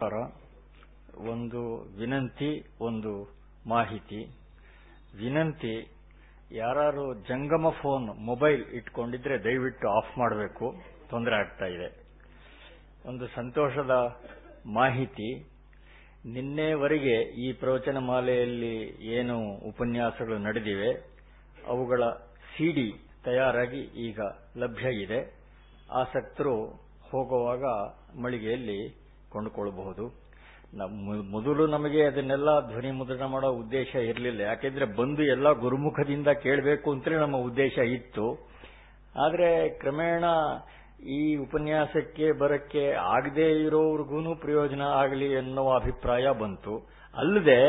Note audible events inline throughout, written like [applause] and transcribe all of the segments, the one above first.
ನಮಸ್ಕಾರ ಒಂದು ವಿನಂತಿ, ಒಂದು ಮಾಹಿತಿ. ವಿನಂತಿ ಯಾರು ಜಂಗಮ ಫೋನ್, ಮೊಬೈಲ್ ಇಟ್ಕೊಂಡಿದ್ರೆ ದಯವಿಟ್ಟು ಆಫ್ ಮಾಡಬೇಕು. ತೊಂದರೆ ಆಗ್ತಾ ಇದೆ. ಒಂದು ಸಂತೋಷದ ಮಾಹಿತಿ. ನಿನ್ನೆವರೆಗೆ ಈ ಪ್ರವಚನ ಮಾಲೆಯಲ್ಲಿ ಏನು ಉಪನ್ಯಾಸಗಳು ನಡೆದಿವೆ, ಅವುಗಳ ಸಿಡಿ ತಯಾರಾಗಿ ಈಗ ಲಭ್ಯ ಇದೆ. ಆಸಕ್ತರು ಹೋಗುವಾಗ ಮಳಿಗೆಯಲ್ಲಿ ಕೊಂಡುಕೊಳ್ಳಬಹುದು. ಮೊದಲು ನಮಗೆ ಅದನ್ನೆಲ್ಲ ಧ್ವನಿ ಮುದ್ರಣ ಮಾಡೋ ಉದ್ದೇಶ ಇರಲಿಲ್ಲ. ಯಾಕೆಂದ್ರೆ ಬಂದು ಎಲ್ಲ ಗುರುಮುಖದಿಂದ ಕೇಳಬೇಕು ಅಂತಲೇ ನಮ್ಮ ಉದ್ದೇಶ ಇತ್ತು. ಆದರೆ ಕ್ರಮೇಣ ಈ ಉಪನ್ಯಾಸಕ್ಕೆ ಬರಕ್ಕೆ ಆಗದೇ ಇರೋವ್ರಿಗೂ ಪ್ರಯೋಜನ ಆಗಲಿ ಎನ್ನುವ ಅಭಿಪ್ರಾಯ ಬಂತು. ಅಲ್ಲದೆ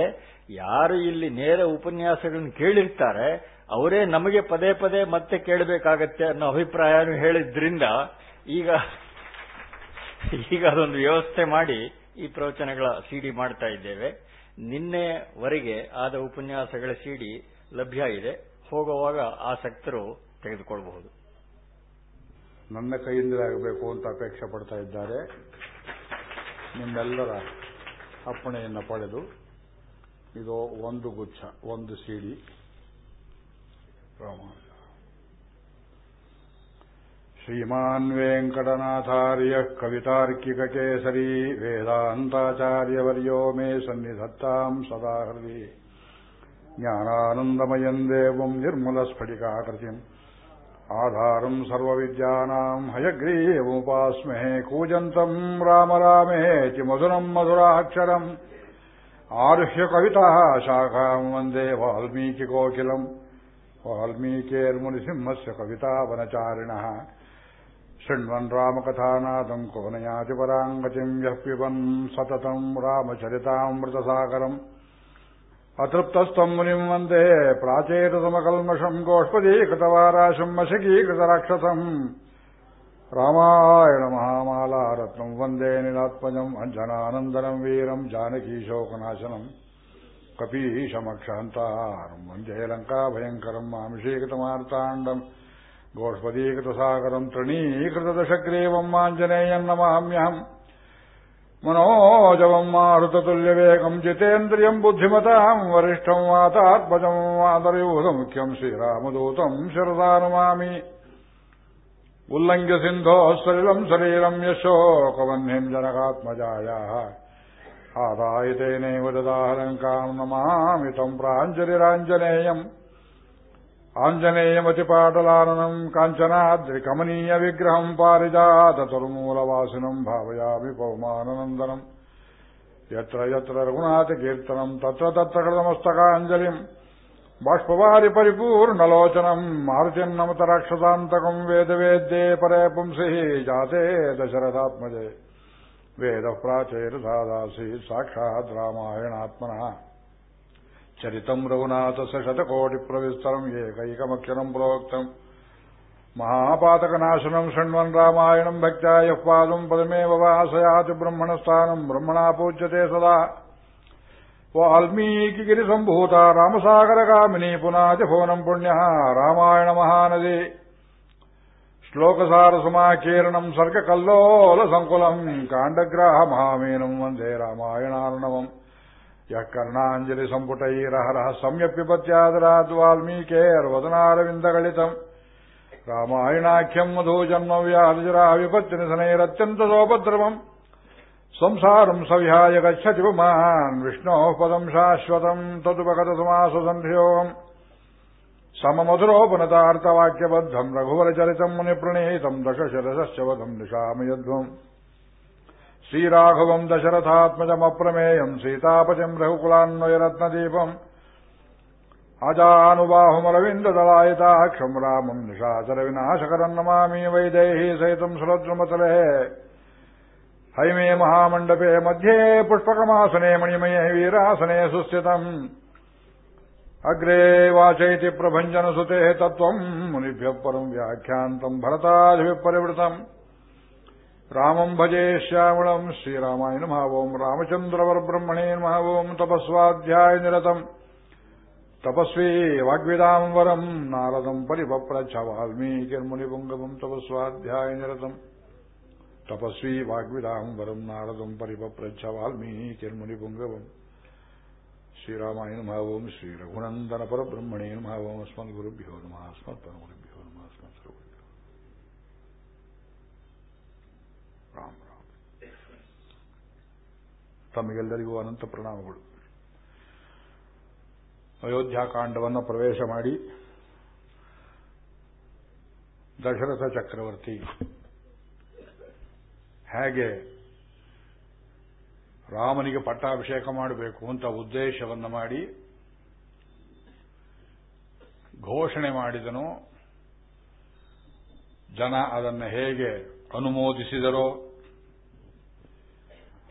ಯಾರು ಇಲ್ಲಿ ನೇರ ಉಪನ್ಯಾಸಗಳನ್ನು ಕೇಳಿರ್ತಾರೆ, ಅವರೇ ನಮಗೆ ಪದೇ ಪದೇ ಮತ್ತೆ ಕೇಳಬೇಕಾಗತ್ತೆ ಅನ್ನೋ ಅಭಿಪ್ರಾಯನೂ ಹೇಳಿದ್ರಿಂದ ಈಗ [laughs] ಈಗ ಅದೊಂದು ವ್ಯವಸ್ಥೆ ಮಾಡಿ ಈ ಪ್ರವಚನಗಳ ಸಿಡಿ ಮಾಡ್ತಾ ಇದ್ದೇವೆ. ನಿನ್ನೆವರೆಗೆ ಆದ ಉಪನ್ಯಾಸಗಳ ಸಿಡಿ ಲಭ್ಯ ಇದೆ. ಹೋಗುವಾಗ ಆಸಕ್ತರು ತೆಗೆದುಕೊಳ್ಳಬಹುದು ನನ್ನ ಕೈಯಿಂದಲೇ ಆಗಬೇಕು ಅಂತ ಅಪೇಕ್ಷೆ ಪಡ್ತಾ ಇದ್ದಾರೆ. ನಿಮ್ಮೆಲ್ಲರ ಅಪ್ಪಣೆಯನ್ನು ಪಡೆದು ಇದು ಒಂದು ಗುಚ್ಛ, ಒಂದು ಸಿಡಿ श्रीमान् वेङ्कटनाथार्यः कवितार्किककेसरी वेदान्ताचार्यवर्यो मे सन्निधत्ताम् सदा हृदि ज्ञानानन्दमयम् देवम् निर्मलस्फटिकाकृतिम् आधारम् सर्वविद्यानाम् हयग्रीवमुपास्महे कूजन्तम् राम रामेति मधुरम् मधुराक्षरम् आरुह्य कविताः शाखाम् वन्दे वाल्मीकिकोकिलम् वाल्मीकेर्मुनिसिंहस्य कवितावनचारिणः शृण्वन् रामकथानादम् को नयाति पराङ्गतिम् यः पिबन् सततम् रामचरितामृतसागरम् अतृप्तस्तम् मुनिम् वन्दे प्राचेतसमकल्मषम् गोष्पदीकृतवाराशम् मशकीकृतराक्षसम् रामायणमहामाला रत्नम् वन्दे निलात्मजम् अञ्जनानन्दनम् वीरम् जानकीशोकनाशनम् कपीशमक्षान्तारम् वन्दे लङ्काभयङ्करम् मामिषीकृतमार्ताण्डम् गोष्पदीकृतसागरम् तृणीकृतदशग्रीवम् आञ्जनेयम् नमाम्यहम् मनोजवम् मारुततुल्यवेगम् जितेन्द्रियम् बुद्धिमताम् वरिष्ठम् वातात्मजम् मातरयूतमुख्यम् श्रीरामदूतम् शिरदानुमामि उल्लङ्घ्य सिन्धोः सलिलम् शरीरम् यशोकवह्निम् जनकात्मजायाः आदाय तेनैव ददाहलङ्काम् नमामि तम् प्राञ्जलिराञ्जनेयम् आञ्जनेयमतिपाटलाननम् काञ्चनाद्रिकमनीयविग्रहम् पारिजाततुर्मूलवासिनम् भावयामि पौमाननन्दनम् यत्र यत्र रघुनाथकीर्तनम् तत्र तत्र कृतमस्तकाञ्जलिम् बाष्पवारि परिपूर्णलोचनम् मारुतिन्नमत राक्षसान्तकम् वेदवेद्ये परे पुंसिः जाते दशरथात्मजे वेदः प्राचैरसादासीत् साक्षात् रामायणात्मनः चरितम् रघुनाथस्य शतकोटिप्रविस्तरम् एकैकमक्षरम् प्रोक्तम् महापातकनाशनम् शृण्वन् रामायणम् भक्त्या यः पादम् पदमेव वासयाति ब्रह्मणस्थानम् ब्रह्मणा पूज्यते सदा वाल्मीकिगिरिसम्भूता रामसागरगामिनी पुनातिभुवनम् पुण्यः रामायणमहानदी श्लोकसारसमाकीर्णम् सर्गकल्लोलसङ्कुलम् काण्डग्राहमहामीनम् वन्दे रामायणार्णवम् ಯಾ ಕರ್ಣಾಂಜಲಿ ಸಂಪುಟ ಈರಹರಃ ಸಂಯಪ್ಪಿಪತ್ಯಾದರಾದ್ ವಾಲ್ಮೀಕೇರ್ವದನಾರವಿಂದಗಳಿತಂ ರಾಮಾಯಣಾಖ್ಯಂ ಮಧುಜನ್ಮವ್ಯಾಹಜರಾವಿಪತ್ತಿನಿಧನೈರತ್ಯಂತ ಸೋಪದ್ರವಂ ಸಂಸಾರಂ ಸವಿಹಾಯ ಗಚ್ಚತಿ ಪುಮಾನ್ ವಿಷ್ಣೋಃ ಪದಂ ಶಾಶ್ವತಂ ತದುಪಗತ ಸುಮಾಸು ಸಂಧ್ಯೋಗಂ ಸಮಮಧುರೋಪನತಾರ್ಥವಾಕ್ಯಬದ್ಧಂ ರಘುವರಚರಿತಂ ಮುನಿಪ್ರಣೀತಂ ದಶಶರಸಶ್ಚವಧಂ ನಿಶಾಮಯಧ್ವಂ श्रीराघवं दशरथात्मजमप्रमेयं सीतापतिं रघुकुलान्वयरत्नदीपम् अजानुवाहुमरविन्ददवायताः क्षम्रामं निशाचरविनाः शकदन्नमामि वै देहि सहितं शरद्रुमतलेः हैमे महामण्डपे मध्ये पुष्पकमासने मणिमयेवीरासने सुस्यितम् अग्रे वाचैति प्रभञ्जनसुतेः तत्त्वं मुनिभ्यः परं व्याख्यान्तं भरताधिभिःपरिवृतं ರಾಮಂ ಭಜೆ ಶ್ಯಾಮಳಂ ಶ್ರೀರಾಮಾಯಣ ಮಹಾವೋಂ ರಾಮಚಂದ್ರವರಬ್ರಹ್ಮಣೇ ಮಹಾವೋಂ ತಪಸ್ವಾಧ್ಯಾಯ ನಿರತಂ ತಪಸ್ವಿ ವಾಗ್ವಿದಾಂಬರಂ ನಾರದಂ ಪರಿವಪ್ರಚ ವಾಲ್ಮೀಕಿರ್ಮುನಿಪುಂಗಮಂ ತಪಸ್ವಾಧ್ಯಾಯ ನಿರತಂ ತಪಸ್ವಿ ವಾಗ್ವಿದಾಂಬರಂ ನಾರದಂ ಪರಿವಪ್ರಚ ವಾಲ್ಮೀಕಿರ್ಮುನಿಪುಂಗಮಂ ಶ್ರೀರಾಮಾಯಣ ಮಹಾವೋಂ ಶ್ರೀರಘುನಂದನ ಪರಬ್ರಹ್ಮಣೇ ಮಹಾವೋಂ ಅಸ್ಮದ್ಗುರುಭ್ಯೋ ನಮಃ ಅಸ್ಮತ್ಪರಮುನಿ ತಮಗೆಲ್ಲರಿಗೂ ಅನಂತ ಪ್ರಣಾಮಗಳು. ಅಯೋಧ್ಯಾಕಾಂಡವನ್ನು ಪ್ರವೇಶ ಮಾಡಿ ದಶರಥ ಚಕ್ರವರ್ತಿ ಹೇಗೆ ರಾಮನಿಗೆ ಪಟ್ಟಾಭಿಷೇಕ ಮಾಡಬೇಕು ಅಂತ ಉದ್ದೇಶವನ್ನು ಮಾಡಿ ಘೋಷಣೆ ಮಾಡಿದನು, ಜನ ಅದನ್ನು ಹೇಗೆ ಅನುಮೋದಿಸಿದರೋ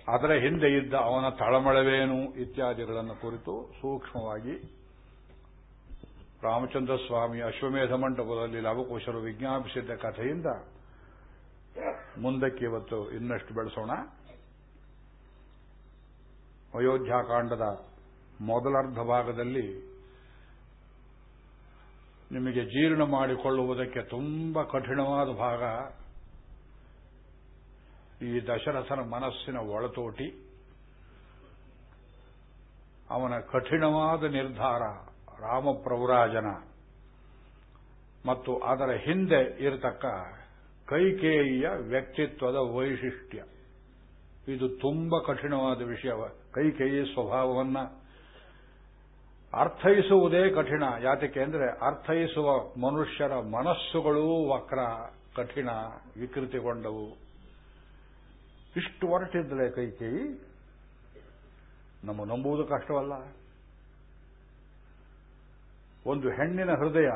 ಅದರ ಹಿಂದೆ ಇದ್ದ ಅವನ ತಳಮಳವೇನು ಇತ್ಯಾದಿಗಳನ್ನು ಕುರಿತು ಸೂಕ್ಷ್ಮವಾಗಿ ರಾಮಚಂದ್ರ ಸ್ವಾಮಿ ಅಶ್ವಮೇಧ ಮಂಟಪದಲ್ಲಿ ಲವಕುಶರು ವಿಜ್ಞಾಪಿಸಿದ್ದ ಕಥೆಯಿಂದ ಮುಂದಕ್ಕೆ ಇವತ್ತು ಇನ್ನಷ್ಟು ಬೆಳೆಸೋಣ. ಅಯೋಧ್ಯಾಕಾಂಡದ ಮೊದಲರ್ಧ ಭಾಗದಲ್ಲಿ ನಿಮಗೆ ಜೀರ್ಣ ಮಾಡಿಕೊಳ್ಳುವುದಕ್ಕೆ ತುಂಬಾ ಕಠಿಣವಾದ ಭಾಗ ಈ ದಶರಥನ ಮನಸ್ಸಿನ ಒಳತೋಟಿ, ಅವನ ಕಠಿಣವಾದ ನಿರ್ಧಾರ ರಾಮಪ್ರಭುರಾಜನ ಮತ್ತು ಅದರ ಹಿಂದೆ ಇರತಕ್ಕ ಕೈಕೇಯಿಯ ವ್ಯಕ್ತಿತ್ವದ ವೈಶಿಷ್ಟ್ಯ. ಇದು ತುಂಬ ಕಠಿಣವಾದ ವಿಷಯ. ಕೈಕೇಯಿ ಸ್ವಭಾವವನ್ನ ಅರ್ಥೈಸುವುದೇ ಕಠಿಣ. ಯಾತಕ್ಕೆ ಅಂದರೆ ಅರ್ಥೈಸುವ ಮನುಷ್ಯರ ಮನಸ್ಸುಗಳೂ ವಕ್ರ, ಕಠಿಣ, ವಿಕೃತಿಗೊಂಡವು. ಇಷ್ಟು ಹೊರಟಿದ್ದಳೆ ಕೈಕೇಯಿ ನಮ್ಮ ನಂಬುವುದು ಕಷ್ಟವಲ್ಲ. ಒಂದು ಹೆಣ್ಣಿನ ಹೃದಯ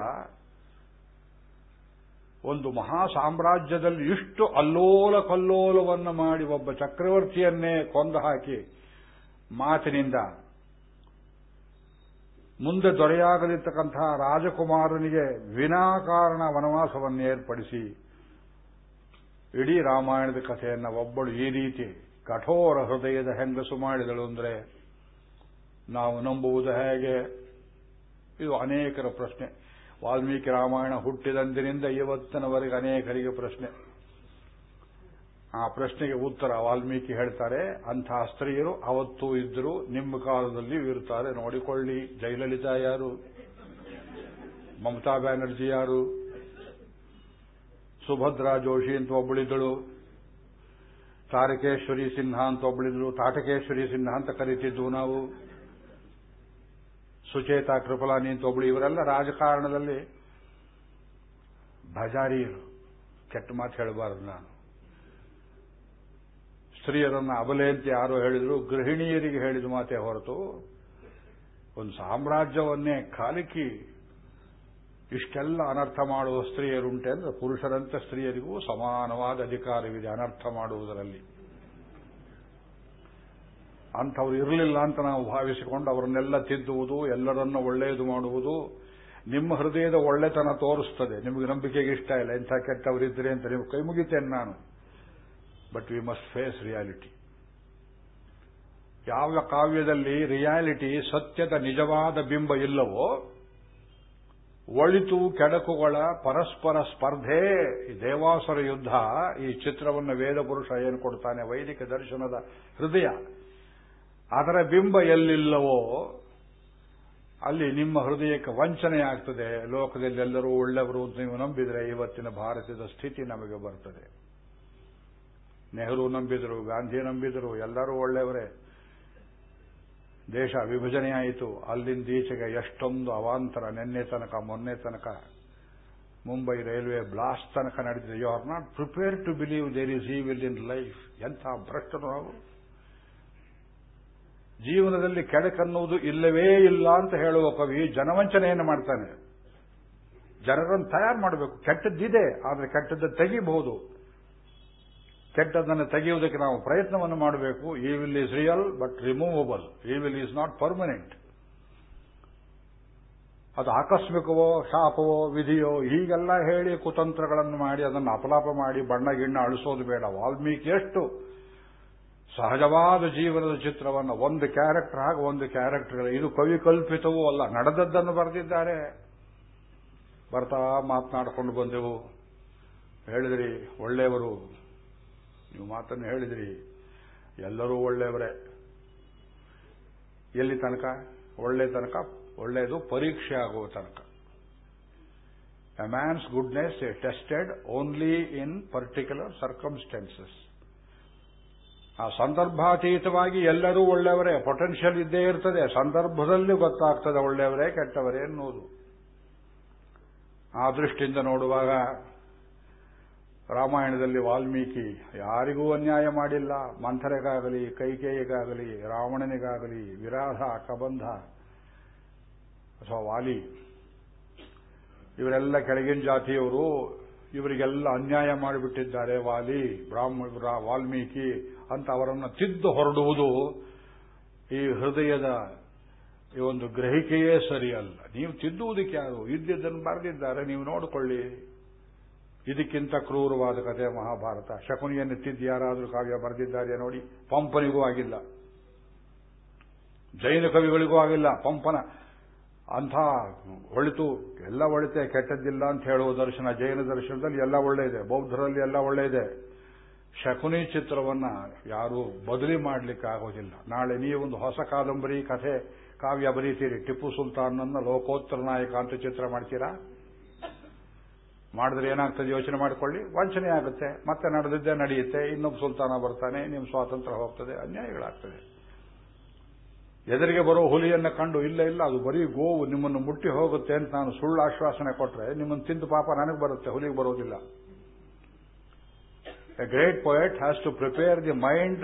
ಒಂದು ಮಹಾ ಸಾಮ್ರಾಜ್ಯದಲ್ಲಿ ಇಷ್ಟು ಅಲ್ಲೋಲ ಕಲ್ಲೋಲವನ್ನು ಮಾಡಿ ಒಬ್ಬ ಚಕ್ರವರ್ತಿಯನ್ನೇ ಕೊಂದು ಹಾಕಿ ಮಾತಿನಿಂದ ಮುಂದೆ ದೊರೆಯಾಗಲಿರ್ತಕ್ಕಂತಹ ರಾಜಕುಮಾರನಿಗೆ ವಿನಾಕಾರಣ ವನವಾಸವನ್ನು ಏರ್ಪಡಿಸಿ ಇಡೀ ರಾಮಾಯಣದ ಕಥೆಯನ್ನ ಒಬ್ಬಳು ಈ ರೀತಿ ಕಠೋರ ಹೃದಯದ ಹೆಂಗಸು ಮಾಡಿದಳು ಅಂದ್ರೆ ನಾವು ನಂಬುವುದು ಹೇಗೆ? ಇದು ಅನೇಕರ ಪ್ರಶ್ನೆ. ವಾಲ್ಮೀಕಿ ರಾಮಾಯಣ ಹುಟ್ಟಿದಂದಿನಿಂದ ಇವತ್ತಿನವರೆಗೆ ಅನೇಕರಿಗೆ ಪ್ರಶ್ನೆ. ಆ ಪ್ರಶ್ನೆಗೆ ಉತ್ತರ ವಾಲ್ಮೀಕಿ ಹೇಳ್ತಾರೆ. ಅಂತಹ ಸ್ತ್ರೀಯರು ಅವತ್ತೂ ಇದ್ದರು ನಿಮ್ಮ ಕಾಲದಲ್ಲಿ ಇರುತ್ತಾರೆ. ನೋಡಿಕೊಳ್ಳಿ. ಜಯಲಲಿತಾ ಯಾರು? ಮಮತಾ ಬ್ಯಾನರ್ಜಿ ಯಾರು? ಸುಭದ್ರಾ ಜೋಶಿ ಅಂತ ಒಬ್ಬಳಿದ್ದಳು. ತಾರಕೇಶ್ವರಿ ಸಿನ್ಹಾ ಅಂತ ಒಬ್ಬಳಿದ್ರು ತಾಟಕೇಶ್ವರಿ ಸಿನ್ಹಾ ಅಂತ ಕರಿತಿದ್ವು ನಾವು. ಸುಚೇತಾ ಕೃಪಲಾನಿ ಅಂತ ಒಬ್ಬಳು ಇವರೆಲ್ಲ ರಾಜಕಾರಣದಲ್ಲಿ ಭಜಾರಿಯರು. ಕೆಟ್ಟ ಮಾತು ಹೇಳಬಾರದು ನಾನು. ಸ್ತ್ರೀಯರನ್ನು ಅಬಲೆ ಅಂತ ಯಾರೋ ಹೇಳಿದ್ರು. ಗೃಹಿಣಿಯರಿಗೆ ಹೇಳಿದ ಮಾತೇ ಹೊರತು ಒಂದು ಸಾಮ್ರಾಜ್ಯವನ್ನೇ ಕಾಲಿಕಿ ಇಷ್ಟೆಲ್ಲ ಅನರ್ಥ ಮಾಡುವ ಸ್ತ್ರೀಯರುಂಟೆ ಅಂದ್ರೆ ಪುರುಷರಂತೆ ಸ್ತ್ರೀಯರಿಗೂ ಸಮಾನವಾದ ಅಧಿಕಾರವಿದೆ ಅನರ್ಥ ಮಾಡುವುದರಲ್ಲಿ. ಅಂಥವ್ರು ಇರಲಿಲ್ಲ ಅಂತ ನಾವು ಭಾವಿಸಿಕೊಂಡು ಅವರನ್ನೆಲ್ಲ ತಿದ್ದುವುದು, ಎಲ್ಲರನ್ನ ಒಳ್ಳೆಯದು ಮಾಡುವುದು ನಿಮ್ಮ ಹೃದಯದ ಒಳ್ಳೆತನ ತೋರಿಸ್ತದೆ. ನಿಮಗೆ ನಂಬಿಕೆಗೆ ಇಷ್ಟ ಇಲ್ಲ. ಇಂಥ ಕೆಟ್ಟವರಿದ್ದರೆ ಅಂತ ನೀವು ಕೈ ಮುಗಿತೇನೆ ನಾನು. But we must face reality ಯಾವ ಕಾವ್ಯದಲ್ಲಿ ರಿಯಾಲಿಟಿ ಸತ್ಯದ ನಿಜವಾದ ಬಿಂಬ ಇಲ್ಲವೋ ಒಳಿತು ಕೆಡಕುಗಳ ಪರಸ್ಪರ ಸ್ಪರ್ಧೆ, ಈ ದೇವಾಸುರ ಯುದ್ಧ, ಈ ಚಿತ್ರವನ್ನು ವೇದಪುರುಷ ಏನು ಕೊಡ್ತಾನೆ, ವೈದಿಕ ದರ್ಶನದ ಹೃದಯ. ಅದರ ಬಿಂಬ ಎಲ್ಲಿಲ್ಲವೋ, ಅಲ್ಲಿ ನಿಮ್ಮ ಹೃದಯಕ್ಕೆ ವಂಚನೆ ಆಗ್ತದೆ. ಲೋಕದಲ್ಲಿ ಎಲ್ಲರೂ ಒಳ್ಳೆಯವರು ನೀವು ನಂಬಿದರೆ ಇವತ್ತಿನ ಭಾರತದ ಸ್ಥಿತಿ ನಮಗೆ ಬರ್ತದೆ. ನೆಹರು ನಂಬಿದರು, ಗಾಂಧಿ ನಂಬಿದರು, ಎಲ್ಲರೂ ಒಳ್ಳೆಯವರೇ. ದೇಶ ವಿಭಜನೆಯಾಯಿತು ಅಲ್ಲಿಂದ ಈಚೆಗೆ ಎಷ್ಟೊಂದು ಅವಾಂತರ, ನಿನ್ನೆ ತನಕ, ಮೊನ್ನೆ ತನಕ ಮುಂಬೈ ರೈಲ್ವೆ ಬ್ಲಾಸ್ಟ್ ತನಕ ನಡೆದಿದೆ. You are not prepare to believe there is will in life ಎಂಥ ಭ್ರಷ್ಟರು ನಾವು. ಜೀವನದಲ್ಲಿ ಕೆಡಕನ್ನುವುದು ಇಲ್ಲವೇ ಇಲ್ಲ ಅಂತ ಹೇಳುವ ಕವಿ ಜನವಂಚನೆಯನ್ನು ಮಾಡ್ತಾನೆ. ಜನರನ್ನು ತಯಾರು ಮಾಡಬೇಕು. ಕೆಟ್ಟದ್ದಿದೆ, ಆದರೆ ಕೆಟ್ಟದ್ದು ತೆಗಿಬಹುದು. ಕೆಟ್ಟದ್ದನ್ನು ತೆಗೆಯುವುದಕ್ಕೆ ನಾವು ಪ್ರಯತ್ನವನ್ನು ಮಾಡಬೇಕು. ಈ will is real but removable ಈ ವಿಲ್ ಈಸ್ ನಾಟ್ ಪರ್ಮನೆಂಟ್ ಅದು ಆಕಸ್ಮಿಕವೋ, ಶಾಪವೋ, ವಿಧಿಯೋ, ಹೀಗೆಲ್ಲ ಹೇಳಿ ಕುತಂತ್ರಗಳನ್ನು ಮಾಡಿ, ಅದನ್ನು ಅಪಲಾಪ ಮಾಡಿ, ಬಣ್ಣ, ಗಿಣ್ಣ ಅಳಿಸೋದು ಬೇಡ. ವಾಲ್ಮೀಕಿ ಎಷ್ಟು ಸಹಜವಾದ ಜೀವನದ ಚಿತ್ರವನ್ನು, ಒಂದು ಕ್ಯಾರೆಕ್ಟರ್ ಹಾಗೂ ಒಂದು ಕ್ಯಾರೆಕ್ಟರ್. ಇದು ಕವಿ ಕಲ್ಪಿತವೂ ಅಲ್ಲ, ನಡೆದದ್ದನ್ನು ಬರೆದಿದ್ದಾರೆ. ಬರ್ತಾ ಮಾತನಾಡಿಕೊಂಡು ಬಂದೆವು. ಹೇಳಿದ್ರಿ, ಒಳ್ಳೆಯವರು ನೀವು ಮಾತನ್ನು ಹೇಳಿದ್ರಿ. ಎಲ್ಲರೂ ಒಳ್ಳೆಯವರೇ. ಎಲ್ಲಿ ತನಕ? ಒಳ್ಳೆ ತನಕ, ಒಳ್ಳೆಯದು ಪರೀಕ್ಷೆ ಆಗುವ ತನಕ. A man's goodness a tested only in particular circumstances ಆ ಸಂದರ್ಭಾತೀತವಾಗಿ ಎಲ್ಲರೂ ಒಳ್ಳೆಯವರೇ. ಪೊಟೆನ್ಷಿಯಲ್ ಇದ್ದೇ ಇರ್ತದೆ. ಸಂದರ್ಭದಲ್ಲಿ ಗೊತ್ತಾಗ್ತದೆ ಒಳ್ಳೆಯವರೇ, ಕೆಟ್ಟವರೇ ಎನ್ನುವುದು. ಆ ದೃಷ್ಟಿಯಿಂದ ನೋಡುವಾಗ ರಾಮಾಯಣದಲ್ಲಿ ವಾಲ್ಮೀಕಿ ಯಾರಿಗೂ ಅನ್ಯಾಯ ಮಾಡಿಲ್ಲ. ಮಂಥರೆಗಾಗಲಿ ಕೈಕೇಯಿಗಾಗಲಿ, ರಾವಣನಿಗಾಗಲಿ, ವಿರಾಧ, ಕಬಂಧ ಅಥವಾ ವಾಲಿ, ಇವರೆಲ್ಲ ಕೆಳಗಿನ ಜಾತಿಯವರು ಇವರಿಗೆಲ್ಲ ಅನ್ಯಾಯ ಮಾಡಿಬಿಟ್ಟಿದ್ದಾರೆ. ವಾಲಿ, ಬ್ರಾಹ್ಮ ವಾಲ್ಮೀಕಿ ಅಂತ ಅವರನ್ನು ತಿದ್ದು ಹೊರಡುವುದು ಈ ಹೃದಯದ ಈ ಒಂದು ಗ್ರಹಿಕೆಯೇ ಸರಿಯಲ್ಲ. ನೀವು ತಿದ್ದುವುದಕ್ಕೆ ಯಾರು? ಇದ್ದಿದ್ದನ್ನು ಬರೆದಿದ್ದಾರೆ. ನೀವು ನೋಡಿಕೊಳ್ಳಿ. ಇದಕ್ಕಿಂತ ಕ್ರೂರವಾದ ಕಥೆ ಮಹಾಭಾರತ. ಶಕುನಿಯನ್ನು ತಿದ್ದು ಯಾರಾದರೂ ಕಾವ್ಯ ಬರೆದಿದ್ದಾರೆ ನೋಡಿ, ಪಂಪನಿಗೂ ಆಗಿಲ್ಲ. ಜೈನ ಕವಿಗಳಿಗೂ ಆಗಿಲ್ಲ, ಪಂಪನ. ಅಂಥ ಒಳಿತು ಎಲ್ಲ ಒಳಿತೆ ಕೆಟ್ಟದ್ದಿಲ್ಲ ಅಂತ ಹೇಳುವ ದರ್ಶನ, ಜೈನ ದರ್ಶನದಲ್ಲಿ ಎಲ್ಲ ಒಳ್ಳೆ ಇದೆ, ಬೌದ್ಧರಲ್ಲಿ ಎಲ್ಲ ಒಳ್ಳೆ ಇದೆ. ಶಕುನಿ ಚಿತ್ರವನ್ನ ಯಾರು ಬದಲಿ ಮಾಡಲಿಕ್ಕೆ ಆಗೋದಿಲ್ಲ. ನಾಳೆ ನೀವೊಂದು ಹೊಸ ಕಾದಂಬರಿ, ಕಥೆ, ಕಾವ್ಯ ಬರೀತೀರಿ. ಟಿಪ್ಪು ಸುಲ್ತಾನ್ನನ್ನ ಲೋಕೋತ್ತರ ನಾಯಕ ಅಂತ ಚಿತ್ರ ಮಾಡ್ತೀರಾ? ಮಾಡಿದ್ರೆ ಏನಾಗ್ತದೆ ಯೋಚನೆ ಮಾಡಿಕೊಳ್ಳಿ, ವಂಚನೆ ಆಗುತ್ತೆ, ಮತ್ತೆ ನಡೆದಿದ್ದೇ ನಡೆಯುತ್ತೆ, ಇನ್ನೊಬ್ಬ ಸುಲ್ತಾನ ಬರ್ತಾನೆ, ನಿಮ್ಮ ಸ್ವಾತಂತ್ರ್ಯ ಹೋಗ್ತದೆ, ಅನ್ಯಾಯಗಳಾಗ್ತದೆ. ಎದುರಿಗೆ ಬರೋ ಹುಲಿಯನ್ನ ಕಂಡು, ಇಲ್ಲ ಇಲ್ಲ, ಅದು ಬರೀ ಗೋವು, ನಿಮ್ಮನ್ನು ಮುಟ್ಟಿ ಹೋಗುತ್ತೆ ಅಂತ ನಾನು ಸುಳ್ಳು ಆಶ್ವಾಸನೆ ಕೊಟ್ರೆ, ನಿಮ್ಮನ್ನು ತಿಂದು ಪಾಪ ನನಗೆ ಬರುತ್ತೆ, ಹುಲಿಗೆ ಬರೋದಿಲ್ಲ. A great poet has to prepare the mind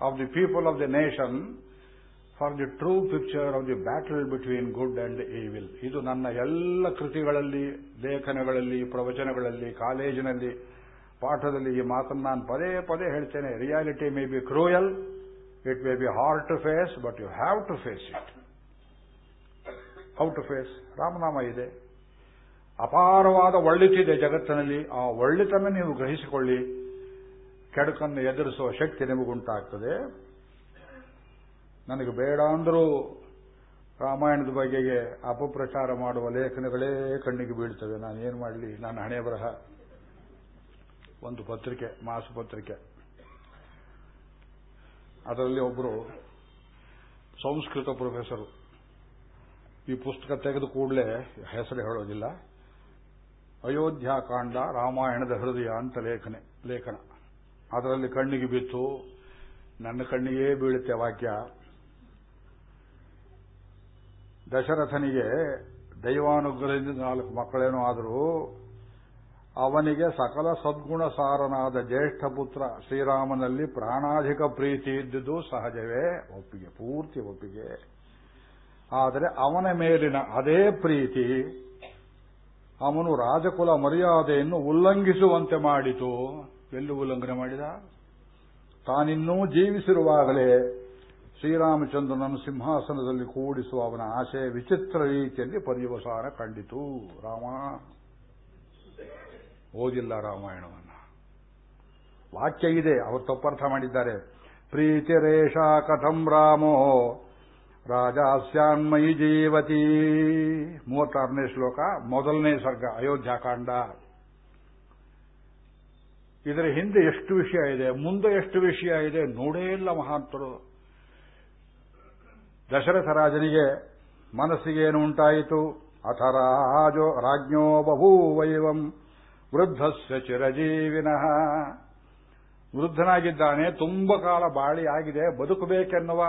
of the people of the nation for the true picture of the battle between good and evil ಇದು ನನ್ನ ಎಲ್ಲ ಕೃತಿಗಳಲ್ಲಿ, ಲೇಖನಗಳಲ್ಲಿ, ಪ್ರವಚನಗಳಲ್ಲಿ, ಕಾಲೇಜಿನಲ್ಲಿ, ಪಾಠದಲ್ಲಿ ಈ ಮಾತನ್ನು ನಾನು ಪದೇ ಪದೇ ಹೇಳ್ತೇನೆ. Reality may be cruel it may be hard to face but you have to face it how to face ರಾಮನಾಮ ಇದೆ. ಅಪಾರವಾದ ಒಳ್ಳಿತಿದೆ ಜಗತ್ತಿನಲ್ಲಿ. ಆ ಒಳ್ಳಿತನ ನೀವು ಗ್ರಹಿಸಿಕೊಳ್ಳಿ. ಕೆಡಕನ್ನು ಎದುರಿಸುವ ಶಕ್ತಿ ನಿಮಗುಂಟಾಗ್ತದೆ. ನನಗೆ ಬೇಡ ಅಂದರೂ ರಾಮಾಯಣದ ಬಗೆಗೆ ಅಪಪ್ರಚಾರ ಮಾಡುವ ಲೇಖನಗಳೇ ಕಣ್ಣಿಗೆ ಬೀಳ್ತವೆ. ನಾನು ಏನು ಮಾಡಲಿ? ನಾನು ಹಣೆ ಬರಹ. ಒಂದು ಪತ್ರಿಕೆ, ಮಾಸ ಪತ್ರಿಕೆ. ಅದರಲ್ಲಿ ಒಬ್ಬರು ಸಂಸ್ಕೃತ ಪ್ರೊಫೆಸರು. ಈ ಪುಸ್ತಕ ತೆಗೆದು ಕೂಡಲೇ ಹೆಸರು ಹೇಳೋದಿಲ್ಲ. ಅಯೋಧ್ಯಾಕಾಂಡ ರಾಮಾಯಣದ ಹೃದಯ ಅಂತ ಲೇಖನೆ, ಲೇಖನ. ಅದರಲ್ಲಿ ಕಣ್ಣಿಗೆ ಬಿತ್ತು. ನನ್ನ ಕಣ್ಣಿಗೆ ಬೀಳುತ್ತೆ ವಾಕ್ಯ. ದಶರಥನಿಗೆ ದೈವಾನುಗ್ರಹದಿಂದ ನಾಲ್ಕು ಮಕ್ಕಳೇನೋ ಆದರೂ ಅವನಿಗೆ ಸಕಲ ಸದ್ಗುಣ ಸಾರನಾದ ಜ್ಯೇಷ್ಠ ಪುತ್ರ ಶ್ರೀರಾಮನಲ್ಲಿ ಪ್ರಾಣಾಧಿಕ ಪ್ರೀತಿ ಇದ್ದುದು ಸಹಜವೇ, ಒಪ್ಪಿಗೆ, ಪೂರ್ತಿ ಒಪ್ಪಿಗೆ. ಆದರೆ ಅವನ ಮೇಲಿನ ಅದೇ ಪ್ರೀತಿ ಅವನು ರಾಜಕುಲ ಮರ್ಯಾದೆಯನ್ನು ಉಲ್ಲಂಘಿಸುವಂತೆ ಮಾಡಿತು. ಎಲ್ಲಿ ಉಲ್ಲಂಘನೆ ಮಾಡಿದ? ತಾನಿನ್ನೂ ಜೀವಿಸಿರುವಾಗಲೇ ಶ್ರೀರಾಮಚಂದ್ರನನ್ನು ಸಿಂಹಾಸನದಲ್ಲಿ ಕೂಡಿಸುವ ಅವನ ಆಶೆ ವಿಚಿತ್ರ ರೀತಿಯಲ್ಲಿ ಪರ್ಯವಸಾನ ಕಂಡಿತು. ರಾಮ, ಓದಿಲ್ಲ ರಾಮಾಯಣವನ್ನು. ವಾಕ್ಯ ಇದೆ, ಅವರು ತಪ್ಪರ್ಥ ಮಾಡಿದ್ದಾರೆ. ಪ್ರೀತಿರೇಷಾ ಕಥಂ ರಾಮೋ ರಾಜಾಸ್ಯಾನ್ಮಯಿ ಜೀವತಿ. ಮೂವತ್ತಾರನೇ ಶ್ಲೋಕ, ಮೊದಲನೇ ಸರ್ಗ ಅಯೋಧ್ಯಾಕಾಂಡ ಇದರ ಹಿಂದೆ ಎಷ್ಟು ವಿಷಯ ಇದೆ, ಮುಂದೆ ಎಷ್ಟು ವಿಷಯ ಇದೆ, ನೋಡೇ ಇಲ್ಲ ಮಹಾಂತರು. ದಶರಥ ರಾಜನಿಗೆ ಮನಸ್ಸಿಗೇನು ಉಂಟಾಯಿತು? ಅಥ ರಾಜೋ ರಾಜ್ಞೋ ಬಭೂವೈವಂ ವೃದ್ಧಸ್ಯ ಚಿರಜೀವಿನಃ. ವೃದ್ಧನಾಗಿದ್ದಾನೆ, ತುಂಬ ಕಾಲ ಬಾಳಿ ಆಗಿದೆ, ಬದುಕಬೇಕೆನ್ನುವ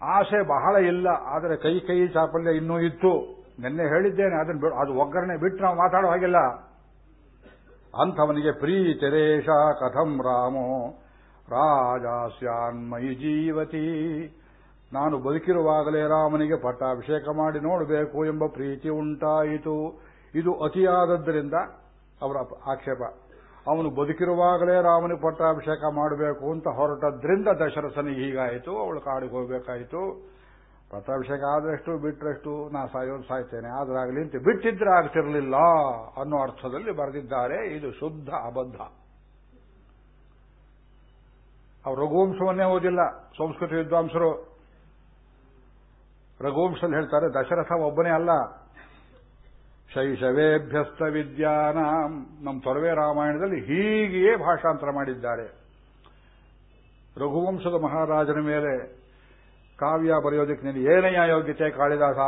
ಆಸೆ ಬಹಳ ಇಲ್ಲ, ಆದರೆ ಕೈ ಕೈ ಚಾಪಲ್ಯ ಇನ್ನೂ ಇತ್ತು. ನಿನ್ನೆ ಹೇಳಿದ್ದೇನೆ, ಅದನ್ನು ಅದು ಒಗ್ಗರಣೆ ಬಿಟ್ಟು ನಾವು ಮಾತಾಡೋ ಹಾಗಿಲ್ಲ. ಅಂಥವನಿಗೆ ಪ್ರೀತಿರೇಶ ಕಥಂ ರಾಮೋ, ರಾಜಾಸ್ಯಾನ್ಮಯಿ ಜೀವತಿ. ನಾನು ಬದುಕಿರುವಾಗಲೇ ರಾಮನಿಗೆ ಪಟ್ಟಾಭಿಷೇಕ ಮಾಡಿ ನೋಡಬೇಕು ಎಂಬ ಪ್ರೀತಿ ಉಂಟಾಯಿತು. ಇದು ಅತಿಯಾದದ್ದರಿಂದ ಅವರ ಆಕ್ಷೇಪ. ಅವನು ಬದುಕಿರುವಾಗಲೇ ರಾಮನಿಗೆ ಪಟ್ಟಾಭಿಷೇಕ ಮಾಡಬೇಕು ಅಂತ ಹೊರಟದ್ರಿಂದ ದಶರಥನಿಗೆ ಹೀಗಾಯಿತು. ಅವಳು ಕಾಡಿಗೆ ಹೋಗಬೇಕಾಯಿತು. ಪಟ್ಟಾಭಿಷೇಕ ಆದಷ್ಟು ಬಿಟ್ಟರಷ್ಟು ನಾ ಸಾಯೋದು ಸಾಯ್ತೇನೆ. ಆದ್ರಾಗಲಿ ಅಂತ ಬಿಟ್ಟಿದ್ರೆ ಆಗ್ತಿರಲಿಲ್ಲ ಅನ್ನೋ ಅರ್ಥದಲ್ಲಿ ಬರೆದಿದ್ದಾರೆ. ಇದು ಶುದ್ಧ ಅಬದ್ಧ. ಅವರು ರಘುವಂಶವನ್ನೇ ಓದಿಲ್ಲ. ಸಂಸ್ಕೃತ ವಿದ್ವಾಂಸರು ರಘುವಂಶದಲ್ಲಿ ಹೇಳ್ತಾರೆ, ದಶರಥ ಒಬ್ಬನೇ ಅಲ್ಲ. ಶೈಶವೇಭ್ಯಸ್ತ ವಿದ್ಯಾನಾಂ. ನಮ್ಮ ತೊರವೆ ರಾಮಾಯಣದಲ್ಲಿ ಹೀಗೆಯೇ ಭಾಷಾಂತರ ಮಾಡಿದ್ದಾರೆ. ರಘುವಂಶದ ಮಹಾರಾಜನ ಮೇಲೆ ಕಾವ್ಯ ಬರೆಯೋದಕ್ಕೆ ನೀನು ಏನೆಯ ಯೋಗ್ಯತೆ ಕಾಳಿದಾಸ,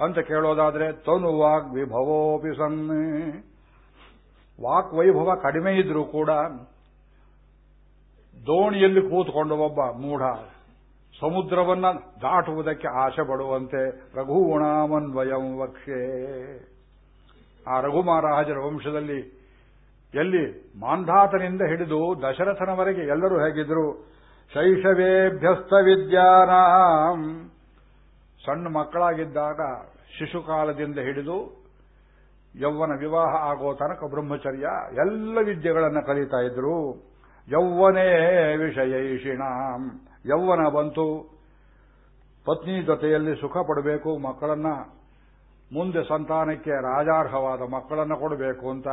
ಅಂತ ಕೇಳೋದಾದ್ರೆ ತನು ವಾಗ್ ವಿಭವೋಪಿ ಸನ್ನೆ. ವಾಕ್ ವೈಭವ ಕಡಿಮೆ ಇದ್ರೂ ಕೂಡ ದೋಣಿಯಲ್ಲಿ ಕೂತ್ಕೊಂಡು ಒಬ್ಬ ಮೂಢ. ಸಮುದ್ರವನ್ನ ದಾಟುವುದಕ್ಕೆ ಆಶೆ ಪಡುವಂತೆ ರಘುಗುಣಾಮನ್ವಯಂ ವಕ್ಷೆ. ಆ ರಘುಮಹಾರಾಜರ ವಂಶದಲ್ಲಿ ಎಲ್ಲಿ ಮಾಂಧಾತನಿಂದ ಹಿಡಿದು ದಶರಥನವರೆಗೆ ಎಲ್ಲರೂ ಹೇಗಿದ್ರು? ಶೈಶವೇಭ್ಯಸ್ತ ವಿದ್ಯಾನ. ಸಣ್ಣ ಮಕ್ಕಳಾಗಿದ್ದಾಗ ಶಿಶುಕಾಲದಿಂದ ಹಿಡಿದು ಯೌವನ ವಿವಾಹ ಆಗೋ ತನಕ ಬ್ರಹ್ಮಚರ್ಯ ಎಲ್ಲ ವಿದ್ಯೆಗಳನ್ನು ಕಲಿತಾ ಇದ್ರು. ಯೌವನೇ ವಿಷಯೈಷಿಣಾಂ. ಯೌವನ ಬಂತು. ಪತ್ನಿ ಜೊತೆಯಲ್ಲಿ ಸುಖ ಪಡಬೇಕು, ಮಕ್ಕಳನ್ನ ಮುಂದೆ ಸಂತಾನಕ್ಕೆ ರಾಜಾರ್ಹವಾದ ಮಕ್ಕಳನ್ನ ಕೊಡಬೇಕು ಅಂತ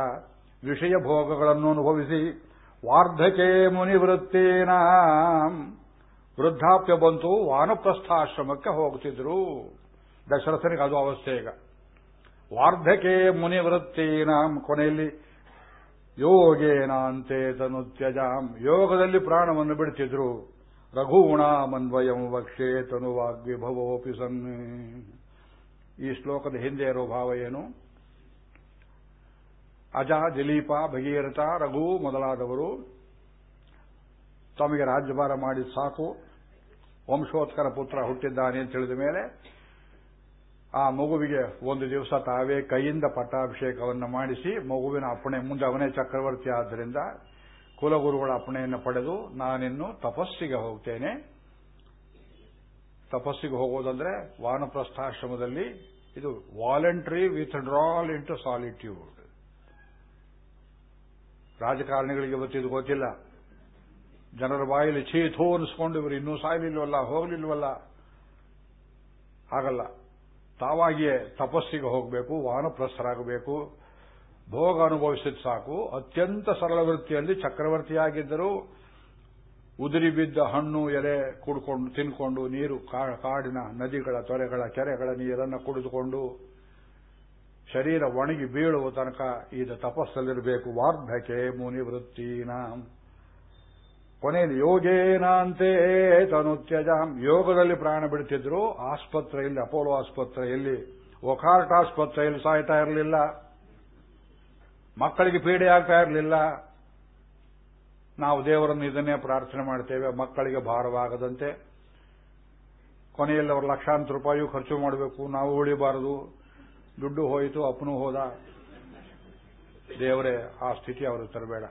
ವಿಷಯ ಭೋಗಗಳನ್ನು ಅನುಭವಿಸಿ, ವಾರ್ಧಕೆ ಮುನಿವೃತ್ತೇನ ವೃದ್ಧಾಪ್ಯ ಬಂತು, ವಾನಪ್ರಸ್ಥಾಶ್ರಮಕ್ಕೆ ಹೋಗುತ್ತಿದ್ರು ದಶರಥನಿಗೆ ಅದು ಅವಸ್ಥೆ ಈಗ. ವಾರ್ಧಕೆ ಮುನಿವೃತ್ತೇನ ಕೊನೆಯಲ್ಲಿ ತನು ತ್ಯಜಾಂ ಯೋಗದಲ್ಲಿ ಪ್ರಾಣವನ್ನು ಬಿಡ್ತಿದ್ರು. ರಘುಗುಣಾಮನ್ವಯಂ ವಕ್ಷೇ ತನುವಾಗ್ವಿಭವೋಪಿ ಸನ್ ಈ ಶ್ಲೋಕದ ಹಿಂದೆ ಇರೋ ಭಾವ ಏನು? ಅಜ ದಿಲೀಪ ಭಗೀರಥ, ರಘು ಮೊದಲಾದವರು ತಮಗೆ ರಾಜ್ಯಭಾರ ಮಾಡಿ ಸಾಕು, ವಂಶೋತ್ಕರ ಪುತ್ರ ಹುಟ್ಟಿದ್ದಾನೆ ಅಂತ ತಿಳಿದ ಮೇಲೆ ಆ ಮಗುವಿಗೆ ಒಂದು ದಿವಸ ತಾವೇ ಕೈಯಿಂದ ಪಟ್ಟಾಭಿಷೇಕವನ್ನು ಮಾಡಿಸಿ ಮಗುವಿನ ಅಪ್ಪಣೆ ಮುಂದೆ ಅವನೇ ಚಕ್ರವರ್ತಿ ಆದ್ದರಿಂದ ಕುಲಗುರುಗಳ ಅಪ್ಪಣೆಯನ್ನು ಪಡೆದು ನಾನಿನ್ನು ತಪಸ್ಸಿಗೆ ಹೋಗ್ತೇನೆ. ತಪಸ್ಸಿಗೆ ಹೋಗೋದಂದ್ರೆ ವಾನಪ್ರಸ್ಥಾಶ್ರಮದಲ್ಲಿ ಇದು voluntary withdrawal into solitude ರಾಜಕಾರಣಿಗಳಿಗೆ ಗೊತ್ತಿದ್ದು ಗೊತ್ತಿಲ್ಲ. ಜನರ ಬಾಯಲ್ಲಿ ಛೀಥು ಅನಿಸ್ಕೊಂಡು ಇವರು ಇನ್ನೂ ಸಾಯಲಿಲ್ವಲ್ಲ, ಹೋಗಲಿಲ್ವಲ್ಲ? ಹಾಗಲ್ಲ. ತಾವಾಗಿಯೇ ತಪಸ್ಸಿಗೆ ಹೋಗಬೇಕು, ವಾನಪ್ರಸ್ಥರಾಗಬೇಕು. ಭೋಗ ಅನುಭವಿಸಿದ ಸಾಕು. ಅತ್ಯಂತ ಸರಳ ವೃತ್ತಿಯಲ್ಲಿ ಚಕ್ರವರ್ತಿಯಾಗಿದ್ದರೂ ಉದುರಿ ಬಿದ್ದ ಹಣ್ಣು, ಎಲೆ ಕುಡ್ಕೊಂಡು, ತಿನ್ಕೊಂಡು, ನೀರು ಕಾಡಿನ ನದಿಗಳ ತೊರೆಗಳ ಕೆರೆಗಳ ನೀರನ್ನು ಕುಡಿದುಕೊಂಡು ಶರೀರ ಒಣಗಿ ಬೀಳುವ ತನಕ ಇದು ತಪಸ್ಸಲ್ಲಿರಬೇಕು. ವಾರ್ಧಕೆ ಮುನಿವೃತ್ತಿನ. ಕೊನೆಯಲ್ಲಿ ಯೋಗೇನಾಂತೆ ತ್ಯಜ. ಯೋಗದಲ್ಲಿ ಪ್ರಾಣ ಬಿಡ್ತಿದ್ರು. ಆಸ್ಪತ್ರೆಯಲ್ಲಿ, ಅಪೋಲೋ ಆಸ್ಪತ್ರೆಯಲ್ಲಿ, ಒಕಾರ್ಟ್ ಆಸ್ಪತ್ರೆಯಲ್ಲಿ ಸಾಯ್ತಾ ಇರಲಿಲ್ಲ. ಮಕ್ಕಳಿಗೆ ಪೀಡೆ ಆಗ್ತಾ ಇರಲಿಲ್ಲ. ನಾವು ದೇವರನ್ನು ಇದನ್ನೇ ಪ್ರಾರ್ಥನೆ ಮಾಡ್ತೇವೆ. ಮಕ್ಕಳಿಗೆ ಭಾರವಾಗದಂತೆ. ಕೊನೆಯಲ್ಲಿ ಅವರು ಲಕ್ಷಾಂತರ ರೂಪಾಯಿ ಖರ್ಚು ಮಾಡಬೇಕು. ನಾವು ಉಳಿಬಾರದು. ದುಡ್ಡು ಹೋಯಿತು, ಅಪ್ಪನೂ ಹೋದ. ದೇವರೇ, ಆ ಸ್ಥಿತಿ ಅವ್ರಿಗೆ ತರಬೇಡ.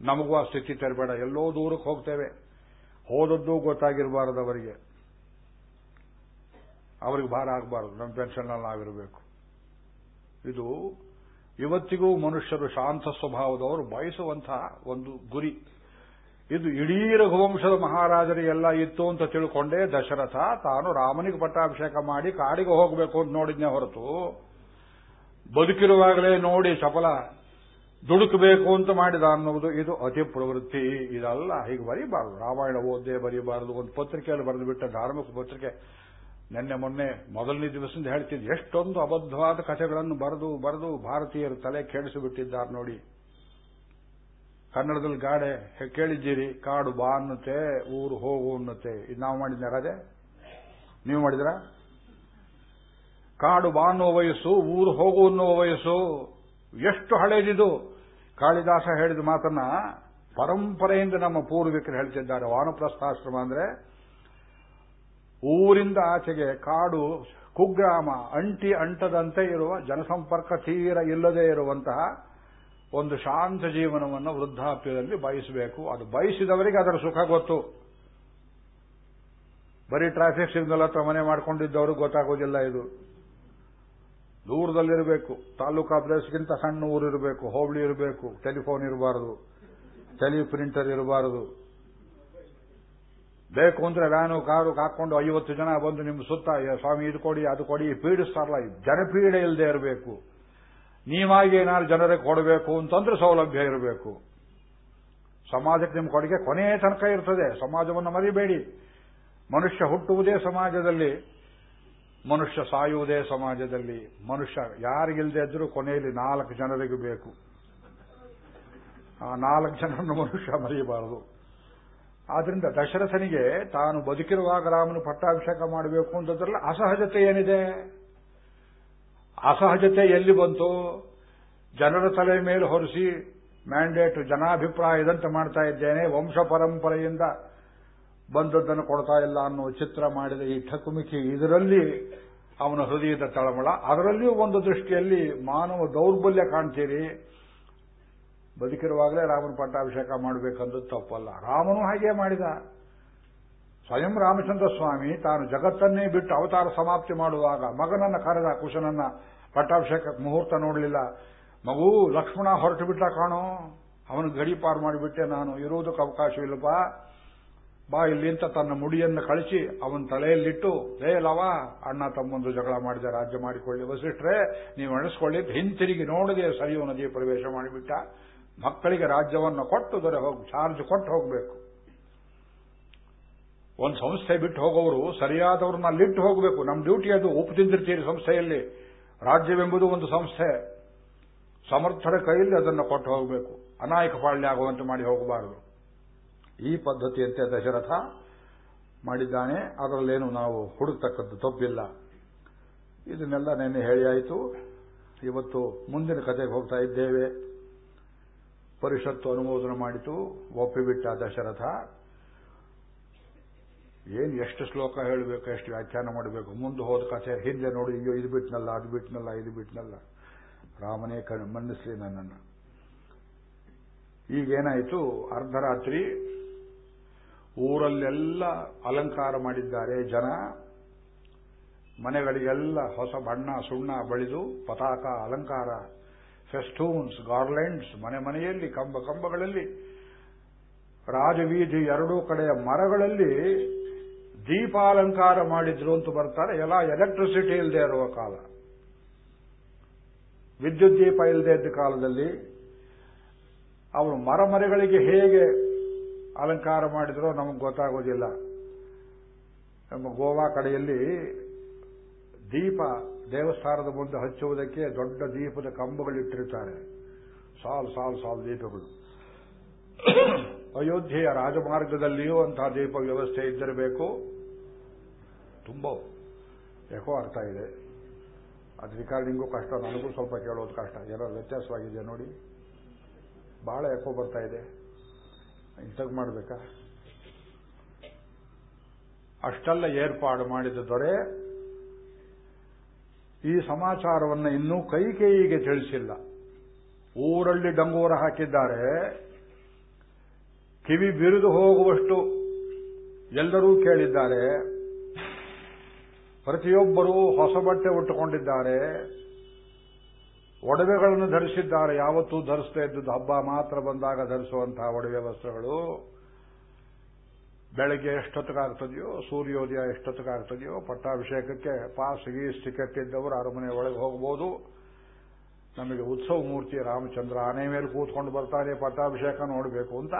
ನಮಗೂ ಆ ಸ್ಥಿತಿ ತರಬೇಡ. ಎಲ್ಲೋ ದೂರಕ್ಕೆ ಹೋಗ್ತೇವೆ. ಹೋದದ್ದು ಗೊತ್ತಾಗಿರಬಾರದು ಅವರಿಗೆ. ಅವ್ರಿಗೆ ಭಾರ ಆಗಬಾರದು. ನಮ್ಮ ಪೆನ್ಷನ್ನಲ್ಲಿ ನಾವಿರಬೇಕು. ಇದು ಇವತ್ತಿಗೂ ಮನುಷ್ಯರು ಶಾಂತ ಸ್ವಭಾವದವರು ಬಯಸುವಂತಹ ಒಂದು ಗುರಿ. ಇದು ಇಡೀ ರಘುವಂಶದ ಮಹಾರಾಜರಿಗೆಲ್ಲ ಇತ್ತು ಅಂತ ತಿಳ್ಕೊಂಡೆ ದಶರಥ ತಾನು ರಾಮನಿಗೆ ಪಟ್ಟಾಭಿಷೇಕ ಮಾಡಿ ಕಾಡಿಗೆ ಹೋಗಬೇಕು ಅಂತ ನೋಡಿದ್ನೇ ಹೊರತು, ಬದುಕಿರುವಾಗಲೇ ನೋಡಿ ಚಪಲ ದುಡುಕಬೇಕು ಅಂತ ಮಾಡಿದ ಅನ್ನೋದು ಇದು ಅತಿ ಪ್ರವೃತ್ತಿ. ಇದಲ್ಲ, ಹೀಗೆ ಬರೀಬಾರದು. ರಾಮಾಯಣ ಓದ್ದೆ ಬರೀಬಾರದು. ಒಂದು ಪತ್ರಿಕೆಯಲ್ಲಿ ಬರೆದು ಬಿಟ್ಟ ಧಾರ್ಮಿಕ ಪತ್ರಿಕೆ. ನಿನ್ನೆ ಮೊನ್ನೆ ಮೊದಲನೇ ದಿವಸದಿಂದ ಹೇಳ್ತಿದ್ದೆ, ಎಷ್ಟೊಂದು ಅಬದ್ಧವಾದ ಕಥೆಗಳನ್ನು ಬರೆದು ಬರೆದು ಭಾರತೀಯರು ತಲೆ ಕೆಡಿಸಿಬಿಟ್ಟಿದ್ದಾರೆ ನೋಡಿ. ಕನ್ನಡದಲ್ಲಿ ಗಾಡೆ ಕೇಳಿದ್ದೀರಿ, ಕಾಡು ಬಾ ಅನ್ನುತ್ತೆ, ಊರು ಹೋಗು ಅನ್ನುತ್ತೆ. ಇದು ನಾವು ಮಾಡಿದ್ನ ಅದೇ? ನೀವು ಮಾಡಿದ್ರ ಕಾಡು ಬಾ ಅನ್ನುವ ವಯಸ್ಸು, ಊರು ಹೋಗು ಅನ್ನುವ ವಯಸ್ಸು, ಎಷ್ಟು ಹಳೇದಿದು. ಕಾಳಿದಾಸ ಹೇಳಿದ ಮಾತನ್ನ ಪರಂಪರೆಯಿಂದ ನಮ್ಮ ಪೂರ್ವಿಕರು ಹೇಳ್ತಿದ್ದಾರೆ. ವಾನಪ್ರಸ್ಥಾಶ್ರಮ ಅಂದ್ರೆ ಊರಿಂದ ಆಚೆಗೆ ಕಾಡು, ಕುಗ್ರಾಮ, ಅಂಟಿ ಅಂಟದಂತೆ ಇರುವ ಜನಸಂಪರ್ಕ ತೀರ ಇಲ್ಲದೆ ಇರುವಂತಹ ಒಂದು ಶಾಂತ ಜೀವನವನ್ನು ವೃದ್ಧಾಪ್ಯದಲ್ಲಿ ಬಯಸಬೇಕು. ಅದು ಬಯಸಿದವರಿಗೆ ಅದರ ಸುಖ ಗೊತ್ತು. ಬರೀ ಟ್ರಾಫಿಕ್ ಸಿಗ್ನಲ್ ಹತ್ರ ಮನೆ ಮಾಡ್ಕೊಂಡಿದ್ದವರು ಗೊತ್ತಾಗೋದಿಲ್ಲ ಇದು. ದೂರದಲ್ಲಿರಬೇಕು ತಾಲೂಕಾ ಪ್ಲೇಸ್ಗಿಂತ ಸಣ್ಣ ಊರಿರಬೇಕು ಹೋಬಳಿ ಇರಬೇಕು. ಟೆಲಿಫೋನ್ ಇರಬಾರದು. ಟೆಲಿ ಪ್ರಿಂಟರ್ ಇರಬಾರದು. ಬೇಕು ಅಂದ್ರೆ ವ್ಯಾನು, ಕಾರು ಕಾಕೊಂಡು ಐವತ್ತು ಜನ ಬಂದು ನಿಮ್ಮ ಸುತ್ತ ಸ್ವಾಮಿ ಇದು ಕೊಡಿ, ಅದು ಕೊಡಿ, ಪೀಡಿಸ್ತಾರಲ್ಲ ಜನಪೀಡೆ ಇಲ್ಲದೆ ಇರಬೇಕು. ನೀವಾಗಿ ಏನಾದ್ರು ಜನರಿಗೆ ಕೊಡಬೇಕು ಅಂತಂದ್ರೆ ಸೌಲಭ್ಯ ಇರಬೇಕು. ಸಮಾಜಕ್ಕೆ ನಿಮ್ಮ ಕೊಡುಗೆ ಕೊನೆಯ ತನಕ ಇರ್ತದೆ. ಸಮಾಜವನ್ನು ಮರಿಬೇಡಿ. ಮನುಷ್ಯ ಹುಟ್ಟುವುದೇ ಸಮಾಜದಲ್ಲಿ, ಮನುಷ್ಯ ಸಾಯುವುದೇ ಸಮಾಜದಲ್ಲಿ. ಮನುಷ್ಯ ಯಾರಿಗಿಲ್ಲದೆ ಇದ್ರೂ ಕೊನೆಯಲ್ಲಿ ನಾಲ್ಕು ಜನರಿಗೂ ಬೇಕು. ಆ ನಾಲ್ಕು ಜನರನ್ನು ಮನುಷ್ಯ ಮರೆಯಬಾರದು ಆದ್ರಿಂದ ದಶರಥನಿಗೆ ತಾನು ಬದುಕಿರುವಾಗ ರಾಮನು ಪಟ್ಟಾಭಿಷೇಕ ಮಾಡಬೇಕು ಅಂತದ್ರಲ್ಲ ಅಸಹಜತೆ ಏನಿದೆ? ಅಸಹಜತೆ ಎಲ್ಲಿ ಬಂತು? ಜನರ ತಲೆ ಮೇಲೆ ಹೊರಿಸಿ ಮ್ಯಾಂಡೇಟ್ ಜನಾಭಿಪ್ರಾಯದಂತೆ ಮಾಡ್ತಾ ಇದ್ದೇನೆ, ವಂಶ ಪರಂಪರೆಯಿಂದ ಬಂದದ್ದನ್ನು ಕೊಡ್ತಾ ಇಲ್ಲ ಅನ್ನೋ ಚಿತ್ರ ಮಾಡಿದ ಈ ಠಕುಮಿಕಿ ಇದರಲ್ಲಿ ಅವನ ಹೃದಯದ ತಳಮಳ. ಅದರಲ್ಲಿಯೂ ಒಂದು ದೃಷ್ಟಿಯಲ್ಲಿ ಮಾನವ ದೌರ್ಬಲ್ಯ ಕಾಣ್ತೀರಿ. ಬದುಕಿರುವಾಗಲೇ ರಾಮನ ಪಟ್ಟಾಭಿಷೇಕ ಮಾಡಬೇಕಂದು ತಪ್ಪಲ್ಲ. ರಾಮನು ಹಾಗೆ ಮಾಡಿದ. ಸ್ವಯಂ ರಾಮಚಂದ್ರ ಸ್ವಾಮಿ ತಾನು ಜಗತ್ತನ್ನೇ ಬಿಟ್ಟು ಅವತಾರ ಸಮಾಪ್ತಿ ಮಾಡುವಾಗ ಮಗನನ್ನ ಕರೆದ, ಕುಶನನ್ನ ಪಟ್ಟಾಭಿಷೇಕ ಮುಹೂರ್ತ ನೋಡಲಿಲ್ಲ. ಮಗು ಲಕ್ಷ್ಮಣ ಹೊರಟು ಬಿಟ್ಟ ಕಾಣೋ. ಅವನು ಗಡಿಪಾರು ಮಾಡಿಬಿಟ್ಟೆ ನಾನು. ಇರುವುದಕ್ಕೆ ಅವಕಾಶವಿಲ್ಲಪ್ಪ ಬಾ ಇಲ್ಲಿ ಅಂತ ತನ್ನ ಮುಡಿಯನ್ನು ಕಳಿಸಿ ಅವನ ತಲೆಯಲ್ಲಿಟ್ಟು, ಲೇ ಲವ, ಅಣ್ಣ ತಮ್ಮೊಂದು ಜಗಳ ಮಾಡಿದ, ರಾಜ್ಯ ಮಾಡಿಕೊಳ್ಳಿ. ವಸಿಷ್ಠರೇ, ನೀವು ಅಣಿಸ್ಕೊಳ್ಳಿ ಹಿಂತಿರುಗಿ ನೋಡದೆ ಸರಿಯೋ ನದಿ ಪ್ರವೇಶ ಮಾಡಿಬಿಟ್ಟ. ಮಕ್ಕಳಿಗೆ ರಾಜ್ಯವನ್ನು ಕೊಟ್ಟು ದೊರೆ ಹೋಗಿ ಚಾರ್ಜ್ ಕೊಟ್ಟು ಹೋಗಬೇಕು. ಒಂದು ಸಂಸ್ಥೆ ಬಿಟ್ಟು ಹೋಗೋರು ಸರಿಯಾದವ್ರನ್ನ ಅಲ್ಲಿಟ್ಟು ಹೋಗಬೇಕು. ನಮ್ಮ ಡ್ಯೂಟಿ ಅದು ಉಪ್ಪು ತಿಂದಿರ್ತೀರಿ ಸಂಸ್ಥೆಯಲ್ಲಿ. ರಾಜ್ಯವೆಂಬುದು ಒಂದು ಸಂಸ್ಥೆ. ಸಮರ್ಥರ ಕೈಯಲ್ಲಿ ಅದನ್ನು ಕೊಟ್ಟು ಹೋಗಬೇಕು. ಅನಾಯಕ ಪಾಳ್ಯ ಆಗುವಂತೆ ಮಾಡಿ ಹೋಗಬಾರದು. ಈ ಪದ್ಧತಿಯಂತೆ ದಶರಥ ಮಾಡಿದ್ದಾನೆ. ಅದರಲ್ಲೇನು ನಾವು ಹುಡುಕ್ತಕ್ಕದ್ದು ತಪ್ಪಿಲ್ಲ. ಇದನ್ನೆಲ್ಲ ನೆನ್ನೆ ಹೇಳಿ ಆಯಿತು. ಇವತ್ತು ಮುಂದಿನ ಕಥೆಗೆ ಹೋಗ್ತಾ ಇದ್ದೇವೆ. ಪರಿಷತ್ತು ಅನುಮೋದನೆ ಮಾಡಿತು, ಒಪ್ಪಿಬಿಟ್ಟ ದಶರಥ. ಏನು ಎಷ್ಟು ಶ್ಲೋಕ ಹೇಳಬೇಕು, ಎಷ್ಟು ವ್ಯಾಖ್ಯಾನ ಮಾಡಬೇಕು? ಮುಂದೆ ಹೋದ ಕಥೆ, ಹಿಂದೆ ನೋಡಿ, ಅಯ್ಯೋ, ಇದು ಬಿಟ್ನಲ್ಲ, ಅದು ಬಿಟ್ನಲ್ಲ, ಇದು ಬಿಟ್ನಲ್ಲ. ರಾಮನೇ ಕಣ್ ಮನ್ನಿಸ್ಲಿ ನನ್ನನ್ನು. ಈಗೇನಾಯಿತು? ಅರ್ಧರಾತ್ರಿ ಊರಲ್ಲೆಲ್ಲ ಅಲಂಕಾರ ಮಾಡಿದ್ದಾರೆ ಜನ. ಮನೆಗಳಿಗೆಲ್ಲ ಹೊಸ ಬಣ್ಣ, ಸುಣ್ಣ ಬಳಿದು ಪತಾಕ ಅಲಂಕಾರ ಫೆಸ್ಟೂನ್ಸ್, ಗಾರ್ಲೆಂಡ್ಸ್, ಮನೆ ಮನೆಯಲ್ಲಿ, ಕಂಬ ಕಂಬಗಳಲ್ಲಿ, ರಾಜವೀಧಿ ಎರಡೂ ಕಡೆಯ ಮರಗಳಲ್ಲಿ ದೀಪಾಲಂಕಾರ ಮಾಡಿದ್ರು ಅಂತ ಬರ್ತಾರೆ. ಎಲ್ಲ ಎಲೆಕ್ಟ್ರಿಸಿಟಿ ಇಲ್ಲದೆ ಇರುವ ಕಾಲ. ವಿದ್ಯುತ್ ದೀಪ ಇಲ್ಲದೆ ಇದ್ದ ಕಾಲದಲ್ಲಿ ಅವರು ಮರಮರೆಗಳಿಗೆ ಹೇಗೆ ಅಲಂಕಾರ ಮಾಡಿದ್ರೋ ನಮಗೆ ಗೊತ್ತಾಗೋದಿಲ್ಲ. ನಮ್ಮ ಗೋವಾ ಕಡೆಯಲ್ಲಿ ದೀಪ ದೇವಸ್ಥಾನದ ಮುಂದೆ ಹಚ್ಚುವುದಕ್ಕೆ ದೊಡ್ಡ ದೀಪದ ಕಂಬಗಳಿಟ್ಟಿರ್ತಾರೆ ಸಾಲು ಸಾಲು ಸಾಲು ದೀಪಗಳು. ಅಯೋಧ್ಯೆಯ ರಾಜಮಾರ್ಗದಲ್ಲಿಯೂ ಅಂತಹ ದೀಪ ವ್ಯವಸ್ಥೆ ಇದ್ದಿರಬೇಕು. ತುಂಬ ಯಾಕೋ ಅರ್ಥ ಇದೆ. ಅದು ರಿಕಾರ್ಡಿಂಗು ಕಷ್ಟ, ನನಗೂ ಸ್ವಲ್ಪ ಕೇಳೋದು ಕಷ್ಟ. ಏನೋ ವ್ಯತ್ಯಾಸವಾಗಿದೆ ನೋಡಿ? ಬಹಳ ಯಾಕೋ ಬರ್ತಾ ಇದೆ. ಇಂಥದ್ದು ಮಾಡಬೇಕಾ? ಅಷ್ಟೆಲ್ಲ ಏರ್ಪಾಡು ಮಾಡಿದ ದೊರೆ ಈ ಸಮಾಚಾರವನ್ನು ಇನ್ನೂ ಕೈಕೇಯಿಗೆ ತಿಳಿಸಿಲ್ಲ. ಊರಲ್ಲಿ ಡಂಗೂರ ಹಾಕಿದ್ದಾರೆ. ಕಿವಿ ಬಿರಿದು ಹೋಗುವಷ್ಟು ಎಲ್ಲರೂ ಕೇಳಿದ್ದಾರೆ. ಪ್ರತಿಯೊಬ್ಬರೂ ಹೊಸ ಬಟ್ಟೆ ಉಟ್ಟುಕೊಂಡಿದ್ದಾರೆ. ಒಡವೆಗಳನ್ನು ಧರಿಸಿದ್ದಾರೆ. ಯಾವತ್ತೂ ಧರಿಸದೇ ಇದ್ದದ್ದು ಹಬ್ಬ ಮಾತ್ರ ಬಂದಾಗ ಧರಿಸುವಂತಹ ಒಡವೆ ವಸ್ತ್ರಗಳು. ಬೆಳಗ್ಗೆ ಎಷ್ಟೊತ್ತಿಗಾಗ್ತದೆಯೋ ಸೂರ್ಯೋದಯ ಎಷ್ಟೊತ್ತಿಗಾಗ್ತದೆಯೋ ಪಟ್ಟಾಭಿಷೇಕಕ್ಕೆ ಪಾಸ್ ಗೀಸ್ ಟಿಕೆಟ್ ಇದ್ದವರು ಅರಮನೆ ಒಳಗೆ ಹೋಗಬಹುದು ನಮಗೆ ಉತ್ಸವ ಮೂರ್ತಿ ರಾಮಚಂದ್ರ ಆನೆ ಮೇಲೆ ಕೂತ್ಕೊಂಡು ಬರ್ತಾನೆ ಪಟ್ಟಾಭಿಷೇಕ ನೋಡಬೇಕು ಅಂತ.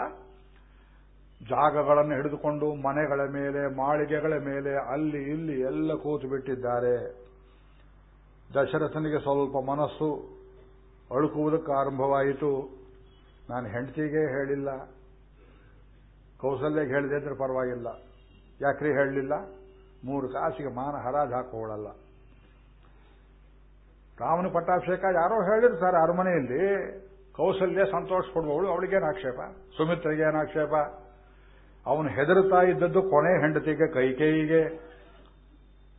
ಜಾಗಗಳನ್ನು ಹಿಡಿದುಕೊಂಡು ಮನೆಗಳ ಮೇಲೆ, ಮಾಳಿಗೆಗಳ ಮೇಲೆ ಅಲ್ಲಿ ಇಲ್ಲಿ ಎಲ್ಲ ಕೂತು ಬಿಟ್ಟಿದ್ದಾರೆ ದಶರಥನಿಗೆ ಸ್ವಲ್ಪ ಮನಸ್ಸು ಅಳುಕುವುದಕ್ಕೆ ಆರಂಭವಾಯಿತು. ನಾನು ಹೆಂಡತಿಗೆ ಹೇಳಿಲ್ಲ. ಕೌಸಲ್ಯಗೆ ಹೇಳಿದೆ ಅಂದ್ರೆ ಪರವಾಗಿಲ್ಲ. ಯಾಕ್ರಿ ಹೇಳಲಿಲ್ಲ? ಮೂರು ಕಾಸಿಗೆ ಮಾನ ಹರಾಜು ಹಾಕೋಳಲ್ಲ ರಾಮನ ಪಟ್ಟಾಭಿಷೇಕ ಯಾರೋ ಹೇಳಿರ್ತಾರೆ ಅರಮನೆಯಲ್ಲಿ. ಕೌಸಲ್ಯ ಸಂತೋಷ ಪಡುವವಳು ಅವಳಿಗೇನು ಆಕ್ಷೇಪ? ಸುಮಿತ್ರಿಗೆ ಏನು ಆಕ್ಷೇಪ? ಅವನು ಹೆದರುತ್ತಾ ಇದ್ದದ್ದು ಕೊನೆ ಹೆಂಡತಿಗೆ ಕೈಕೇಯಿಗೆ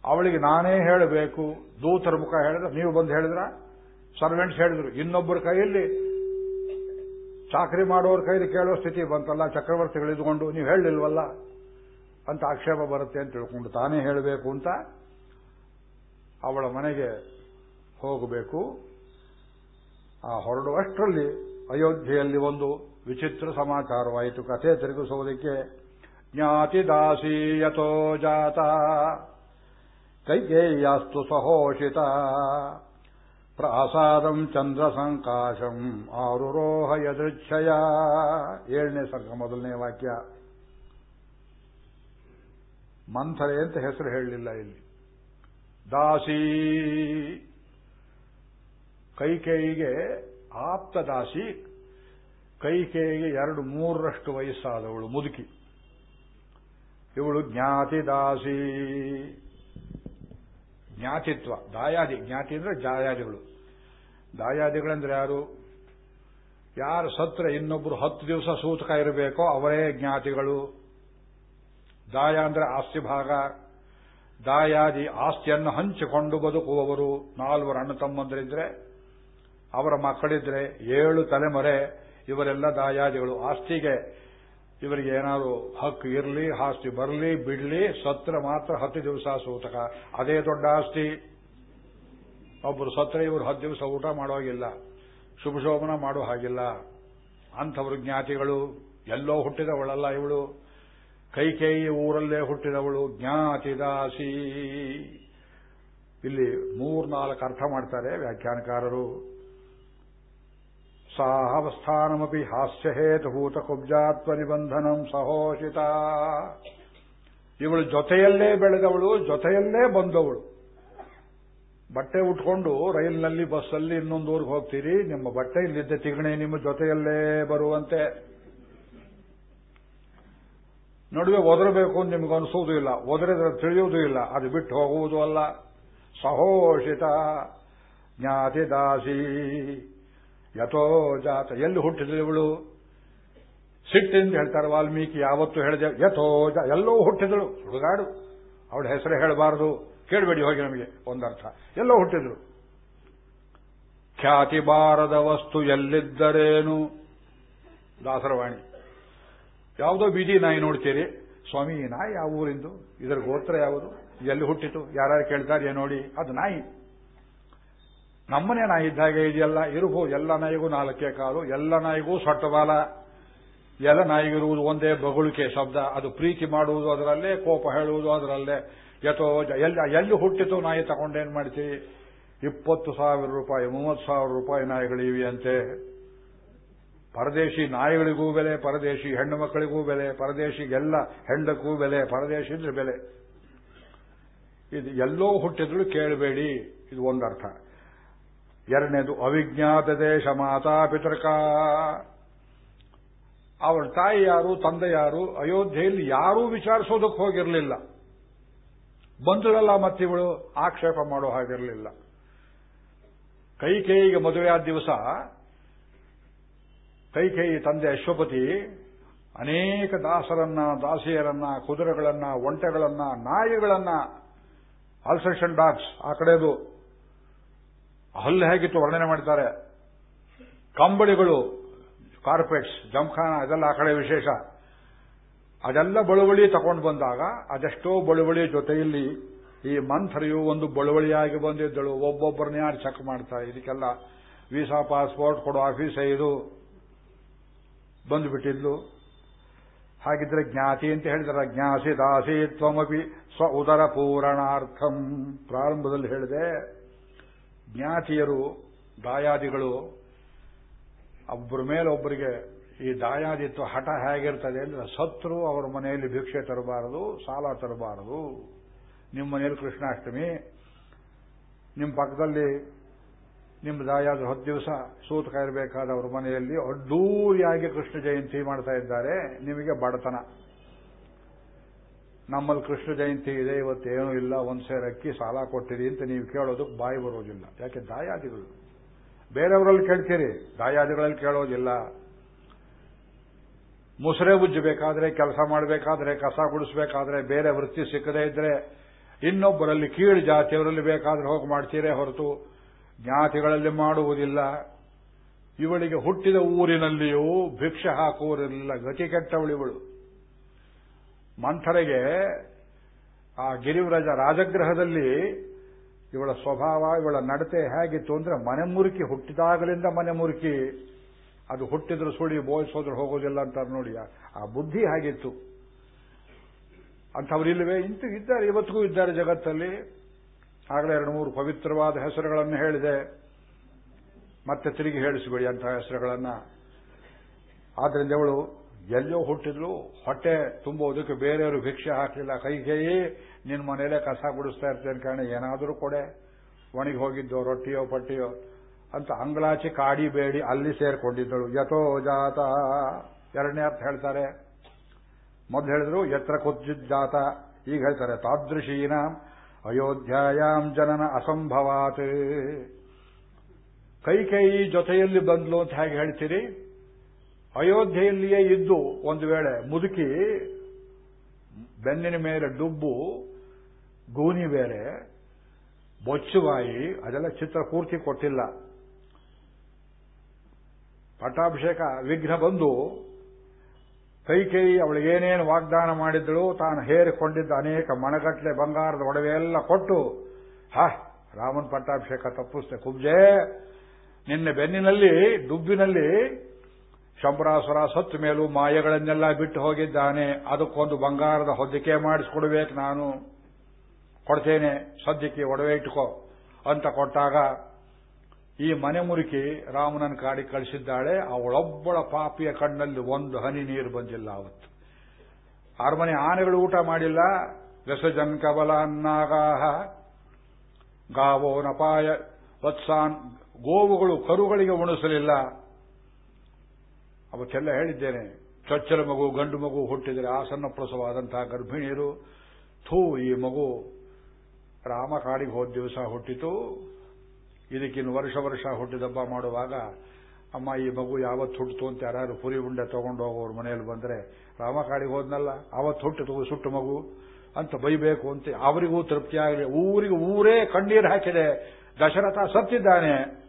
ಅವಳಿಗೆ ನಾನೇ ಹೇಳಬೇಕು. ದೂತರ ಮುಖ ಹೇಳಿದ್ರೆ, ನೀವು ಬಂದು ಹೇಳಿದ್ರ? ಸರ್ವೆಂಟ್ಸ್ ಹೇಳಿದ್ರು, ಇನ್ನೊಬ್ಬರ ಕೈಯಲ್ಲಿ ಚಾಕರಿ ಮಾಡೋರ ಕೈಲಿ ಕೇಳೋ ಸ್ಥಿತಿ ಬಂತಲ್ಲ ಚಕ್ರವರ್ತಿಗಳಿದ್ಕೊಂಡು ನೀವು ಹೇಳಿಲ್ವಲ್ಲ? ಅಂತ ಆಕ್ಷೇಪ ಬರುತ್ತೆ ಅಂತ ತಿಳ್ಕೊಂಡು ತಾನೇ ಹೇಳಬೇಕು ಅಂತ ಅವಳ ಮನೆಗೆ ಹೋಗಬೇಕು. ಆ ಹೊರಡುವಷ್ಟರಲ್ಲಿ ಅಯೋಧ್ಯೆಯಲ್ಲಿ ಒಂದು ವಿಚಿತ್ರ ಸಮಾಚಾರವಾಯಿತು. ಕಥೆ ತಿರುಗಿಸುವುದಕ್ಕೆ, ಜ್ಞಾತಿ ದಾಸೀಯತೋ ಜಾತ, ಕೈಕೇಯಾಸ್ತು ಸಹೋಷಿತ ಪ್ರಾಸಾದಂ ಚಂದ್ರ ಸಂಕಾಶಂ ಆರುರೋಹ ಯದೃಚ್ಛಯ. ಏಳನೇ ಸರ್ಗ, ಮೊದಲನೇ ವಾಕ್ಯ. ಮಂಥರೆ ಅಂತ ಹೆಸರು ಹೇಳಲಿಲ್ಲ ಇಲ್ಲಿ. ದಾಸಿ, ಕೈಕೇಯಿಗೆ ಆಪ್ತ ದಾಸಿ, ಕೈಕೇಯಿಗೆ ಎರಡು ಮೂರರಷ್ಟು ವಯಸ್ಸಾದವಳು ಮುದುಕಿ. ಇವಳು ಜ್ಞಾತಿ ದಾಸಿ. ಜ್ಞಾತಿತ್ವ. ದಾಯಾದಿ. ಜ್ಞಾತಿ ಅಂದ್ರೆ ದಾಯಾದಿಗಳು. ದಾಯಾದಿಗಳಂದ್ರೆ ಯಾರು? ಯಾರು ಸತ್ರ ಇನ್ನೊಬ್ರು ಹತ್ತು ದಿವಸ ಸೂತಕ ಇರಬೇಕೋ ಅವರೇ ಜ್ಞಾತಿಗಳು. ದಾಯ ಅಂದ್ರೆ ಆಸ್ತಿ ಭಾಗ. ದಾಯಾದಿ ಆಸ್ತಿಯನ್ನು ಹಂಚಿಕೊಂಡು ಬದುಕುವವರು ನಾಲ್ವರು ಅಣ್ಣ ತಮ್ಮಂದರಿದ್ರೆ, ಅವರ ಮಕ್ಕಳಿದ್ರೆ ಏಳು ತಲೆಮರೆ ಇವರೆಲ್ಲ ದಾಯಾದಿಗಳು. ಆಸ್ತಿಗೆ ಇವರಿಗೆ ಏನಾದರೂ ಹಕ್ಕು ಇರಲಿ, ಆಸ್ತಿ ಬರಲಿ, ಬಿಡಲಿ, ಸತ್ರ ಮಾತ್ರ ಹತ್ತು ದಿವಸ ಸೂತಕ. ಅದೇ ದೊಡ್ಡ ಆಸ್ತಿ. ಒಬ್ಬರು ಸತ್ರ, ಇವರು ಹತ್ತು ದಿವಸ ಊಟ ಮಾಡೋಗಿಲ್ಲ ಶುಭ ಶೋಭನ ಮಾಡೋ ಹಾಗಿಲ್ಲ. ಅಂಥವರು ಜ್ಞಾತಿಗಳು. ಎಲ್ಲೋ ಹುಟ್ಟಿದವಳಲ್ಲ ಇವಳು. ಕೈಕೇಯಿ ಊರಲ್ಲೇ ಹುಟ್ಟಿದವಳು. ಜ್ಞಾತಿದಾಸಿ. ಇಲ್ಲಿ ಮೂರ್ನಾಲ್ಕು ಅರ್ಥ ಮಾಡ್ತಾರೆ ವ್ಯಾಖ್ಯಾನಕಾರರು. ಸಾಹವಸ್ಥಾನಮಪಿ ಹಾಸ್ಯಹೇತಭೂತ ಕುಬ್ಜಾತ್ವ ನಿಬಂಧನಂ ಸಹೋಷಿತ ಇವಳು ಜೊತೆಯಲ್ಲೇ ಬೆಳೆದವಳು, ಜೊತೆಯಲ್ಲೇ ಬಂದವಳು. ಬಟ್ಟೆ ಉಟ್ಕೊಂಡು ರೈಲಿನಲ್ಲಿ, ಬಸ್ಸಲ್ಲಿ ಇನ್ನೊಂದು ಊರಿಗೆ ಹೋಗ್ತೀರಿ. ನಿಮ್ಮ ಬಟ್ಟೆ ಇಲ್ಲಿದ್ದ ತಿಗಣೆ ನಿಮ್ಮ ಜೊತೆಯಲ್ಲೇ ಬರುವಂತೆ. ನಡುವೆ ಒದರಬೇಕು ಅಂತ ನಿಮ್ಗೆ ಅನಿಸೋದು ಇಲ್ಲ. ಒದರಿದ್ರೆ ತಿಳಿಯುವುದೂ ಇಲ್ಲ. ಅದು ಬಿಟ್ಟು ಹೋಗುವುದು ಅಲ್ಲ. ಸಹೋಷಿತ ಜ್ಞಾತಿ ದಾಸಿ ಯಥೋ ಜಾತ. ಎಲ್ಲಿ ಹುಟ್ಟಿದ್ರು ಇವಳು? ಸಿಟ್ಟಿಂದ ಹೇಳ್ತಾರೆ ವಾಲ್ಮೀಕಿ, ಯಾವತ್ತು ಹೇಳಿದೆ, ಯಥೋ ಜ, ಎಲ್ಲೋ ಹುಟ್ಟಿದಳು. ಹುಡುಗಾಡು ಅವಳ ಹೆಸರು ಹೇಳಬಾರದು. ಕೇಳಬೇಡಿ ಹೋಗಿ ನಮಗೆ, ಒಂದರ್ಥ. ಎಲ್ಲೋ ಹುಟ್ಟಿದ್ರು ಖ್ಯಾತಿ ಬಾರದ ವಸ್ತು ಎಲ್ಲಿದ್ದರೇನು? ದಾಸರವಾಣಿ. ಯಾವುದೋ ಬೀದಿ ನಾಯಿ ನೋಡ್ತೀರಿ? ಸ್ವಾಮಿ, ನಾಯಿ ಯಾವ ಊರಿಂದು? ಇದರ ಗೋತ್ರ ಯಾವುದು? ಎಲ್ಲಿ ಹುಟ್ಟಿತು? ಯಾರ್ಯಾರು ಕೇಳ್ತಾರೆ ನೋಡಿ? ಅದು ನಾಯಿ. ನಮ್ಮನೆ ನಾಯಿ ಇದ್ದಾಗೆ ಇದೆಯಲ್ಲ ಇರಬಹುದು ಎಲ್ಲ ನಾಯಿಗೂ ನಾಲ್ಕೇ ಕಾಲು, ಎಲ್ಲ ನಾಯಿಗೂ ಸೊಟ್ಟ ಬಾಲ. ಎಲ್ಲ ನಾಯಿಗಿರುವುದು ಒಂದೇ ಬಗುಳಿಕೆ ಶಬ್ದ. ಅದು ಪ್ರೀತಿ ಮಾಡುವುದು ಅದರಲ್ಲೇ, ಕೋಪ ಹೇಳುವುದು ಅದರಲ್ಲೇ. ಯಥೋ ಎಲ್ಲ, ಎಲ್ಲಿ ಹುಟ್ಟಿತು ನಾಯಿ ತಗೊಂಡೇನ್ ಮಾಡ್ತೀವಿ ಇಪ್ಪತ್ತು ಸಾವಿರ ರೂಪಾಯಿ, ಮೂವತ್ತು ಸಾವಿರ ರೂಪಾಯಿ ನಾಯಿಗಳಿವೆ ಅಂತೆ. ಪರದೇಶಿ ನಾಯಿಗಳಿಗೂ ಬೆಲೆ, ಪರದೇಶಿ ಹೆಣ್ಣು ಮಕ್ಕಳಿಗೂ ಬೆಲೆ ಪರದೇಶಿಗೆಲ್ಲ ಹೆಂಡಕ್ಕೂ ಬೆಲೆ, ಪರದೇಶಿ ಅಂದ್ರೆ ಬೆಲೆ. ಇದು ಎಲ್ಲೋ ಹುಟ್ಟಿದ್ರು ಕೇಳಬೇಡಿ. ಇದು ಒಂದರ್ಥ. ಎರಡನೇದು ಅವಿಜ್ಞಾತ ದೇಶ ಮಾತಾ ಪಿತೃಕ. ಅವಳ ತಾಯಿ ಯಾರು, ತಂದೆ ಯಾರು, ಅಯೋಧ್ಯೆಯಲ್ಲಿ ಯಾರೂ ವಿಚಾರಿಸೋದಕ್ಕೆ ಹೋಗಿರಲಿಲ್ಲ. ಬಂಧುಗಳೆಲ್ಲ ಮತ್ತಿವಳು, ಆಕ್ಷೇಪ ಮಾಡೋ ಹಾಗಿರಲಿಲ್ಲ. ಕೈಕೇಯಿಗೆ ಮದುವೆಯಾದ ದಿವಸ ಕೈಕೇಯಿ ತಂದೆ ಅಶ್ವಪತಿ, ಅನೇಕ ದಾಸರನ್ನ, ದಾಸಿಯರನ್ನ, ಕುದುರೆಗಳನ್ನ, ಒಂಟೆಗಳನ್ನ, ನಾಯಿಗಳನ್ನ ಆಲ್ಸೇಷನ್ ಡಾಗ್ಸ್, ಆ ಕಡೆದು ಹಲ್ಲು ಹೇಗಿತ್ತು ವರ್ಣನೆ ಮಾಡ್ತಾರೆ ಕಂಬಳಿಗಳು, ಕಾರ್ಪೆಟ್ಸ್ ಜಂಖಾನ ಅದೆಲ್ಲ ಆ ಕಡೆ ವಿಶೇಷ. ಅದೆಲ್ಲ ಬಳುವಳಿ ತಗೊಂಡು ಬಂದಾಗ, ಅದೆಷ್ಟೋ ಬಳುವಳಿ ಜೊತೆಯಲ್ಲಿ ಈ ಮಂಥರಿಯು ಒಂದು ಬಳುವಳಿಯಾಗಿ ಬಂದಿದ್ದಳು. ಒಬ್ಬೊಬ್ಬರನ್ನ ಯಾರು ಚೆಕ್ ಮಾಡ್ತಾರೆ ಇದಕ್ಕೆಲ್ಲ ವೀಸಾ ಪಾಸ್ಪೋರ್ಟ್ ಕೊಡೋ ಆಫೀಸೇ ಇದು. ಬಂದುಬಿಟ್ಟಿದ್ಲು. ಹಾಗಿದ್ರೆ ಜ್ಞಾತಿ ಅಂತ ಹೇಳಿದಾರೆ. ಜ್ಞಾಸಿ ದಾಸಿ ತ್ವಮಪಿ ಸ್ವ ಉದರ ಪೂರಣಾರ್ಥಂ ಪ್ರಾರಂಭದಲ್ಲಿ ಹೇಳಿದೆ. ಜ್ಞಾತಿಯರು, ದಾಯಾದಿಗಳು ಒಬ್ಬರ ಮೇಲೆ ಒಬ್ಬರಿಗೆ ಈ ದಾಯಾದಿತ್ವ ಹಠ ಹೇಗಿರ್ತದೆ ಅಂದ್ರೆ ಸತ್ರು ಅವರ ಮನೆಯಲ್ಲಿ ಭಿಕ್ಷೆ ತರಬಾರದು, ಸಾಲ ತರಬಾರದು. ನಿಮ್ಮ ಮನೆಯಲ್ಲಿ ಕೃಷ್ಣಾಷ್ಟಮಿ, ನಿಮ್ಮ ಪಕ್ಕದಲ್ಲಿ ನಿಮ್ಮ ದಾಯಾದ ಹತ್ತು ದಿವಸ ಸೂತಕ ಇರಬೇಕಾದ ಅವರ ಮನೆಯಲ್ಲಿ ಅಡ್ಡೂರಿಯಾಗಿ ಕೃಷ್ಣ ಜಯಂತಿ ಮಾಡ್ತಾ ಇದ್ದಾರೆ. ನಿಮಗೆ ಬಡತನ. ನಮ್ಮಲ್ಲಿ ಕೃಷ್ಣ ಜಯಂತಿ ಇದೆ, ಇವತ್ತೇನೂ ಇಲ್ಲ, ಒಂದ್ ಸೇರ್ ಅಕ್ಕಿ ಸಾಲ ಕೊಟ್ಟಿರಿ ಅಂತ ನೀವು ಕೇಳೋದಕ್ಕೆ ಬಾಯಿ ಬರೋದಿಲ್ಲ. ಯಾಕೆ? ದಾಯಾದಿಗಳು. ಬೇರೆಯವರಲ್ಲಿ ಕೇಳ್ತೀರಿ, ದಾಯಾದಿಗಳಲ್ಲಿ ಕೇಳೋದಿಲ್ಲ. ಮುಸುರೆ ಉಜ್ಜಬೇಕಾದ್ರೆ, ಕೆಲಸ ಮಾಡಬೇಕಾದ್ರೆ, ಕಸ ಗುಡಿಸಬೇಕಾದ್ರೆ, ಬೇರೆ ವೃತ್ತಿ ಸಿಕ್ಕದೇ ಇದ್ರೆ, ಇನ್ನೊಬ್ಬರಲ್ಲಿ ಕೀಳು ಜಾತಿಯವರಲ್ಲಿ ಬೇಕಾದ್ರೆ ಹೋಗಿ ಮಾಡ್ತೀರೇ ಹೊರತು, ಜ್ಞಾತಿಗಳಲ್ಲಿ ಮಾಡುವುದಿಲ್ಲ. ಇವಳಿಗೆ ಹುಟ್ಟಿದ ಊರಿನಲ್ಲಿಯೂ ಭಿಕ್ಷೆ ಹಾಕುವರಿಲ್ಲ ಗತಿ ಕೆಟ್ಟವಳಿವಳು ಮಂಥರೆಗೆ ಆ ಗಿರಿವ್ರಜ ರಾಜಗೃಹದಲ್ಲಿ ಇವಳ ಸ್ವಭಾವ, ಇವಳ ನಡತೆ ಹೇಗಿತ್ತು ಅಂದ್ರೆ ಮನೆ ಮುರುಕಿ ಹುಟ್ಟಿದಾಗಲಿಂದ ಮನೆ ಮುರುಕಿ ಅದು ಹುಟ್ಟಿದ್ರು ಸುಳಿ, ಬೋಯಿಸೋದ್ರು ಹೋಗೋದಿಲ್ಲ ಅಂತಾರೆ ನೋಡಿ. ಆ ಬುದ್ಧಿ ಹಾಗಿತ್ತು? ಅಂಥವರಿಲ್ವೇ ಇಂತು ಇದ್ದಾರೆ, ಇವತ್ತಿಗೂ ಇದ್ದಾರೆ ಜಗತ್ತಲ್ಲಿ. ಆಗಲೇ ಎರಡು ಮೂರು ಪವಿತ್ರವಾದ ಹೆಸರುಗಳನ್ನು ಹೇಳಿದೆ. ಮತ್ತೆ ತಿರುಗಿ ಹೇಳಿಸಿಬಿಡಿ ಅಂತಹ ಹೆಸರುಗಳನ್ನು. ಆದ್ರಿಂದ ಅವಳು ಎಲ್ಲೋ ಹುಟ್ಟಿದ್ರು ಹೊಟ್ಟೆ ತುಂಬೋದಕ್ಕೆ ಬೇರೆಯವರು ಭಿಕ್ಷೆ ಹಾಕಲಿಲ್ಲ, ಕೈ ಕೈ ನಿನ್ನ ಮನೆಯಲ್ಲೇ ಕಸ ಗುಡಿಸ್ತಾ ಇರ್ತೇನೆ ಕಾರಣ ಏನಾದರೂ ಕೊಡೆ. ಒಣಗಿ ಹೋಗಿದ್ದೋ, ರೊಟ್ಟಿಯೋ, ಪಟ್ಟಿಯೋ, ಅಂತ ಅಂಗ್ಲಾಚಿ ಕಾಡಿ ಬೇಡಿ, ಅಲ್ಲಿ ಸೇರ್ಕೊಂಡಿದ್ದಳು. ಯಥೋ ಜಾತ. ಎರಡನೇ ಅರ್ಥ ಹೇಳ್ತಾರೆ. ಮೊದಲು ಹೇಳಿದ್ರು ಎತ್ರ ಜಾತ. ಈಗ ಹೇಳ್ತಾರೆ, ತಾದೃಶೀನ ಅಯೋಧ್ಯಾಯಾಮ್ ಜನನ ಅಸಂಭವಾತ್. ಕೈ ಕೈ ಜೊತೆಯಲ್ಲಿ ಬಂದ್ಲು ಅಂತ ಹೇಗೆ ಹೇಳ್ತೀರಿ? ಅಯೋಧ್ಯೆಯಲ್ಲಿಯೇ ಇದ್ದು ಒಂದು ವೇಳೆ ಮುದುಕಿ ಬೆನ್ನಿನ ಮೇಲೆ ಡುಬ್ಬು, ಗೂನಿ ಬೇರೆ, ಬೊಚ್ಚುಗಾಯಿ, ಅದೆಲ್ಲ ಚಿತ್ರ ಪೂರ್ತಿ ಕೊಟ್ಟಿಲ್ಲ. ಪಟ್ಟಾಭಿಷೇಕ ವಿಘ್ನ ಬಂದು ಕೈ ಕೈ ಅವಳಿಗೆ ಏನೇನು ವಾಗ್ದಾನ ಮಾಡಿದ್ದಳು ತಾನು ಹೇರಿಕೊಂಡಿದ್ದ ಅನೇಕ ಮಣಗಟ್ಟಲೆ ಬಂಗಾರದ ಒಡವೆ ಎಲ್ಲ ಕೊಟ್ಟು, ಹಾ, ರಾಮನ್ ಪಟ್ಟಾಭಿಷೇಕ ತಪ್ಪಿಸ್ತೆ ಕುಬ್ಜೆ, ನಿನ್ನೆ ಬೆನ್ನಿನಲ್ಲಿ, ಡುಬ್ಬಿನಲ್ಲಿ ಶಂಬರಾಸುರ ಸತ್ತು ಮೇಲೂ ಮಾಯಗಳನ್ನೆಲ್ಲ ಬಿಟ್ಟು ಹೋಗಿದ್ದಾನೆ. ಅದಕ್ಕೊಂದು ಬಂಗಾರದ ಹೊದ್ದಿಕೆ ಮಾಡಿಸ್ಕೊಡ್ಬೇಕು ನಾನು. ಕೊಡ್ತೇನೆ. ಸದ್ಯಕ್ಕೆ ಒಡವೆ ಇಟ್ಕೋ ಅಂತ ಕೊಟ್ಟಾಗ ಈ ಮನೆ ಮುರುಕಿ ರಾಮನನ್ ಕಾಡಿ ಕಳಿಸಿದ್ದಾಳೆ. ಅವಳೊಬ್ಬಳ ಪಾಪಿಯ ಕಣ್ಣಲ್ಲಿ ಒಂದು ಹನಿ ನೀರು ಬಂದಿಲ್ಲ ಅವತ್ತು. ಅರಮನೆ ಆನೆಗಳು ಊಟ ಮಾಡಿಲ್ಲ. ವ್ಯಸಜನ್ ಕಬಲ ಅನ್ನಾಗಾಹ. ಗಾವೋ ನಪಾಯ ವತ್ಸಾನ್ ಗೋವುಗಳು ಕರುಗಳಿಗೆ ಉಣಿಸಲಿಲ್ಲ. ಅವಕ್ಕೆಲ್ಲ ಹೇಳಿದ್ದೇನೆ, ಚೊಚ್ಚಲ ಮಗು, ಗಂಡು ಮಗು ಹುಟ್ಟಿದರೆ ಆಸನ್ನ ಪ್ರಸವಾದಂತಹ ಗರ್ಭಿಣಿಯರು, ಥೂ ಈ ಮಗು ರಾಮ ಕಾಡಿಗೆ ಹೋದ ದಿವಸ ಹುಟ್ಟಿತು. ಇದಕ್ಕಿನ್ನು ವರ್ಷ ವರ್ಷ ಹುಟ್ಟಿದಬ್ಬ ಮಾಡುವಾಗ, ಅಮ್ಮ ಈ ಮಗು ಯಾವತ್ತು ಹುಟ್ಟಿತು ಅಂತ ಯಾರು ಪುರಿ ಉಂಡೆ ತಗೊಂಡು ಹೋಗೋರು ಮನೆಯಲ್ಲಿ ಬಂದರೆ, ರಾಮ ಕಾಡಿಗೆ ಹೋದ್ನಲ್ಲ, ಅವತ್ತು ಹುಟ್ಟಿತು ಸುಟ್ಟು ಮಗು ಅಂತ ಬೈಬೇಕು ಅಂತ ಅವರಿಗೂ ತೃಪ್ತಿ ಆಗಲಿ. ಊರಿಗೆ ಊರೇ ಕಣ್ಣೀರು ಹಾಕಿದೆ. ದಶರಥ ಸತ್ತಿದ್ದಾನೆ.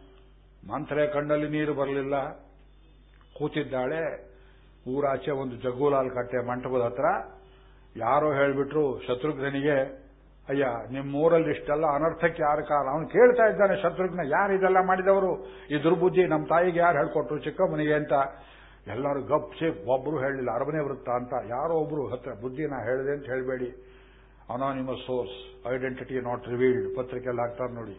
ಮಂತ್ರೆ ಕಣ್ಣಲ್ಲಿ ನೀರು ಬರಲಿಲ್ಲ. ಕೂತಿದ್ದಾಳೆ, ಊರಾಚೆ ಒಂದು ಜಗ್ಗುಲಾಲ್ ಕಟ್ಟೆ ಮಂಟಪದ ಹತ್ರ. ಯಾರೋ ಹೇಳ್ಬಿಟ್ರು ಶತ್ರುಘ್ನಿಗೆ, ಅಯ್ಯ, ನಿಮ್ಮೂರಲ್ಲಿ ಇಷ್ಟೆಲ್ಲ ಅನರ್ಥಕ್ಕೆ ಯಾರು ಕಾಲ ಅವನು ಕೇಳ್ತಾ ಇದ್ದಾನೆ, ಶತ್ರುಘ್ನ ಯಾರು ಇದೆಲ್ಲ ಮಾಡಿದವರು? ಈ ದುರ್ಬುದ್ಧಿ ನಮ್ಮ ತಾಯಿಗೆ ಯಾರು ಹೇಳ್ಕೊಟ್ರು ಚಿಕ್ಕಮ್ಮನಿಗೆ ಅಂತ? ಎಲ್ಲರೂ ಗಪ್ಸಿ ಒಬ್ರು ಹೇಳಿಲ್ಲ ಅರಮನೆ ವೃತ್ತ ಅಂತ, ಯಾರೋ ಒಬ್ರು ಹತ್ರ ನಾ ಹೇಳಿದೆ ಅಂತ ಹೇಳಬೇಡಿ. Anonymous source identity not revealed ಪತ್ರಿಕೆಯಲ್ಲಿ ಹಾಕ್ತಾರೆ ನೋಡಿ.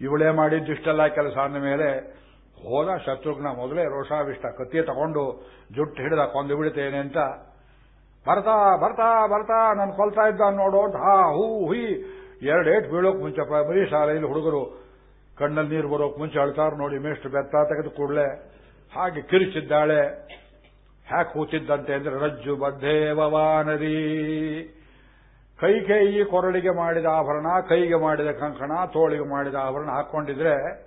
ಇವಳೇ ಮಾಡಿದ್ದು ಇಷ್ಟೆಲ್ಲ ಕೆಲಸ ಅಂದ ಮೇಲೆ ಹೋದ ಶತ್ರುಘ್ನ ಮೊದಲೇ ರೋಷಾವಿಷ್ಟ ಕತ್ತಿ ತಗೊಂಡು ಜುಟ್ಟು ಹಿಡಿದ ಕೊಂದು ಬಿಡುತ್ತೇನೆ ಅಂತ. ಬರ್ತಾ ಬರ್ತಾ ಬರ್ತಾ, ನಾನು ಕೊಲ್ತಾ ಇದ್ದ ನೋಡು ಅಂತ. ಹಾ, ಹೂ, ಹುಯ್. ಎರಡು ಏಟ್ ಬೀಳೋಕ್ ಮುಂಚೆ ಬರೀ ಶಾಲೆಯಲ್ಲಿ ಹುಡುಗರು. ಕಣ್ಣಲ್ಲಿ ನೀರು ಬರೋಕ್ ಮುಂಚೆ ಅಳ್ತಾರ ನೋಡಿ ಮೇಷ್ಟು ಬೆತ್ತ ತೆಗೆದು ಕೂಡಲೇ. ಹಾಗೆ ಕಿರಿಚಿದ್ದಾಳೆ. ಹ್ಯಾಕ್ ಕೂತಿದ್ದಂತೆ ಅಂದ್ರೆ ರಜ್ಜು ಬದ್ಧೇವವಾನರಿ ಕೈ ಕೈ ಕೊರಳಿಗೆ ಮಾಡಿದ ಆಭರಣ, ಕೈಗೆ ಮಾಡಿದ ಕಂಕಣ, ತೋಳಿಗೆ ಮಾಡಿದ ಆಭರಣ ಹಾಕೊಂಡಿದ್ರೆ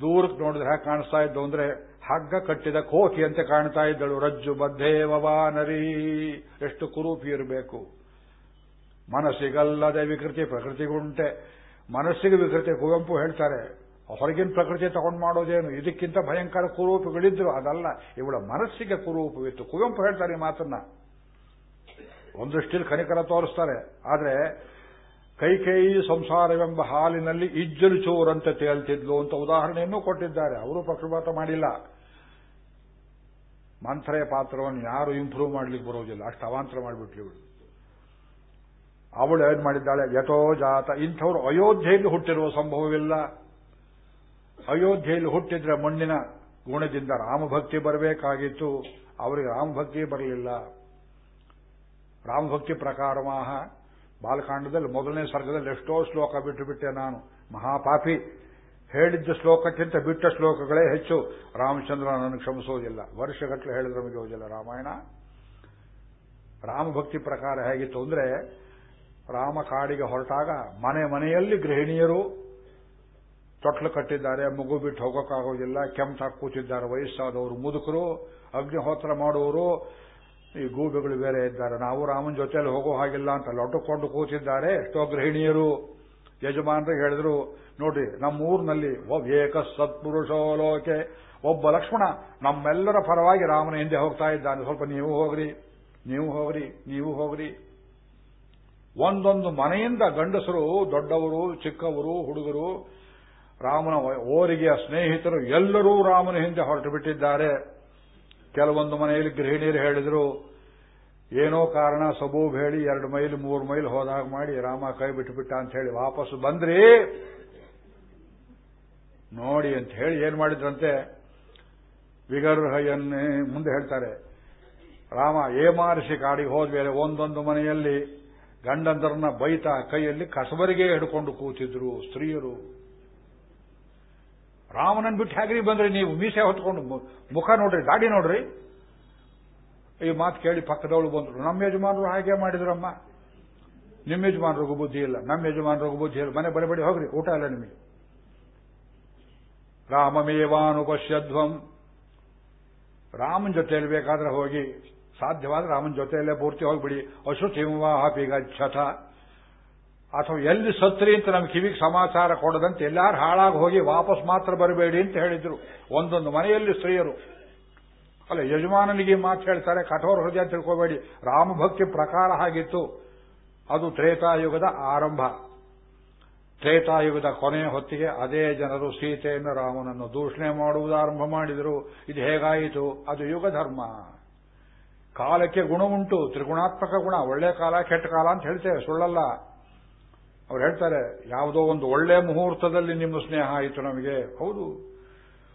ದೂರಕ್ಕೆ ನೋಡಿದ್ರೆ ಹೇಗೆ ಕಾಣಿಸ್ತಾ ಇದ್ದು ಅಂದ್ರೆ ಹಗ್ಗ ಕಟ್ಟಿದ ಕೋಕಿಯಂತೆ ಕಾಣ್ತಾ ಇದ್ದಳು. ರಜ್ಜು ಬದ್ಧೇವವಾನರಿ. ಎಷ್ಟು ಕುರೂಪಿ ಇರಬೇಕು. ಮನಸ್ಸಿಗಲ್ಲದೆ ವಿಕೃತಿ ಪ್ರಕೃತಿಗುಂಟೆ ಮನಸ್ಸಿಗೆ ವಿಕೃತಿ, ಕುವೆಂಪು ಹೇಳ್ತಾರೆ, ಹೊರಗಿನ ಪ್ರಕೃತಿ ತಗೊಂಡು ಮಾಡೋದೇನು? ಇದಕ್ಕಿಂತ ಭಯಂಕರ ಕುರೂಪಗಳಿದ್ರು. ಅದಲ್ಲ, ಇವಳ ಮನಸ್ಸಿಗೆ ಕುರೂಪವಿತ್ತು. ಕುವೆಂಪು ಹೇಳ್ತಾರೆ ಈ ಮಾತನ್ನ. ಒಂದಷ್ಟಿಲ್ ಕನಿಕರ ತೋರಿಸ್ತಾರೆ. ಆದ್ರೆ ಕೈ ಕೈ ಸಂಸಾರವೆಂಬ ಹಾಲಿನಲ್ಲಿ ಇಜ್ಜಲು ಚೋರಂತೆ ತೇಲ್ತಿದ್ಲು ಅಂತ ಉದಾಹರಣೆಯನ್ನು ಕೊಟ್ಟಿದ್ದಾರೆ. ಅವರು ಪಕ್ಷಪಾತ ಮಾಡಿಲ್ಲ. ಮಂತ್ರೆಯ ಪಾತ್ರವನ್ನು ಯಾರು ಇಂಪ್ರೂವ್ ಮಾಡ್ಲಿಕ್ಕೆ ಬರೋದಿಲ್ಲ. ಅಷ್ಟು ಅವಾಂತರ ಮಾಡಿಬಿಟ್ಲಿ ಇವಳು. ಅವಳು ಏನ್ ಮಾಡಿದ್ದಾಳೆ? ಯಥೋ ಜಾತ. ಇಂಥವ್ರು ಅಯೋಧ್ಯೆಯಲ್ಲಿ ಹುಟ್ಟಿರುವ ಸಂಭವವಿಲ್ಲ. ಅಯೋಧ್ಯೆಯಲ್ಲಿ ಹುಟ್ಟಿದ್ರೆ ಮಣ್ಣಿನ ಗುಣದಿಂದ ರಾಮಭಕ್ತಿ ಬರಬೇಕಾಗಿತ್ತು. ಅವರಿಗೆ ರಾಮಭಕ್ತಿ ಬರಲಿಲ್ಲ. ರಾಮಭಕ್ತಿ ಪ್ರಕಾರವಾಹ ಬಾಲಕಾಂಡದಲ್ಲಿ ಮೊದಲನೇ ಸರ್ಗದಲ್ಲಿ ಎಷ್ಟೋ ಶ್ಲೋಕ ಬಿಟ್ಟು ಬಿಟ್ಟೆ ನಾನು. ಮಹಾಪಾಪಿ. ಹೇಳಿದ್ದ ಶ್ಲೋಕಕ್ಕಿಂತ ಬಿಟ್ಟ ಶ್ಲೋಕಗಳೇ ಹೆಚ್ಚು. ರಾಮಚಂದ್ರ ನನಗೆ ಕ್ಷಮಿಸೋದಿಲ್ಲ. ವರ್ಷಗಟ್ಟಲೆ ಹೇಳಿದ್ರೆ ನಮಗೆ ಹೋಗಿಲ್ಲ ರಾಮಾಯಣ. ರಾಮಭಕ್ತಿ ಪ್ರಕಾರ ಹೇಗಿತ್ತು ಅಂದ್ರೆ, ರಾಮ ಕಾಡಿಗೆ ಹೊರಟಾಗ ಮನೆ ಮನೆಯಲ್ಲಿ ಗೃಹಿಣಿಯರು ತೊಟ್ಲು ಕಟ್ಟಿದ್ದಾರೆ, ಮಗು ಬಿಟ್ಟು ಹೋಗೋಕ್ಕಾಗೋದಿಲ್ಲ, ಕೆಂಪಾಗಿ ಕೂತಿದ್ದಾರೆ ವಯಸ್ಸಾದವರು ಮುದುಕರು, ಅಗ್ನಿಹೋತ್ರ ಮಾಡುವವರು ಈ ಗೂಬೆಗಳು ಬೇರೆ ಇದ್ದಾರೆ. ನಾವು ರಾಮನ ಜೊತೆಯಲ್ಲಿ ಹೋಗೋ ಹಾಗಿಲ್ಲ ಅಂತ ಲೊಟ್ಟುಕೊಂಡು ಕೂತಿದ್ದಾರೆ ಎಷ್ಟೋ ಗೃಹಿಣಿಯರು, ಯಜಮಾನರಿಗೆ ಹೇಳಿದ್ರು ನೋಡ್ರಿ ನಮ್ಮೂರಿನಲ್ಲಿ ಏಕ ಸತ್ಪುರುಷೋಲೋಕೆ ಒಬ್ಬ ಲಕ್ಷ್ಮಣ ನಮ್ಮೆಲ್ಲರ ಪರವಾಗಿ ರಾಮನ ಹಿಂದೆ ಹೋಗ್ತಾ ಇದ್ದಾನೆ. ಸ್ವಲ್ಪ ನೀವು ಹೋಗ್ರಿ ನೀವು ಹೋಗ್ರಿ ನೀವು ಹೋಗ್ರಿ. ಒಂದೊಂದು ಮನೆಯಿಂದ ಗಂಡಸರು, ದೊಡ್ಡವರು, ಚಿಕ್ಕವರು, ಹುಡುಗರು, ರಾಮನ ಓರಿಗೆಯ ಸ್ನೇಹಿತರು ಎಲ್ಲರೂ ರಾಮನ ಹಿಂದೆ ಹೊರಟು ಬಿಟ್ಟಿದ್ದಾರೆ. ಕೆಲವೊಂದು ಮನೆಯಲ್ಲಿ ಗೃಹಿಣಿಯರು ಹೇಳಿದ್ರು, ಏನೋ ಕಾರಣ ಸಬೂಬ್ ಹೇಳಿ ಎರಡು ಮೈಲ್, ಮೂರು ಮೈಲ್ ಹೋದಾಗ ಮಾಡಿ, ರಾಮ ಕೈ ಬಿಟ್ಟುಬಿಟ್ಟ ಅಂತ ಹೇಳಿ ವಾಪಸ್ ಬಂದ್ರಿ. ನೋಡಿ ಅಂತ ಹೇಳಿ ಏನ್ ಮಾಡಿದ್ರಂತೆ? ವಿಗರ್ಹಯನ್ನೇ ಮುಂದೆ ಹೇಳ್ತಾರೆ. ರಾಮ ಏಮಾರಿಸಿ ಕಾಡಿಗೆ ಹೋದ್ಮೇಲೆ ಒಂದೊಂದು ಮನೆಯಲ್ಲಿ ಗಂಡಂದರನ್ನ ಬೈತಾ ಕೈಯಲ್ಲಿ ಕಸಬರಿಗೆ ಹಿಡ್ಕೊಂಡು ಕೂತಿದ್ರು ಸ್ತ್ರೀಯರು. ರಾಮನನ್ ಬಿಟ್ಟು ಹೇಗ್ರಿ ಬಂದ್ರಿ ನೀವು? ಮೀಸೆ ಹೊತ್ಕೊಂಡು ಮುಖ ನೋಡ್ರಿ, ದಾಡಿ ನೋಡ್ರಿ. ಈ ಮಾತು ಕೇಳಿ ಪಕ್ಕದವಳು ಬಂದ್ರು. ನಮ್ಮ ಯಜಮಾನರು ಹಾಗೆ ಮಾಡಿದ್ರಮ್ಮ. ನಿಮ್ಮ ಯಜಮಾನರಿಗೂ ಬುದ್ಧಿ ಇಲ್ಲ. ನಮ್ಮ ಯಜಮಾನರಿಗೂ ಬುದ್ಧಿ ಇಲ್ಲ. ಮನೆ ಬರಬೇಡಿ ಹೋಗ್ರಿ. ಊಟ ಇಲ್ಲ ನಿಮಗೆ. ರಾಮಮೇವಾನುಪಶ್ಯಧ್ವಂ ರಾಮನ ಜೊತೆಯಲ್ಲಿ ಬೇಕಾದ್ರೆ ಹೋಗಿ. ಸಾಧ್ಯವಾದ್ರೆ ರಾಮನ ಜೊತೆಯಲ್ಲೇ ಪೂರ್ತಿ ಹೋಗ್ಬಿಡಿ. ಅಶುಚಿವ ಗಚ್ಚಥ ಅಥವಾ ಎಲ್ಲಿ ಸತ್ರಿ ಅಂತ ನಮ್ಗೆ ಕಿವಿಗೆ ಸಮಾಚಾರ ಕೊಡದಂತೆ ಎಲ್ಲಾರು ಹಾಳಾಗಿ ಹೋಗಿ ವಾಪಸ್ ಮಾತ್ರ ಬರಬೇಡಿ ಅಂತ ಹೇಳಿದ್ರು. ಒಂದೊಂದು ಮನೆಯಲ್ಲಿ ಸ್ತ್ರೀಯರು. ಅಲ್ಲ, ಯಜಮಾನನಿಗೆ ಮಾತು ಹೇಳ್ತಾರೆ, ಕಠೋರ ಹೃದಯ ತಿಳ್ಕೋಬೇಡಿ. ರಾಮಭಕ್ತಿ ಪ್ರಕಾರ ಆಗಿತ್ತು ಅದು ತ್ರೇತಾಯುಗದ ಆರಂಭ. ತ್ರೇತಾಯುಗದ ಕೊನೆಯ ಹೊತ್ತಿಗೆ ಅದೇ ಜನರು ಸೀತೆಯನ್ನು ರಾಮನನ್ನು ದೂಷಣೆ ಮಾಡುವುದು ಆರಂಭ ಮಾಡಿದರು. ಇದು ಹೇಗಾಯಿತು? ಅದು ಯುಗಧರ್ಮ ಕಾಲಕ್ಕೆ ಗುಣ ಉಂಟು, ತ್ರಿಗುಣಾತ್ಮಕ ಗುಣ, ಒಳ್ಳೆ ಕಾಲ, ಕೆಟ್ಟ ಕಾಲ ಅಂತ ಹೇಳ್ತೇವೆ, ಸುಳ್ಳಲ್ಲ. ಅವ್ರು ಹೇಳ್ತಾರೆ, ಯಾವುದೋ ಒಂದು ಒಳ್ಳೆ ಮುಹೂರ್ತದಲ್ಲಿ ನಿಮ್ಮ ಸ್ನೇಹ ಆಯಿತು ನಮಗೆ. ಹೌದು.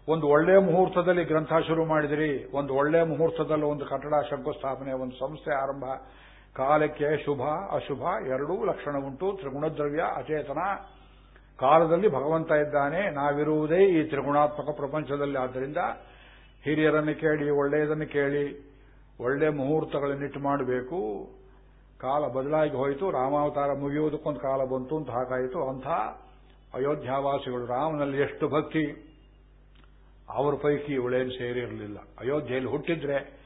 ಒಂದು ಒಳ್ಳೆ ಮುಹೂರ್ತದಲ್ಲಿ ಗ್ರಂಥ ಶುರು ಮಾಡಿದಿರಿ, ಒಂದು ಒಳ್ಳೆ ಮುಹೂರ್ತದಲ್ಲಿ ಒಂದು ಕಟ್ಟಡ ಶಂಕುಸ್ಥಾಪನೆ, ಒಂದು ಸಂಸ್ಥೆ ಆರಂಭ. ಕಾಲಕ್ಕೆ ಶುಭ, ಅಶುಭ, ಎರಡೂ ಲಕ್ಷಣ ಉಂಟು. ತ್ರಿಗುಣದ್ರವ್ಯ, ಅಚೇತನ. ಕಾಲದಲ್ಲಿ ಭಗವಂತ ಇದ್ದಾನೆ, ನಾವಿರುವುದೇ ಈ ತ್ರಿಗುಣಾತ್ಮಕ ಪ್ರಪಂಚದಲ್ಲಿ. ಆದ್ದರಿಂದ ಹಿರಿಯರನ್ನು ಕೇಳಿ, ಒಳ್ಳೆಯದನ್ನು ಕೇಳಿ, ಒಳ್ಳೆ ಮುಹೂರ್ತಗಳನ್ನಿಟ್ಟು ಮಾಡಬೇಕು. ಕಾಲ ಬದಲಾಗಿ ಹೋಯಿತು, ರಾಮಾವತಾರ ಮುಗಿಯುವುದಕ್ಕೊಂದು ಕಾಲ ಬಂತು ಅಂತ ಹಾಗಾಯಿತು. ಅಂಥ ಅಯೋಧ್ಯಾವಾಸಿಗಳು, ರಾಮನಲ್ಲಿ ಎಷ್ಟು ಭಕ್ತಿ, ಅವರ ಪೈಕಿ ಇವಳೇನು ಸೇರಿರಲಿಲ್ಲ ಅಯೋಧ್ಯೆಯಲ್ಲಿ ಹುಟ್ಟಿದ್ರೆ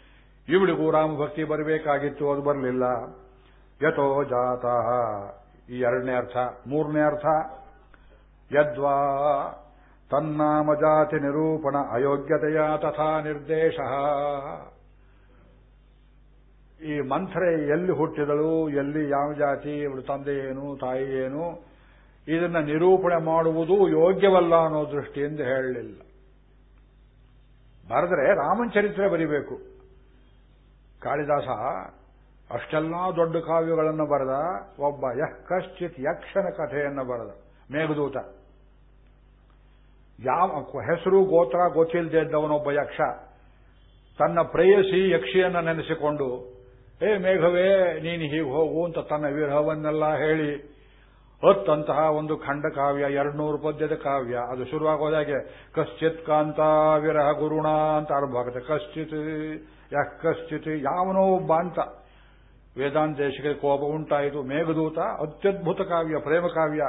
ಇವಳಿಗೂ ರಾಮ ಭಕ್ತಿ ಬರಬೇಕಾಗಿತ್ತು, ಅದು ಬರಲಿಲ್ಲ. ಯಥೋ ಜಾತ. ಈ ಎರಡನೇ ಅರ್ಥ. ಮೂರನೇ ಅರ್ಥ, ಯದ್ವಾ ತನ್ನಾಮ ಜಾತಿ ನಿರೂಪಣ ಅಯೋಗ್ಯತೆಯ ತಥಾ ನಿರ್ದೇಶ. ಈ ಮಂಥರೆ ಎಲ್ಲಿ ಹುಟ್ಟಿದಳು, ಎಲ್ಲಿ ಯಾವ ಜಾತಿ, ಇವಳು ತಂದೆ ಏನು, ತಾಯಿ ಏನು, ಇದನ್ನ ನಿರೂಪಣೆ ಮಾಡುವುದು ಯೋಗ್ಯವಲ್ಲ ಅನ್ನೋ ದೃಷ್ಟಿಯಿಂದ ಹೇಳಲಿಲ್ಲ. ಬರೆದ್ರೆ ರಾಮನ್ ಚರಿತ್ರೆ ಬರಿಬೇಕು. ಕಾಳಿದಾಸ, ಅಷ್ಟೆಲ್ಲ ದೊಡ್ಡ ಕಾವ್ಯಗಳನ್ನು ಬರೆದ, ಒಬ್ಬ ಯಹ್ ಕಶ್ಚಿತ್ ಯಕ್ಷನ ಕಥೆಯನ್ನು ಬರೆದ, ಮೇಘದೂತ. ಯಾವ ಹೆಸರು, ಗೋತ್ರ ಗೊತ್ತಿಲ್ಲದೆ ಇದ್ದವನೊಬ್ಬ ಯಕ್ಷ, ತನ್ನ ಪ್ರೇಯಸಿ ಯಕ್ಷಿಯನ್ನು ನೆನೆಸಿಕೊಂಡು ಏ ಮೇಘವೇ, ನೀನು ಹೀಗೆ ಹೋಗು ಅಂತ ತನ್ನ ವಿರಹವನ್ನೆಲ್ಲ ಹೇಳಿ ಹೊತ್ತಂತಹ ಒಂದು ಖಂಡ ಕಾವ್ಯ ಎರಡ್ನೂರು ಪದ್ಯದ ಕಾವ್ಯ. ಅದು ಶುರುವಾಗೋದಾಗೆ ಕಶ್ಚಿತ್ ಕಾಂತ ವಿರಹ ಗುರುಣ ಅಂತ ಆರಂಭ ಆಗುತ್ತೆ. ಕಶ್ಚಿತ್, ಯಾಕೆ ಕಶ್ಚಿತ್? ಯಾವನೋ ಒಬ್ಬ ಅಂತ. ದೇಶಕ್ಕೆ ಕೋಪ ಉಂಟಾಯಿತು. ಮೇಘದೂತ, ಅತ್ಯದ್ಭುತ ಕಾವ್ಯ, ಪ್ರೇಮ ಕಾವ್ಯ.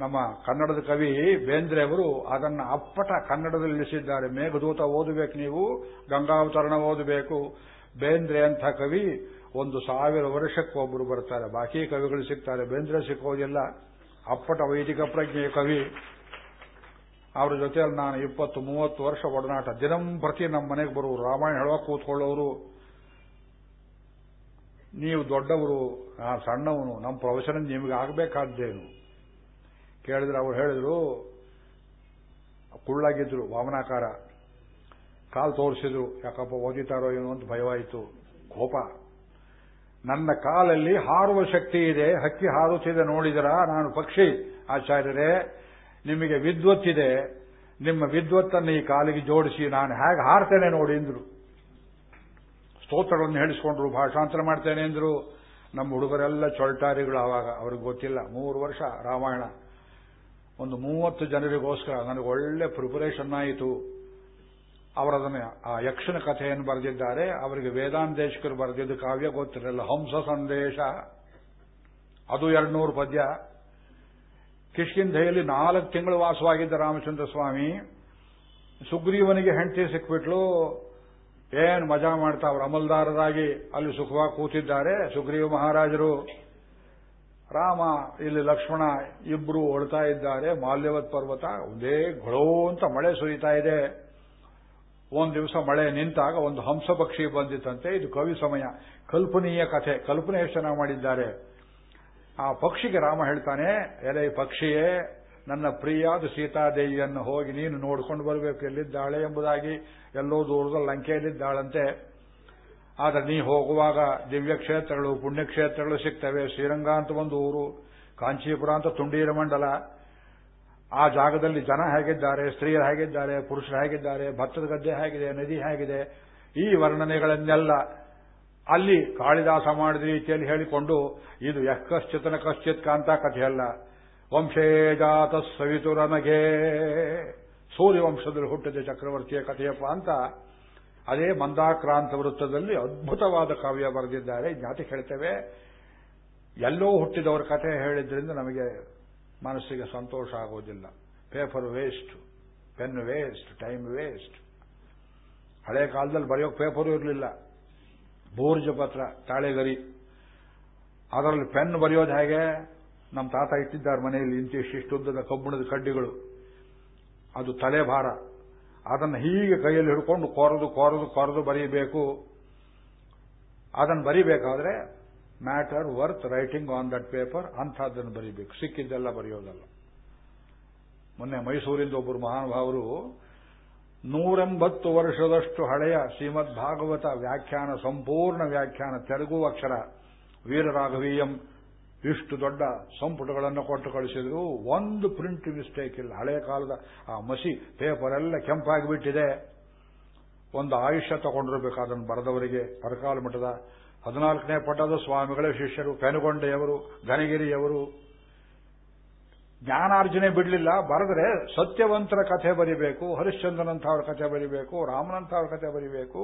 ನಮ್ಮ ಕನ್ನಡದ ಕವಿ ಬೇಂದ್ರೆ ಅವರು ಅದನ್ನು ಅಪ್ಪಟ ಕನ್ನಡದಲ್ಲಿ ಇಳಿಸಿದ್ದಾರೆ. ಮೇಘದೂತ ಓದಬೇಕು ನೀವು, ಗಂಗಾವತರಣ ಓದಬೇಕು. ಬೇಂದ್ರೆ ಅಂತ ಕವಿ ಒಂದು ಸಾವಿರ ವರ್ಷಕ್ಕೆ ಒಬ್ಬರು ಬರ್ತಾರೆ. ಬಾಕಿ ಕವಿಗಳು ಸಿಗ್ತಾರೆ. ಬೇಂದ್ರೆ ಸಿಕ್ಕೋದಿಲ್ಲ ಅಪ್ಪಟ ವೈದಿಕ ಪ್ರಜ್ಞೆಯ ಕವಿ. ಅವರ ಜೊತೆಯಲ್ಲಿ ನಾನು ಇಪ್ಪತ್ತು, ಮೂವತ್ತು ವರ್ಷ ಒಡನಾಟ. ದಿನಂಪ್ರತಿ ನಮ್ಮ ಮನೆಗೆ ಬರುವರು. ರಾಮಾಯಣ ಹೇಳುವ ಕೂತ್ಕೊಳ್ಳೋರು. ನೀವು ದೊಡ್ಡವರು, ಆ ಸಣ್ಣವನು, ನಮ್ಮ ಪ್ರವಚನ ನಿಮಗೆ ಆಗಬೇಕಾದ್ದೇನು? ಕೇಳಿದ್ರೆ ಅವ್ರು ಹೇಳಿದ್ರು, ಕುಳ್ಳಾಗಿದ್ರು, ವಾಮನಾಕಾರ. ಕಾಲು ತೋರಿಸಿದ್ರು. ಯಾಕಪ್ಪ ಓದಿತಾರೋ ಏನೋ ಅಂತ ಭಯವಾಯಿತು. ಕೋಪ. ನನ್ನ ಕಾಲಲ್ಲಿ ಹಾರುವ ಶಕ್ತಿ ಇದೆ, ಹಕ್ಕಿ ಹಾರುತ್ತಿದೆ ನೋಡಿದರ? ನಾನು ಪಕ್ಷಿ, ಆಚಾರ್ಯರೇ, ನಿಮಗೆ ವಿದ್ವತ್ತಿದೆ ನಿಮ್ಮ ವಿದ್ವತ್ತನ್ನು ಈ ಕಾಲಿಗೆ ಜೋಡಿಸಿ ನಾನು ಹೇಗೆ ಹಾರ್ತೇನೆ ನೋಡಿ ಎಂದ್ರು. ಸ್ತೋತ್ರಗಳನ್ನು ಹೇಳಿಸಿಕೊಂಡ್ರು, ಭಾಷಾಂತರ ಮಾಡ್ತೇನೆ ಎಂದ್ರು. ನಮ್ಮ ಹುಡುಗರೆಲ್ಲ ಚೊಲ್ಟಾರಿಗಳು ಆವಾಗ, ಅವ್ರಿಗೆ ಗೊತ್ತಿಲ್ಲ. ಮೂರು ವರ್ಷ ರಾಮಾಯಣ. ಒಂದು ಮೂವತ್ತು ಜನರಿಗೋಸ್ಕರ ನನಗೆ ಒಳ್ಳೆ ಪ್ರಿಪರೇಷನ್ ಆಯಿತು. ಅವರದನ್ನು ಆ ಯಕ್ಷನ ಕಥೆಯನ್ನು ಬರೆದಿದ್ದಾರೆ. ಅವರಿಗೆ ವೇದಾಂತೇಶಕರು ಬರೆದಿದ್ದು ಕಾವ್ಯ ಗೊತ್ತಿರಲಿಲ್ಲ. ಹಂಸ ಸಂದೇಶ, ಅದು ಎರಡ್ನೂರು ಪದ್ಯ. ಕಿಷ್ಕಿಂಧೆಯಲ್ಲಿ ನಾಲ್ಕು ತಿಂಗಳು ವಾಸವಾಗಿದ್ದ ರಾಮಚಂದ್ರ ಸ್ವಾಮಿ, ಸುಗ್ರೀವನಿಗೆ ಹೆಂಡತಿ ಸಿಕ್ಬಿಟ್ಲು. ಏನ್ ಮಜಾ ಮಾಡ್ತಾ, ಅವರು ಅಮಲ್ದಾರರಾಗಿ ಅಲ್ಲಿ ಸುಖವಾಗಿ ಕೂತಿದ್ದಾರೆ. ಸುಗ್ರೀವ ಮಹಾರಾಜರು, ರಾಮ, ಇಲ್ಲಿ ಲಕ್ಷ್ಮಣ ಇಬ್ರು ಓಡ್ತಾ ಇದ್ದಾರೆ. ಮಾಲ್ಯವತ್ ಪರ್ವತ, ಒಂದೇ ಘಳೋ ಅಂತ ಮಳೆ ಸುರಿತಾ ಇದೆ. ಒಂದು ದಿವಸ ಮಳೆ ನಿಂತಾಗ ಒಂದು ಹಂಸ ಪಕ್ಷಿ ಬಂದಿತ್ತಂತೆ. ಇದು ಕವಿ ಸಮಯ. ಕಲ್ಪನೀಯ ಕಥೆ. ಕಲ್ಪನೆ ಎಷ್ಟು ಚೆನ್ನಾಗಿ ಮಾಡಿದ್ದಾರೆ. ಆ ಪಕ್ಷಿಗೆ ರಾಮ ಹೇಳ್ತಾನೆ, ಎಲೆ ಪಕ್ಷಿಯೇ, ನನ್ನ ಪ್ರಿಯಾದ ಸೀತಾದೇವಿಯನ್ನು ಹೋಗಿ ನೀನು ನೋಡ್ಕೊಂಡು ಬರಬೇಕು. ಎಲ್ಲಿದ್ದಾಳೆ ಎಂಬುದಾಗಿ ಎಲ್ಲೋ ದೂರದಲ್ಲಿ ಲಂಕೆಯಲ್ಲಿದ್ದಾಳಂತೆ. ಆದರೆ ನೀ ಹೋಗುವಾಗ ದಿವ್ಯ ಕ್ಷೇತ್ರಗಳು ಪುಣ್ಯಕ್ಷೇತ್ರಗಳು ಸಿಗ್ತವೆ. ಶ್ರೀರಂಗ ಅಂತ ಒಂದು ಊರು. ಕಾಂಚೀಪುರ ಅಂತ ತುಂಡೀರ ಮಂಡಲ ಆ ಜಾಗದಲ್ಲಿ ಜನ ಹೇಗಿದ್ದಾರೆ, ಸ್ತ್ರೀಯರು ಹೇಗಿದ್ದಾರೆ, ಪುರುಷರು ಹೇಗಿದ್ದಾರೆ, ಭತ್ತದ ಗದ್ದೆ ಹೇಗಿದೆ, ನದಿ ಹೇಗಿದೆ, ಈ ವರ್ಣನೆಗಳನ್ನೆಲ್ಲ ಅಲ್ಲಿ ಕಾಳಿದಾಸ ಮಾಡಿದ ರೀತಿಯಲ್ಲಿ ಹೇಳಿಕೊಂಡು ಇದು ಯಕ್ಕಶ್ಚಿತನ ಕಶ್ಚಿತ್ ಕಾಂತ ಕಥೆಯಲ್ಲ. ವಂಶೇಜಾತ ಸವಿತುರನಗೆ ಸೂರ್ಯವಂಶದಲ್ಲಿ ಹುಟ್ಟಿದ ಚಕ್ರವರ್ತಿಯ ಕಥೆಯಪ್ಪ ಅಂತ ಅದೇ ಮಂದಾಕ್ರಾಂತ ವೃತ್ತದಲ್ಲಿ ಅದ್ಭುತವಾದ ಕಾವ್ಯ ಬರೆದಿದ್ದಾರೆ. ಜ್ಞಾತಿ ಹೇಳ್ತೇವೆ? ಎಲ್ಲೋ ಹುಟ್ಟಿದವರ ಕಥೆ ಹೇಳಿದ್ರಿಂದ ನಮಗೆ ಮನಸ್ಸಿಗೆ ಸಂತೋಷ ಆಗೋದಿಲ್ಲ. Paper waste pen waste time waste ಹಳೆ ಕಾಲದಲ್ಲಿ ಬರೆಯೋಕೆ ಪೇಪರು ಇರಲಿಲ್ಲ. ಬೋರ್ಜ ಪತ್ರ, ತಾಳೆಗರಿ. ಅದರಲ್ಲಿ ಪೆನ್ ಬರೆಯೋದು ಹೇಗೆ? ನಮ್ಮ ತಾತ ಇಟ್ಟಿದ್ದಾರೆ ಮನೆಯಲ್ಲಿ ಇಂತಿಷ್ಟಿಷ್ಟುದ್ದದ ಕಬ್ಬಿಣದ ಕಡ್ಡಿಗಳು. ಅದು ತಲೆಭಾರ. ಅದನ್ನು ಹೀಗೆ ಕೈಯಲ್ಲಿ ಹಿಡ್ಕೊಂಡು ಕೊರದು ಕೊರದು ಕೊರದು ಬರೀಬೇಕು. ಅದನ್ನು ಬರಿಬೇಕಾದ್ರೆ matter worth writing on that paper ಅಂಥದ್ದನ್ನು ಬರೀಬೇಕು. ಸಿಕ್ಕಿದ್ದೆಲ್ಲ ಬರೆಯೋದಲ್ಲ. ಮೊನ್ನೆ ಮೈಸೂರಿಂದ ಒಬ್ಬರು ಮಹಾನುಭಾವರು ನೂರೆಂಬತ್ತು ವರ್ಷದಷ್ಟು ಹಳೆಯ ಶ್ರೀಮದ್ ಭಾಗವತ ವ್ಯಾಖ್ಯಾನ, ಸಂಪೂರ್ಣ ವ್ಯಾಖ್ಯಾನ, ತೆಲುಗು ಅಕ್ಷರ, ವೀರರಾಘವೀಯಂ ಇಷ್ಟು ದೊಡ್ಡ ಸಂಪುಟಗಳನ್ನು ಕೊಟ್ಟು ಕಳಿಸಿದ್ರು. ಒಂದು ಪ್ರಿಂಟ್ ಮಿಸ್ಟೇಕ್ ಇಲ್ಲ. ಹಳೆಯ ಕಾಲದ ಆ ಮಸಿ ಪೇಪರ್ ಎಲ್ಲ ಕೆಂಪಾಗಿಬಿಟ್ಟಿದೆ. ಒಂದು ಆಯುಷ್ಯ ತಗೊಂಡಿರಬೇಕು ಅದನ್ನು ಬರೆದವರಿಗೆ, ಪರಕಾಲ ಮಠದ ಹದಿನಾಲ್ಕನೇ ಪಟ್ಟದ ಸ್ವಾಮಿಗಳ ಶಿಷ್ಯರು, ಕನಗೊಂಡೆಯವರು ಘನಗಿರಿಯವರು ಜ್ಞಾನಾರ್ಜನೆ ಬಿಡಲಿಲ್ಲ, ಬರೆದ್ರೆ ಸತ್ಯವಂತರ ಕಥೆ ಬರಿಬೇಕು ಹರಿಶ್ಚಂದ್ರನಂಥವ್ರ ಕಥೆ ಬರಿಬೇಕು ರಾಮನಂಥವ್ರ ಕಥೆ ಬರಿಬೇಕು,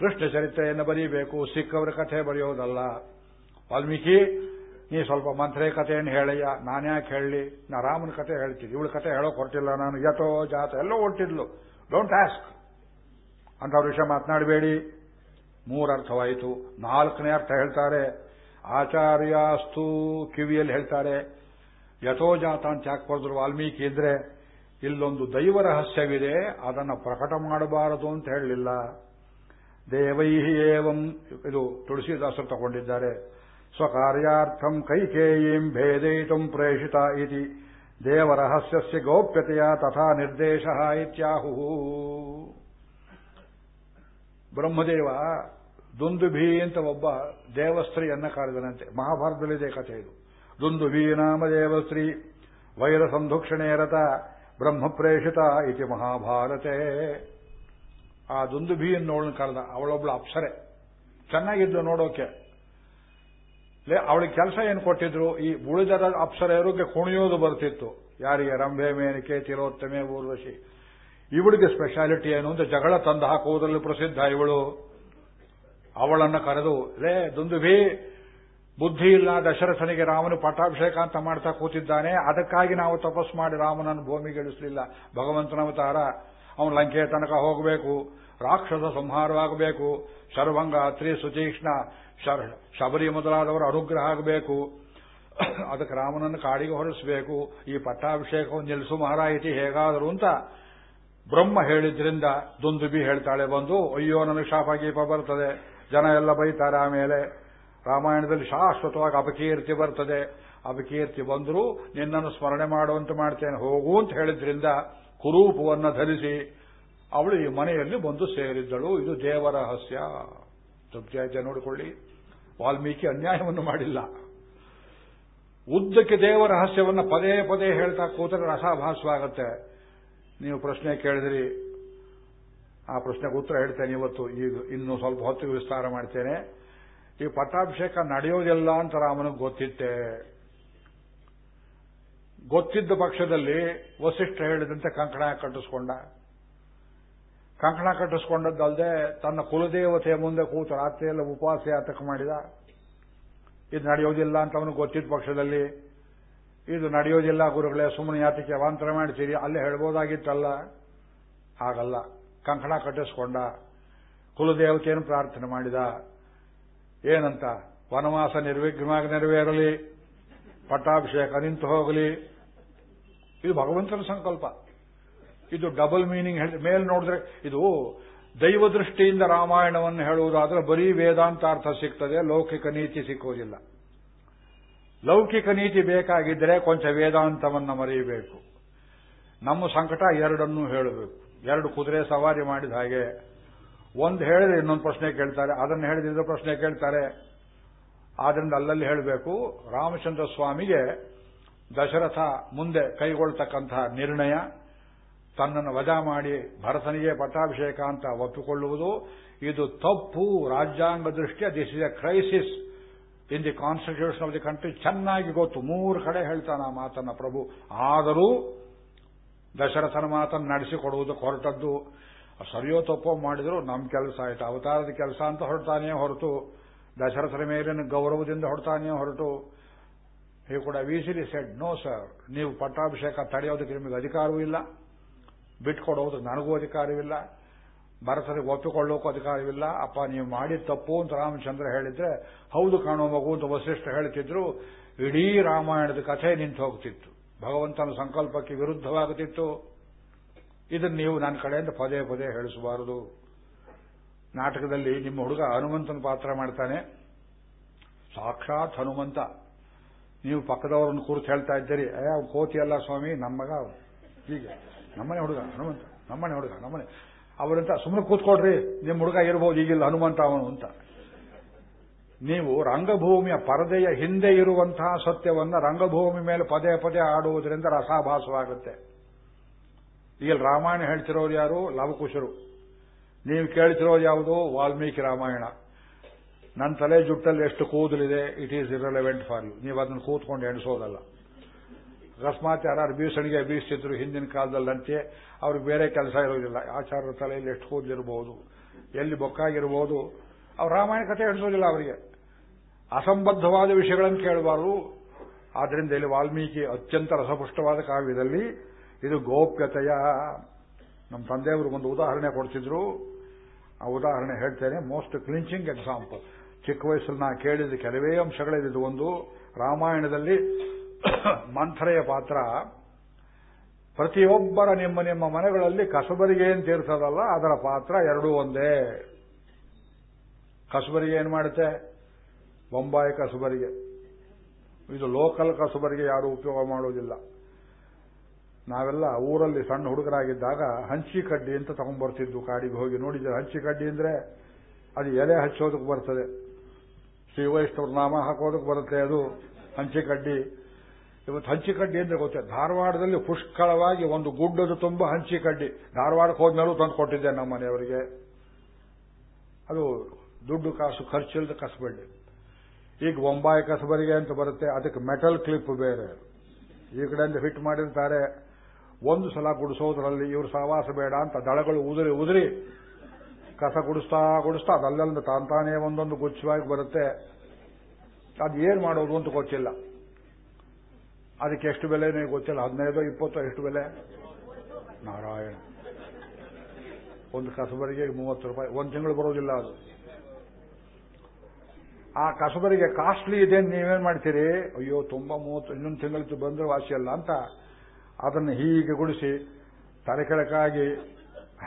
ಕೃಷ್ಣ ಚರಿತ್ರೆಯನ್ನು ಬರೀಬೇಕು, ಸಿಕ್ಕವರ ಕಥೆ ಬರೆಯೋದಲ್ಲ. ವಾಲ್ಮೀಕಿ, ನೀ ಸ್ವಲ್ಪ ಮಂತ್ರೆ ಕಥೆಯನ್ನು ಹೇಳಯ್ಯ ನಾನ್ಯಾಕೆ ಹೇಳಿ ನಾ ರಾಮನ ಕಥೆ ಹೇಳ್ತೀನಿ, ಇವಳ ಕಥೆ ಹೇಳೋಕೆ ಹೊರಟಿಲ್ಲ ನಾನು, ಯಥೋ ಜಾತ, ಎಲ್ಲೋ ಹೊರಟಿದ್ಲು ಡೋಂಟ್ ಆಸ್ಕ್ ಅಂತ ವಿಷಯ ಮಾತನಾಡಬೇಡಿ. ಮೂರರ್ಥವಾಯಿತು ನಾಲ್ಕನೇ ಅರ್ಥ ಹೇಳ್ತಾರೆ. ಆಚಾರ್ಯಾಸ್ತು ಕಿವಿಯಲ್ಲಿ ಹೇಳ್ತಾರೆ. ಯಥೋಜಾತ ಅಂತ ಯಾಕೆ ಬರೆದ್ರು ವಾಲ್ಮೀಕಿ ಇದ್ರೆ, ಇಲ್ಲೊಂದು ದೈವ ರಹಸ್ಯವಿದೆ, ಅದನ್ನು ಪ್ರಕಟ ಮಾಡಬಾರದು ಅಂತ ಹೇಳಲಿಲ್ಲ. ದೇವೈಹಿ ಏವಂ, ಇದು ತುಳಸಿದಾಸರು ತಗೊಂಡಿದ್ದಾರೆ. ಸ್ವಕಾರ್ಯಾರ್ಥಂ ಕೈಕೇಯೀಂ ಭೇದಯಿತು ಪ್ರೇಷಿತ ಇತಿ. ದೇವರಹಸ್ಯಸ್ಯ ಗೌಪ್ಯತೆಯ ತಥಾ ನಿರ್ದೇಶ ಇತ್ಯಾಹು ಬ್ರಹ್ಮದೇವ ದುಂದುಭಿ ಅಂತ ಒಬ್ಬ ದೇವಸ್ತ್ರೀಯನ್ನ ಕಾಡಿದನಂತೆ. ಮಹಾಭಾರತದಲ್ಲಿದೆ ಕಥೆ ಇದು. ದುಂದುಭಿ ನಾಮ ದೇವಸ್ತ್ರೀ ವೈರ ಸಂಧುಕ್ಷಣೆ ರಥ ಬ್ರಹ್ಮ ಪ್ರೇಷಿತ ಇತಿ ಮಹಾಭಾರತೆ. ಆ ದುಂದುಭಿಯನ್ನೋಳನ್ನ ಕರೆದ ಅವಳೊಬ್ಳು ಅಪ್ಸರೆ. ಚೆನ್ನಾಗಿದ್ದು ನೋಡೋಕೆ. ಅವಳಿಗೆ ಕೆಲಸ ಏನು ಕೊಟ್ಟಿದ್ರು? ಈ ಉಳಿದರ ಅಪ್ಸರೆಯರಿಗೆ ಕುಣಿಯೋದು ಬರ್ತಿತ್ತು. ಯಾರಿಗೆ? ರಂಭೆ ಮೇನಿಕೆ, ತಿಲೋತ್ತಮೆ, ಊರ್ವಶಿ. ಇವಳಿಗೆ ಸ್ಪೆಷಾಲಿಟಿ ಏನು ಅಂತ ಜಗಳ ತಂದು ಹಾಕುವುದರಲ್ಲಿ ಪ್ರಸಿದ್ಧ ಇವಳು. ಅವಳನ್ನು ಕರೆದು, ಲೇ ದುಂದುಭಿ ಬುದ್ಧಿ ಇಲ್ಲ ದಶರಥನಿಗೆ ರಾಮನು ಪಟ್ಟಾಭಿಷೇಕ ಅಂತ ಮಾಡ್ತಾ ಕೂತಿದ್ದಾನೆ. ಅದಕ್ಕಾಗಿ ನಾವು ತಪಸ್ ಮಾಡಿ ರಾಮನನ್ನು ಭೂಮಿಗೆ ಇಳಿಸಲಿಲ್ಲ. ಭಗವಂತನ ಅವತಾರ. ಅವನು ಲಂಕೆಯ ತನಕ ಹೋಗಬೇಕು. ರಾಕ್ಷಸ ಸಂಹಾರವಾಗಬೇಕು ಶರಭಂಗ ಅತ್ರಿ ಸುತೀಕ್ಷ್ಣ ಶಬರಿ ಮೊದಲಾದವರ ಅನುಗ್ರಹ ಆಗಬೇಕು. ಅದಕ್ಕೆ ರಾಮನನ್ನು ಕಾಡಿಗೆ ಹೊರಡಿಸಬೇಕು ಈ ಪಟ್ಟಾಭಿಷೇಕವನ್ನು ನಿಲ್ಲಿಸು ಮಹಾರಾಯಿತಿ ಹೇಗಾದರೂ ಅಂತ ಬ್ರಹ್ಮ ಹೇಳಿದ್ರಿಂದ ದುಂದುಬಿ ಹೇಳ್ತಾಳೆ ಬಂದು, ಅಯ್ಯೋ ನನಗೆ ಶಾಪ ಗೀಪ ಬರ್ತದೆ, ಜನ ಎಲ್ಲ ಬೈತಾರೆ ಆಮೇಲೆ. ರಾಮಾಯಣದಲ್ಲಿ ಶಾಶ್ವತವಾಗಿ ಅಪಕೀರ್ತಿ ಬರ್ತದೆ. ಅಪಕೀರ್ತಿ ಬಂದರೂ ನಿನ್ನನ್ನು ಸ್ಮರಣೆ ಮಾಡುವಂತೆ ಮಾಡ್ತೇನೆ, ಹೋಗು ಅಂತ ಹೇಳಿದ್ರಿಂದ ಕುರೂಪವನ್ನು ಧರಿಸಿ ಅವಳು ಈ ಮನೆಯಲ್ಲಿ ಬಂದು ಸೇರಿದ್ದಳು. ಇದು ದೇವರಹಸ್ಯ ತೃಪ್ತಿಯಾಯ್ತು ನೋಡಿಕೊಳ್ಳಿ. ವಾಲ್ಮೀಕಿ ಅನ್ಯಾಯವನ್ನು ಮಾಡಿಲ್ಲ. ಉದ್ದಕ್ಕೆ ದೇವರ ರಹಸ್ಯವನ್ನು ಪದೇ ಪದೇ ಹೇಳ್ತಾ ಕೂತರೆ ರಸಾಭಾಸವಾಗುತ್ತೆ. ನೀವು ಪ್ರಶ್ನೆ ಕೇಳಿದ್ರಿ. ಆ ಪ್ರಶ್ನೆಗೆ ಉತ್ತರ ಹೇಳ್ತೇನೆ ಇವತ್ತು. ಈಗ ಇನ್ನು ಸ್ವಲ್ಪ ಹೊತ್ತಿಗೆ ವಿಸ್ತಾರ ಮಾಡ್ತೇನೆ. ಈ ಪಟ್ಟಾಭಿಷೇಕ ನಡೆಯೋದಿಲ್ಲ ಅಂತ ರಾಮನಿಗೆ ಗೊತ್ತಿತ್ತೆ. ಗೊತ್ತಿದ್ದ ಪಕ್ಷದಲ್ಲಿ ವಸಿಷ್ಠ ಹೇಳಿದಂತೆ ಕಂಕಣ ಕಟ್ಟಿಸ್ಕೊಂಡ. ಕಂಕಣ ಕಟ್ಟಿಸ್ಕೊಂಡದ್ದಲ್ಲದೆ ತನ್ನ ಕುಲದೇವತೆಯ ಮುಂದೆ ಕೂತು ರಾತ್ರಿಯೆಲ್ಲ ಉಪವಾಸ ಯಾತಕ ಮಾಡಿದ? ಇದು ನಡೆಯೋದಿಲ್ಲ ಅಂತ ಅವನು ಗೊತ್ತಿದ್ದ ಪಕ್ಷದಲ್ಲಿ. ಇದು ನಡೆಯೋದಿಲ್ಲ ಗುರುಗಳೇ, ಸುಮ್ಮನೆ ಯಾತಕ್ಕೆ ಅವಾಂತರ ಮಾಡ್ತೀರಿ ಅಲ್ಲೇ ಹೇಳ್ಬೋದಾಗಿತ್ತಲ್ಲ? ಹಾಗಲ್ಲ. ಕಂಕಣ ಕಟ್ಟಿಸ್ಕೊಂಡ. ಕುಲದೇವತೆಯನ್ನು ಪ್ರಾರ್ಥನೆ ಮಾಡಿದ? ಏನಂತ? ವನವಾಸ ನಿರ್ವಿಘ್ನವಾಗಿ ನೆರವೇರಲಿ, ಪಟ್ಟಾಭಿಷೇಕ ನಿಂತು ಹೋಗಲಿ. ಇದು ಭಗವಂತನ ಸಂಕಲ್ಪ. ಇದು ಡಬಲ್ ಮೀನಿಂಗ್ ಹೇಳಿ, ಮೇಲೆ ನೋಡಿದ್ರೆ ಇದು ದೈವ ದೃಷ್ಟಿಯಿಂದ ರಾಮಾಯಣವನ್ನು ಹೇಳುವುದಾದ್ರೆ ಬರೀ ವೇದಾಂತಾರ್ಥ ಸಿಗ್ತದೆ, ಲೌಕಿಕ ನೀತಿ ಸಿಕ್ಕುವುದಿಲ್ಲ ಲೌಕಿಕ ನೀತಿ ಬೇಕಾಗಿದ್ದರೆ ಕೊಂಚ ವೇದಾಂತವನ್ನು ಮರೆಯಬೇಕು. ನಮ್ಮ ಸಂಕಟ ಎರಡನ್ನೂ ಹೇಳಬೇಕು. ಎರಡು ಕುದುರೆ ಸವಾರಿ ಮಾಡಿದ ಹಾಗೆ. ಒಂದು ಹೇಳಿದ್ರೆ ಇನ್ನೊಂದು ಪ್ರಶ್ನೆ ಕೇಳ್ತಾರೆ, ಅದನ್ನು ಹೇಳಿದ್ರೆ ಪ್ರಶ್ನೆ ಕೇಳ್ತಾರೆ. ಆದ್ರಿಂದ ಅಲ್ಲಲ್ಲಿ ಹೇಳಬೇಕು, ರಾಮಚಂದ್ರ ಸ್ವಾಮಿಗೆ ದಶರಥ ಮುಂದೆ ಕೈಗೊಳ್ತಕ್ಕಂತಹ ನಿರ್ಣಯ, ತನ್ನನ್ನು ವಜಾ ಮಾಡಿ ಭರತನಿಗೆ ಪಟ್ಟಾಭಿಷೇಕ ಅಂತ ಒಪ್ಪಿಕೊಳ್ಳುವುದು, ಇದು ತಪ್ಪು ರಾಜ್ಯಾಂಗ ದೃಷ್ಟಿಯ this is a crisis in the constitution of the country ಚೆನ್ನಾಗಿ ಗೊತ್ತು ಮೂರು ಕಡೆ ಹೇಳ್ತಾನೆ ಆ ಮಾತನ್ನ ಪ್ರಭು ಆದರೂ ದಶರಥನ ಮಾತನ್ನು ನಡೆಸಿಕೊಡುವುದು ಹೊರಟದ್ದು ಸರಿಯೋ ತಪ್ಪೋ ಮಾಡಿದ್ರು ನಮ್ಮ ಕೆಲಸ ಆಯ್ತು ಅವತಾರದ ಕೆಲಸ ಅಂತ ಹೊರಟಾನೇ ಹೊರತು ದಶರಥರ ಮೇಲಿನ ಗೌರವದಿಂದ ಹೊರಟಾನೇ ಹೊರಟು ಹಿ ಕೂಡ ವೀಸಿಲಿ ಸೆಡ್ ನೋ ಸರ್ ನೀವು ಪಟ್ಟಾಭಿಷೇಕ ತಡೆಯೋದಕ್ಕೆ ನಿಮಗೆ ಅಧಿಕಾರವೂ ಇಲ್ಲ. ಬಿಟ್ಕೊಡೋದು ನನಗೂ ಅಧಿಕಾರವಿಲ್ಲ ಭರತನಿಗೆ ಒಪ್ಪಿಕೊಳ್ಳೋಕ್ಕೂ ಅಧಿಕಾರವಿಲ್ಲ. ಅಪ್ಪ, ನೀವು ಮಾಡಿದ ತಪ್ಪು ಅಂತ ರಾಮಚಂದ್ರ ಹೇಳಿದ್ರೆ, ಹೌದು ಕಾಣೋ ಮಗು ಅಂತ ವಸಿಷ್ಠ ಹೇಳ್ತಿದ್ರು. ಇಡೀ ರಾಮಾಯಣದ ಕಥೆ ನಿಂತು ಹೋಗ್ತಿತ್ತು. ಭಗವಂತನ ಸಂಕಲ್ಪಕ್ಕೆ ವಿರುದ್ಧವಾಗುತ್ತಿತ್ತು. ಇದನ್ನು ನೀವು ನನ್ನ ಕಡೆಯಿಂದ ಪದೇ ಪದೇ ಹೇಳಿಸಬಾರದು. ನಾಟಕದಲ್ಲಿ ನಿಮ್ಮ ಹುಡುಗ ಹನುಮಂತನ ಪಾತ್ರ ಮಾಡ್ತಾನೆ. ಸಾಕ್ಷಾತ್ ಹನುಮಂತ. ನೀವು ಪಕ್ಕದವರನ್ನು ಕುರಿತು ಹೇಳ್ತಾ ಇದ್ದೀರಿ. ಅಯ್ಯ ಕೋತಿ ಅಲ್ಲ ಸ್ವಾಮಿ, ನಮ್ಮ ಮಗ ಹೀಗೆ. ನಮ್ಮನೆ ಹುಡುಗ, ಹನುಮಂತ. ನಮ್ಮನೆ ಹುಡುಗ ನಮ್ಮನೆ ಅವರಂತ ಸುಮ್ಮನೆ ಕೂತ್ಕೊಡ್ರಿ ನಿಮ್ಮ ಹುಡುಗ ಇರಬಹುದು ಈಗಿಲ್ಲ ಹನುಮಂತ ಅವನು ಅಂತ. ನೀವು ರಂಗಭೂಮಿಯ ಪರದೆಯ ಹಿಂದೆ ಇರುವಂತಹ ಸತ್ಯವನ್ನ ರಂಗಭೂಮಿ ಮೇಲೆ ಪದೇ ಪದೇ ಆಡುವುದರಿಂದ ರಸಾಭಾಸವಾಗುತ್ತೆ. ಈಗ ರಾಮಾಯಣ ಹೇಳ್ತಿರೋರು ಯಾರು? ಲವಕುಶರು. ನೀವು ಕೇಳ್ತಿರೋದು ಯಾವುದು? ವಾಲ್ಮೀಕಿ ರಾಮಾಯಣ. ನನ್ನ ತಲೆ ಜುಟ್ಟಲ್ಲಿ ಎಷ್ಟು ಕೂದಲಿದೆ it is irrelevant for you ನೀವು ಅದನ್ನು ಕೂತ್ಕೊಂಡು ಎಣಿಸೋದಲ್ಲ. ಯಾರು ಬೀಸಣಿಗೆ ಬೀಸ್ತಿದ್ರು ಹಿಂದಿನ ಕಾಲದಲ್ಲಂತೆ. ಅವ್ರಿಗೆ ಬೇರೆ ಕೆಲಸ ಇರೋದಿಲ್ಲ. ಆಚಾರ್ಯರ ತಲೆಯಲ್ಲಿ ಎಷ್ಟು ಕೂದಲಿರಬಹುದು ಎಲ್ಲಿ ಬೊಕ್ಕಾಗಿರ್ಬೋದು. ಅವ್ರು ರಾಮಾಯಣ ಕಥೆ ಎಣಿಸೋದಿಲ್ಲ ಅವರಿಗೆ. ಅಸಂಬದ್ಧವಾದ ವಿಷಯಗಳನ್ನು ಕೇಳಬಾರದು. ಆದ್ದರಿಂದ ಇಲ್ಲಿ ವಾಲ್ಮೀಕಿ ಅತ್ಯಂತ ರಸಪುಷ್ಟವಾದ ಕಾವ್ಯದಲ್ಲಿ ಇದು ಗೋಪ್ಯತೆಯ. ನಮ್ಮ ತಂದೆಯವರು ಒಂದು ಉದಾಹರಣೆ ಕೊಡ್ತಿದ್ರು. ಆ ಉದಾಹರಣೆ ಹೇಳ್ತೇನೆ. ಮೋಸ್ಟ್ ಕ್ಲಿಂಚಿಂಗ್ ಎಕ್ಸಾಂಪಲ್ ಚಿಕ್ಕ ವಯಸ್ಸಲ್ಲಿ ನಾ ಕೇಳಿದ ಕೆಲವೇ ಅಂಶಗಳಿದ್ದು ಒಂದು. ರಾಮಾಯಣದಲ್ಲಿ ಮಂಥರೆಯ ಪಾತ್ರ. ಪ್ರತಿಯೊಬ್ಬರ ನಿಮ್ಮ ನಿಮ್ಮ ಮನೆಗಳಲ್ಲಿ ಕಸಬರಿಗೆ ಏನ್ ತೀರ್ಸೋದಲ್ಲ, ಅದರ ಪಾತ್ರ ಎರಡೂ ಒಂದೇ. ಕಸಬರಿಗೆ ಏನು ಮಾಡುತ್ತೆ? ಬೊಂಬಾಯಿ ಕಸಬರಿಗೆ. ಇದು ಲೋಕಲ್ ಕಸಬರಿಗೆ ಯಾರು ಉಪಯೋಗ ಮಾಡೋದಿಲ್ಲ ನಾವೆಲ್ಲ ಊರಲ್ಲಿ ಸಣ್ಣ ಹುಡುಗರಾಗಿದ್ದಾಗ ಹಂಚಿ ಕಡ್ಡಿ ಅಂತ ತಗೊಂಡ್ಬರ್ತಿದ್ವು ಕಾಡಿಗೆ ಹೋಗಿ. ನೋಡಿದ್ರೆ ಹಂಚಿ ಕಡ್ಡಿ ಅಂದ್ರೆ ಅದು ಎಲೆ ಹಚ್ಚೋದಕ್ಕೆ ಬರ್ತದೆ. ಶ್ರೀ ವೈಷ್ಣವ್ರ ನಾಮ ಹಾಕೋದಕ್ಕೆ ಬರುತ್ತೆ ಅದು, ಹಂಚಿ ಕಡ್ಡಿ. ಇವತ್ತು ಹಂಚಿಕಡ್ಡಿ ಅಂದ್ರೆ ಗೊತ್ತೆ? ಧಾರವಾಡದಲ್ಲಿ ಪುಷ್ಕಳವಾಗಿ ಒಂದು ಗುಡ್ಡದ ತುಂಬ ಹಂಚಿಕಡ್ಡಿ ಧಾರವಾಡಕ್ಕೆ ಹೋದ್ಮೇಲೂ ತಂದು ಕೊಟ್ಟಿದ್ದೆ ನಮ್ಮ ಮನೆಯವರಿಗೆ. ಅದು ದುಡ್ಡು ಕಾಸು ಖರ್ಚಿಲ್ಲದ ಕಸಬೇಡಿ. ಈಗ ಬೊಂಬಾಯಿ ಕಸಬರಿಗೆ ಅಂತ ಬರುತ್ತೆ, ಅದಕ್ಕೆ ಮೆಟಲ್ ಕ್ಲಿಪ್ ಬೇರೆ. ಈ ಕಡೆಯಿಂದ ಫಿಟ್ ಮಾಡಿರ್ತಾರೆ. ಒಂದು ಸಲ ಗುಡಿಸೋದ್ರಲ್ಲಿ ಇವರು ಸಹವಾಸ ಬೇಡ ಅಂತ ದಳಗಳು ಉದುರಿ ಉದುರಿ ಕಸ ಗುಡಿಸ್ತಾ ಗುಡಿಸ್ತಾ ಅದಲ್ಲೆಲ್ಲ ತಾಂತಾನೇ ಒಂದೊಂದು ಗುಚ್ಛವಾಗಿ ಬರುತ್ತೆ. ಅದು ಏನ್ ಮಾಡೋದು ಅಂತ ಗೊತ್ತಿಲ್ಲ. ಅದಕ್ಕೆ ಎಷ್ಟು ಬೆಲೆ ಗೊತ್ತಿಲ್ಲ, ಹದಿನೈದು ಇಪ್ಪತ್ತು ಎಷ್ಟು ಬೆಲೆ? ನಾರಾಯಣ. ಒಂದು ಕಸಬರಿಗೆ ಮೂವತ್ತು ರೂಪಾಯಿ, ಒಂದು ತಿಂಗಳು ಬರೋದಿಲ್ಲ ಅದು. ಆ ಕಸಬರಿಗೆ ಕಾಸ್ಟ್ಲಿ ಇದೆ ನೀವೇನ್ ಮಾಡ್ತೀರಿ? ಅಯ್ಯೋ, ತುಂಬಾ ಮೂವತ್ತು, ಇನ್ನೊಂದು ತಿಂಗಳು ಬಂದ್ರೆ ವಾಸಿಯಲ್ಲ ಅಂತ ಅದನ್ನು ಹೀಗೆ ಗುಡಿಸಿ ತಲೆ ಕೆಳಕಾಗಿ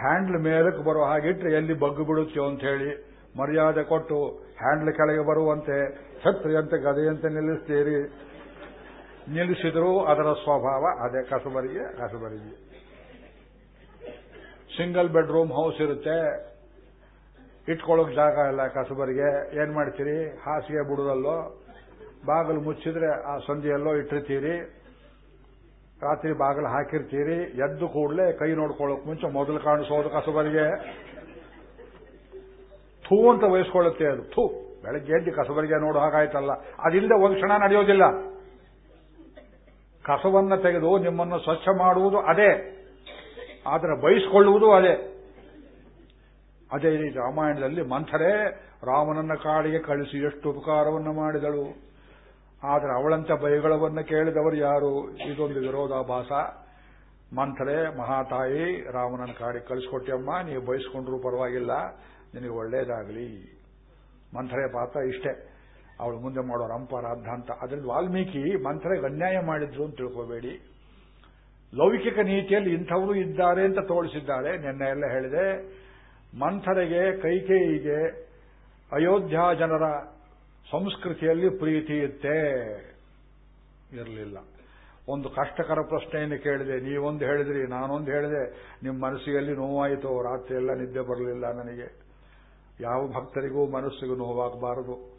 ಹ್ಯಾಂಡ್ಲ್ ಮೇಲಕ್ಕೆ ಬರೋ ಹಾಗಿಟ್ರೆ ಎಲ್ಲಿ ಬಗ್ಗು ಬಿಡುತ್ತೆ ಅಂತ ಹೇಳಿ ಮರ್ಯಾದೆ ಕೊಟ್ಟು ಹ್ಯಾಂಡ್ಲ್ ಕೆಳಗೆ ಬರುವಂತೆ ಛತ್ರಿಯಂತೆ ಗದೆಯಂತೆ ನಿಲ್ಲಿಸ್ತೀರಿ. ನಿಲ್ಲಿಸಿದರೂ ಅದರ ಸ್ವಭಾವ, ಅದೇ ಕಸಬರಿಗೆ ಕಸಬರಿಗೆ. ಸಿಂಗಲ್ ಬೆಡ್ರೂಮ್ ಹೌಸ್ ಇರುತ್ತೆ. ಇಟ್ಕೊಳ್ಳೋಕೆ ಜಾಗ ಇಲ್ಲ ಕಸಬರಿಗೆ. ಏನ್ ಮಾಡ್ತೀರಿ? ಹಾಸಿಗೆ ಬಿಡುದಲ್ಲೋ, ಬಾಗಿಲು ಮುಚ್ಚಿದ್ರೆ ಆ ಸಂಧಿಯಲ್ಲೋ ಇಟ್ಟಿರ್ತೀರಿ. ರಾತ್ರಿ ಬಾಗಿಲು ಹಾಕಿರ್ತೀರಿ. ಎದ್ದು ಕೂಡಲೇ ಕೈ ನೋಡ್ಕೊಳ್ಳೋಕೆ ಮುಂಚೆ ಮೊದಲು ಕಾಣಿಸೋದು ಕಸಬರಿಗೆ. ಥೂ ಅಂತ ವಹಿಸ್ಕೊಳ್ಳುತ್ತೆ ಅದು. ಥೂ. ಬೆಳಗ್ಗೆ ಎದ್ದು ಕಸಬರಿಗೆ ನೋಡೋ, ಹಾಗಾಯ್ತಲ್ಲ. ಅದಿಲ್ಲದೆ ಒಂದು ಕ್ಷಣ ನಡೆಯೋದಿಲ್ಲ. ಕಸವನ್ನ ತೆಗೆದು ನಿಮ್ಮನ್ನು ಸ್ವಚ್ಛ ಮಾಡುವುದು ಅದೇ. ಆದರೆ ಬಯಸ್ಕೊಳ್ಳುವುದು ಅದೇ. ಅದೇ ಈ ರಾಮಾಯಣದಲ್ಲಿ ಮಂಥರೆ ರಾಮನನ್ನ ಕಾಡಿಗೆ ಕಳಿಸಿ ಎಷ್ಟು ಉಪಕಾರವನ್ನು ಮಾಡಿದಳು. ಆದರೆ ಅವಳಂತ ಬೈಗಳವನ್ನು ಕೇಳಿದವರು ಯಾರು? ಇದೊಂದು ವಿರೋಧಾಭಾಸ. ಮಂಥರೆ, ಮಹಾತಾಯಿ, ರಾಮನನ್ನ ಕಾಡಿಗೆ ಕಳಿಸ್ಕೊಟ್ಟಿಯಮ್ಮ, ನೀವು ಬಯಸ್ಕೊಂಡ್ರೂ ಪರವಾಗಿಲ್ಲ, ನಿನಗೆ ಒಳ್ಳೇದಾಗಲಿ. ಮಂಥರೆ ಪಾತ್ರ ಇಷ್ಟೇ. ಅವಳು ಮುಂದೆ ಮಾಡೋ ರಂಪಾರಾಧ ಅಂತ. ಅದರಲ್ಲಿ ವಾಲ್ಮೀಕಿ ಮಂಥರೆಗೆ ಅನ್ಯಾಯ ಮಾಡಿದ್ರು ಅಂತ ತಿಳ್ಕೋಬೇಡಿ. ಲೌಕಿಕ ನೀತಿಯಲ್ಲಿ ಇಂಥವರು ಇದ್ದಾರೆ ಅಂತ ತೋರಿಸಿದ್ದಾರೆ. ನಿನ್ನೆ ಎಲ್ಲ ಹೇಳಿದೆ. ಮಂಥರೆಗೆ, ಕೈಕೇಯಿಗೆ, ಅಯೋಧ್ಯ ಜನರ ಸಂಸ್ಕೃತಿಯಲ್ಲಿ ಪ್ರೀತಿ ಇತ್ತೆ. ಇರಲಿಲ್ಲ. ಒಂದು ಕಷ್ಟಕರ ಪ್ರಶ್ನೆಯನ್ನು ಕೇಳಿದೆ. ನೀವೊಂದು ಹೇಳಿದ್ರಿ, ನಾನೊಂದು ಹೇಳಿದೆ. ನಿಮ್ಮ ಮನಸ್ಸಿಗೆಲ್ಲಿ ನೋವಾಯಿತು, ರಾತ್ರಿ ಎಲ್ಲ ನಿದ್ದೆ ಬರಲಿಲ್ಲ ನನಗೆ. ಯಾವ ಭಕ್ತರಿಗೂ ಮನಸ್ಸಿಗೂ ನೋವಾಗಬಾರದು.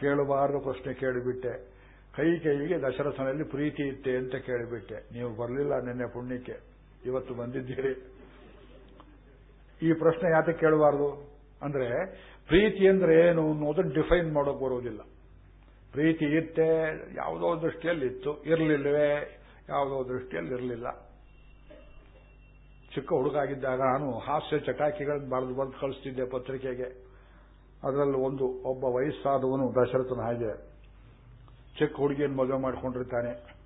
ಕೇಳಬಾರದು ಪ್ರಶ್ನೆ ಕೇಳಿಬಿಟ್ಟೆ. ಕೈ ಕೈಗೆ ದಶರಥನಲ್ಲಿ ಪ್ರೀತಿ ಇತ್ತೆ ಅಂತ ಕೇಳಿಬಿಟ್ಟೆ. ನೀವು ಬರಲಿಲ್ಲ ನಿನ್ನೆ ಪುಣ್ಯಕ್ಕೆ. ಇವತ್ತು ಬಂದಿದ್ದೀರಿ. ಈ ಪ್ರಶ್ನೆ ಯಾತಕ್ಕೆ ಕೇಳಬಾರದು? ಅಂದ್ರೆ ಪ್ರೀತಿ ಅಂದ್ರೆ ಏನು ಅನ್ನೋದನ್ನು ಡಿಫೈನ್ ಮಾಡೋಕೆ ಬರೋದಿಲ್ಲ. ಪ್ರೀತಿ ಇತ್ತೆ ಯಾವುದೋ ದೃಷ್ಟಿಯಲ್ಲಿ ಇತ್ತು ಇರಲಿಲ್ಲವೇ ಯಾವುದೋ ದೃಷ್ಟಿಯಲ್ಲಿ ಇರಲಿಲ್ಲ ಚಿಕ್ಕ ಹುಡುಗಾಗಿದ್ದಾಗ ನಾನು ಹಾಸ್ಯ ಚಟಾಕಿಗಳನ್ನು ಬರೆದು ಬರೆದು ಕಳಿಸ್ತಿದ್ದೆ ಪತ್ರಿಕೆಗೆ. ಅದರಲ್ಲಿ ಒಂದು ಒಬ್ಬ ವಯಸ್ಸಾದವನು ದಶರಥನ ಹಾಗೆ ಚಿಕ್ಕ ಹುಡುಗಿಯನ್ನು ಮದುವೆ ಮಾಡಿಕೊಂಡಿರ್ತಾನೆ.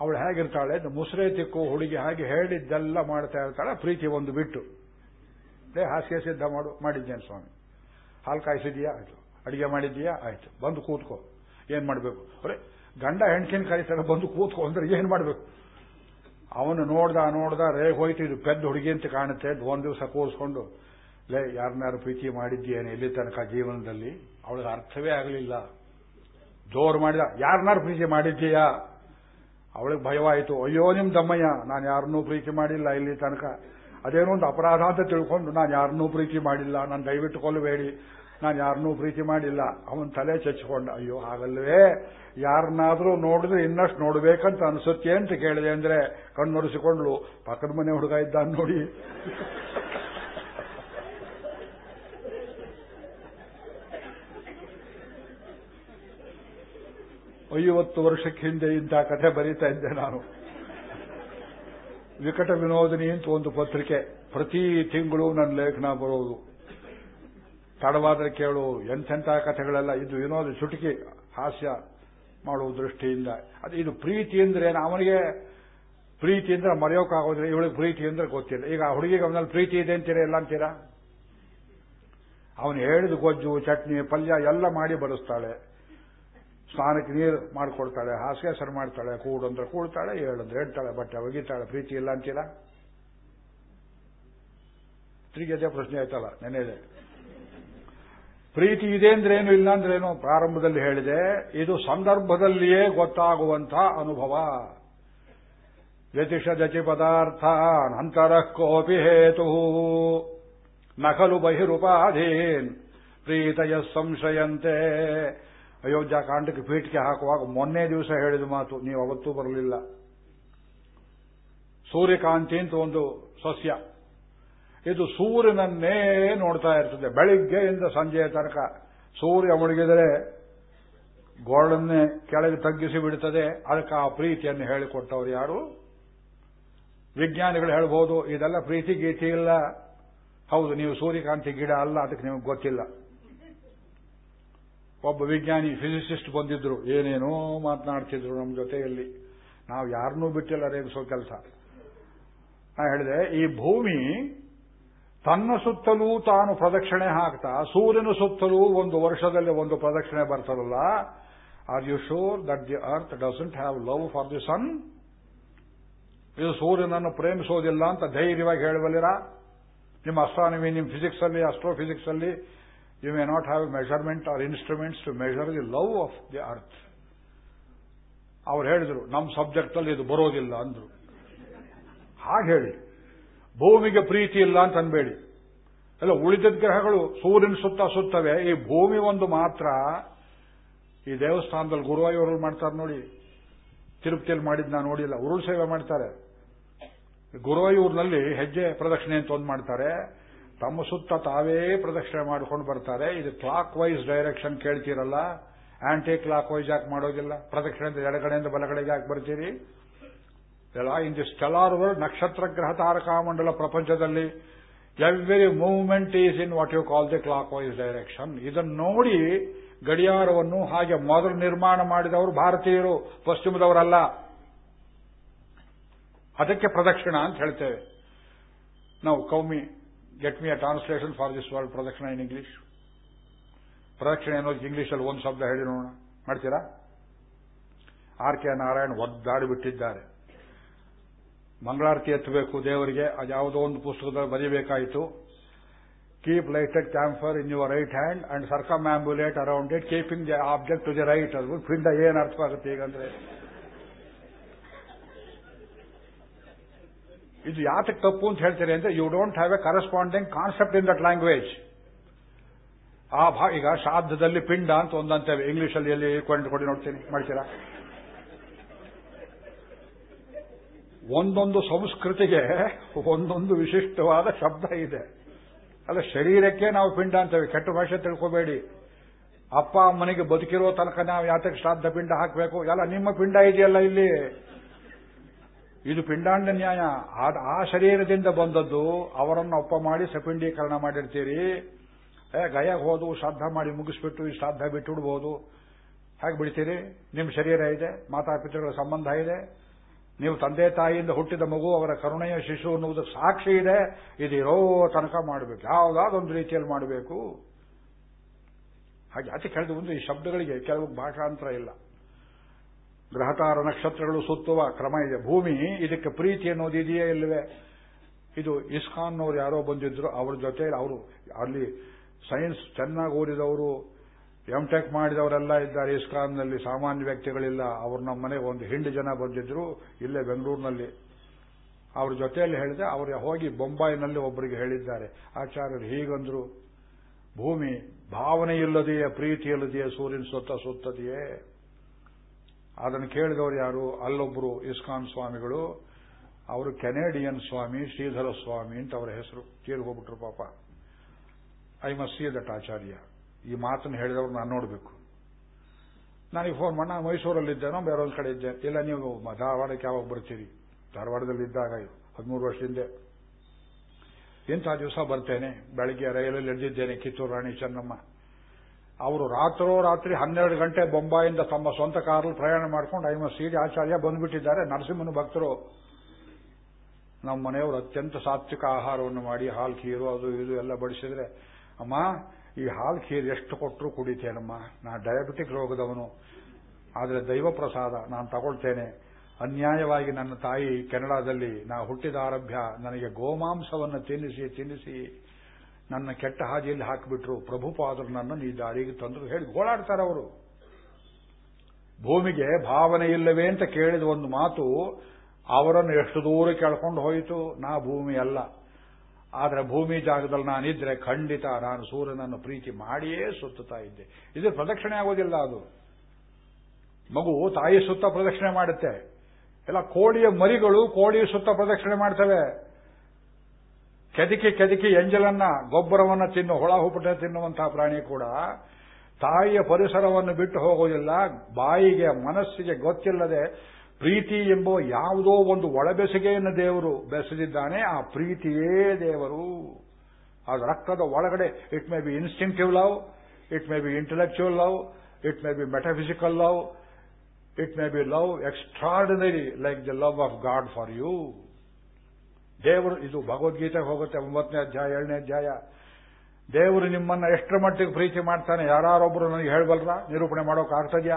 ಅವಳು ಹೇಗಿರ್ತಾಳೆ? ಮುಸ್ರೆ ತಿಕ್ಕು ಹುಡುಗಿ ಹಾಗೆ ಹೇಳಿದ್ದೆಲ್ಲ ಮಾಡ್ತಾ ಇರ್ತಾಳೆ. ಪ್ರೀತಿ ಒಂದು ಬಿಟ್ಟು. ಲೇ, ಹಾಸಿಗೆ ಸಿದ್ಧ ಮಾಡು, ಮಾಡಿದ್ದೇನೆ ಸ್ವಾಮಿ. ಹಾಲು ಕಾಯಿಸಿದೀಯಾ? ಆಯ್ತು. ಅಡಿಗೆ ಮಾಡಿದ್ದೀಯಾ ಆಯ್ತು. ಬಂದು ಕೂತ್ಕೋ. ಏನ್ ಮಾಡಬೇಕು? ಅರೆ, ಗಂಡ ಹೆಣ್ಸಿನ ಕರೀತಾರೆ. ಬಂದು ಕೂತ್ಕೋ. ಅಂದ್ರೆ ಏನ್ ಮಾಡಬೇಕು? ಅವನು ನೋಡ್ದ ನೋಡ್ದ ರೇ ಹೋಯ್ತು. ಇದು ಪೆದ್ದ ಹುಡುಗಿ ಅಂತ ಕಾಣುತ್ತೆ. ಒಂದ್ ದಿವಸ ಕೂರಿಸ್ಕೊಂಡು ಲೇ, ಯಾರನ್ನಾರು ಪ್ರೀತಿ ಮಾಡಿದ್ದೇನೆ ಎಲ್ಲಿ ತನಕ ಜೀವನದಲ್ಲಿ? ಅವಳಿಗೆ ಅರ್ಥವೇ ಆಗಲಿಲ್ಲ. ಜೋರು ಮಾಡಿದ, ಯಾರನ್ನಾರು ಪ್ರೀತಿ ಮಾಡಿದ್ದೀಯಾ? ಅವಳಿಗೆ ಭಯವಾಯಿತು, ಅಯ್ಯೋ ನಿಮ್ ದಮ್ಮಯ್ಯ ನಾನು ಯಾರನ್ನೂ ಪ್ರೀತಿ ಮಾಡಿಲ್ಲ ಇಲ್ಲಿ ತನಕ. ಅದೇನೋ ಒಂದು ಅಪರಾಧ ಅಂತ ತಿಳ್ಕೊಂಡು, ನಾನು ಯಾರನ್ನೂ ಪ್ರೀತಿ ಮಾಡಿಲ್ಲ, ನಾನು ದಯವಿಟ್ಟು ಕೊಲ್ಲಬೇಡಿ ನಾನು ಯಾರನ್ನೂ ಪ್ರೀತಿ ಮಾಡಿಲ್ಲ. ಅವನ ತಲೆ ಚಚ್ಚಿಕೊಂಡ, ಅಯ್ಯೋ ಹಾಗಲ್ವೇ ಯಾರನ್ನಾದ್ರೂ ನೋಡಿದ್ರೆ ಇನ್ನಷ್ಟು ನೋಡ್ಬೇಕಂತ ಅನ್ಸುತ್ತೆ ಅಂತ ಕೇಳಿದೆ ಅಂದ್ರೆ ಕಣ್ಣೊರೆಸಿಕೊಂಡ್ಲು ಪಕ್ಕದ ಮನೆ ಹುಡುಗ ಇದ್ದ ನೋಡಿ. ಐವತ್ತು ವರ್ಷಕ್ಕೆ ಹಿಂದೆ ಇಂಥ ಕಥೆ ಬರೀತಾ ಇದ್ದೆ ನಾನು. ವಿಕಟ ವಿನೋದಿನಿ ಅಂತ ಒಂದು ಪತ್ರಿಕೆ. ಪ್ರತಿ ತಿಂಗಳು ನನ್ನ ಲೇಖನ ಬರೋದು. ತಡವಾದ್ರೆ ಕೇಳು ಎಂತೆಂಥ ಕಥೆಗಳೆಲ್ಲ ಇದು ವಿನೋದ ಚುಟುಕಿ, ಹಾಸ್ಯ ಮಾಡುವ ದೃಷ್ಟಿಯಿಂದ. ಅದು ಇದು ಪ್ರೀತಿ ಅಂದ್ರೆ ಅವನಿಗೆ ಪ್ರೀತಿ ಅಂದ್ರೆ ಮರೆಯೋಕಾಗೋದಿಲ್ಲ ಇವಳಿಗೆ ಪ್ರೀತಿ ಅಂದ್ರೆ ಗೊತ್ತಿಲ್ಲ. ಈಗ ಹುಡುಗಿಗೆ ಅವನಲ್ಲಿ ಪ್ರೀತಿ ಇದೆ ಅಂತೀರಾ ಎಲ್ಲ ಅಂತೀರಾ? ಅವನು ಹೇಳಿದ ಗೊಜ್ಜು, ಚಟ್ನಿ, ಪಲ್ಯ ಎಲ್ಲ ಮಾಡಿ ಬಡಿಸ್ತಾಳೆ. ಸ್ನಾನಕ್ಕೆ ನೀರು ಮಾಡ್ಕೊಳ್ತಾಳೆ ಹಾಸಿಗೆ ಸರ್ ಮಾಡ್ತಾಳೆ, ಕೂಡು ಅಂದ್ರೆ ಕೂಡ್ತಾಳೆ ಹೇಳಂದ್ರೆ ಹೇಳ್ತಾಳೆ ಬಟ್ಟೆ ಒಗಿತಾಳೆ, ಪ್ರೀತಿ ಇಲ್ಲ ಅಂತೀರಾ? ತಿರುಗಿ ಅದೇ ಪ್ರಶ್ನೆ ಆಯ್ತಲ್ಲ ನೆನೆದೆ ಪ್ರೀತಿ ಇದೆ ಅಂದ್ರೇನು ಇಲ್ಲ ಏನು? ಪ್ರಾರಂಭದಲ್ಲಿ ಹೇಳಿದೆ, ಇದು ಸಂದರ್ಭದಲ್ಲಿಯೇ ಗೊತ್ತಾಗುವಂಥ ಅನುಭವ. ವ್ಯತಿಷದತಿ ಪದಾರ್ಥ, ನಂತರ ಕೋಪಿ ಹೇತು. ನಕಲು ಬಹಿರುಪಾಧೀನ್, ಪ್ರೀತಯ ಸಂಶಯಂತೆ. ಅಯೋಧ್ಯ ಕಾಂಡಕ್ಕೆ ಪೀಠಿಕೆ ಹಾಕುವಾಗ ಮೊನ್ನೆ ದಿವಸ ಹೇಳಿದ ಮಾತು, ನೀವು ಅವತ್ತೂ ಬರಲಿಲ್ಲ. ಸೂರ್ಯಕಾಂತಿ ಅಂತ ಒಂದು ಸಸ್ಯ. ಇದು ಸೂರ್ಯನನ್ನೇ ನೋಡ್ತಾ ಇರ್ತದೆ. ಬೆಳಿಗ್ಗೆಯಿಂದ ಸಂಜೆಯ ತನಕ ಸೂರ್ಯ ಮುಳುಗಿದರೆ ಗೋಳನ್ನೇ ಕೆಳಗೆ ತಗ್ಗಿಸಿ ಬಿಡುತ್ತದೆ ಅದಕ್ಕೆ ಆ ಪ್ರೀತಿಯನ್ನು ಹೇಳಿಕೊಟ್ಟವರು ಯಾರು? ವಿಜ್ಞಾನಿಗಳು ಹೇಳ್ಬೋದು, ಇದೆಲ್ಲ ಪ್ರೀತಿ ಗೀತಿ ಇಲ್ಲ. ಹೌದು, ನೀವು ಸೂರ್ಯಕಾಂತಿ ಗಿಡ ಅಲ್ಲ, ಅದಕ್ಕೆ ನಿಮಗೆ ಗೊತ್ತಿಲ್ಲ. ಒಬ್ಬ ವಿಜ್ಞಾನಿ ಫಿಸಿಸಿಸ್ಟ್ ಬಂದಿದ್ರು. ಏನೇನೋ ಮಾತನಾಡ್ತಿದ್ರು ನಮ್ಮ ಜೊತೆಯಲ್ಲಿ. ನಾವು ಯಾರನ್ನೂ ಬಿಟ್ಟಿಲ್ಲ ರೇಗಿಸೋ ಕೆಲಸ. ನಾ ಹೇಳಿದೆ, ಈ ಭೂಮಿ ತನ್ನ ಸುತ್ತಲೂ ತಾನು ಪ್ರದಕ್ಷಿಣೆ ಹಾಕ್ತಾ, ಸೂರ್ಯನ ಸುತ್ತಲೂ ಒಂದು ವರ್ಷದಲ್ಲಿ ಒಂದು ಪ್ರದಕ್ಷಿಣೆ ಬರ್ತದಲ್ಲ are you sure that the earth doesn't have love for the sun ಇದು ಸೂರ್ಯನನ್ನು ಪ್ರೇಮಿಸೋದಿಲ್ಲ ಅಂತ ಧೈರ್ಯವಾಗಿ ಹೇಳಬಲ್ಲಿರ? ನಿಮ್ಮ ಅಸ್ಟ್ರಾನಮಿ, ನಿಮ್ಮ ಫಿಸಿಕ್ಸ್ ಅಲ್ಲಿ ಅಸ್ಟ್ರೋಫಿಸಿಕ್ಸ್ ಅಲ್ಲಿ you may not have measurement or instruments to measure the love of the earth. ಅವ್ರು ಹೇಳಿದ್ರು ನಮ್ಮ ಸಬ್ಜೆಕ್ಟ್ ಅಲ್ಲಿ ಇದು ಬರೋದಿಲ್ಲ ಅಂದ್ರು. ಹಾಗೆ ಹೇಳಿ. ಭೂಮಿಗೆ ಪ್ರೀತಿ ಇಲ್ಲ ಅಂತ ಅನ್ಬೇಡಿ. ಎಲ್ಲ ಉಳಿದ ಗ್ರಹಗಳು ಸೂರ್ಯನ ಸುತ್ತ ಸುತ್ತವೆ. ಈ ಭೂಮಿ ಒಂದು ಮಾತ್ರ. ಈ ದೇವಸ್ಥಾನದಲ್ಲಿ ಗುರುವಾಯೂರಲ್ಲಿ ಮಾಡ್ತಾರೆ ನೋಡಿ. ತಿರುಪತಿಯಲ್ಲಿ ಮಾಡಿದ್ ನಾನು ನೋಡಿಲ್ಲ. ಉರುಳು ಸೇವೆ ಮಾಡ್ತಾರೆ. ಗುರುವಾಯೂರಿನಲ್ಲಿ ಹೆಜ್ಜೆ ಪ್ರದಕ್ಷಿಣೆ ಅಂತ ಒಂದು ಮಾಡ್ತಾರೆ. ತಮ್ಮ ಸುತ್ತ ತಾವೇ ಪ್ರದಕ್ಷಿಣೆ ಮಾಡ್ಕೊಂಡು ಬರ್ತಾರೆ. ಇದು ಕ್ಲಾಕ್ ವೈಸ್ ಡೈರೆಕ್ಷನ್ ಕೇಳ್ತೀರಲ್ಲ? ಆಂಟಿ ಕ್ಲಾಕ್ ವೈಸ್ ಯಾಕೆ ಮಾಡೋದಿಲ್ಲ? ಪ್ರದಕ್ಷಿಣೆ ಎಡಗಡೆಯಿಂದ ಬಲಗಡೆಗೆ ಯಾಕೆ ಬರ್ತೀರಿ? ಎಲ್ಲ ಇನ್ ದಿ ಸ್ಟೆಲಾರ್ ವರ್ಲ್ಡ್ ನಕ್ಷತ್ರ ಗ್ರಹ ತಾರಕಾಮಂಡಲ ಪ್ರಪಂಚದಲ್ಲಿ every movement is in what you call the clockwise direction ಇದನ್ನು ನೋಡಿ ಗಡಿಯಾರವನ್ನು ಹಾಗೆ ಮೊದಲು ನಿರ್ಮಾಣ ಮಾಡಿದವರು ಭಾರತೀಯರು, ಪಶ್ಚಿಮದವರಲ್ಲ. ಅದಕ್ಕೆ ಪ್ರದಕ್ಷಿಣ ಅಂತ ಹೇಳ್ತೇವೆ. ನಾವು ಕೌಮಿ get me a translation for this world ಪ್ರದಕ್ಷಿಣ in English ಪ್ರದಕ್ಷಿಣೆ ಅನ್ನೋದು ಇಂಗ್ಲಿಷಲ್ಲಿ ಒಂದು ಶಬ್ದ ಹೇಳಿ ನೋಡೋಣ ಮಾಡ್ತೀರಾ? ಆರ್ ಕೆ ನಾರಾಯಣ್ ಒದ್ದಾಡಿ ಬಿಟ್ಟಿದ್ದಾರೆ. ಮಂಗಳಾರತಿ ಎತ್ತಬೇಕು ದೇವರಿಗೆ. ಅದ್ಯಾವುದೋ ಒಂದು ಪುಸ್ತಕದಲ್ಲಿ ಬರೀಬೇಕಾಯಿತು. Keep lighted camphor in your right hand and circumambulate around it keeping the object to the right ಅದು ಪಿಂಡ ಅರ್ಥ ಅರ್ಥವಾಗುತ್ತೆ ಈಗಂದ್ರೆ ಇದು ಯಾತಕ್ಕೆ ತಪ್ಪು ಅಂತ ಹೇಳ್ತೀರಿ ಅಂದ್ರೆ you don't have a corresponding concept in that language ಆ ಭಾ, ಈಗ ಶ್ರಾದ್ದದಲ್ಲಿ ಪಿಂಡ ಅಂತ ಒಂದಂತೇವೆ. ಇಂಗ್ಲಿಷಲ್ಲಿ ಎಲ್ಲಿ ಕೊಂಡು ಕೊಡಿ ನೋಡ್ತೀನಿ. ಮಾಡ್ತೀರಾ? ಒಂದೊಂದು ಸಂಸ್ಕೃತಿಗೆ ಒಂದೊಂದು ವಿಶಿಷ್ಟವಾದ ಶಬ್ದ ಇದೆ. ಅಲ್ಲ, ಶರೀರಕ್ಕೆ ನಾವು ಪಿಂಡ ಅಂತೇವೆ. ಕೆಟ್ಟ ಭಾಷೆ ತಿಳ್ಕೋಬೇಡಿ. ಅಪ್ಪ ಅಮ್ಮನಿಗೆ ಬದುಕಿರೋ ತನಕ ನಾವು ಯಾತಕ್ಕೆ ಶ್ರಾದ್ದ ಪಿಂಡ ಹಾಕಬೇಕು? ಎಲ್ಲ ನಿಮ್ಮ ಪಿಂಡ ಇದೆಯಲ್ಲ ಇಲ್ಲಿ. ಇದು ಪಿಂಡಾಂಡ ನ್ಯಾಯ. ಆ ಶರೀರದಿಂದ ಬಂದದ್ದು ಅವರನ್ನು ಒಪ್ಪ ಮಾಡಿ ಸಪಿಂಡೀಕರಣ ಮಾಡಿರ್ತೀರಿ. ಗಯಾಗ ಹೋದು, ಶ್ರಾದ್ದ ಮಾಡಿ ಮುಗಿಸ್ಬಿಟ್ಟು, ಈ ಶ್ರಾದ್ದ ಬಿಟ್ಟು ಬಿಡ್ಬೋದು ಹೇಗೆ ಬಿಡ್ತೀರಿ? ನಿಮ್ಮ ಶರೀರ ಇದೆ ಮಾತಾಪಿತೃಗಳ ಸಂಬಂಧ ಇದೆ. ನೀವು ತಂದೆ ತಾಯಿಯಿಂದ ಹುಟ್ಟಿದ ಮಗು, ಅವರ ಕರುಣೆಯ ಶಿಶು ಅನ್ನುವುದಕ್ಕೆ ಸಾಕ್ಷಿ ಇದೆ. ಇದಿರೋ ತನಕ ಮಾಡಬೇಕು. ಯಾವುದಾದೊಂದು ರೀತಿಯಲ್ಲಿ ಮಾಡಬೇಕು. ಹಾಗೆ, ಅತಿ ಕಳೆದು ಒಂದು ಈ ಶಬ್ದಗಳಿಗೆ ಕೆಲವು ಭಾಷಾಂತರ ಇಲ್ಲ. ಗ್ರಹತಾರ ನಕ್ಷತ್ರಗಳು ಸುತ್ತುವ ಕ್ರಮ ಇದೆ. ಭೂಮಿ, ಇದಕ್ಕೆ ಪ್ರೀತಿ ಅನ್ನೋದು ಇದೆಯೇ ಇಲ್ಲವೇ? ಇದು ಇಸ್ಕಾನ್ ಅವರು ಯಾರೋ ಬಂದಿದ್ರು, ಅವ್ರ ಜೊತೆ ಅವರು ಅಲ್ಲಿ ಸೈನ್ಸ್ ಚೆನ್ನಾಗಿ ಓದಿದವರು ಎಂ ಟೆಕ್ ಮಾಡಿದವರೆಲ್ಲ ಇದ್ದಾರೆ ಇಸ್ಕಾನ್ನಲ್ಲಿ, ಸಾಮಾನ್ಯ ವ್ಯಕ್ತಿಗಳಿಲ್ಲ. ಅವ್ರು ನಮ್ಮ ಮನೆಗೆ ಒಂದು ಹಿಂಡು ಜನ ಬಂದಿದ್ರು, ಇಲ್ಲೇ ಬೆಂಗಳೂರಿನಲ್ಲಿ. ಅವ್ರ ಜೊತೆಯಲ್ಲಿ ಹೇಳಿದೆ, ಅವರು ಹೋಗಿ ಬೊಂಬಾಯಿನಲ್ಲಿ ಒಬ್ಬರಿಗೆ ಹೇಳಿದ್ದಾರೆ. ಆಚಾರ್ಯರು ಹೀಗಂದ್ರು, ಭೂಮಿ ಭಾವನೆ ಇಲ್ಲದೆಯೇ, ಪ್ರೀತಿ ಇಲ್ಲದೆಯೇ, ಸೂರ್ಯನ ಸುತ್ತ ಸುತ್ತದೆಯೇ? ಅದನ್ನು ಕೇಳಿದವರು ಯಾರು? ಅಲ್ಲೊಬ್ಬರು ಇಸ್ಕಾನ್ ಸ್ವಾಮಿಗಳು. ಅವರು ಕೆನೇಡಿಯನ್ ಸ್ವಾಮಿ, ಶ್ರೀಧರ ಸ್ವಾಮಿ ಅಂತ ಅವರ ಹೆಸರು. ತೀರ್ಗೋಗ್ಬಿಟ್ರು ಪಾಪ. ಐ ಮಸ್ ಸಿ ದಟ್ ಆಚಾರ್ಯ. ಈ ಮಾತನ್ನು ಹೇಳಿದವರು ನಾನು ನೋಡಬೇಕು. ನನಗೆ ಫೋನ್ ಮಾಡಿ, ನಾನು ಬೇರೆ ಬೇರೊಂದು ಕಡೆ ಇದ್ದೆ. ಇಲ್ಲ, ನೀವು ಧಾರವಾಡಕ್ಕೆ ಯಾವಾಗ ಬರ್ತೀರಿ? ಧಾರವಾಡದಲ್ಲಿ ಇದ್ದಾಗ ಹದಿಮೂರು ವರ್ಷದಿಂದ ಇಂಥ ದಿವಸ ಬರ್ತೇನೆ. ಬೆಳಗ್ಗೆ ರೈಲಲ್ಲಿ ಎಳೆದಿದ್ದೇನೆ ಕಿತ್ತೂರು ರಾಣಿ ಚೆನ್ನಮ್ಮ. ಅವರು ರಾತ್ರೋ ರಾತ್ರಿ ಹನ್ನೆರಡು ಗಂಟೆ ಬೊಂಬಾಯಿಂದ ತಮ್ಮ ಸ್ವಂತ ಕಾರಲ್ಲಿ ಪ್ರಯಾಣ ಮಾಡ್ಕೊಂಡು ಐಮ ಸೀಡಿ ಆಚಾರ್ಯ ಬಂದ್ಬಿಟ್ಟಿದ್ದಾರೆ. ನರಸಿಂಹನ ಭಕ್ತರು ನಮ್ಮ ಮನೆಯವರು ಅತ್ಯಂತ ಸಾತ್ವಿಕ ಆಹಾರವನ್ನು ಮಾಡಿ, ಹಾಲು, ಖೀರು, ಅದು ಇದು ಎಲ್ಲ ಬಡಿಸಿದ್ರೆ, ಅಮ್ಮ, ಈ ಹಾಲು, ಖೀರು ಎಷ್ಟು ಕೊಟ್ಟರು ಕುಡಿತೇನಮ್ಮ? ನಾ ಡಯಾಬಿಟಿಕ್ ರೋಗದವನು. ಆದರೆ ದೈವ ಪ್ರಸಾದ ನಾನು ತಗೊಳ್ತೇನೆ. ಅನ್ಯಾಯವಾಗಿ ನನ್ನ ತಾಯಿ ಕೆನಡಾದಲ್ಲಿ ನಾ ಹುಟ್ಟಿದ ಆರಭ್ಯ ನನಗೆ ಗೋಮಾಂಸವನ್ನು ತಿನ್ನಿಸಿ ತಿನ್ನಿಸಿ. ನನ್ನ ಕೆಟ್ಟ ಹಾದಿಯಲ್ಲಿ ಹಾಕಿಬಿಟ್ರು. ಪ್ರಭುಪಾದರು ನನ್ನನ್ನು ಈ ದಾರಿಗೆ ತಂದರು ಹೇಳಿ ಗೋಳಾಡ್ತಾರೆ ಅವರು. ಭೂಮಿಗೆ ಭಾವನೆ ಇಲ್ಲವೇ ಅಂತ ಕೇಳಿದ ಒಂದು ಮಾತು ಅವರನ್ನು ಎಷ್ಟು ದೂರ ಕೇಳ್ಕೊಂಡು ಹೋಯಿತು. ನಾ ಭೂಮಿ ಅಲ್ಲ. ಆದರೆ ಭೂಮಿ ಜಾಗದಲ್ಲಿ ನಾನಿದ್ರೆ ಖಂಡಿತ ನಾನು ಸೂರ್ಯನನ್ನು ಪ್ರೀತಿ ಮಾಡಿಯೇ ಸುತ್ತುತ್ತಾ ಇದ್ದೆ. ಇದು ಪ್ರದಕ್ಷಿಣೆ ಆಗೋದಿಲ್ಲ ಅದು. ಮಗು ತಾಯಿ ಸುತ್ತ ಪ್ರದಕ್ಷಿಣೆ ಮಾಡುತ್ತೆ. ಎಲ್ಲ ಕೋಳಿಯ ಮರಿಗಳು ಕೋಳಿಯ ಸುತ್ತ ಪ್ರದಕ್ಷಿಣೆ ಮಾಡ್ತವೆ. ಕೆದಕಿ ಕೆದಕಿ ಎಂಜಲನ್ನ ಗೊಬ್ಬರವನ್ನು ತಿನ್ನು, ಹೊಳ ಹುಪಟ ತಿನ್ನುವಂತಹ ಪ್ರಾಣಿ ಕೂಡ ತಾಯಿಯ ಪರಿಸರವನ್ನು ಬಿಟ್ಟು ಹೋಗೋದಿಲ್ಲ ಬಾಯಿಗೆ, ಮನಸ್ಸಿಗೆ ಗೊತ್ತಿಲ್ಲದೆ ಪ್ರೀತಿ ಎಂಬ ಯಾವುದೋ ಒಂದು ಒಳಬೆಸಗೆಯನ್ನು ದೇವರು ಬೆಸೆದಿದ್ದಾನೆ. ಆ ಪ್ರೀತಿಯೇ ದೇವರು. ಅದು ರಕ್ತದ ಒಳಗಡೆ it may be instinctive love it may be intellectual love it may be metaphysical love it may be love extraordinary like the love of God for you ದೇವರು, ಇದು ಭಗವದ್ಗೀತೆಗೆ ಹೋಗುತ್ತೆ, ಒಂಬತ್ತನೇ ಅಧ್ಯಾಯ, ಏಳನೇ ಅಧ್ಯಾಯ. ದೇವರು ನಿಮ್ಮನ್ನ ಎಷ್ಟರ ಮಟ್ಟಿಗೆ ಪ್ರೀತಿ ಮಾಡ್ತಾನೆ ಯಾರೊಬ್ಬರು ನನಗೆ ಹೇಳಬಲ್ರ? ನಿರೂಪಣೆ ಮಾಡೋಕೆ ಆಗ್ತದ್ಯಾ?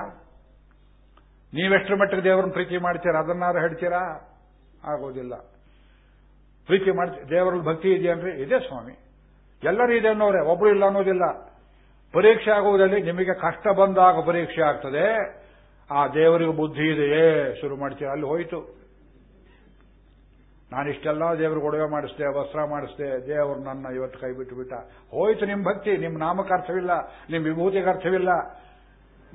ನೀವೆಷ್ಟರ ಮಟ್ಟಿಗೆ ದೇವರನ್ನ ಪ್ರೀತಿ ಮಾಡ್ತೀರಾ? ಅದನ್ನಾರು ಹೇಳ್ತೀರಾ? ಆಗೋದಿಲ್ಲ. ಪ್ರೀತಿ ಮಾಡ್ತೀವಿ ದೇವರಲ್ಲಿ ಭಕ್ತಿ ಇದೆಯನ್ರಿ ಇದೆ ಸ್ವಾಮಿ. ಎಲ್ಲರೂ ಇದೆ ಅನ್ನೋರೆ ಒಬ್ಬರು ಇಲ್ಲ ಅನ್ನೋದಿಲ್ಲ. ಪರೀಕ್ಷೆ ಆಗುವುದರಲ್ಲಿ ನಿಮಗೆ ಕಷ್ಟ ಬಂದಾಗ ಪರೀಕ್ಷೆ ಆಗ್ತದೆ. ಆ ದೇವರಿಗೆ ಬುದ್ಧಿ ಇದೆಯೇ? ಶುರು ಮಾಡ್ತೀರಾ? ಅಲ್ಲಿ ಹೋಯಿತು. ನಾನಿಷ್ಟೆಲ್ಲ ದೇವರು ಒಡವೆ ಮಾಡಿಸ್ದೆ, ವಸ್ತ್ರ ಮಾಡಿಸ್ದೆ, ದೇವರು ನನ್ನ ಇವತ್ತು ಕೈ ಬಿಟ್ಟು ಬಿಟ್ಟ. ಹೋಯ್ತು ನಿಮ್ಮ ಭಕ್ತಿ ನಿಮ್ಮ ನಾಮಕ ಅರ್ಥವಿಲ್ಲ ನಿಮ್ಮ ವಿಭೂತಿಗೆ ಅರ್ಥವಿಲ್ಲ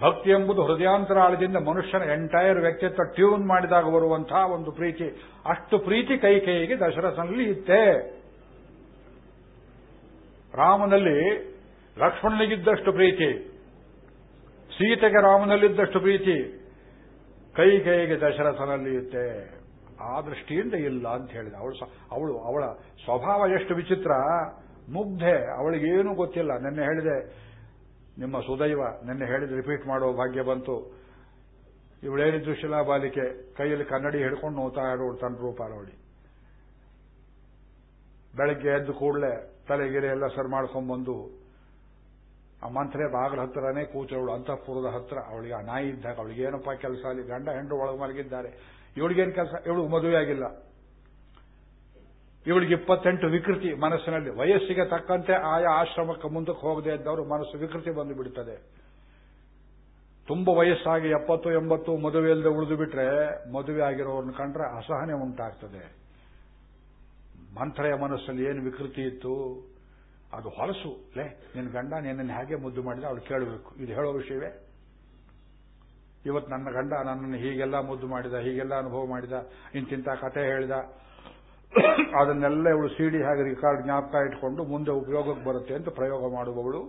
ಭಕ್ತಿ ಎಂಬುದು ಹೃದಯಾಂತರಾಳದಿಂದ ಮನುಷ್ಯನ ಎಂಟೈರ್ ವ್ಯಕ್ತಿತ್ವ ಟ್ಯೂನ್ ಮಾಡಿದಾಗ ಬರುವಂತಹ ಒಂದು ಪ್ರೀತಿ. ಅಷ್ಟು ಪ್ರೀತಿ ಕೈ ಕೈಗೆ ದಶರಥನಲ್ಲಿ ಇತ್ತೆ. ರಾಮನಲ್ಲಿ ಲಕ್ಷ್ಮಣನಿಗಿದ್ದಷ್ಟು ಪ್ರೀತಿ. ಸೀತೆಗೆ ರಾಮನಲ್ಲಿದ್ದಷ್ಟು ಪ್ರೀತಿ. ಕೈ ಕೈಗೆ ದಶರಥನಲ್ಲಿ ಇತ್ತೆ. ಆ ದೃಷ್ಟಿಯಿಂದ ಇಲ್ಲ ಅಂತ ಹೇಳಿದ. ಅವಳು ಅವಳು, ಅವಳ ಸ್ವಭಾವ ಎಷ್ಟು ವಿಚಿತ್ರ. ಮುಗ್ಧೆ, ಅವಳಿಗೇನೂ ಗೊತ್ತಿಲ್ಲ. ನಿನ್ನೆ ಹೇಳಿದೆ, ನಿಮ್ಮ ಸುದೈವ ನಿನ್ನೆ ಹೇಳಿದ ರಿಪೀಟ್ ಮಾಡೋ ಭಾಗ್ಯ ಬಂತು. ಇವಳೇನಿದ್ದು ಶಿಲಾಬಾಲಿಕೆ ಕೈಯಲ್ಲಿ ಕನ್ನಡಿ ಹಿಡ್ಕೊಂಡು ನೋತಾ ಇರೋಳು ತನ್ನ ರೂಪ ನೋಡಿ ಬೆಳಗ್ಗೆ ಎದ್ದು ಕೂಡಲೇ ತಲೆಗಿರೆ ಎಲ್ಲ ಸರ್ ಮಾಡ್ಕೊಂಡ್ಬಂದು, ಆ ಮಂತ್ರೆ ಬಾಗಿಲ ಹತ್ರನೇ ಕೂತವಳು ಅಂತಃಪುರದ ಹತ್ರ. ಅವಳಿಗೆ ಆ ನಾಯಿ ಇದ್ದಾಗ ಅವಳಿಗೆ ಏನಪ್ಪ ಕೆಲಸ ಅಲ್ಲಿ? ಗಂಡ ಹೆಂಡು ಒಳಗೆ ಮಲಗಿದ್ದಾರೆ. ಇವಳಿಗೇನು ಕೆಲಸ? ಇವಳು ಮದುವೆ ಆಗಿಲ್ಲ. ಇವಳಿಗೆ ಇಪ್ಪತ್ತೆಂಟು ವಿಕೃತಿ ಮನಸ್ಸಿನಲ್ಲಿ. ವಯಸ್ಸಿಗೆ ತಕ್ಕಂತೆ ಆಯಾ ಆಶ್ರಮಕ್ಕೆ ಮುಂದಕ್ಕೆ ಹೋಗದೆ ಇದ್ದವರು ಮನಸ್ಸು ವಿಕೃತಿ ಬಂದು ಬಿಡುತ್ತದೆ ತುಂಬ ವಯಸ್ಸಾಗಿ ಎಪ್ಪತ್ತು, ಎಂಬತ್ತು ಮದುವೆ ಇಲ್ಲದೆ ಉಳಿದು ಬಿಟ್ರೆ ಮದುವೆ ಆಗಿರೋರನ್ನ ಕಂಡ್ರೆ ಅಸಹನೆ ಉಂಟಾಗ್ತದೆ. ಮಂತ್ರೆಯ ಮನಸ್ಸಲ್ಲಿ ಏನು ವಿಕೃತಿ ಇತ್ತು? ಅದು ಹೊಲಸು. ಲೇ, ನಿನ್ನ ಗಂಡ ನಿನ್ನನ್ನು ಹೇಗೆ ಮುದ್ದು ಮಾಡಿದ? ಅವಳು ಕೇಳಬೇಕು. ಇದು ಹೇಳೋ ವಿಷಯವೇ? ಇವತ್ತು ನನ್ನ ಗಂಡ ನನ್ನನ್ನು ಹೀಗೆಲ್ಲ ಮುದ್ದು ಮಾಡಿದ, ಹೀಗೆಲ್ಲ ಅನುಭವ ಮಾಡಿದ, ಇಂತಿಂತ ಕತೆ ಹೇಳಿದ. ಅದನ್ನೆಲ್ಲ ಇವಳು ಸಿಡಿ ಹಾಗೆ ರಿಕಾರ್ಡ್ ಜ್ಞಾಪಕ ಇಟ್ಕೊಂಡು ಮುಂದೆ ಉಪಯೋಗಕ್ಕೆ ಬರುತ್ತೆ ಅಂತ ಪ್ರಯೋಗ ಮಾಡುವವಳು.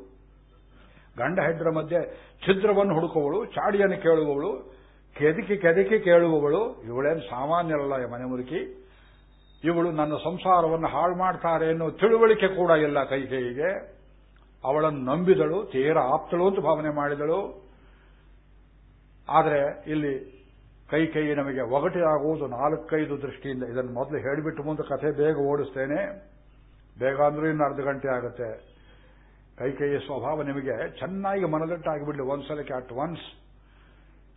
ಗಂಡ ಹೆಡ್ರ ಮಧ್ಯೆ ಛಿದ್ರವನ್ನು ಹುಡುಕುವವಳು, ಚಾಡಿಯನ್ನು ಕೇಳುವವಳು, ಕೆದಕಿ ಕೆದಕಿ ಕೇಳುವವಳು. ಇವಳೇನು ಸಾಮಾನ್ಯರಲ್ಲ ಮನೆ ಮುರುಕಿ ಇವಳು ನನ್ನ ಸಂಸಾರವನ್ನು ಹಾಳು ಮಾಡ್ತಾರೆ ಅನ್ನೋ ತಿಳುವಳಿಕೆ ಕೂಡ ಇಲ್ಲ ಕೈಗೆ. ಅವಳನ್ನು ನಂಬಿದಳು, ತೀರ ಆಪ್ತಳು ಅಂತ ಭಾವನೆ ಮಾಡಿದಳು. ಆದರೆ ಇಲ್ಲಿ ಕೈ ಕೈ ನಮಗೆ ಒಗಟಿಯಾಗುವುದು ನಾಲ್ಕೈದು ದೃಷ್ಟಿಯಿಂದ ಇದನ್ನು ಮೊದಲು ಹೇಳಿಬಿಟ್ಟು ಮುಂದೆ ಕಥೆ ಬೇಗ ಓಡಿಸ್ತೇನೆ. ಬೇಗ ಅಂದ್ರೂ ಇನ್ನು ಅರ್ಧ ಗಂಟೆ ಆಗುತ್ತೆ. ಕೈ ಕೈಯ ಸ್ವಭಾವ ನಿಮಗೆ ಚೆನ್ನಾಗಿ ಮನದಟ್ಟಾಗಿಬಿಡ್ಲಿ ಒಂದ್ಸಲಕ್ಕೆ ಅಟ್ ಒನ್ಸ್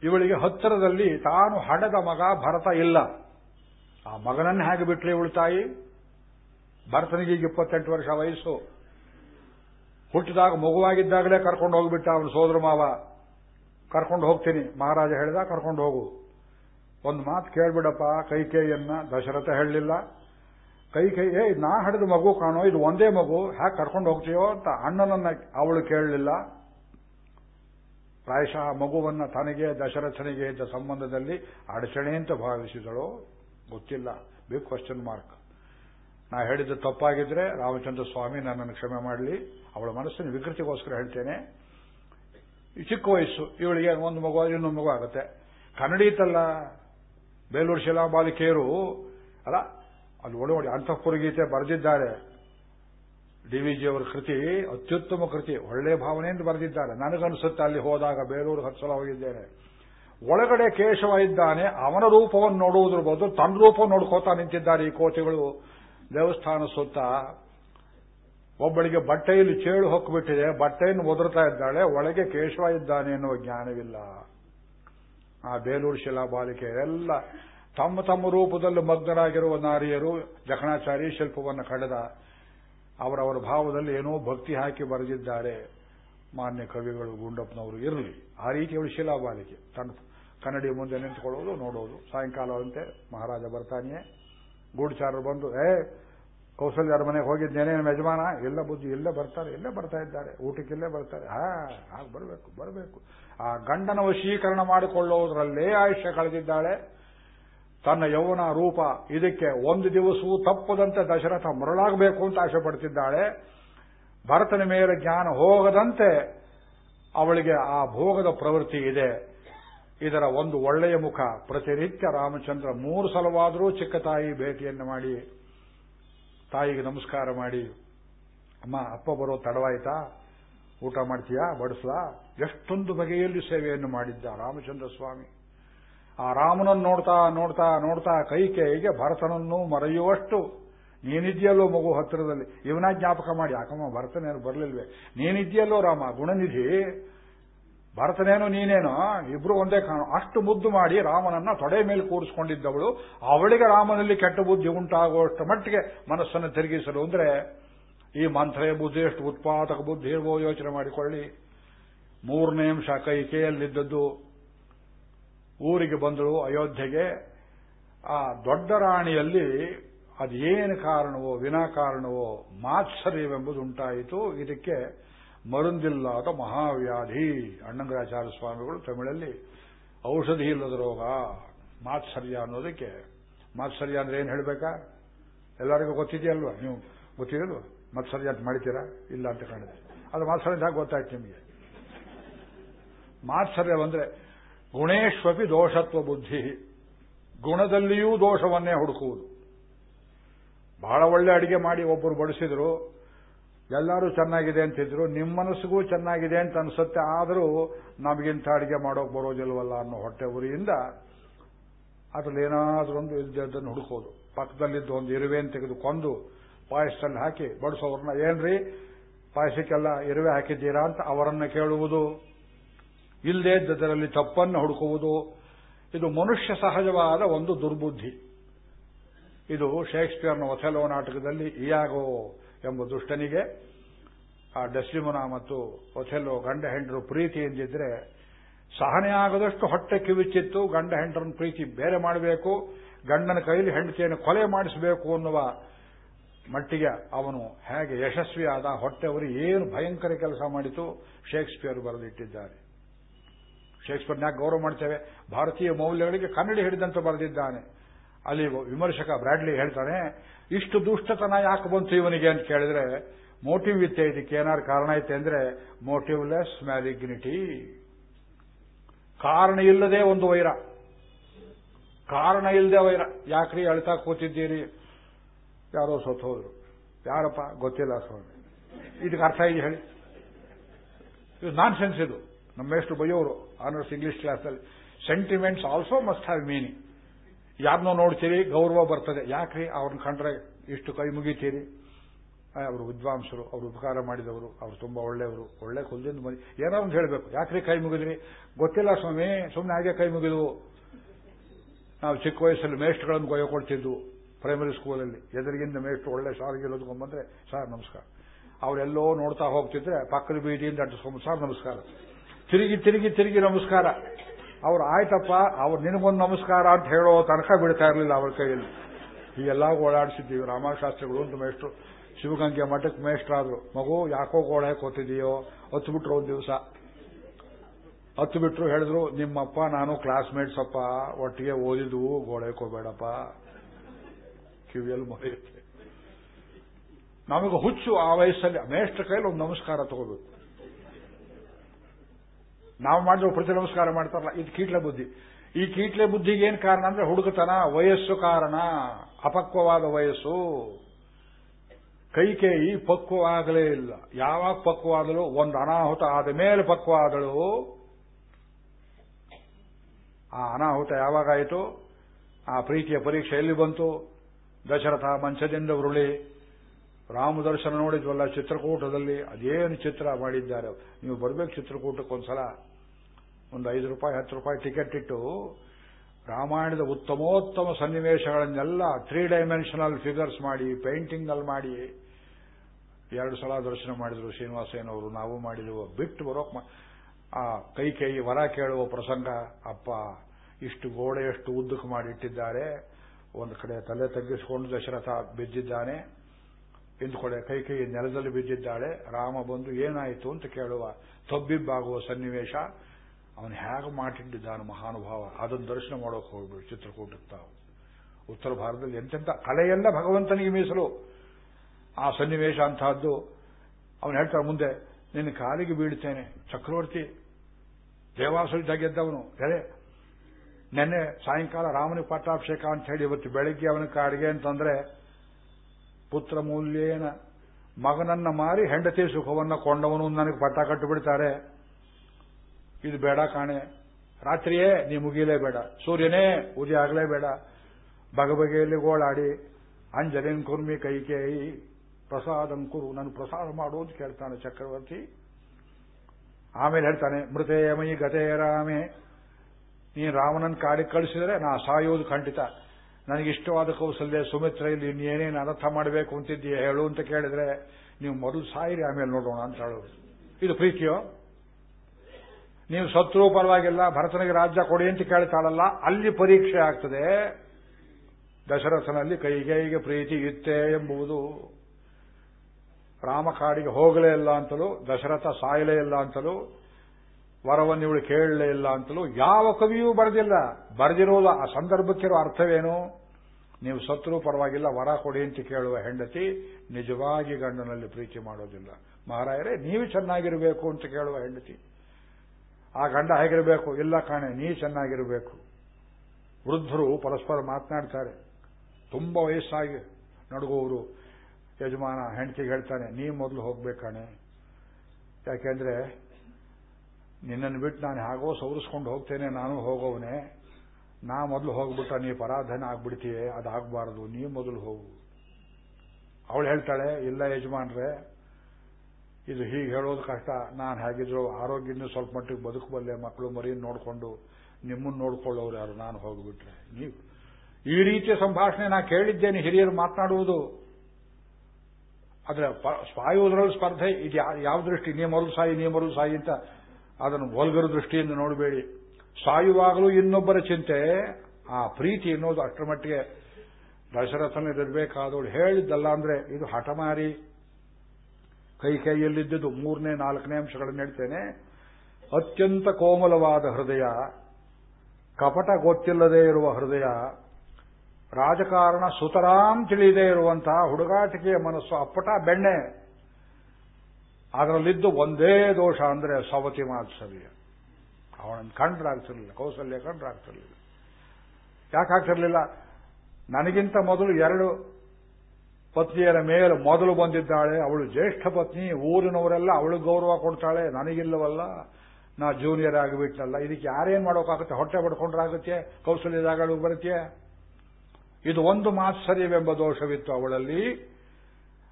ಇವಳಿಗೆ ಹತ್ತಿರದಲ್ಲಿ ತಾನು ಹಣದ ಮಗ ಭರತ ಇಲ್ಲ. ಆ ಮಗನನ್ನು ಹೇಗೆ ಬಿಟ್ಲಿ ಇವಳು ತಾಯಿ? ಭರತನಿಗೆ ಈಗ ಇಪ್ಪತ್ತೆಂಟು ವರ್ಷ ವಯಸ್ಸು. ಹುಟ್ಟಿದಾಗ ಮಗುವಾಗಿದ್ದಾಗಲೇ ಕರ್ಕೊಂಡು ಹೋಗ್ಬಿಟ್ಟ ಅವನು ಸೋದರ ಮಾವ. ಕರ್ಕೊಂಡು ಹೋಗ್ತೀನಿ. ಮಹಾರಾಜ ಹೇಳಿದ ಕರ್ಕೊಂಡು ಹೋಗು. ಒಂದು ಮಾತು ಕೇಳ್ಬಿಡಪ್ಪ. ಕೈಕೇಯನ್ನ ದಶರಥ ಹೇಳಲಿಲ್ಲ. ಕೈ ಕೈ, ಏ ನಾ ಹಿಡಿದ ಮಗು ಕಾಣೋ, ಇದು ಒಂದೇ ಮಗು, ಹ್ಯಾಕ್ ಕರ್ಕೊಂಡು ಹೋಗ್ತೀಯೋ ಅಂತ ಅಣ್ಣನನ್ನ ಅವಳು ಕೇಳಲಿಲ್ಲ. ಪ್ರಾಯಶಃ ಮಗುವನ್ನ ತನಗೆ, ದಶರಥನಿಗೆ ಇದ್ದ ಸಂಬಂಧದಲ್ಲಿ ಅಡಚಣೆ ಅಂತ ಭಾವಿಸಿದಳು. ಗೊತ್ತಿಲ್ಲ. ಬಿಗ್ ಕ್ವಶನ್ ಮಾರ್ಕ್ ನಾ ಹೇಳಿದ್ದು ತಪ್ಪಾಗಿದ್ರೆ ರಾಮಚಂದ್ರ ಸ್ವಾಮಿ ನನ್ನನ್ನು ಕ್ಷಮೆ ಮಾಡಲಿ. ಅವಳ ಮನಸ್ಸಿನ ವಿಕೃತಿಗೋಸ್ಕರ ಹೇಳ್ತೇನೆ. ಚಿಕ್ಕ ವಯಸ್ಸು, ಇವಳಿಗೆ ಒಂದು ಮಗು, ಇನ್ನೊಂದು ಮಗು ಆಗುತ್ತೆ. ಕನ್ನಡೀತಲ್ಲ ಬೇಲೂರು ಶಿಲಾ ಬಾಲಿಕೆಯರು, ಅಲ್ಲ, ಅಲ್ಲಿ ಒಳ್ಳೆ ಅಂತಃಪುರ ಗೀತೆ ಬರೆದಿದ್ದಾರೆ. ಡಿ ವಿ ಜಿ ಅವರ ಕೃತಿ, ಅತ್ಯುತ್ತಮ ಕೃತಿ, ಒಳ್ಳೆ ಭಾವನೆಯಿಂದ ಬರೆದಿದ್ದಾರೆ. ನನಗನ್ಸುತ್ತೆ ಅಲ್ಲಿ ಹೋದಾಗ ಬೇಲೂರು ಹತ್ತು ಹೋಗಿದ್ದೇನೆ. ಒಳಗಡೆ ಕೇಶವ ಇದ್ದಾನೆ, ಅವನ ರೂಪವನ್ನು ನೋಡುವುದ್ರ ಬದಲು ತನ್ನ ರೂಪ ನೋಡ್ಕೋತಾ ನಿಂತಿದ್ದಾರೆ ಈ ಕೋತಿಗಳು. ದೇವಸ್ಥಾನ ಸುತ್ತ ಒಬ್ಬಳಿಗೆ ಬಟ್ಟೆಯಲ್ಲಿ ಚೇಳು ಹೊಕ್ಕಿಬಿಟ್ಟಿದೆ ಬಟ್ಟೆಯನ್ನು ಒದರ್ತಾ ಇದ್ದಾಳೆ, ಒಳಗೆ ಕೇಶವ ಇದ್ದಾನೆ ಎನ್ನುವ ಜ್ಞಾನವಿಲ್ಲ. ಆ ಬೇಲೂರು ಶಿಲಾ ಬಾಲಿಕೆ ಎಲ್ಲ ತಮ್ಮ ತಮ್ಮ ರೂಪದಲ್ಲಿ ಮಗ್ನರಾಗಿರುವ ನಾರಿಯರು ಜಕಣಾಚಾರಿ ಶಿಲ್ಪವನ್ನು ಕಳೆದ ಅವರವರ ಭಾವದಲ್ಲಿ ಏನೋ ಭಕ್ತಿ ಹಾಕಿ ಬರೆದಿದ್ದಾರೆ. ಮಾನ್ಯ ಕವಿಗಳು ಗುಂಡಪ್ಪನವರು ಇರಲಿ. ಆ ರೀತಿಯವಳು ಶಿಲಾಬಾಲಿಕೆ ತನ್ನ ಕನ್ನಡಿ ಮುಂದೆ ನಿಂತ್ಕೊಳ್ಳೋದು, ನೋಡೋದು. ಸಾಯಂಕಾಲವಂತೆ ಮಹಾರಾಜ ಬರ್ತಾನೆಯೇ. ಗೂಢಚಾರರು ಬಂದು, ಏ ಕೌಸಲ್ಯರ ಮನೆಗೆ ಹೋಗಿದ್ದೇನೆ ಯಜಮಾನ. ಎಲ್ಲ ಬುದ್ಧಿ, ಎಲ್ಲ ಬರ್ತಾರೆ, ಎಲ್ಲ ಬರ್ತಾ ಇದ್ದಾರೆ. ಊಟಕ್ಕೆಲ್ಲೇ ಬರ್ತಾರೆ. ಹಾ, ಹಾಗೆ ಬರಬೇಕು ಬರಬೇಕು. ಆ ಗಂಡನ ವಶೀಕರಣ ಮಾಡಿಕೊಳ್ಳುವುದರಲ್ಲೇ ಆಯುಷ್ಯ ಕಳೆದಿದ್ದಾಳೆ. ತನ್ನ ಯೌವನ ರೂಪ ಇದಕ್ಕೆ ಒಂದು ದಿವಸವೂ ತಪ್ಪದಂತೆ ದಶರಥ ಮರಳಾಗಬೇಕು ಅಂತ ಆಶೆ ಪಡ್ತಿದ್ದಾಳೆ. ಭರತನ ಮೇಲೆ ಜ್ಞಾನ ಹೋಗದಂತೆ ಅವಳಿಗೆ ಆ ಭೋಗದ ಪ್ರವೃತ್ತಿ ಇದೆ. ಇದರ ಒಂದು ಒಳ್ಳೆಯ ಮುಖ ಪ್ರತಿನಿತ್ಯ ರಾಮಚಂದ್ರ ಮೂರು ಸಲವಾದರೂ ಚಿಕ್ಕ ತಾಯಿ ಭೇಟಿಯನ್ನು ಮಾಡಿ ತಾಯಿಗೆ ನಮಸ್ಕಾರ ಮಾಡಿ, ಅಮ್ಮ, ಅಪ್ಪ ಬರೋ ತಡವಾಯ್ತಾ? ಊಟ ಮಾಡ್ತೀಯಾ? ಬಡಿಸ್ಲಾ? ಎಷ್ಟೊಂದು ಬಗೆಯಲ್ಲಿ ಸೇವೆಯನ್ನು ಮಾಡಿದ್ದ ರಾಮಚಂದ್ರ ಸ್ವಾಮಿ. ಆ ರಾಮನನ್ನು ನೋಡ್ತಾ ನೋಡ್ತಾ ನೋಡ್ತಾ ಕೈಗೆ ಭರತನನ್ನು ಮರೆಯುವಷ್ಟು ನೀನಿದ್ಯಲ್ಲೋ ಮಗು ಹತ್ತಿರದಲ್ಲಿ. ಇವನ ಜ್ಞಾಪಕ ಮಾಡಿ, ಯಾಕಮ್ಮ, ಭರತನೇನು ಬರಲಿಲ್ವೇ? ನೀನಿದ್ಯಲ್ಲೋ ರಾಮ, ಗುಣನಿಧಿ ಭರತನೇನೋ, ನೀನೇನೋ, ಇಬ್ರು ಒಂದೇ ಕಾಣು ಅಷ್ಟು ಮುದ್ದು ಮಾಡಿ ರಾಮನನ್ನ ತೊಡೆ ಮೇಲೆ ಕೂರಿಸಿಕೊಂಡಿದ್ದವಳು. ಅವಳಿಗೆ ರಾಮನಲ್ಲಿ ಕೆಟ್ಟ ಬುದ್ಧಿ ಉಂಟಾಗುವಷ್ಟು ಮಟ್ಟಿಗೆ ಮನಸ್ಸನ್ನು ತಿರುಗಿಸಲು ಅಂದ್ರೆ, ಈ ಮಂತ್ರೆಯ ಬುದ್ಧಿ, ಎಷ್ಟು ಉತ್ಪಾದಕ ಬುದ್ಧಿ ಇರುವೋ ಯೋಚನೆ ಮಾಡಿಕೊಳ್ಳಿ. ಮೂರನೇ ಅಂಶ, ಕೈಕೆಯಲ್ಲಿದ್ದದ್ದು. ಊರಿಗೆ ಬಂದಳು ಅಯೋಧ್ಯೆಗೆ. ಆ ದೊಡ್ಡ ರಾಣಿಯಲ್ಲಿ ಅದೇನು ಕಾರಣವೋ ವಿನಾಕಾರಣವೋ ಮಾತ್ಸರ್ಯವೆಂಬುದು ಉಂಟಾಯಿತು. ಇದಕ್ಕೆ ಮರುಂದಿಲ್ಲದ ಮಹಾವ್ಯಾಧಿ. ಅಣ್ಣಂಗರಾಚಾರ್ಯ ಸ್ವಾಮಿಗಳು ತಮಿಳಲ್ಲಿ ಔಷಧಿ ಇಲ್ಲದ ರೋಗ. ಮಾತ್ಸರ್ಯ ಅನ್ನೋದಕ್ಕೆ. ಮಾತ್ಸರ್ಯ ಅಂದ್ರೆ ಏನು ಹೇಳಬೇಕಾ? ಎಲ್ಲರಿಗೂ ಗೊತ್ತಿದೆಯಲ್ವಾ? ನೀವು ಗೊತ್ತಿದೆಯಲ್ವ ಮಾತ್ಸರ್ಯ ಅಂತ ಮಾಡ್ತೀರಾ ಇಲ್ಲ ಅಂತ ಕಾಣಿದೆ ಅದು ಮಾತ್ಸರ್ಯ ಅಂತ ಗೊತ್ತಾಯ್ತು ನಿಮಗೆ. ಮಾತ್ಸರ್ಯ ಬಂದ್ರೆ ಗುಣೇಶ್ವಪಿ ದೋಷತ್ವ ಬುದ್ಧಿ. ಗುಣದಲ್ಲಿಯೂ ದೋಷವನ್ನೇ ಹುಡುಕುವುದು. ಬಹಳ ಒಳ್ಳೆ ಅಡಿಗೆ ಮಾಡಿ ಒಬ್ಬರು ಬಡಿಸಿದ್ರು. ಎಲ್ಲರೂ ಚೆನ್ನಾಗಿದೆ ಅಂತಿದ್ರು ನಿಮ್ಮ ಮನಸ್ಸಿಗೂ ಚೆನ್ನಾಗಿದೆ ಅಂತ ಅನ್ಸುತ್ತೆ, ಆದರೂ ನಮಗಿಂಥ ಅಡಿಗೆ ಮಾಡೋಕೆ ಬರೋದಿಲ್ವಲ್ಲ ಅನ್ನೋ ಹೊಟ್ಟೆ ಉರಿಯಿಂದ ಅದ್ರಲ್ಲಿ ಏನಾದ್ರೂ ಒಂದು ಇದ್ದದ್ದನ್ನು ಹುಡುಕೋದು. ಪಕ್ಕದಲ್ಲಿದ್ದ ಒಂದು ಇರುವೆಯನ್ನು ತೆಗೆದುಕೊಂಡು ಪಾಯಸದಲ್ಲಿ ಹಾಕಿ ಬಡಿಸೋವ್ರನ್ನ ಏನ್ರಿ, ಪಾಯಸಕ್ಕೆಲ್ಲ ಇರುವೆ ಹಾಕಿದ್ದೀರಾ? ಅಂತ ಅವರನ್ನು ಕೇಳುವುದು ಇಲ್ಲದೇ ಇದ್ದದರಲ್ಲಿ ತಪ್ಪನ್ನು ಹುಡುಕುವುದು, ಇದು ಮನುಷ್ಯ ಸಹಜವಾದ ಒಂದು ದುರ್ಬುದ್ಧಿ. ಇದು ಶೇಕ್ಸ್ಪಿಯರ್ನ ಒಥೆಲೋ ನಾಟಕದಲ್ಲಿ, ಇಯಾಗೋ ಎಂಬ ದುಷ್ಟನಿಗೆ ಆ ಡಸ್ಲಿಮುನ ಮತ್ತು ಒಥೆಲ್ಲು ಗಂಡ ಹೆಂಡರು ಪ್ರೀತಿ ಎಂದಿದ್ರೆ ಸಹನೆ ಆಗದಷ್ಟು ಹೊಟ್ಟೆ ಕಿವಿಚಿತ್ತು, ಗಂಡ ಹೆಂಡರನ್ನು ಪ್ರೀತಿ ಬೇರೆ ಮಾಡಬೇಕು, ಗಂಡನ ಕೈಲಿ ಹೆಂಡತಿಯನ್ನು ಕೊಲೆ ಮಾಡಿಸಬೇಕು ಅನ್ನುವ ಮಟ್ಟಿಗೆ ಅವನು ಹೇಗೆ ಯಶಸ್ವಿಯಾದ ಹೊಟ್ಟೆವರು ಏನು ಭಯಂಕರ ಕೆಲಸ ಮಾಡಿತು, ಶೇಕ್ಸ್ಪಿಯರ್ ಬರೆದಿಟ್ಟಿದ್ದಾರೆ. ಯಾಕೆ ಗೌರವ ಮಾಡ್ತೇವೆ. ಭಾರತೀಯ ಮೌಲ್ಯಗಳಿಗೆ ಕನ್ನಡಿ ಹಿಡಿದಂತೆ ಬರೆದಿದ್ದಾನೆ. ಅಲ್ಲಿ ವಿಮರ್ಶಕ ಬ್ರಾಡ್ಲಿ ಹೇಳ್ತಾನೆ, ಇಷ್ಟು ದುಷ್ಟತನ ಯಾಕೆ ಬಂತು ಇವನಿಗೆ ಅಂತ ಕೇಳಿದ್ರೆ ಮೋಟಿವ್ ಇತ್ತೆ, ಇದಕ್ಕೆ ಏನಾದ್ರು ಕಾರಣ ಐತೆ ಅಂದ್ರೆ ಮೋಟಿವ್ಲೆಸ್ ಮ್ಯಾಲಿಗ್ನಿಟಿ ಕಾರಣ ಇಲ್ಲದೆ ಒಂದು ವೈರ. ಕಾರಣ ಇಲ್ಲದೆ ವೈರ. ಯಾಕ್ರಿ ಅಳ್ತಾ ಕೂತಿದ್ದೀರಿ? ಯಾರೋ ಸತ್ತು ಹೋದ್ರು. ಯಾರಪ್ಪ? ಗೊತ್ತಿಲ್ಲ ಸ್ವಾಮಿ. ಇದಕ್ಕೆ ಅರ್ಥ ಇದೆ ಹೇಳಿ. ಇದು ನಾನ್ ಸೆನ್ಸ್ ಇದು. ನಮ್ಮ ಎಷ್ಟು ಬೈಯೋರು ಆನರ್ಸ್ ಇಂಗ್ಲಿಷ್ ಕ್ಲಾಸಲ್ಲಿ sentiments also must have meaning ಯಾರನ್ನೋ ನೋಡ್ತೀರಿ, ಗೌರವ ಬರ್ತದೆ. ಯಾಕ್ರಿ? ಅವ್ರನ್ನ ಕಂಡ್ರೆ ಇಷ್ಟು ಕೈ ಮುಗಿತೀರಿ? ಅವರು ವಿದ್ವಾಂಸರು, ಅವರು ಉಪಕಾರ ಮಾಡಿದವರು, ಅವರು ತುಂಬಾ ಒಳ್ಳೆಯವರು. ಒಳ್ಳೆ ಕುಲದಿಂದ ಬಂದು. ಏನೋ ಒಂದು ಹೇಳಬೇಕು. ಯಾಕ್ರಿ ಕೈ ಮುಗಿದ್ರಿ? ಗೊತ್ತಿಲ್ಲ ಸ್ವಾಮಿ ಸುಮ್ಮನೆ ಹಾಗೆ ಕೈ ಮುಗಿದವು. ನಾವು ಚಿಕ್ಕ ವಯಸ್ಸಲ್ಲಿ ಮೇಷ್ಟ್ಗಳನ್ನು ಗೊಯ್ಯ ಕೊಡ್ತಿದ್ವು ಪ್ರೈಮರಿ ಸ್ಕೂಲಲ್ಲಿ ಎದುರಿಗಿಂದ ಮೇಷ್ಟ್ರು ಒಳ್ಳೆ ಶಾಲೆಗೆ ಬಂದ್ರೆ ಸರ್ ನಮಸ್ಕಾರ. ಅವರೆಲ್ಲೋ ನೋಡ್ತಾ ಹೋಗ್ತಿದ್ರೆ ಪಕ್ಕದ ಬೀದಿಯಿಂದ ಅಟ್ಟಿಸ್ಕೊಂಡು ಸರ್ ನಮಸ್ಕಾರ. ತಿರುಗಿ ತಿರುಗಿ ತಿರುಗಿ ನಮಸ್ಕಾರ. ಅವ್ರು, ಆಯ್ತಪ್ಪ, ಅವ್ರು ನಿನಗೊಂದು ನಮಸ್ಕಾರ ಅಂತ ಹೇಳೋ ತನಕ ಬಿಡ್ತಾ ಇರಲಿಲ್ಲ ಅವ್ರ ಕೈಯಲ್ಲಿ. ಹೀಗೆಲ್ಲ ಓಡಾಡಿಸಿದ್ದೀವಿ, ರಾಮಶಾಸ್ತ್ರಿಗಳು ಅಂತ ಮೇಷ್ಟ್ರು. ಶಿವಗಂಗೆ ಮಠಕ್ಕೆ ಮೇಷ್ಟ್ರಾದ್ರು ಮಗು, ಯಾಕೋ ಗೋಳೆ ಕೂತಿದೆಯೋ? ಹತ್ತು ಬಿಟ್ರು ಒಂದು ದಿವಸ. ಹತ್ತು ಬಿಟ್ರು ಹೇಳಿದ್ರು, ನಿಮ್ಮಪ್ಪ, ನಾನು ಕ್ಲಾಸ್ಮೇಟ್ಸ್ ಅಪ್ಪ. ಒಟ್ಟಿಗೆ ಓದಿದ್ವು ಗೋಳೆ ಕೋಬೇಡಪ್ಪ ಕಿವಿಯಲ್ಲಿ ಮರೆಯುತ್ತೆ. ನಮಗೆ ಹುಚ್ಚು ಆ ವಯಸ್ಸಲ್ಲಿ. ಮೇಷ್ಟ್ರ ಕೈಲಿ ಒಂದು ನಮಸ್ಕಾರ ತಗೋಬೇಕು. ನಾವು ಮಾಡಿದ್ರೆ ಪ್ರತಿ ನಮಸ್ಕಾರ ಮಾಡ್ತಾರಲ್ಲ, ಇದು ಕೀಟ್ಲೆ ಬುದ್ಧಿ. ಈ ಕೀಟ್ಲೆ ಬುದ್ಧಿಗೆ ಏನ್ ಕಾರಣ ಅಂದ್ರೆ ಹುಡುಗತನ ವಯಸ್ಸು ಕಾರಣ. ಅಪಕ್ವವಾದ ವಯಸ್ಸು. ಕೈಕೇಯಿ ಪಕ್ವವಾಗಲೇ ಇಲ್ಲ. ಯಾವಾಗ ಪಕ್ವಾದಳು ಒಂದು ಅನಾಹುತ ಆದ ಮೇಲೆ ಪಕ್ವಾದಳು ಆ ಅನಾಹುತ ಯಾವಾಗಾಯಿತು ಆ ಪ್ರೀತಿಯ ಪರೀಕ್ಷೆ ಎಲ್ಲಿ ಬಂತು? ದಶರಥ ಮಂಚದಿಂದ ಉರುಳಿ. ರಾಮ ದರ್ಶನ ನೋಡಿದ್ವಲ್ಲ ಚಿತ್ರಕೂಟದಲ್ಲಿ, ಅದೇನು ಚಿತ್ರ ಮಾಡಿದ್ದಾರೆ? ನೀವು ಬರಬೇಕು ಚಿತ್ರಕೂಟಕ್ಕೊಂದ್ಸಲ. ಒಂದು ಐದು ರೂಪಾಯಿ, ಹತ್ತು ರೂಪಾಯಿ ಟಿಕೆಟ್ ಇಟ್ಟು ರಾಮಾಯಣದ ಉತ್ತಮೋತ್ತಮ ಸನ್ನಿವೇಶಗಳನ್ನೆಲ್ಲ ತ್ರೀ ಡೈಮೆನ್ಷನಲ್ ಫಿಗರ್ಸ್ ಮಾಡಿ ಪೇಂಟಿಂಗ್ ಅಲ್ಲಿ ಮಾಡಿ, ಎರಡು ಸಲ ದರ್ಶನ ಮಾಡಿದ್ರು ಶ್ರೀನಿವಾಸಯ್ಯನವರು. ನಾವು ಮಾಡಿದೆವು ಬಿಟ್ಟು ಬರೋಕ್ ಆ ಕೈ ಕೈ ವರ ಕೇಳುವ ಪ್ರಸಂಗ, ಅಪ್ಪ ಇಷ್ಟು ಗೋಡೆಯಷ್ಟು ಉದ್ದಕ್ಕೆ ಮಾಡಿಟ್ಟಿದ್ದಾರೆ ಒಂದು ಕಡೆ ತಲೆ ತಗ್ಗಿಸಿಕೊಂಡು ದಶರಥ ಬಿದ್ದಿದ್ದಾನೆ. ಇಂದು ಕಡೆ ಕೈ ಕೈ ನೆಲದಲ್ಲಿ ಬಿದ್ದಿದ್ದಾಳೆ. ರಾಮ ಬಂದು ಏನಾಯಿತು ಅಂತ ಕೇಳುವ, ತಬ್ಬಿಬ್ಬಾಗುವ ಸನ್ನಿವೇಶ. ಅವನು ಹೇಗೆ ಮಾಡಿಟ್ಟಿದ್ದಾನೆ ಮಹಾನುಭಾವ, ಅದನ್ನು ದರ್ಶನ ಮಾಡೋಕೆ ಹೋಗ್ಬಿಡು, ಚಿತ್ರಕೂಟಕ್ಕೆ ತಾವು. ಉತ್ತರ ಭಾರತದಲ್ಲಿ ಎಂತೆಂಥ ಕಲೆಯೆಲ್ಲ ಭಗವಂತನಿಗೆ ಮೀಸಲು. ಆ ಸನ್ನಿವೇಶ ಅಂತಹದ್ದು ಅವನು ಹೇಳ್ತಾರೆ ಮುಂದೆ, ನಿನ್ನ ಕಾಲಿಗೆ ಬೀಳ್ತೇನೆ ಚಕ್ರವರ್ತಿ. ದೇವಾಸುರ ಗೆದ್ದವನು ಎಲೆ ನೆನ್ನೆ ಸಾಯಂಕಾಲ ರಾಮನಿಗೆ ಪಟ್ಟಾಭಿಷೇಕ ಅಂತ ಹೇಳಿ ಇವತ್ತು ಬೆಳಗ್ಗೆ ಅವನ ಕಾಡಿಗೆ ಅಂತಂದ್ರೆ, ಪುತ್ರ ಮೂಲ್ಯೇನ ಮಗನನ್ನ ಮಾರಿ ಹೆಂಡತಿ ಸುಖವನ್ನ ಕೊಂಡವನು ನನಗೆ ಪಟ್ಟ ಕಟ್ಟು ಬಿಡ್ತಾರೆ ಇದು ಬೇಡ ಕಾಣೆ. ರಾತ್ರಿಯೇ ನೀ ಮುಗಿಲೇಬೇಡ ಸೂರ್ಯನೇ ಉದಯ ಆಗಲೇಬೇಡ ಬಗೆಬಗೆಯಲ್ಲಿ ಗೋಳಾಡಿ ಅಂಜನೇನ್ ಕುರ್ಮಿ ಕೈಕೇಯಿ ಪ್ರಸಾದಂ ಕುರು, ನಾನು ಪ್ರಸಾದ ಮಾಡು ಅಂತ ಕೇಳ್ತಾನೆ ಚಕ್ರವರ್ತಿ. ಆಮೇಲೆ ಹೇಳ್ತಾನೆ ಮೃತೇಯಮಯಿ ಗತೇ ರಾಮೇ. ನೀನು ರಾಮನನ್ ಕಾಡಿಗೆ ಕಳಿಸಿದರೆ ನಾ ಸಾಯೋದು ಖಂಡಿತ. ನನಗಿಷ್ಟವಾದ ಕೌಸಲ್ಯ ಸುಮಿತ್ರ ಇಲ್ಲಿ ಇನ್ನೇನೇನು ಅನರ್ಥ ಮಾಡಬೇಕು ಅಂತಿದ್ದೀಯ ಹೇಳು ಅಂತ ಕೇಳಿದ್ರೆ, ನೀವು ಮೊದಲು ಸಾಯಿರಿ ಆಮೇಲೆ ನೋಡೋಣ ಅಂತ ಹೇಳೋದು. ಇದು ಪ್ರೀತಿಯೋ? ನೀವು ಸತ್ರು ಪರವಾಗಿಲ್ಲ, ಭರತನಿಗೆ ರಾಜ್ಯ ಕೊಡಿ ಅಂತ ಕೇಳ್ತಾಳಲ್ಲ, ಅಲ್ಲಿ ಪರೀಕ್ಷೆ ಆಗ್ತದೆ. ದಶರಥನಲ್ಲಿ ಕೈಗೈಗೆ ಪ್ರೀತಿ ಇತ್ತೇ ಎಂಬುದು ರಾಮ ಕಾಡಿಗೆ ಹೋಗಲೇ ಇಲ್ಲ ಅಂತಲೂ, ದಶರಥ ಸಾಯಲೇ ಇಲ್ಲ ಅಂತಲೂ, ವರವನ್ನು ಇವಳು ಕೇಳಲೇ ಇಲ್ಲ ಅಂತಲೂ ಯಾವ ಕವಿಯೂ ಬರೆದಿಲ್ಲ. ಬರೆದಿರೋದು ಆ ಸಂದರ್ಭಕ್ಕಿರೋ ಅರ್ಥವೇನು? ನೀವು ಸತ್ರು ಪರವಾಗಿಲ್ಲ, ವರ ಕೊಡಿ ಅಂತ ಕೇಳುವ ಹೆಂಡತಿ ನಿಜವಾಗಿ ಗಂಡನಲ್ಲಿ ಪ್ರೀತಿ ಮಾಡೋದಿಲ್ಲ. ಮಹಾರಾಯರೇ, ನೀವು ಚೆನ್ನಾಗಿರಬೇಕು ಅಂತ ಕೇಳುವ ಹೆಂಡತಿ. ಆ ಗಂಡ ಹೇಗಿರಬೇಕು? ಇಲ್ಲ ಕಾಣೆ, ನೀ ಚೆನ್ನಾಗಿರಬೇಕು. ವೃದ್ಧರು ಪರಸ್ಪರ ಮಾತನಾಡ್ತಾರೆ. ತುಂಬಾ ವಯಸ್ಸಾಗಿ ನಡುಗುವವರು. ಯಜಮಾನ ಹೆಂಡತಿಗೆ ಹೇಳ್ತಾನೆ, ನೀ ಮೊದಲು ಹೋಗ್ಬೇಕಾಣೆ ಯಾಕೆಂದ್ರೆ, ನಿನ್ನನ್ನು ಬಿಟ್ಟು ನಾನು ಹಾಗೋ ಸೌರಿಸ್ಕೊಂಡು ಹೋಗ್ತೇನೆ, ನಾನು ಹೋಗೋವನೆ. ನಾ ಮೊದಲು ಹೋಗ್ಬಿಟ್ಟ, ನೀ ಪರಾಧನ ಆಗ್ಬಿಡ್ತೀಯೇ, ಅದಾಗಬಾರದು. ನೀ ಮೊದಲು ಹೋಗು. ಅವಳು ಹೇಳ್ತಾಳೆ, ಇಲ್ಲ ಯಜಮಾನ್ರೆ ಇದು ಹೀಗೆ ಹೇಳೋದು ಕಷ್ಟ. ನಾನು ಹೇಗಿದ್ರು ಆರೋಗ್ಯದಿಂದ ಸ್ವಲ್ಪ ಮಟ್ಟಿಗೆ ಬದುಕಬಲ್ಲೆ ಮಕ್ಕಳು ಮರಿಯನ್ನು ನೋಡಿಕೊಂಡು ನಿಮ್ಮನ್ನು ನೋಡ್ಕೊಳ್ಳೋರು ಯಾರು? ನಾನು ಹೋಗಿಬಿಟ್ರೆ. ನೀವು. ಈ ರೀತಿಯ ಸಂಭಾಷಣೆ ನಾ ಕೇಳಿದ್ದೇನೆ. ಹಿರಿಯರು ಮಾತನಾಡುವುದು. ಆದರೆ ಸ್ವಾಯುವುದರಲ್ಲಿ ಸ್ಪರ್ಧೆ, ಇದು ಯಾವ ದೃಷ್ಟಿ? ನೀ ಮರಳು ಸಾಯಿ ನೀ ಮರು ಸಾಯಿ ಅಂತ ಅದನ್ನು ಹೊಲ್ಗರ ದೃಷ್ಟಿಯಿಂದ ನೋಡಬೇಡಿ. ಸಾಯುವಾಗಲೂ ಇನ್ನೊಬ್ಬರ ಚಿಂತೆ, ಆ ಪ್ರೀತಿ ಅನ್ನೋದು ಅಷ್ಟರ ಮಟ್ಟಿಗೆ ದಶರಥನಿರಬೇಕಾದವಳು ಹೇಳಿದ್ದಲ್ಲ ಅಂದ್ರೆ ಇದು ಹಠಮಾರಿ ಕೈ ಕೈಯಲ್ಲಿದ್ದುದು ಮೂರನೇ, ನಾಲ್ಕನೇ ಅಂಶಗಳನ್ನು ಹೇಳ್ತೇನೆ. ಅತ್ಯಂತ ಕೋಮಲವಾದ ಹೃದಯ, ಕಪಟ ಗೊತ್ತಿಲ್ಲದೆ ಇರುವ ಹೃದಯ, ರಾಜಕಾರಣ ಸುತರಾಂ ತಿಳಿಯದೇ ಇರುವಂತಹ ಹುಡುಗಾಟಿಕೆಯ ಮನಸ್ಸು, ಅಪ್ಪಟ ಬೆಣ್ಣೆ. ಅದರಲ್ಲಿದ್ದು ಒಂದೇ ದೋಷ ಅಂದರೆ ಸವತಿ ಮಾತ್ಸರ್ಯ ಅವನನ್ನು ಕಂಡ್ರಾಗ್ತಿರ್ಲಿಲ್ಲ, ಕೌಸಲ್ಯ ಕಂಡ್ರಾಗ್ತಿರ್ಲಿಲ್ಲ. ಯಾಕಾಗ್ತಿರಲಿಲ್ಲ? ನನಗಿಂತ ಮೊದಲು ಎರಡು ಪತ್ನಿಯರ ಮೇಲೆ ಮೊದಲು ಬಂದಿದ್ದಾಳೆ, ಅವಳು ಜ್ಯೇಷ್ಠ ಪತ್ನಿ, ಊರಿನವರೆಲ್ಲ ಅವಳು ಗೌರವ ಕೊಡ್ತಾಳೆ, ನನಗಿಲ್ಲವಲ್ಲ, ನಾ ಜೂನಿಯರ್ ಆಗಿಬಿಟ್ಟಲ್ಲ ಇದಕ್ಕೆ ಯಾರೇನ್ ಮಾಡೋಕ್ಕಾಗುತ್ತೆ ಹೊಟ್ಟೆ ಪಡ್ಕೊಂಡ್ರಾಗುತ್ತೆ ಕೌಶಲ್ಯದಾಗಳು ಬರುತ್ತೆ ಇದು ಒಂದು ಮಾತ್ಸರ್ಯವೆಂಬ ದೋಷವಿತ್ತು ಅವಳಲ್ಲಿ.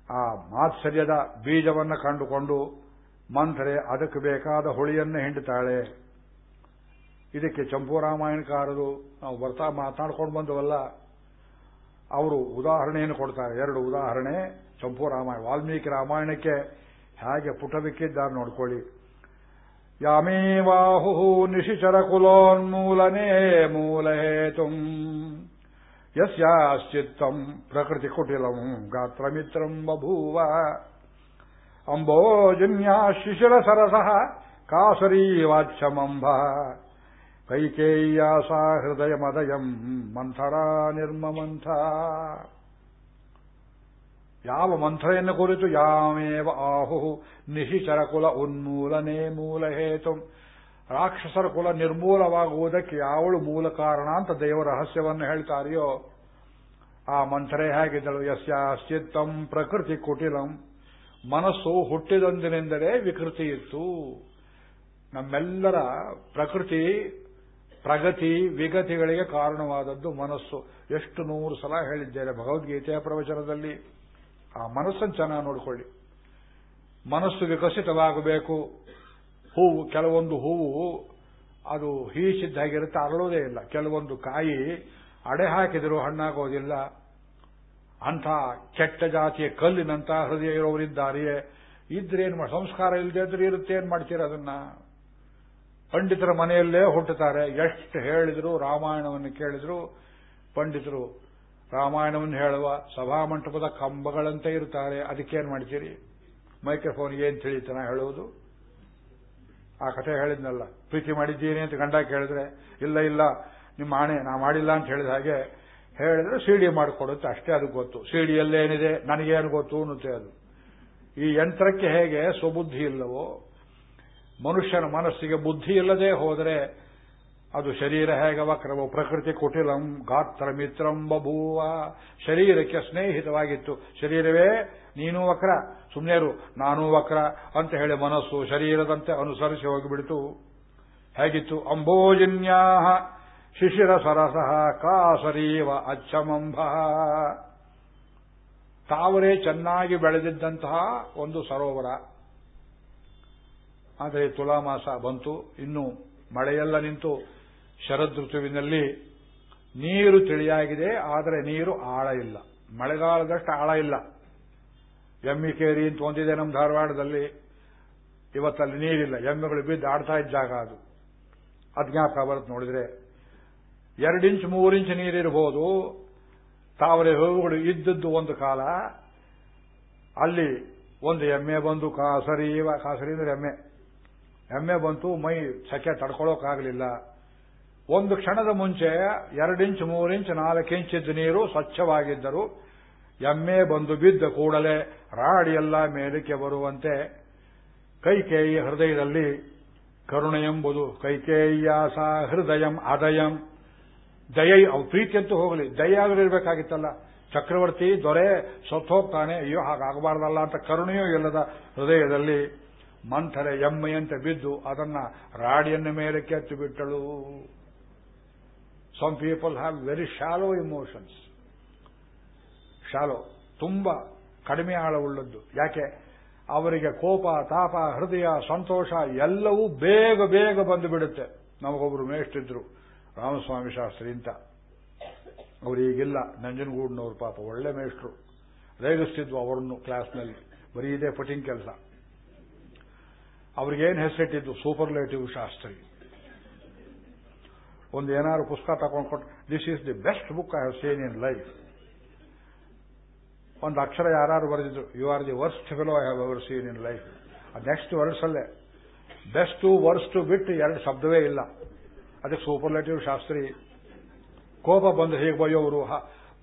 ಆ ಮಾತ್ಸರ್ಯದ ಬೀಜವನ್ನು ಕಂಡುಕೊಂಡು ಮಂತ್ರೆ, ಅದಕ್ಕೆ ಬೇಕಾದ ಹುಳಿಯನ್ನು ಹಿಂಡುತ್ತಾಳೆ ಇದಕ್ಕೆ ಚಂಪು ರಾಮಾಯಣಕಾರರು ನಾವು ಬರ್ತಾ ಮಾತಾಡ್ಕೊಂಡು ಬಂದವಲ್ಲ ಅವರು ಉದಾಹರಣೆಯನ್ನು ಕೊಡ್ತಾರೆ. ಎರಡು ಉದಾಹರಣೆ. ಚಂಪು ರಾಮಾಯಣ, ವಾಲ್ಮೀಕಿ ರಾಮಾಯಣಕ್ಕೆ ಹೇಗೆ ಪುಟವಿಕ್ಕಿದ್ದಾರೆ ನೋಡ್ಕೊಳ್ಳಿ. ಯಾಮೇವಾಹು ನಿಶಿಚರ ಕುಲೋನ್ಮೂಲನೇ ಮೂಲಹೇತುಂ ಯಸ್ಯಾಶ್ಚಿತ್ತಂ ಪ್ರಕೃತಿ ಕುಟಿಲಂ ಗಾತ್ರಮಿತ್ರಂ ಬಭೂವ. ಅಂಬೋಜನ್ಯಾ ಶಿಶಿರ ಸರಸಃ ಕಾಸರೀವಾಚ್ಯಮಂಬ ಕೈಕೇಯ್ಯಾಸ ಹೃದಯ ಮದಯಂ ಮಂಥರ ನಿರ್ಮಮಂಥ. ಯಾವ ಮಂಥರೆಯನ್ನು ಕುರಿತು ಯಾಮೇವ ಆಹು ನಿಶಿಚರ ಕುಲ ಉನ್ಮೂಲನೆ ಮೂಲ ಹೇತು. ರಾಕ್ಷಸರ ಕುಲ ನಿರ್ಮೂಲವಾಗುವುದಕ್ಕೆ ಯಾವಳು ಮೂಲ ಕಾರಣ ಅಂತ ದೇವ ರಹಸ್ಯವನ್ನು ಹೇಳ್ತಾರೆಯೋ, ಆ ಮಂಥರೆ ಹೇಗಿದ್ದಳು? ಯಸ್ಯಾಶ್ಚಿತ್ತಂ ಪ್ರಕೃತಿ ಕುಟಿಲಂ. ಮನಸ್ಸು ಹುಟ್ಟಿದಂದಿನೆಂದರೆ ವಿಕೃತಿ ಇತ್ತು. ನಮ್ಮೆಲ್ಲರ ಪ್ರಕೃತಿ ಪ್ರಗತಿ ವಿಗತಿಗಳಿಗೆ ಕಾರಣವಾದದ್ದು ಮನಸ್ಸು. ಎಷ್ಟು ನೂರು ಸಲ ಹೇಳಿದ್ದೇನೆ ಭಗವದ್ಗೀತೆಯ ಪ್ರವಚನದಲ್ಲಿ. ಆ ಮನಸ್ಸನ್ನು ಚೆನ್ನಾಗಿ ನೋಡಿಕೊಳ್ಳಿ. ಮನಸ್ಸು ವಿಕಸಿತವಾಗಬೇಕು. ಹೂವು, ಕೆಲವೊಂದು ಹೂವು ಅದು ಹೀಸಿದ್ದಾಗಿರುತ್ತೆ, ಅರಳೋದೇ ಇಲ್ಲ. ಕೆಲವೊಂದು ಕಾಯಿ ಅಡೆ ಹಾಕಿದರೂ ಹಣ್ಣಾಗೋದಿಲ್ಲ. ಅಂಥ ಕೆಟ್ಟ ಜಾತಿಯ ಕಲ್ಲಿನಂತ ಹೃದಯ ಇರೋರಿದ್ದಾರೆಯೇ ಇದ್ರೆ ಮಾಡಿ ಸಂಸ್ಕಾರ ಇಲ್ಲದೆ ಇದ್ರೆ ಇರುತ್ತೆ ಏನ್ ಮಾಡ್ತೀರ ಅದನ್ನ? ಪಂಡಿತರ ಮನೆಯಲ್ಲೇ ಹುಟ್ಟುತ್ತಾರೆ. ಎಷ್ಟು ಹೇಳಿದ್ರು ರಾಮಾಯಣವನ್ನು ಕೇಳಿದ್ರು ಪಂಡಿತರು. ರಾಮಾಯಣವನ್ನು ಹೇಳುವ ಸಭಾಮಂಟಪದ ಕಂಬಗಳಂತೆ ಇರುತ್ತಾರೆ. ಅದಕ್ಕೇನು ಮಾಡ್ತೀರಿ? ಮೈಕ್ರೋಫೋನ್ ಏನ್ ತಿಳಿತನ ಹೇಳುವುದು? ಆ ಕಥೆ ಹೇಳಿದ್ನಲ್ಲ. ಪ್ರೀತಿ ಮಾಡಿದ್ದೀನಿ ಅಂತ ಗಂಡ ಕೇಳಿದ್ರೆ, ಇಲ್ಲ ಇಲ್ಲ, ನಿಮ್ಮ ಆಣೆ ನಾ ಮಾಡಿಲ್ಲ ಅಂತ ಹೇಳಿದ ಹಾಗೆ ಹೇಳಿದ್ರೆ ಸಿಡಿ ಮಾಡಿಕೊಡುತ್ತೆ. ಅಷ್ಟೇ ಅದಕ್ಕೆ ಗೊತ್ತು. ಸಿಡಿಯಲ್ಲೇನಿದೆ? ನನಗೇನು ಗೊತ್ತು ಅನ್ನುತ್ತೆ ಅದು. ಈ ಯಂತ್ರಕ್ಕೆ ಹೇಗೆ ಸ್ವಬುದ್ಧಿ ಇಲ್ಲವೋ ಮನುಷ್ಯನ ಮನಸ್ಸಿಗೆ ಬುದ್ಧಿ ಇಲ್ಲದೆ ಹೋದರೆ ಅದು ಶರೀರ ಹೇಗೆ ವಕ್ರವು ಪ್ರಕೃತಿ ಕುಟಿಲಂ ಗಾತ್ರ ಮಿತ್ರಂ ಬಭೂವ. ಶರೀರಕ್ಕೆ ಸ್ನೇಹಿತವಾಗಿತ್ತು. ಶರೀರವೇ ನೀನು ವಕ್ರ. ಸುಮ್ಮನೆರು ನಾನೂ ವಕ್ರ ಅಂತ ಹೇಳಿ ಮನಸ್ಸು ಶರೀರದಂತೆ ಅನುಸರಿಸಿ ಹೋಗಿಬಿಡಿತು. ಹೇಗಿತ್ತು? ಅಂಬೋಜಿನ್ಯಾ ಶಿಶಿರ ಸರಸಃ ಕಾಸರೀವ ಅಚ್ಚಮಂಭ. ತಾವರೇ ಚೆನ್ನಾಗಿ ಬೆಳೆದಿದ್ದಂತಹ ಒಂದು ಸರೋವರ. ಆದರೆ ತುಲಾಮಾಸ ಬಂತು. ಇನ್ನು ಮಳೆಯೆಲ್ಲ ನಿಂತು ಶರದ್ ಋತುವಿನಲ್ಲಿ ನೀರು ತಿಳಿಯಾಗಿದೆ, ಆದರೆ ನೀರು ಆಳ ಇಲ್ಲ. ಮಳೆಗಾಲದಷ್ಟು ಆಳ ಇಲ್ಲ. ಎಮ್ಮಿಕೇರಿ ಅಂತ ಒಂದಿದೆ ನಮ್ಮ ಧಾರವಾಡದಲ್ಲಿ. ಇವತ್ತಲ್ಲಿ ನೀರಿಲ್ಲ. ಎಮ್ಮೆಗಳು ಬಿದ್ದು ಆಡ್ತಾ ಇದ್ದ ಜಾಗ ಅದು. ಅಜ್ಞಾಪಕ ಬರುತ್ತೆ ನೋಡಿದ್ರೆ. ಎರಡು ಇಂಚ್, ಮೂರು ಇಂಚ್ ನೀರಿರಬಹುದು ತಾವರೆ ಹೂವುಗಳು ಇದ್ದದ್ದು ಒಂದು ಕಾಲ. ಅಲ್ಲಿ ಒಂದು ಎಮ್ಮೆ ಬಂದು ಕಾಸರಿ ಕಾಸರಿ ಅಂದ್ರೆ ಎಮ್ಮೆ. ಎಮ್ಮೆ ಬಂತು, ಮೈ ಸಖೆ ತಡ್ಕೊಳ್ಳೋಕ್ಕಾಗಲಿಲ್ಲ ಒಂದು ಕ್ಷಣದ ಮುಂಚೆ ಎರಡು ಇಂಚ್ ಮೂರು ಇಂಚ್ ನಾಲ್ಕು ಇಂಚಿದ್ದ ನೀರು ಸ್ವಚ್ಛವಾಗಿದ್ದರು. ಎಮ್ಮೆ ಬಂದು ಬಿದ್ದ ಕೂಡಲೇ ರಾಡಿಯೆಲ್ಲ ಮೇಲಕ್ಕೆ ಬರುವಂತೆ ಕೈಕೇಯಿ ಹೃದಯದಲ್ಲಿ ಕರುಣೆ ಎಂಬುದು. ಕೈಕೇಯ್ಯಾಸ ಹೃದಯಂ ಅದಯಂ. ದಯ ಪ್ರೀತಿಯಂತೂ ಹೋಗಲಿ. ದಯ ಆದರೂ ಇರಬೇಕಾಗಿತ್ತಲ್ಲ. ಚಕ್ರವರ್ತಿ ದೊರೆ ಸೊತ್ತೋಗ್ತಾನೆ. ಅಯ್ಯೋ, ಹಾಗಾಗಬಾರ್ದಲ್ಲ ಅಂತ ಕರುಣೆಯೂ ಇಲ್ಲದ ಹೃದಯದಲ್ಲಿ ಮಂಥರೆ ಎಮ್ಮೆಯಂತೆ ಬಿದ್ದು ಅದನ್ನ ರಾಡಿಯನ್ನ ಮೇಲೆ ಕೆತ್ತು ಬಿಟ್ಟಳು. Some people have very shallow emotions shallow ತುಂಬಾ ಕಡಿಮೆ ಆಳವುಳ್ಳದ್ದು. ಯಾಕೆ? ಅವರಿಗೆ ಕೋಪ, ತಾಪ, ಹೃದಯ, ಸಂತೋಷ ಎಲ್ಲವೂ ಬೇಗ ಬೇಗ ಬಂದು ಬಿಡುತ್ತೆ. ನಮಗೊಬ್ರು ಮೇಷ್ಟಿದ್ರು ರಾಮಸ್ವಾಮಿ ಶಾಸ್ತ್ರಿ ಅಂತ. ಅವರು ಈಗಿಲ್ಲ. ನಂಜನಗೂಡಿನವ್ರು ಪಾಪ ಒಳ್ಳೆ ಮೇಷ್ಟ್ರು. ರೇಗಿಸ್ತಿದ್ವು ಅವರನ್ನು ಕ್ಲಾಸ್ನಲ್ಲಿ ಬರೀ ಇದೇ ಪಟಿಂಗ್ ಕೆಲಸ. ಅವ್ರಿಗೇನು ಹೆಸರಿಟ್ಟಿದ್ದು? ಸೂಪರ್ಲೇಟಿವ್ ಶಾಸ್ತ್ರಿ. ಒಂದು ಏನಾದ್ರು ಪುಸ್ತಕ ತಗೊಂಡು ಕೊಟ್ಟು this is the best book I have seen in life ಒಂದು ಅಕ್ಷರ ಯಾರು ಬರೆದಿದ್ರು you are the worst fellow I have ever seen in life next ವರ್ಡ್ಸಲ್ಲೇ best worst ಬಿಟ್ಟು ಎರಡು ಶಬ್ದವೇ ಇಲ್ಲ. ಅದಕ್ಕೆ ಸೂಪರ್ಲೇಟಿವ್ ಶಾಸ್ತ್ರಿ, ಕೋಪ ಬಂದು ಹೇಗೆ ಬಯ್ಯೋರು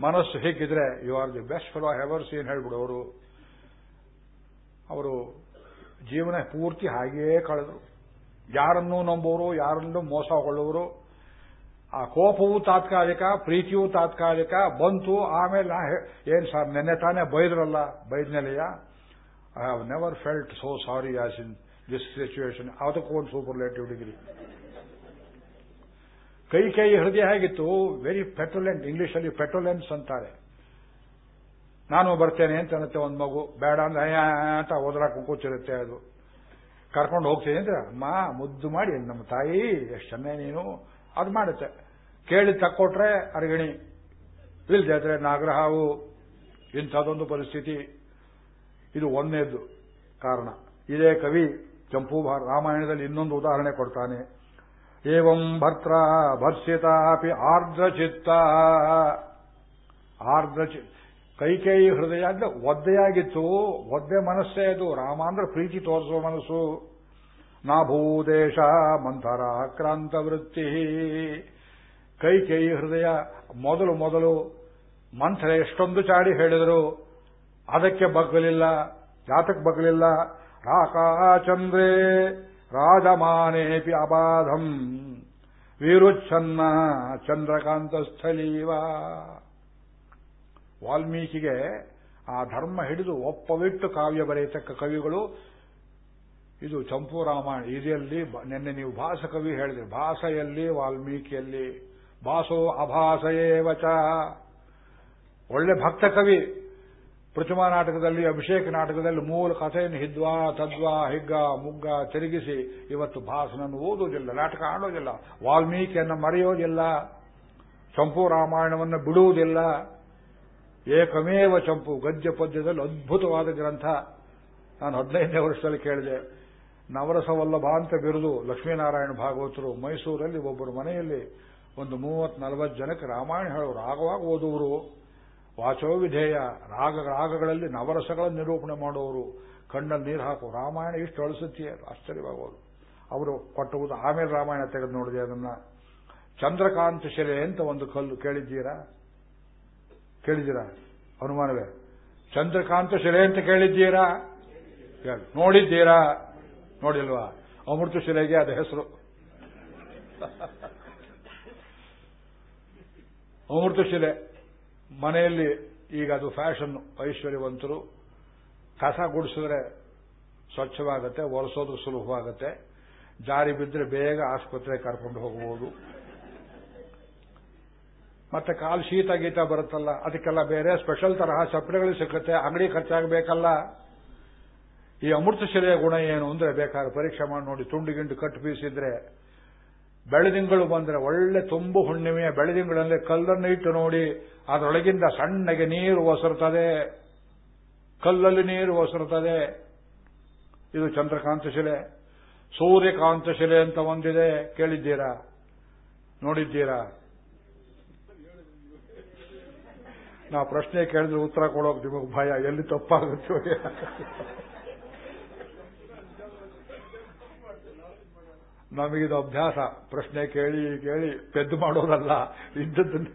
ಮನಸ್ಸು ಹೇಗಿದ್ರೆ you are the best for ever seen ಹೇಳ್ಬಿಡೋರು. ಅವರು ಜೀವನ ಪೂರ್ತಿ ಹಾಗೆಯೇ ಕಳೆದರು. ಯಾರನ್ನೂ ನಂಬೋರು ಯಾರನ್ನೂ ಮೋಸ ಹೊಳ್ಳೋರು ಆ ಕೋಪವೂ ತಾತ್ಕಾಲಿಕ, ಪ್ರೀತಿಯೂ ತಾತ್ಕಾಲಿಕ, ಬಂತು, ಆಮೇಲೆ ಏನ್ ಸರ್, ನೆನ್ನೆ ತಾನೇ ಬೈದ್ರಲ್ಲ ಬೈದ್ನೆಲೆಯ I have never felt so sorry as in this situation ಅದಕ್ಕೂ ಒಂದು ಸೂಪರ್ಲೇಟಿವ್ ಡಿಗ್ರಿ ಕೈ ಕೈ, ಹೃದಯ ಹೇಗಿತ್ತು? ವೆರಿ ಪೆಟ್ರೋಲೆಂಟ್ ಇಂಗ್ಲಿಷಲ್ಲಿ ಪೆಟ್ರೋಲೆನ್ಸ್ ಅಂತಾರೆ. ನಾನು ಬರ್ತೇನೆ ಅಂತ ಅನ್ನತ್ತೆ ಒಂದು ಮಗು. ಬೇಡ ಅಂದ್ರೆ ಅಂತ ಓದ್ರಾಕ ಕೂತಿರುತ್ತೆ ಅದು. ಕರ್ಕೊಂಡು ಹೋಗ್ತೀನಿ ಅಂದ್ರೆ, ಅಮ್ಮ, ಮುದ್ದು ಮಾಡಿ, ನಮ್ಮ ತಾಯಿ, ಎಷ್ಟು ಚೆನ್ನಾಗಿ ನೀನು. ಅದು ಮಾಡುತ್ತೆ. ಕೇಳಿ ತಕ್ಕೊಟ್ರೆ ಅರಗಿಣಿ, ಇಲ್ದೇ ಆದರೆ ನಾಗ್ರಹಾವು ಇಂಥದೊಂದು ಪರಿಸ್ಥಿತಿ. ಇದು ಒಂದೇದು ಕಾರಣ. ಇದೇ ಕವಿ ಚಂಪೂ ರಾಮಾಯಣದಲ್ಲಿ ಇನ್ನೊಂದು ಉದಾಹರಣೆ ಕೊಡ್ತಾನೆ. ಏವಂ ಭರ್ತ್ರ ಭರ್ಸಿತಾಪಿ ಆರ್ದ್ರಚಿತ್ತ. ಆರ್ದ್ರಚಿ ಕೈಕೇಯಿ ಹೃದಯ ಅಂದ್ರೆ ಒದ್ದೆಯಾಗಿತ್ತು. ಒದ್ದೆ ಮನಸ್ಸೇ ಅದು. ರಾಮ ಅಂದ್ರೆ ಪ್ರೀತಿ ತೋರಿಸುವ ಮನಸ್ಸು. ನಾ ಭೂದೇಶ ಮಂಥರ ಆಕ್ರಾಂತ ವೃತ್ತಿ. ಕೈಕೇಯಿ ಹೃದಯ ಮೊದಲು ಮೊದಲು ಮಂಥರ ಎಷ್ಟೊಂದು ಚಾಡಿ ಹೇಳಿದರು. ಅದಕ್ಕೆ ಬಗ್ಗಲಿಲ್ಲ. ಜಾತಕ್ಕೆ ಬಗ್ಗಲಿಲ್ಲ. ರಾಕಾಚಂದ್ರೇ ರಾಜಮಾನೇಪಿ ಅಬಾಧಂ. ವಿರುಚ್ಛನ್ನ ಚಂದ್ರಕಾಂತ ಸ್ಥಳೀವ ವಾಲ್ಮೀಕಿಗೆ ಆ ಧರ್ಮ ಹಿಡಿದು ಒಪ್ಪವಿಟ್ಟು ಕಾವ್ಯ ಬರೆಯತಕ್ಕ ಕವಿಗಳು, ಇದು ಚಂಪು ರಾಮಾಯಣ ಇದೆಯಲ್ಲಿ ನಿನ್ನೆ ನೀವು ಭಾಸ ಕವಿ ಹೇಳಿದ್ರಿ ಭಾಷೆಯಲ್ಲಿ ವಾಲ್ಮೀಕಿಯಲ್ಲಿ, ಭಾಸೋ ಅಭಾಸಯೇವಚ ಒಳ್ಳೆ ಭಕ್ತ ಕವಿ, ಪ್ರತಿಮಾ ನಾಟಕದಲ್ಲಿ, ಅಭಿಷೇಕ ನಾಟಕದಲ್ಲಿ ಮೂಲ ಕಥೆಯನ್ನು ಹಿದ್ವಾ, ತದ್ವಾ, ಹಿಗ್ಗ, ಮುಗ್ಗ ತಿರುಗಿಸಿ ಇವತ್ತು ಭಾಸನನ್ನು ಓದುವುದಿಲ್ಲ, ನಾಟಕ ಆಡೋದಿಲ್ಲ, ವಾಲ್ಮೀಕಿಯನ್ನು ಮರೆಯೋದಿಲ್ಲ, ಚಂಪು ರಾಮಾಯಣವನ್ನು ಬಿಡುವುದಿಲ್ಲ. ಏಕಮೇವ ಚಂಪು ಗದ್ಯ ಪದ್ಯದಲ್ಲಿ ಅದ್ಭುತವಾದ ಗ್ರಂಥ. ನಾನು ಹದಿನೈದನೇ ವರ್ಷದಲ್ಲಿ ಕೇಳಿದೆ. ನವರಸವಲ್ಲಭ ಅಂತ ಬಿರುದು, ಲಕ್ಷ್ಮೀನಾರಾಯಣ ಭಾಗವತರು, ಮೈಸೂರಲ್ಲಿ ಒಬ್ಬರು ಮನೆಯಲ್ಲಿ ಒಂದು ಮೂವತ್ ನಲವತ್ತು ಜನಕ್ಕೆ ರಾಮಾಯಣ ಹೇಳೋ ರಾಗವಾಗಿ ಓದುವರು. ವಾಚೋ ವಿಧೇಯ, ರಾಗ, ರಾಗಗಳಲ್ಲಿ ನವರಸಗಳನ್ನು ನಿರೂಪಣೆ ಮಾಡುವವರು ಕಣ್ಣಲ್ಲಿ ನೀರು ಹಾಕು ರಾಮಾಯಣ ಇಷ್ಟು ಅಳಿಸುತ್ತೀಯ ಆಶ್ಚರ್ಯವಾಗುವುದು ಅವರು ಕೊಟ್ಟುವುದು ಆಮೇಲೆ ರಾಮಾಯಣ ತೆಗೆದು ನೋಡಿದೆ ಅದನ್ನ. ಚಂದ್ರಕಾಂತ ಶಿಲೆ ಅಂತ ಒಂದು ಕಲ್ಲು ಕೇಳಿದ್ದೀರಾ? ಕೇಳಿದ್ದೀರಾ? ಅನುಮಾನವೇ? ಚಂದ್ರಕಾಂತ ಶಿಲೆ ಅಂತ ಕೇಳಿದ್ದೀರಾ? ನೋಡಿದ್ದೀರಾ? ನೋಡಿಲ್ವಾ? ಅಮೃತ ಶಿಲೆಗೆ ಅದು ಹೆಸರು. ಅಮೃತ ಶಿಲೆ. ಮನೆಯಲ್ಲಿ ಈಗ ಅದು ಫ್ಯಾಷನ್ ಐಶ್ವರ್ಯವಂತರು. ಕಸ ಗುಡಿಸಿದ್ರೆ ಸ್ವಚ್ಛವಾಗುತ್ತೆ ಒರೆಸೋದು ಸುಲಭವಾಗುತ್ತೆ. ಜಾರಿ ಬಿದ್ದರೆ ಬೇಗ ಆಸ್ಪತ್ರೆ ಕರ್ಕೊಂಡು ಹೋಗಬಹುದು ಮತ್ತೆ ಕಾಲು ಶೀತ ಗೀತ ಬರುತ್ತಲ್ಲ, ಅದಕ್ಕೆಲ್ಲ ಬೇರೆ ಸ್ಪೆಷಲ್ ತರಹ ಸಪ್ಲೆಗಳು ಸಿಕ್ಕುತ್ತೆ, ಅಂಗಡಿ ಖರ್ಚಾಗಬೇಕಲ್ಲ. ಈ ಅಮೃತ ಶಿಲೆಯ ಗುಣ ಏನು ಅಂದ್ರೆ ಬೇಕಾದ್ರೆ ಪರೀಕ್ಷೆ ಮಾಡಿ ನೋಡಿ, ತುಂಡು ಗಿಂಡು ಕಟ್ಟು ಬೀಸಿದ್ರೆ ಬೆಳೆದಿಂಗಳು ಬಂದ್ರೆ ಒಳ್ಳೆ ತುಂಬು ಹುಣ್ಣಿಮೆಯ ಬೆಳೆದಿಂಗಳಲ್ಲಿ ಕಲ್ಲನ್ನು ಇಟ್ಟು ನೋಡಿ, ಅದರೊಳಗಿಂದ ಸಣ್ಣಗೆ ನೀರು ಒಸರುತ್ತದೆ. ಕಲ್ಲಲ್ಲಿ ನೀರು ಒಸರುತ್ತದೆ. ಇದು ಚಂದ್ರಕಾಂತ ಶಿಲೆ. ಸೂರ್ಯಕಾಂತ ಶಿಲೆ ಅಂತ ಒಂದಿದೆ, ಕೇಳಿದ್ದೀರಾ? ನೋಡಿದ್ದೀರಾ? ನಾ ಪ್ರಶ್ನೆ ಕೇಳಿದ್ರೆ ಉತ್ತರ ಕೊಡೋಕೆ ನಿಮಗೆ ಭಯ, ಎಲ್ಲಿ ತಪ್ಪಾಗುತ್ತೆ? ನಮಗಿದು ಅಭ್ಯಾಸ, ಪ್ರಶ್ನೆ ಕೇಳಿ ಕೇಳಿ ಪೆದ್ದು ಮಾಡೋದಲ್ಲ ಇದ್ದದ್ದನ್ನು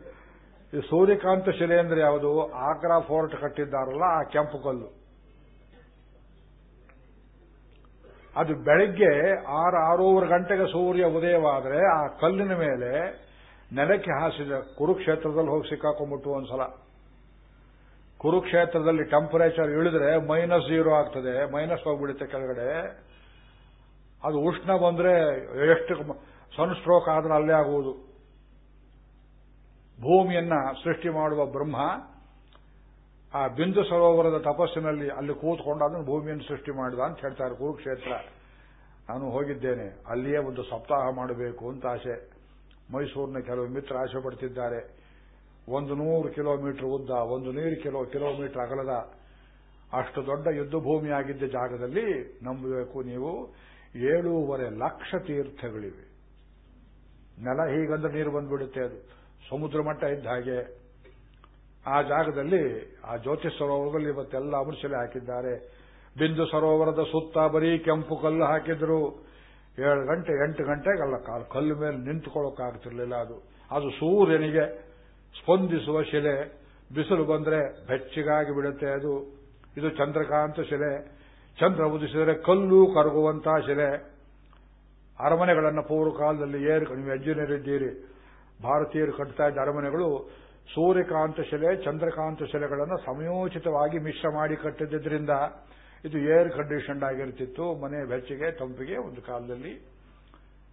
ಸೂರ್ಯಕಾಂತ ಶಿಲೆ ಅಂದ್ರೆ ಯಾವುದು? ಆಗ್ರಾ ಫೋರ್ಟ್ ಕಟ್ಟಿದ್ದಾರಲ್ಲ, ಆ ಕೆಂಪು ಕಲ್ಲು. ಅದು ಬೆಳಗ್ಗೆ ಆರು, ಆರೂವರೆ ಗಂಟೆಗೆ ಸೂರ್ಯ ಉದಯವಾದರೆ ಆ ಕಲ್ಲಿನ ಮೇಲೆ ನೆಲಕ್ಕೆ ಹಾಸಿದ ಕುರುಕ್ಷೇತ್ರದಲ್ಲಿ ಹೋಗಿ ಸಿಕ್ಕಾಕೊಂಡ್ಬಿಟ್ಟು ಒಂದ್ಸಲ. ಕುರುಕ್ಷೇತ್ರದಲ್ಲಿ ಟೆಂಪರೇಚರ್ ಇಳಿದ್ರೆ ಮೈನಸ್ ಜೀರೋ ಆಗ್ತದೆ ಮೈನಸ್ ಹೋಗ್ಬಿಡುತ್ತೆ ಕೆಳಗಡೆ. ಅದು ಉಷ್ಣ ಬಂದ್ರೆ ಎಷ್ಟು ಸನ್ ಸ್ಟ್ರೋಕ್ ಆದ್ರೆ ಅಲ್ಲೇ ಆಗುವುದು. ಭೂಮಿಯನ್ನ ಸೃಷ್ಟಿ ಮಾಡುವ ಬ್ರಹ್ಮ, ಆ ಬಿಂದು ಸರೋವರದ ತಪಸ್ಸಿನಲ್ಲಿ ಅಲ್ಲಿ ಕೂತ್ಕೊಂಡು ಅದನ್ನು ಭೂಮಿಯನ್ನು ಸೃಷ್ಟಿ ಮಾಡಿದ ಅಂತ ಹೇಳ್ತಾರೆ ಕುರುಕ್ಷೇತ್ರ. ನಾನು ಹೋಗಿದ್ದೇನೆ, ಅಲ್ಲಿಯೇ ಒಂದು ಸಪ್ತಾಹ ಮಾಡಬೇಕು ಅಂತ ಆಸೆ. ಮೈಸೂರಿನ ಕೆಲವು ಮಿತ್ರ ಆಸೆ ಪಡ್ತಿದ್ದಾರೆ. ಒಂದು ನೂರು ಕಿಲೋಮೀಟರ್ ಉದ್ದ, ಒಂದು ನೀರು ಕಿಲೋ, ಕಿಲೋಮೀಟರ್ ಅಗಲದ ಅಷ್ಟು ದೊಡ್ಡ ಯುದ್ಧ ಭೂಮಿ ಆಗಿದ್ದ ಜಾಗದಲ್ಲಿ ನಂಬಬೇಕು ನೀವು, ಏಳೂವರೆ ಲಕ್ಷ ತೀರ್ಥಗಳಿವೆ. ನೆಲ ಹೀಗಂದ್ರೆ ನೀರು ಬಂದ್ಬಿಡುತ್ತೆ ಅದು. ಸಮುದ್ರ ಮಟ್ಟ ಇದ್ದ ಹಾಗೆ. ಆ ಜಾಗದಲ್ಲಿ, ಆ ಜ್ಯೋತಿ ಸರೋವರದಲ್ಲಿ ಇವತ್ತೆಲ್ಲ ಅಮೃಶಲೆ ಹಾಕಿದ್ದಾರೆ. ಬಿಂದು ಸರೋವರದ ಸುತ್ತ ಬರೀ ಕೆಂಪು ಕಲ್ಲು ಹಾಕಿದ್ರು. ಏಳು ಗಂಟೆ, ಎಂಟು ಗಂಟೆಗಲ್ಲ ಕಾಲು, ಕಲ್ಲು ಮೇಲೆ ನಿಂತುಕೊಳ್ಳೋಕ್ಕಾಗ್ತಿರ್ಲಿಲ್ಲ ಅದು. ಅದು ಸೂರ್ಯನಿಗೆ. ಸ್ಪಂದಿಸುವ ಶಿಲೆ, ಬಿಸಿಲು ಬಂದರೆ ಬೆಚ್ಚಗಾಗಿ ಬಿಡುತ್ತೆ ಅದು. ಇದು ಚಂದ್ರಕಾಂತ ಶಿಲೆ. ಚಂದ್ರ ಉದಿಸಿದರೆ ಕಲ್ಲು ಕರಗುವಂತಹ ಶಿಲೆ. ಅರಮನೆಗಳನ್ನು ಪೂರ್ವ ಕಾಲದಲ್ಲಿ ಏರ್, ನೀವು ಎಂಜಿನಿಯರ್ ಇದ್ದೀರಿ. ಭಾರತೀಯರು ಕಟ್ತಾ ಇದ್ದ ಅರಮನೆಗಳು ಸೂರ್ಯಕಾಂತ ಶಿಲೆ, ಚಂದ್ರಕಾಂತ ಶಿಲೆಗಳನ್ನು ಸಮಯೋಚಿತವಾಗಿ ಮಿಶ್ರ ಮಾಡಿ ಕಟ್ಟಿದ್ದರಿಂದ ಇದು ಏರ್ ಕಂಡೀಷನ್ ಆಗಿರ್ತಿತ್ತು. ಮನೆ ಬೆಚ್ಚಗೆ, ತಂಪಿಗೆ ಒಂದು ಕಾಲದಲ್ಲಿ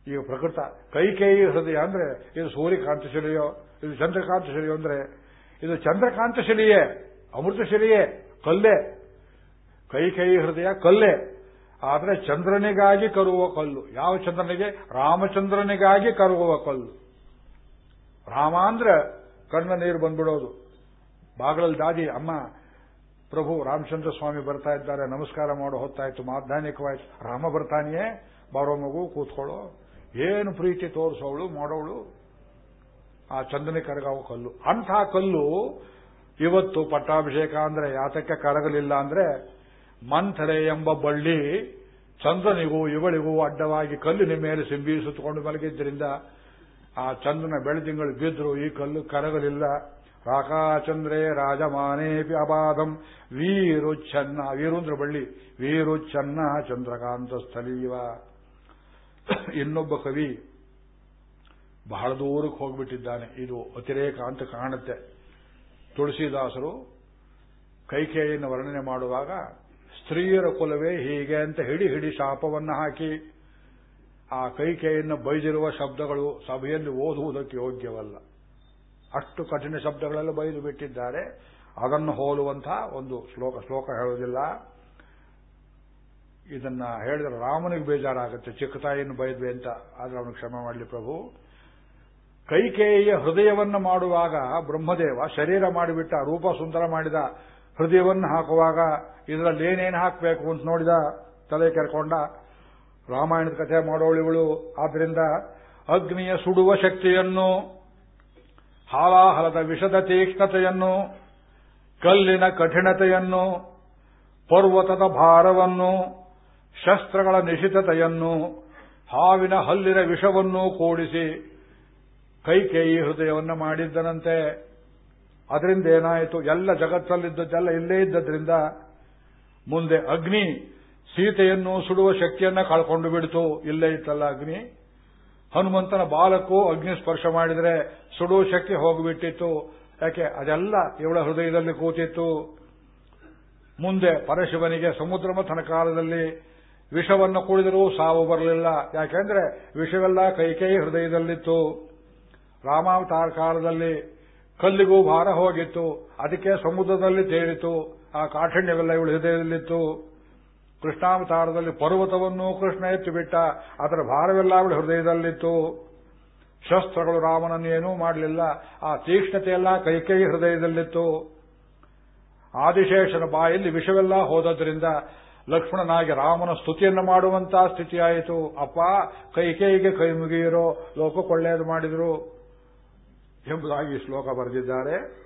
ಈಗ ಪ್ರಕೃತ ಕೈಕೇಯಿ ಹೃದಯ ಅಂದ್ರೆ ಇದು ಸೂರ್ಯಕಾಂತ ಶಿಲೆಯೋ ಇದು ಚಂದ್ರಕಾಂತ ಶಿಲೆಯೋ ಅಂದ್ರೆ ಇದು ಚಂದ್ರಕಾಂತ ಶಿಲೆಯೇ ಅಮೃತ ಶಿಲೆಯೇ ಕಲ್ಲೇ. ಕೈಕೈ ಹೃದಯ ಕಲ್ಲೇ. ಆದರೆ ಚಂದ್ರನಿಗಾಗಿ ಕರುವ ಕಲ್ಲು. ಯಾವ ಚಂದ್ರನಿಗೆ? ರಾಮಚಂದ್ರನಿಗಾಗಿ ಕರುವ ಕಲ್ಲು. ರಾಮ ಅಂದ್ರೆ ಕಣ್ಣ ನೀರು ಬಂದ್ಬಿಡೋದು. ಬಾಗಲಲ್ಲಿ ದಾದಿ, ಅಮ್ಮ, ಪ್ರಭು ರಾಮಚಂದ್ರ ಸ್ವಾಮಿ ಬರ್ತಾ ಇದ್ದಾರೆ. ನಮಸ್ಕಾರ ಮಾಡೋ, ಹೊತ್ತಾಯ್ತು. ಮಾಧ್ಯಾಹ್ನಿಕವಾಯ್ತು. ರಾಮ ಬರ್ತಾನೆಯೇ? ಬಾರೋ ಮಗು, ಕೂತ್ಕೊಳ್ಳೋ. ಏನು ಪ್ರೀತಿ ತೋರಿಸೋಳು ಮಾಡೋಳು ಆ ಚಂದನಿ ಕರಗಾವ ಕಲ್ಲು. ಅಂಥ ಕಲ್ಲು ಇವತ್ತು ಪಟ್ಟಾಭಿಷೇಕ ಅಂದ್ರೆ ಯಾತಕ್ಕೆ ಕರಗಲಿಲ್ಲ ಅಂದ್ರೆ ಮಂಥರೆ ಎಂಬ ಬಳ್ಳಿ ಚಂದ್ರನಿಗೂ ಇವಳಿಗೂ ಅಡ್ಡವಾಗಿ ಕಲ್ಲಿನ ಮೇಲೆ ಸಿಂಬಿ ಸುತ್ತಕೊಂಡು ಮಲಗಿದ್ದರಿಂದ ಆ ಚಂದ್ರನ ಬೆಳದಿಂಗಳು ಬಿದ್ದರು ಈ ಕಲ್ಲು ಕರಗಲಿಲ್ಲ. ರಾಕಾಚಂದ್ರೇ ರಾಜಮಾನೇಪಿ ಅಬಾಧಂ. ವೀರು ಚನ್ನ ವೀರುಂದ್ರ ಬಳ್ಳಿ ವೀರು ಚನ್ನ ಚಂದ್ರಕಾಂತ ಸ್ಥಳೀವ [coughs] ಇನ್ನೊಬ್ಬ ಕವಿ ಬಹಳ ದೂರಕ್ಕೆ ಹೋಗ್ಬಿಟ್ಟಿದ್ದಾನೆ. ಇದು ಅತಿರೇಕ ಅಂತ ಕಾಣುತ್ತೆ. ತುಳಸಿದಾಸರು ಕೈಕೇಯನ್ನು ವರ್ಣನೆ ಮಾಡುವಾಗ, ಸ್ತ್ರೀಯರ ಕುಲವೇ ಹೀಗೆ ಅಂತ ಹಿಡಿ ಹಿಡಿ ಶಾಪವನ್ನು ಹಾಕಿ, ಆ ಕೈಕೇಯನ್ನು ಬೈದಿರುವ ಶಬ್ದಗಳು ಸಭೆಯಲ್ಲಿ ಓದುವುದಕ್ಕೆ ಯೋಗ್ಯವಲ್ಲ. ಅಷ್ಟು ಕಠಿಣ ಶಬ್ದಗಳೆಲ್ಲ ಬೈದು ಬಿಟ್ಟಿದ್ದಾರೆ. ಅದನ್ನು ಹೋಲುವಂತಹ ಒಂದು ಶ್ಲೋಕ ಶ್ಲೋಕ ಹೇಳುವುದಿಲ್ಲ. ಇದನ್ನ ಹೇಳಿದ್ರೆ ರಾಮನಿಗೆ ಬೇಜಾರಾಗುತ್ತೆ, ಚಿಕ್ಕ ತಾಯಿಯನ್ನು ಬೈದ್ವಿ ಅಂತ. ಆದ್ರೆ ಅವನು ಕ್ಷಮೆ ಮಾಡಲಿ ಪ್ರಭು. ಕೈಕೇಯಿಯ ಹೃದಯವನ್ನು ಮಾಡುವಾಗ ಬ್ರಹ್ಮದೇವ ಶರೀರ ಮಾಡಿಬಿಟ್ಟ, ರೂಪ ಸುಂದರ ಮಾಡಿದ, ಹೃದಯವನ್ನು ಹಾಕುವಾಗ ಇದರಲ್ಲಿ ಏನೇನು ಹಾಕಬೇಕು ಅಂತ ನೋಡಿದ, ತಲೆ ಕೆರ್ಕೊಂಡ, ರಾಮಾಯಣದ ಕಥೆ ಮಾಡೋಳಿಗಳು ಆದ್ರಿಂದ ಅಗ್ನಿಯ ಸುಡುವ ಶಕ್ತಿಯನ್ನು, ಹಾಲಾಹಲದ ವಿಷದ ತೀಕ್ಷ್ಣತೆಯನ್ನು, ಕಲ್ಲಿನ ಕಠಿಣತೆಯನ್ನು, ಪರ್ವತದ ಭಾರವನ್ನು ಶಸ್ತ್ರಗಳ ನಿಶಿತತೆಯನ್ನು ಹಾವಿನ ಹಲ್ಲಿನ ವಿಷವನ್ನೂ ಕೂಡಿಸಿ ಕೈಕೇಯಿ ಹೃದಯವನ್ನು ಮಾಡಿದ್ದನಂತೆ. ಅದರಿಂದ ಏನಾಯಿತು? ಎಲ್ಲ ಜಗತ್ತಲ್ಲಿದ್ದದ್ದೆಲ್ಲ ಇಲ್ಲೇ ಇದ್ದದ್ರಿಂದ ಮುಂದೆ ಅಗ್ನಿ ಸೀತೆಯನ್ನು ಸುಡುವ ಶಕ್ತಿಯನ್ನ ಕಳ್ಕೊಂಡು ಬಿಡಿತು. ಇಲ್ಲೇ ಇತ್ತಲ್ಲ ಅಗ್ನಿ. ಹನುಮಂತನ ಬಾಲಕ್ಕೂ ಅಗ್ನಿ ಸ್ಪರ್ಶ ಮಾಡಿದರೆ ಸುಡುವ ಶಕ್ತಿ ಹೋಗಿಬಿಟ್ಟಿತ್ತು. ಯಾಕೆ? ಅದೆಲ್ಲ ಇವಳ ಹೃದಯದಲ್ಲಿ ಕೂತಿತ್ತು. ಮುಂದೆ ಪರಶಿವನಿಗೆ ಸಮುದ್ರ ಮಥನ ಕಾಲದಲ್ಲಿ ವಿಷವನ್ನು ಕುಡಿದರೂ ಸಾವು ಬರಲಿಲ್ಲ. ಯಾಕೆಂದ್ರೆ ವಿಷವೆಲ್ಲ ಕೈಕೈ ಹೃದಯದಲ್ಲಿತ್ತು. ರಾಮಾವತಾರ ಕಾಲದಲ್ಲಿ ಕಲ್ಲಿಗೂ ಭಾರ ಹೋಗಿತ್ತು. ಅದಕ್ಕೆ ಸಮುದ್ರದಲ್ಲಿ ತೇರಿತು. ಆ ಕಾಠಿಣ್ಯವೆಲ್ಲ ಇವಳು ಹೃದಯದಲ್ಲಿತ್ತು. ಕೃಷ್ಣಾವತಾರದಲ್ಲಿ ಪರ್ವತವನ್ನು ಕೃಷ್ಣ ಎತ್ತಿಬಿಟ್ಟ. ಅದರ ಭಾರವೆಲ್ಲ ಅವಳ ಹೃದಯದಲ್ಲಿತ್ತು. ಶಸ್ತ್ರಗಳು ರಾಮನನ್ನೇನೂ ಮಾಡಲಿಲ್ಲ. ಆ ತೀಕ್ಷ್ಣತೆಯೆಲ್ಲ ಕೈಕೈ ಹೃದಯದಲ್ಲಿತ್ತು. ಆದಿಶೇಷನ ಬಾಯಲ್ಲಿ ವಿಷವೆಲ್ಲ ಹೋದದ್ರಿಂದ ಲಕ್ಷ್ಮಣನಾಗಿ ರಾಮನ ಸ್ತುತಿಯನ್ನು ಮಾಡುವಂತಹ ಸ್ಥಿತಿಯಾಯಿತು. ಅಪ್ಪ ಕೈಕೇಯಿಗೆ ಕೈ ಮುಗಿಯಿರೋ ಲೋಕಕ್ಕೊಳ್ಳೆಯದು ಮಾಡಿದರು ಎಂಬುದಾಗಿ ಶ್ಲೋಕ ಬರೆದಿದ್ದಾರೆ.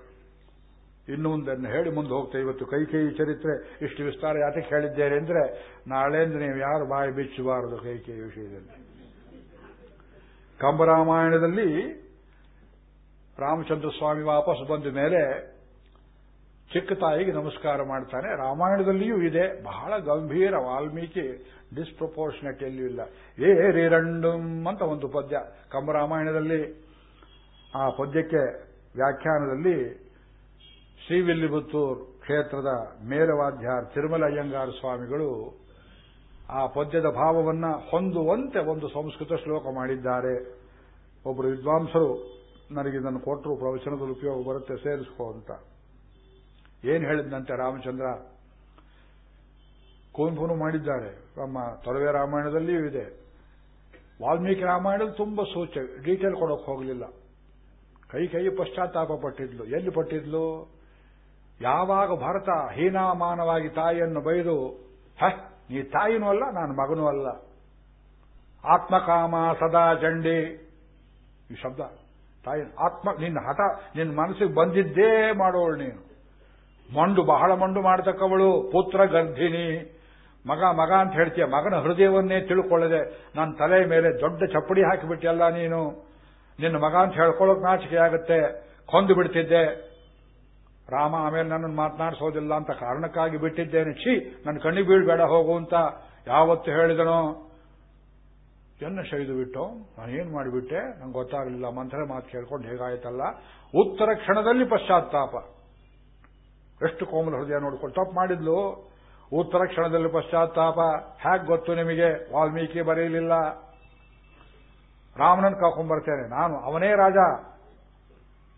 ಇನ್ನೊಂದನ್ನು ಹೇಳಿ ಮುಂದೆ ಹೋಗ್ತೇವೆ ಇವತ್ತು ಕೈಕೇಯಿ ಚರಿತ್ರೆ ಇಷ್ಟು ವಿಸ್ತಾರ ಯಾತಕ್ಕೆ ಹೇಳಿದ್ದೇನೆ ಅಂದ್ರೆ, ನಾಳೆಂದು ನೀವು ಯಾರು ಬಾಯಿ ಬಿಚ್ಚಬಾರದು ಕೈಕೇಯಿ ವಿಷಯದಲ್ಲಿ. ಕಂಬರಾಮಾಯಣದಲ್ಲಿ ರಾಮಚಂದ್ರ ಸ್ವಾಮಿ ವಾಪಸ್ ಬಂದ ಮೇಲೆ ಚಿಕ್ಕ ತಾಯಿಗೆ ನಮಸ್ಕಾರ ಮಾಡ್ತಾನೆ. ರಾಮಾಯಣದಲ್ಲಿಯೂ ಇದೆ. ಬಹಳ ಗಂಭೀರ ವಾಲ್ಮೀಕಿ ಡಿಸ್ಪ್ರಪೋರ್ಷನೆಟ್ ಎಲ್ಲಿಯೂ ಇಲ್ಲ. ಏರಿರಂಡುಂ ಅಂತ ಒಂದು ಪದ್ಯ. ಕಂಬರಾಮಾಯಣದಲ್ಲಿ ಆ ಪದ್ಯಕ್ಕೆ ವ್ಯಾಖ್ಯಾನದಲ್ಲಿ ಶ್ರೀವಿಲ್ಲಿಪುತ್ತೂರ್ ಕ್ಷೇತ್ರದ ಮೇಲವಾದ್ಯಾರ್ ತಿರುಮಲ ಅಯ್ಯಂಗಾರ ಸ್ವಾಮಿಗಳು ಆ ಪದ್ಯದ ಭಾವವನ್ನ ಹೊಂದುವಂತೆ ಒಂದು ಸಂಸ್ಕೃತ ಶ್ಲೋಕ ಮಾಡಿದ್ದಾರೆ. ಒಬ್ಬರು ವಿದ್ವಾಂಸರು, ನನಗಿದನ್ನು ಕೊಟ್ಟರು ಪ್ರವಚನದಲ್ಲಿ ಉಪಯೋಗ ಬರುತ್ತೆ, ಸೇರಿಸ್ಕೋ ಅಂತ. ಏನ್ ಹೇಳಿದ್ನಂತೆ ರಾಮಚಂದ್ರ? ಕುಂಭನು ಮಾಡಿದ್ದಾರೆ. ನಮ್ಮ ತೊಡವೆ ರಾಮಾಯಣದಲ್ಲಿಯೂ ಇದೆ. ವಾಲ್ಮೀಕಿ ರಾಮಾಯಣದಲ್ಲಿ ತುಂಬಾ ಸೂಚ, ಡೀಟೇಲ್ ಕೊಡೋಕೆ ಹೋಗಲಿಲ್ಲ. ಕೈ ಕೈ ಪಶ್ಚಾತ್ತಾಪ ಪಟ್ಟಿದ್ಲು. ಎಲ್ಲಿ ಪಟ್ಟಿದ್ಲು? ಯಾವಾಗ ಭರತ ಹೀನಾಮಾನವಾಗಿ ತಾಯಿಯನ್ನು ಬೈದು, ಹ, ನೀ ತಾಯಿನೂ ಅಲ್ಲ, ನಾನು ಮಗನೂ ಅಲ್ಲ. ಆತ್ಮಕಾಮ ಸದಾ ಚಂಡಿ ಈ ಶಬ್ದ. ತಾಯಿ ಆತ್ಮ, ನಿನ್ನ ಹಠ, ನಿನ್ನ ಮನಸ್ಸಿಗೆ ಬಂದಿದ್ದೇ ಮಾಡೋಳು ನೀನು. ಮಂಡು ಬಹಳ ಮಂಡು ಮಾಡತಕ್ಕವಳು, ಪುತ್ರ ಗರ್ಭಿಣಿ. ಮಗ ಮಗ ಅಂತ ಹೇಳ್ತೀಯ, ಮಗನ ಹೃದಯವನ್ನೇ ತಿಳ್ಕೊಳ್ಳದೆ ನನ್ನ ತಲೆ ಮೇಲೆ ದೊಡ್ಡ ಚಪ್ಪಡಿ ಹಾಕಿಬಿಟ್ಟಿಯಲ್ಲ ನೀನು. ನಿನ್ನ ಮಗ ಅಂತ ಹೇಳ್ಕೊಳ್ಳೋಕೆ ನಾಚಿಕೆ ಆಗುತ್ತೆ, ಕೊಂದು ಬಿಡ್ತಿದ್ದೆ. ರಾಮ ಆಮೇಲೆ ನನ್ನನ್ನು ಮಾತನಾಡಿಸೋದಿಲ್ಲ ಅಂತ ಕಾರಣಕ್ಕಾಗಿ ಬಿಟ್ಟಿದ್ದೇನೆ. ಛೀ, ನನ್ನ ಕಣ್ಣಿಗೆ ಬೀಳ್ಬೇಡ ಹೋಗು ಅಂತ ಯಾವತ್ತು ಹೇಳಿದನೋ. ಎನ್ನ ಶೈದು ಬಿಟ್ಟು? ಏನು ಮಾಡಿಬಿಟ್ಟೆ? ನಂಗೆ ಗೊತ್ತಾಗಲಿಲ್ಲ. ಮಂತ್ರ ಮಾತು ಕೇಳ್ಕೊಂಡು ಹೇಗಾಯ್ತಲ್ಲ? ಉತ್ತರ ಕ್ಷಣದಲ್ಲಿ ಪಶ್ಚಾತ್ತಾಪ. ಎಷ್ಟು ಕೋಮಲ ಹೃದಯ ನೋಡಿಕೊಂಡು. ತಪ್ಪು ಮಾಡಿದ್ಲು. ಉತ್ತರ ಕ್ಷಣದಲ್ಲಿ ಪಶ್ಚಾತ್ತಾಪ. ಹ್ಯಾಕ್ ಗೊತ್ತು ನಿಮಗೆ? ವಾಲ್ಮೀಕಿ ಬರೆಯಲಿಲ್ಲ. ರಾಮನನ್ನು ಕರ್ಕೊಂಡ್ಬರ್ತೇನೆ ನಾನು ಅವನೇ ರಾಜ.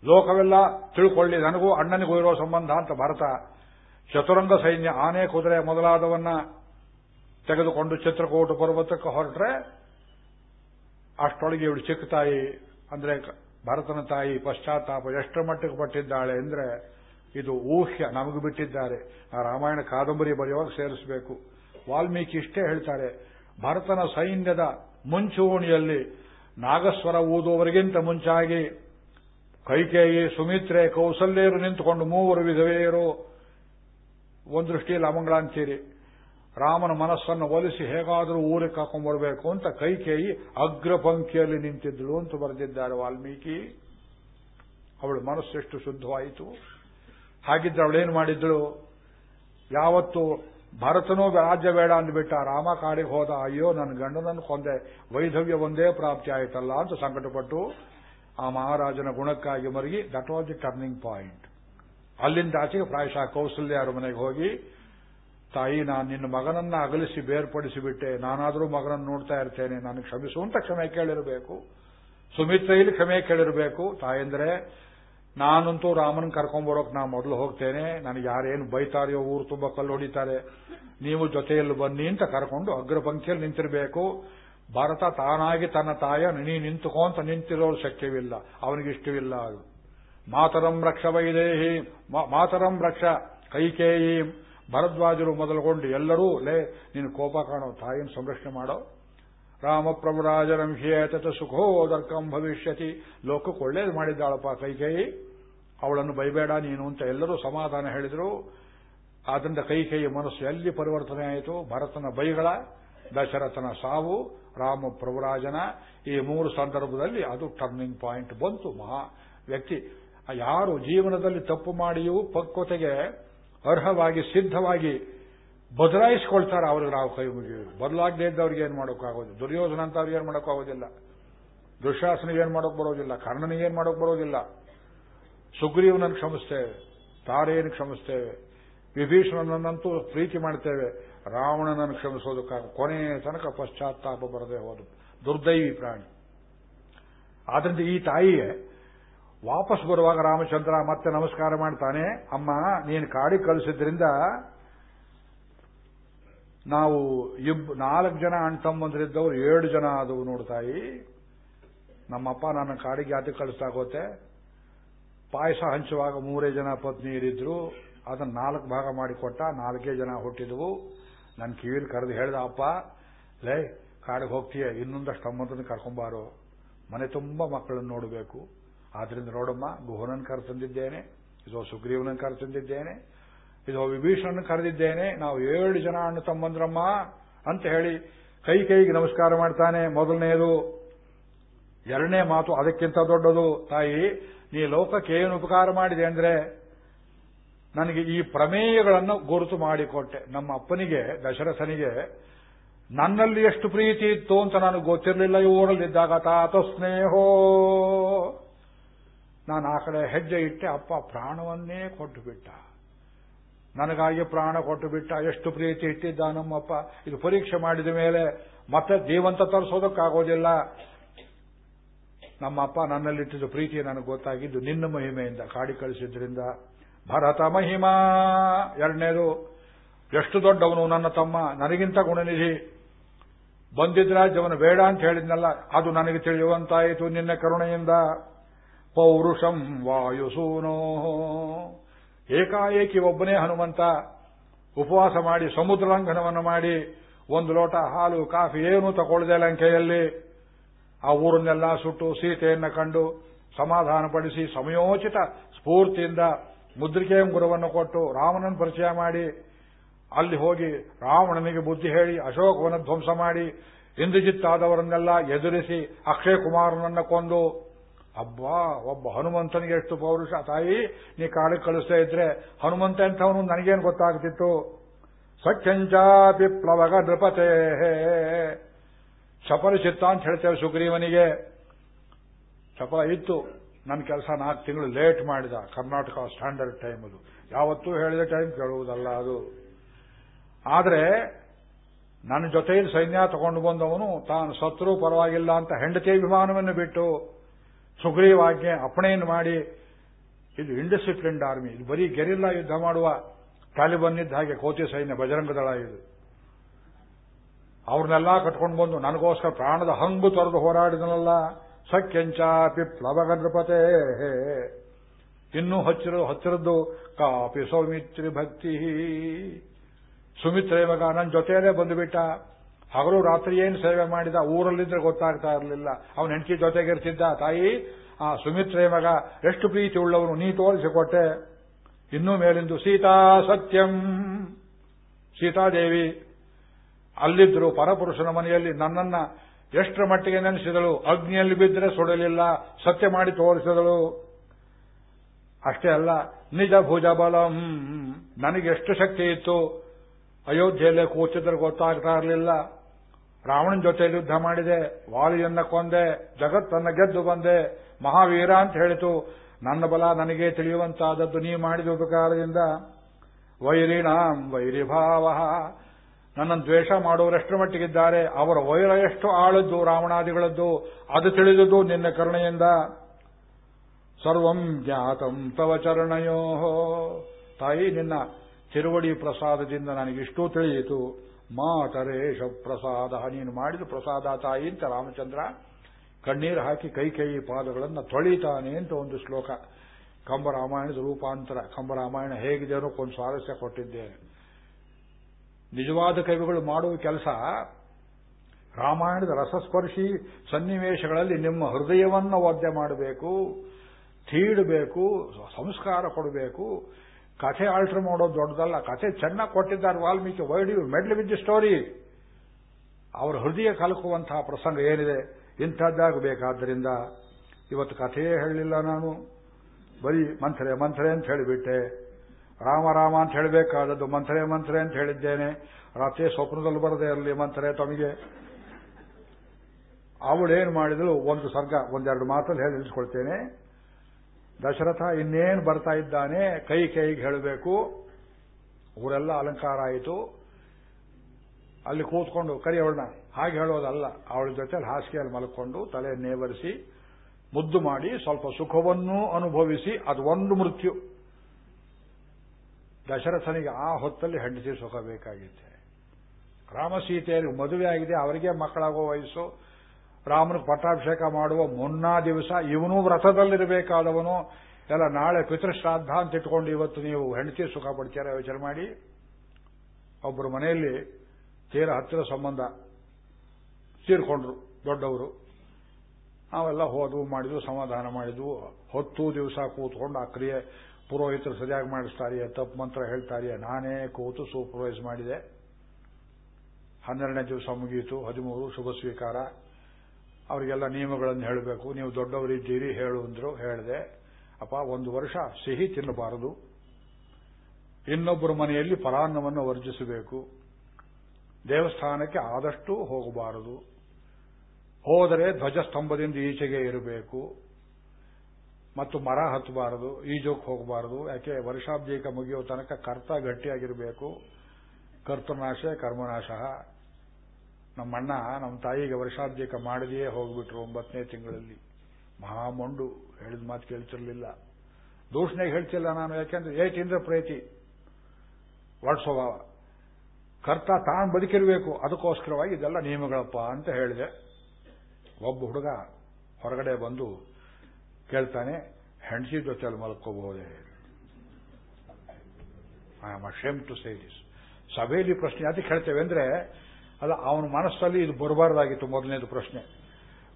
ಲೋಕವೆಲ್ಲ ತಿಳ್ಕೊಳ್ಳಿ. ನನಗೂ ಅಣ್ಣನಿಗೂ ಇರೋ ಸಂಬಂಧ ಅಂತ ಭರತ. ಚತುರಂಗ ಸೈನ್ಯ ಆನೆ ಕುದುರೆ ಮೊದಲಾದವನ್ನ ತೆಗೆದುಕೊಂಡು ಚಿತ್ರಕೂಟ ಪರ್ವತಕ್ಕೆ ಹೊರಟ್ರೆ ಅಷ್ಟೊಳಗೆ ಇವಳು ಚಿಕ್ಕ ತಾಯಿ. ಅಂದ್ರೆ ಭರತನ ತಾಯಿ ಪಶ್ಚಾತ್ತಾಪ ಎಷ್ಟು ಮಟ್ಟಿಗೆ ಪಟ್ಟಿದ್ದಾಳೆ ಅಂದ್ರೆ ಇದು ಊಹ್ಯ, ನಮಗೆ ಬಿಟ್ಟಿದ್ದಾರೆ. ಆ ರಾಮಾಯಣ ಕಾದಂಬರಿ ಬರೆಯುವಾಗ ಸೇರಿಸಬೇಕು. ವಾಲ್ಮೀಕಿ ಇಷ್ಟೇ ಹೇಳ್ತಾರೆ, ಭರತನ ಸೈನ್ಯದ ಮುಂಚೂಣಿಯಲ್ಲಿ ನಾಗಸ್ವರ ಊದುವವರಿಗಿಂತ ಮುಂಚಾಗಿ ಕೈಕೇಯಿ, ಸುಮಿತ್ರೆ, ಕೌಸಲ್ಯರು ನಿಂತುಕೊಂಡು ಮೂವರು ವಿಧವೆಯರು, ಒಂದು ದೃಷ್ಟಿಯಲ್ಲಿ ಅಮಂಗಳ ಅಂತೀರಿ. ರಾಮನ ಮನಸ್ಸನ್ನು ಒಲಿಸಿ ಹೇಗಾದರೂ ಊರಿಗೆ ಕಾಕೊಂಡ್ಬರ್ಬೇಕು ಅಂತ ಕೈಕೇಯಿ ಅಗ್ರ ಪಂಕ್ತಿಯಲ್ಲಿ ನಿಂತಿದ್ದಳು ಅಂತ ಬರೆದಿದ್ದಾರೆ ವಾಲ್ಮೀಕಿ. ಅವಳ ಮನಸ್ಸು ಎಷ್ಟು ಶುದ್ಧವಾಯಿತು. ಹಾಗಿದ್ರೆ ಅವಳೇನು ಮಾಡಿದ್ದಳು? ಯಾವತ್ತು ಭರತನೂ ರಾಜ್ಯ ಬೇಡ ಅಂದ್ಬಿಟ್ಟ ರಾಮ ಕಾಡಿಗೆ ಹೋದ, ಅಯ್ಯೋ, ನನ್ನ ಗಂಡನನ್ನು ಕೊಂದೆ, ವೈಧವ್ಯ ಒಂದೇ ಪ್ರಾಪ್ತಿ ಆಯಿತಲ್ಲ ಅಂತ ಸಂಕಟಪಟ್ಟು ಆ ಮಹಾರಾಜನ ಗುಣಕ್ಕಾಗಿ ಮರಗಿ that was the turning point ಅಲ್ಲಿಂದ ಆಚೆಗೆ ಪ್ರಾಯಶಃ ಕೌಸಲ್ಯ ಮನೆಗೆ ಹೋಗಿ, ತಾಯಿ, ನಾನು ನಿನ್ನ ಮಗನನ್ನ ಅಗಲಿಸಿ ಬೇರ್ಪಡಿಸಿಬಿಟ್ಟೆ, ನಾನಾದರೂ ಮಗನನ್ನು ನೋಡ್ತಾ ಇರ್ತೇನೆ, ನನಗೆ ಕ್ಷಮಿಸುವಂತ ಕ್ಷಮೆ ಕೇಳಿರಬೇಕು. ಸುಮಿತ್ರೆಯಲ್ಲಿ ಕ್ಷಮೆ ಕೇಳಿರಬೇಕು. ತಾಯಂದ್ರೆ ನಾನಂತೂ ರಾಮನ್ ಕರ್ಕೊಂಬರೋಕೆ ನಾ ಮೊದಲು ಹೋಗ್ತೇನೆ. ನನಗೆ ಯಾರೇನು ಬೈತಾರೆಯೋ ಊರು ತುಂಬಾ ಕಲ್ಲು ಹೊಡಿತಾರೆ. ನೀವು ಜೊತೆಯಲ್ಲಿ ಬನ್ನಿ ಅಂತ ಕರ್ಕೊಂಡು ಅಗ್ರಪಂಕ್ತಿಯಲ್ಲಿ ನಿಂತಿರಬೇಕು. ಭಾರತ ತಾನಾಗಿ ತನ್ನ ತಾಯ, ನೀ ನಿಂತುಕೊಂತ ನಿಂತಿರೋರು ಶಕ್ಯವಿಲ್ಲ. ಅವನಿಗಿಷ್ಟವಿಲ್ಲ ಅದು. ಮಾತರಂ ರಕ್ಷ ವೈದೇಹಿ ಮಾತರಂ ರಕ್ಷ ಕೈಕೇಯಿ. ಭರದ್ವಾಜರು ಮೊದಲುಗೊಂಡು ಎಲ್ಲರೂ, ಲೇ ನೀನು ಕೋಪ ಕಾಣೋ ತಾಯಿನ ಸಂರಕ್ಷಣೆ ಮಾಡೋ. ರಾಮಪ್ರಭುರಾಜನಂ ಸುಖೋ ಸುಖೋದರ್ಕಂ ಭವಿಷ್ಯತಿ. ಲೋಕಕ್ಕೆ ಒಳ್ಳೇದು ಮಾಡಿದ್ದಾಳಪ್ಪ ಕೈಕೇಯಿ. ಅವಳನ್ನು ಬೈಬೇಡ ನೀನು ಅಂತ ಎಲ್ಲರೂ ಸಮಾಧಾನ ಹೇಳಿದರು. ಆದ್ದರಿಂದ ಕೈ ಕೈಯ ಮನಸ್ಸು ಎಲ್ಲಿ ಪರಿವರ್ತನೆ ಆಯಿತು, ಭರತನ ಬೈಗಳ, ದಶರಥನ ಸಾವು, ರಾಮ ಪ್ರಭುರಾಜನ, ಈ ಮೂರು ಸಂದರ್ಭದಲ್ಲಿ ಅದು ಟರ್ನಿಂಗ್ ಪಾಯಿಂಟ್ ಬಂತು. ಮಹಾ ವ್ಯಕ್ತಿ, ಯಾರು ಜೀವನದಲ್ಲಿ ತಪ್ಪು ಮಾಡಿಯೂ ಪಕ್ವತೆಗೆ ಅರ್ಹವಾಗಿ, ಸಿದ್ಧವಾಗಿ ಬದಲಾಯಿಸಿಕೊಳ್ತಾರೆ, ಅವ್ರಿಗೆ ನಾವು ಕೈ ಮುಗಿಯೋದು ಬದಲಾಗದೇ ಇದ್ದವ್ರಿಗೆ ಏನು ಮಾಡೋಕ್ಕಾಗೋದು ದುರ್ಯೋಧನ ಅಂತ ಅವ್ರಿಗೆ ಏನು ಮಾಡೋಕ್ಕಾಗೋದಿಲ್ಲ ದುಶಾಸನಿಗೆ ಏನು ಮಾಡೋಕೆ ಬರೋದಿಲ್ಲ. ಕರ್ಣನಿಗೆ ಏನು ಮಾಡೋಕ್ ಬರೋದಿಲ್ಲ. ಸುಗ್ರೀವನನ್ನು ಕ್ಷಮಿಸ್ತೇವೆ ತಾರೇನು ಕ್ಷಮಿಸ್ತೇವೆ, ವಿಭೀಷಣನನ್ನಂತೂ ಪ್ರೀತಿ ಮಾಡ್ತೇವೆ, ರಾವಣನನ್ನು ಕ್ಷಮಿಸೋದಕ್ಕಾಗ ಕೊನೆಯ ತನಕ ಪಶ್ಚಾತ್ತಾಪ ಬರದೆ ಹೋದು, ದುರ್ದೈವಿ ಪ್ರಾಣಿ. ಆದ್ರಿಂದ ಈ ತಾಯಿಯೇ ವಾಪಸ್ ಬರುವಾಗ ರಾಮಚಂದ್ರ ಮತ್ತೆ ನಮಸ್ಕಾರ ಮಾಡ್ತಾನೆ, ಅಮ್ಮ, ನೀನು ಕಾಡಿ ಕಳಿಸಿದ್ರಿಂದ ನಾವು ಇಬ್, ನಾಲ್ಕು ಜನ ಅಣ್ಣ ತಮ್ಮಂದ್ರಿದ್ದವ್ರು ಏಳು ಜನ ಆದವು ನೋಡ್ತಾಯಿ ನಮ್ಮಪ್ಪ ನನ್ನ ಕಾಡಿಗೆ ಯಾತಿ ಕಳಿಸ್ತಾಗೋತೆ ಪಾಯಸ ಹಂಚುವಾಗ ಮೂರೇ ಜನ ಪತ್ನಿಯರಿದ್ರು, ಅದನ್ನ ನಾಲ್ಕು ಭಾಗ ಮಾಡಿಕೊಟ್ಟ ನಾಲ್ಕೇ ಜನ ಹುಟ್ಟಿದವು. ನನ್ನ ಕಿವಿಲಿ ಕರೆದು ಹೇಳ್ದ, ಅಪ್ಪ, ಲೇ, ಕಾಡಿಗೆ ಹೋಗ್ತೀಯ? ಇನ್ನೊಂದಷ್ಟು ಅಮ್ಮದನ್ನು ಕರ್ಕೊಂಬಾರೋ? ಮನೆ ತುಂಬ ಮಕ್ಕಳನ್ನು ನೋಡಬೇಕು. ಆದ್ರಿಂದ ನೋಡಮ್ಮ ಗುಹನನ್ನು ಕರೆತಂದಿದ್ದೇನೆ ಇದೋ ಸುಗ್ರೀವನನ್ನು ಕರೆತಂದಿದ್ದೇನೆ ಇದೋ ವಿಭೀಷಣನ್ನು ಕರೆದಿದ್ದೇನೆ. ನಾವು ಏಳು ಜನ ಅಣ್ಣ ತಮ್ಮಂದ್ರಮ್ಮ ಅಂತ ಹೇಳಿ ಕೈ ಕೈಗೆ ನಮಸ್ಕಾರ ಮಾಡ್ತಾನೆ. ಮೊದಲನೆಯದು ಎರಡನೇ ಮಾತು ಅದಕ್ಕಿಂತ ದೊಡ್ಡದು, ತಾಯಿ ನೀ ಲೋಕಕ್ಕೆ ಏನು ಉಪಕಾರ ಮಾಡಿದೆ ಅಂದ್ರೆ ನನಗೆ ಈ ಪ್ರಮೇಯಗಳನ್ನು ಗುರುತು ಮಾಡಿಕೊಟ್ಟೆ. ನಮ್ಮ ಅಪ್ಪನಿಗೆ, ದಶರಥನಿಗೆ, ನನ್ನಲ್ಲಿ ಎಷ್ಟು ಪ್ರೀತಿ ಇತ್ತು ಅಂತ ನನಗೆ ಗೊತ್ತಿರಲಿಲ್ಲ. ಇವರಲ್ಲಿದ್ದಾಗ ತಾತ ಸ್ನೇಹೋ. ನಾನು ಆ ಕಡೆ ಹೆಜ್ಜೆ ಇಟ್ಟೆ, ಅಪ್ಪ ಪ್ರಾಣವನ್ನೇ ಕೊಟ್ಟು ಬಿಟ್ಟ ನನಗಾಗಿ ಪ್ರಾಣ ಕೊಟ್ಟು ಬಿಟ್ಟ ಎಷ್ಟು ಪ್ರೀತಿ ಇಟ್ಟಿದ್ದ ನಮ್ಮಪ್ಪ. ಇದು ಪರೀಕ್ಷೆ ಮಾಡಿದ ಮೇಲೆ ಮತ್ತೆ ಜೀವಂತ ತರಿಸೋದಕ್ಕಾಗೋದಿಲ್ಲ. ನಮ್ಮಪ್ಪ ನನ್ನಲ್ಲಿಟ್ಟಿದ್ದ ಪ್ರೀತಿ ನನಗೆ ಗೊತ್ತಾಗಿದ್ದು ನಿನ್ನ ಮಹಿಮೆಯಿಂದ ಕಾಡಿ ಕಳಿಸಿದ್ರಿಂದ. ಭರತ ಮಹಿಮಾ. ಎರಡನೇದು, ಎಷ್ಟು ದೊಡ್ಡವನು ನನ್ನ ತಮ್ಮ, ನನಗಿಂತ ಗುಣನಿಧಿ. ಬಂದಿದ್ರಾಜ್ಯವನು ಬೇಡ ಅಂತ ಹೇಳಿದ್ನಲ್ಲ, ಅದು ನನಗೆ ತಿಳಿಯುವಂತಾಯಿತು ನಿನ್ನ ಕರುಣೆಯಿಂದ. ಪೌರುಷಂ ವಾಯುಸೂನೋ. ಏಕಾಏಕಿ ಒಬ್ಬನೇ ಹನುಮಂತ. ಉಪವಾಸ ಮಾಡಿ ಸಮುದ್ರ ಲಂಘನವನ್ನು ಮಾಡಿ ಒಂದು ಲೋಟ ಹಾಲು ಕಾಫಿ ಏನೂ ತಗೊಳ್ಳದೆ ಲಂಕೆಯಲ್ಲಿ. ಆ ಊರನ್ನೆಲ್ಲ ಸುಟ್ಟು ಸೀತೆಯನ್ನು ಕಂಡು ಸಮಾಧಾನಪಡಿಸಿ ಸಮಯೋಚಿತ ಸ್ಫೂರ್ತಿಯಿಂದ ಮುದ್ರಿಕೆಯ ಗುರುವನ್ನು ಕೊಟ್ಟು ರಾಮನನ್ನು ಪರಿಚಯ ಮಾಡಿ, ಅಲ್ಲಿ ಹೋಗಿ ರಾವಣನಿಗೆ ಬುದ್ಧಿ ಹೇಳಿ, ಅಶೋಕವನ ಧ್ವಂಸ ಮಾಡಿ, ಇಂದ್ರಜಿತ್ತಾದವರನ್ನೆಲ್ಲ ಎದುರಿಸಿ ಅಕ್ಷಯ ಕುಮಾರನನ್ನ ಕೊಂದು, ಅಬ್ಬಾ, ಒಬ್ಬ ಹನುಮಂತನಿಗೆ ಎಷ್ಟು ಪೌರುಷ, ತಾಯಿ, ನೀ ಕಾಡಿಗೆ ಕಳಿಸ್ತಾ ಇದ್ರೆ ಹನುಮಂತ ಎಂಥವನು ನನಗೇನು ಗೊತ್ತಾಗ್ತಿತ್ತು? ಸಖ್ಯಂಚಾಪಿ ಪ್ಲವಗ ನೃಪತೆ ಚಪಲ ಚಿತ್ತ ಅಂತ ಹೇಳ್ತೇವೆ ಸುಗ್ರೀವನಿಗೆ. ಚಪಲ ಇತ್ತು. ನನ್ನ ಕೆಲಸ ನಾಲ್ಕು ತಿಂಗಳು ಲೇಟ್ ಮಾಡಿದ ಕರ್ನಾಟಕ ಸ್ಟ್ಯಾಂಡರ್ಡ್ ಟೈಮ್ ಅದು. ಯಾವತ್ತೂ ಹೇಳಿದ ಟೈಮ್ ಕೇಳುವುದಲ್ಲ ಅದು. ಆದರೆ ನನ್ನ ಜೊತೆಯಲ್ಲಿ ಸೈನ್ಯ ತಗೊಂಡು ಬಂದವನು ತಾನು ಸತ್ರು ಪರವಾಗಿಲ್ಲ ಅಂತ ಹೆಂಡತಿ ವಿಮಾನವನ್ನು ಬಿಟ್ಟು ಸುಗ್ರೀವಾಜ್ಞೆ ಅಪಣೆಯನ್ನು ಮಾಡಿ, ಇದು ಇಂಡಿಸಿಪ್ಲಿನ್ಡ್ ಆರ್ಮಿ ಇದು ಬರೀ ಗೆರಿಲ್ಲಾ ಯುದ್ಧ ಮಾಡುವ ತಾಲಿಬನ್ ಇದ್ದ ಹಾಗೆ ಕೋತಿ ಸೈನ್ಯ ಬಜರಂಗದಳ ಇದು. ಅವ್ರನ್ನೆಲ್ಲ ಕಟ್ಕೊಂಡು ಬಂದು ನನಗೋಸ್ಕರ ಪ್ರಾಣದ ಹಂಗು ತೊರೆದು ಹೋರಾಡಿದನಲ್ಲ. ಸಖ್ಯಂಚಾಪಿ ಪ್ಲವಗ ನೃಪತೆ ಇನ್ನೂ ಹಚ್ಚಿರ ಹತ್ತಿರದ್ದು ಕಾಪಿ ಸೌಮಿತ್ರಿ ಭಕ್ತಿ. ಸುಮಿತ್ರೆ ಮಗ ನನ್ನ ಜೊತೆಯಲ್ಲೇ ಬಂದುಬಿಟ್ಟ. ಹಗಲು ರಾತ್ರಿ ಏನು ಸೇವೆ ಮಾಡಿದ ಊರಲ್ಲಿದ್ರೆ ಗೊತ್ತಾಗ್ತಾ ಇರಲಿಲ್ಲ. ಅವನ ಹೆಂಡತಿ ಜೊತೆಗಿರ್ತಿದ್ದ ತಾಯಿ, ಆ ಸುಮಿತ್ರೆ ಮಗ ಎಷ್ಟು ಪ್ರೀತಿ ಉಳ್ಳವನು ನೀ ತೋರಿಸಿಕೊಟ್ಟೆ. ಇನ್ನೂ ಮೇಲಿಂದು ಸೀತಾ ಸತ್ಯಂ. ಸೀತಾದೇವಿ ಅಲ್ಲಿದ್ರು ಪರಪುರುಷನ ಮನೆಯಲ್ಲಿ ನನ್ನನ್ನ ಎಷ್ಟರ ಮಟ್ಟಿಗೆ ನೆನೆಸಿದಳು? ಅಗ್ನಿಯಲ್ಲಿ ಬಿದ್ದರೆ ಸುಡಲಿಲ್ಲ, ಸತ್ಯ ಮಾಡಿ ತೋರಿಸಿದಳು. ಅಷ್ಟೇ ಅಲ್ಲ, ನಿಜ ಭುಜ ನನಗೆ ಎಷ್ಟು ಶಕ್ತಿ ಇತ್ತು? ಅಯೋಧ್ಯೆಯಲ್ಲೇ ಕೂತಿದ್ರೆ ಗೊತ್ತಾಗ್ತಾ ಇರಲಿಲ್ಲ. ರಾವಣನ ಜೊತೆ ಯುದ್ಧ ಮಾಡಿದೆ, ವಾಲಿಯನ್ನ ಕೊಂದೆ, ಜಗತ್ತನ್ನ ಗೆದ್ದು ಬಂದೆ. ಮಹಾವೀರ ಅಂತ ಹೇಳಿತು, ನನ್ನ ಬಲ ನನಗೆ ತಿಳಿಯುವಂತಾದದ್ದು ನೀ ಮಾಡಿದ ಉಪಕಾರದಿಂದ. ವೈರಿಣಾಂ ವೈರಿಭಾವ. ನನ್ನನ್ನು ದ್ವೇಷ ಮಾಡುವರೆಷ್ಟರ ಮಟ್ಟಿಗಿದ್ದಾರೆ? ಅವರ ವೈರ ಎಷ್ಟು ಆಳದ್ದು ರಾವಣಾದಿಗಳದ್ದು. ಅದು ತಿಳಿದುದು ನಿನ್ನ ಕರುಣೆಯಿಂದ. ಸರ್ವಂ ಜ್ಞಾತಂ ತವ ಚರಣಯೋ. ತಾಯಿ, ನಿನ್ನ ತಿರುವಡಿ ಪ್ರಸಾದದಿಂದ ನನಗಿಷ್ಟೂ ತಿಳಿಯಿತು. ಮಾತರೇಶ ಪ್ರಸಾದ. ನೀನು ಮಾಡಿದ ಪ್ರಸಾದ ತಾಯಿ ಅಂತ ರಾಮಚಂದ್ರ ಕಣ್ಣೀರು ಹಾಕಿ ಕೈ ಕೈ ಪಾದಗಳನ್ನು ತೊಳಿತಾನೆ ಅಂತ ಒಂದು ಶ್ಲೋಕ. ಕಂಬರಾಮಾಯಣದ ರೂಪಾಂತರ. ಕಂಬರಾಮಾಯಣ ಹೇಗಿದೆ ಅನ್ನೋಕ್ಕೊಂದು ಸ್ವಾರಸ್ಯ ಕೊಟ್ಟಿದ್ದೇನೆ ನಿಜವಾದ ಕವಿಗಳು ಮಾಡುವ ಕೆಲಸ ರಾಮಾಯಣದ ರಸಸ್ಪರ್ಶಿ ಸನ್ನಿವೇಶಗಳಲ್ಲಿ ನಿಮ್ಮ ಹೃದಯವನ್ನು ಒದ್ದೆ ಮಾಡಬೇಕು, ತೀಡಬೇಕು, ಸಂಸ್ಕಾರ ಕೊಡಬೇಕು. ಕಥೆ ಆಲ್ಟರ್ ಮಾಡೋದು ದೊಡ್ಡದಲ್ಲ. ಕಥೆ ಚೆನ್ನಾಗಿ ಕೊಟ್ಟಿದ್ದಾರೆ Valmiki. Why'd you meddle with the story ಅವರ ಹೃದಯ ಕಲಕುವಂತಹ ಪ್ರಸಂಗ ಏನಿದೆ? ಇಂಥದ್ದಾಗಬೇಕಾದ್ದರಿಂದ ಇವತ್ತು ಕಥೆಯೇ ಹೇಳಲಿಲ್ಲ ನಾನು. ಬರೀ ಮಂತ್ರೆ ಮಂತ್ರೆ ಅಂತ ಹೇಳಿಬಿಟ್ಟೆ. ರಾಮ ರಾಮ ಅಂತ ಹೇಳಬೇಕಾದದ್ದು ಮಂತ್ರೆ ಮಂತ್ರೆ ಅಂತ ಹೇಳಿದ್ದೇನೆ. ರಾತ್ರಿ ಸ್ವಪ್ನದಲ್ಲಿ ಬರದೇ ಇರಲಿ ಮಂತ್ರೆ ತಮಗೆ. ಅವಳೇನು ಮಾಡಿದಳು? ಒಂದು ಸರ್ಗ, ಒಂದೆರಡು ಮಾತಲ್ಲಿ ಹೇಳಿ ನಿಲ್ಸ್ಕೊಳ್ತೇನೆ ದಶರಥ ಇನ್ನೇನು ಬರ್ತಾ ಇದ್ದಾನೆ? ಕೈ ಕೈಗೆ ಹೇಳಬೇಕು. ಊರೆಲ್ಲ ಅಲಂಕಾರ ಆಯಿತು. ಅಲ್ಲಿ ಕೂತ್ಕೊಂಡು, ಕರಿ ಅವಳನ್ನ, ಹಾಗೆ ಹೇಳೋದಲ್ಲ. ಅವಳ ಜೊತೆ ಹಾಸಿಗೆಯಲ್ಲಿ ಮಲ್ಕೊಂಡು, ತಲೆ ನೇವರಿಸಿ, ಮುದ್ದು ಮಾಡಿ, ಸ್ವಲ್ಪ ಸುಖವನ್ನೂ ಅನುಭವಿಸಿ, ಅದು ಒಂದು ಮೃತ್ಯು. ದಶರಥನಿಗೆ ಆ ಹೊತ್ತಲ್ಲಿ ಹೆಂಡತಿ ಸುಖ ಬೇಕಾಗಿತ್ತೆ. ರಾಮಸೀತೆಯರಿಗೆ ಮದುವೆ ಆಗಿದೆ, ಅವರಿಗೆ ಮಕ್ಕಳಾಗೋ ವಯಸ್ಸು. ರಾಮನಿಗೆ ಪಟ್ಟಾಭಿಷೇಕ ಮಾಡುವ ಮುನ್ನಾ ದಿವಸ ಇವನು ವ್ರತದಲ್ಲಿರಬೇಕಾದವನು. ಎಲ್ಲ ನಾಳೆ ಪಿತೃಶ್ರಾದ್ದ ಅಂತ ಇಟ್ಕೊಂಡು ಇವತ್ತು ನೀವು ಹೆಂಡತಿ ಸುಖ ಪಡ್ತೀರ ಯೋಚನೆ ಮಾಡಿ. ಒಬ್ಬರು ಮನೆಯಲ್ಲಿ ತೀರ ಹತ್ತಿರ ಸಂಬಂಧ ತೀರ್ಕೊಂಡ್ರು ದೊಡ್ಡವರು. ನಾವೆಲ್ಲ ಹೋದವು, ಮಾಡಿದ್ವು, ಸಮಾಧಾನ ಮಾಡಿದ್ವು. ಹೊತ್ತು ದಿವಸ ಕೂತ್ಕೊಂಡು ಆ ಕ್ರಿಯೆ ಪುರೋಹಿತರು ಸರಿಯಾಗಿ ಮಾಡಿಸ್ತಾರಿಯೇ, ತಪ್ಪು ಮಂತ್ರ ಹೇಳ್ತಾರಿಯೇ, ನಾನೇ ಕೂತು ಸೂಪರ್ವೈಸ್ ಮಾಡಿದೆ. ಹನ್ನೆರಡನೇ ದಿವಸ ಮುಗಿಯಿತು ಹದಿಮೂರು, ಶುಭ ಸ್ವೀಕಾರ. ಅವರಿಗೆಲ್ಲ ನಿಯಮಗಳನ್ನು ಹೇಳಬೇಕು. ನೀವು ದೊಡ್ಡವರಿದ್ದೀರಿ ಹೇಳು ಅಂದ್ರು, ಹೇಳಿದೆ. ಅಪ್ಪ, ಒಂದು ವರ್ಷ ಸಿಹಿ ತಿನ್ನಬಾರದು. ಇನ್ನೊಬ್ಬರ ಮನೆಯಲ್ಲಿ ಪರಾನ್ನವನ್ನು ವರ್ಜಿಸಬೇಕು. ದೇವಸ್ಥಾನಕ್ಕೆ ಆದಷ್ಟು ಹೋಗಬಾರದು. ಹೋದರೆ ಧ್ವಜಸ್ತಂಭದಿಂದ ಈಚೆಗೆ ಇರಬೇಕು. ಮತ್ತು ಮರ ಹತ್ತಬಾರದು, ಈಜೋಕ್ ಹೋಗಬಾರದು, ಯಾಕೆ ವರ್ಷಾಬ್ದೀಕ ಮುಗಿಯೋ ತನಕ ಕರ್ತ ಗಟ್ಟಿಯಾಗಿರಬೇಕು. ಕರ್ತನಾಶ, ಕರ್ಮನಾಶ. ನಮ್ಮಣ್ಣ ನಮ್ಮ ತಾಯಿಗೆ ವರ್ಷಾಬ್ದೀಕ ಮಾಡದೆಯೇ ಹೋಗ್ಬಿಟ್ರು ಒಂಬತ್ತನೇ ತಿಂಗಳಲ್ಲಿ. ಮಹಾಮೊಂಡು ಹೇಳಿದ ಮಾತು ಕೇಳ್ತಿರ್ಲಿಲ್ಲ. ದೂಷಣೆಗೆ ಹೇಳ್ತಿಲ್ಲ ನಾನು, ಯಾಕೆಂದ್ರೆ ಏಟಿಂದ್ರ ಪ್ರೀತಿ. ಒಡ್ ಸ್ವಭಾವ? ಕರ್ತ ತಾನು ಬದುಕಿರಬೇಕು, ಅದಕ್ಕೋಸ್ಕರವಾಗಿ ಇದೆಲ್ಲ ನಿಯಮಗಳಪ್ಪ ಅಂತ ಹೇಳಿದೆ. ಒಬ್ಬ ಹುಡುಗ ಹೊರಗಡೆ ಬಂದು ಕೇಳ್ತಾನೆ ಹೆಂಡಸಿ ಜೊತೆಯಲ್ಲಿ ಮಲ್ಕೋಬಹುದೇ? I am shame to say this ಸಭೆಯಲ್ಲಿ ಪ್ರಶ್ನೆ ಅದಕ್ಕೆ ಹೇಳ್ತೇವೆ ಅಂದ್ರೆ, ಅಲ್ಲ, ಅವನ ಮನಸ್ಸಲ್ಲಿ ಇದು ಬರಬಾರ್ದಾಗಿತ್ತು ಮೊದಲನೇದು ಪ್ರಶ್ನೆ.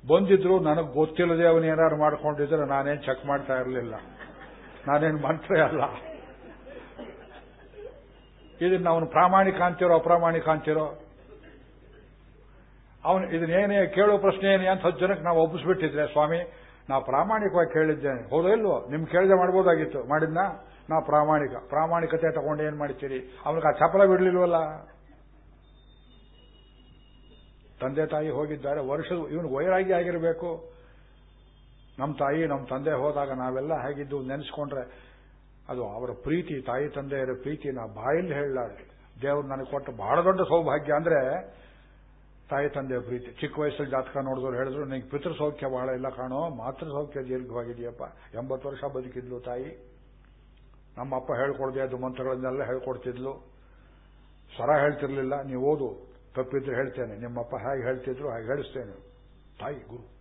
ಬಂದಿದ್ರು, ನನಗೆ ಗೊತ್ತಿಲ್ಲದೆ ಅವನು ಏನಾದ್ರು ಮಾಡ್ಕೊಂಡಿದ್ರೆ ನಾನೇನು ಚೆಕ್ ಮಾಡ್ತಾ ಇರಲಿಲ್ಲ. ನಾನೇನು ಮಂತ್ರ ಅಲ್ಲ. ಇದನ್ನ ಅವನು ಪ್ರಾಮಾಣಿಕ ಅಂತಿರೋ, ಅಪ್ರಾಮಾಣಿಕ ಅಂತಿರೋ? ಅವನು, ಇದನ್ನೇನೇ, ಕೇಳೋ ಪ್ರಶ್ನೆ ಏನೇ? ಅಂತ ಹತ್ತು ಜನಕ್ಕೆ ನಾವು ಒಪ್ಪಿಸ್ಬಿಟ್ಟಿದ್ರೆ, ಸ್ವಾಮಿ ನಾವು ಪ್ರಾಮಾಣಿಕವಾಗಿ ಕೇಳಿದ್ದೇನೆ. ಹೌದೋ ಇಲ್ವೋ? ನಿಮ್ಗೆ ಕೇಳಿದೆ ಮಾಡ್ಬೋದಾಗಿತ್ತು. ಮಾಡಿದ್ನ? ನಾ ಪ್ರಾಮಾಣಿಕ. ಪ್ರಾಮಾಣಿಕತೆ ತಗೊಂಡು ಏನ್ ಮಾಡ್ತೀರಿ ಅವನಿಗೆ ಆ ಚಪಲ ಬಿಡ್ಲಿಲ್ವಲ್ಲ? ತಂದೆ ತಾಯಿ ಹೋಗಿದ್ದಾರೆ. ವರ್ಷದ ಇವನು ವೈರಾಗಿ ಆಗಿರಬೇಕು. ನಮ್ಮ ತಾಯಿ, ನಮ್ಮ ತಂದೆ ಹೋದಾಗ ನಾವೆಲ್ಲ ಹೇಗಿದ್ದು ನೆನೆಸ್ಕೊಂಡ್ರೆ ಅದು ಅವರ ಪ್ರೀತಿ, ತಾಯಿ, ತಂದೆಯರ ಪ್ರೀತಿ ನಾ ಬಾಯಲ್ಲಿ ಹೇಳಲಾರೆ ದೇವ್ರು ನನಗೆ ಕೊಟ್ಟ ಬಹಳ ದೊಡ್ಡ ಸೌಭಾಗ್ಯ. ಅಂದ್ರೆ ತಾಯಿ ತಂದೆ ಪ್ರೀತಿ. ಚಿಕ್ಕ ವಯಸ್ಸಲ್ಲಿ ಜಾತಕ ನೋಡಿದ್ರು ಹೇಳಿದ್ರು ನಿನಗೆ ಪಿತೃ ಸೌಖ್ಯ ಬಹಳ ಇಲ್ಲ ಕಾಣೋ, ಮಾತೃ ಸೌಖ್ಯ ದೀರ್ಘವಾಗಿದೆಯಪ್ಪ. ಎಂಬತ್ತು ವರ್ಷ ಬದುಕಿದ್ಲು ತಾಯಿ. ನಮ್ಮ ಅಪ್ಪ ಹೇಳ್ಕೊಡ್ದೆ ಅದು ಮಂತ್ರಗಳನ್ನೆಲ್ಲ ಹೇಳ್ಕೊಡ್ತಿದ್ಲು. ಸ್ವರ ಹೇಳ್ತಿರ್ಲಿಲ್ಲ, ನೀವು ಓದು. ತಪ್ಪಿದ್ರೆ ಹೇಳ್ತೇನೆ. ನಿಮ್ಮಪ್ಪ ಹೇಗೆ ಹೇಳ್ತಿದ್ರು, ಹಾಗೆ ಹೇಳಿಸ್ತೇನೆ. ತಾಯಿ, ಗುರು.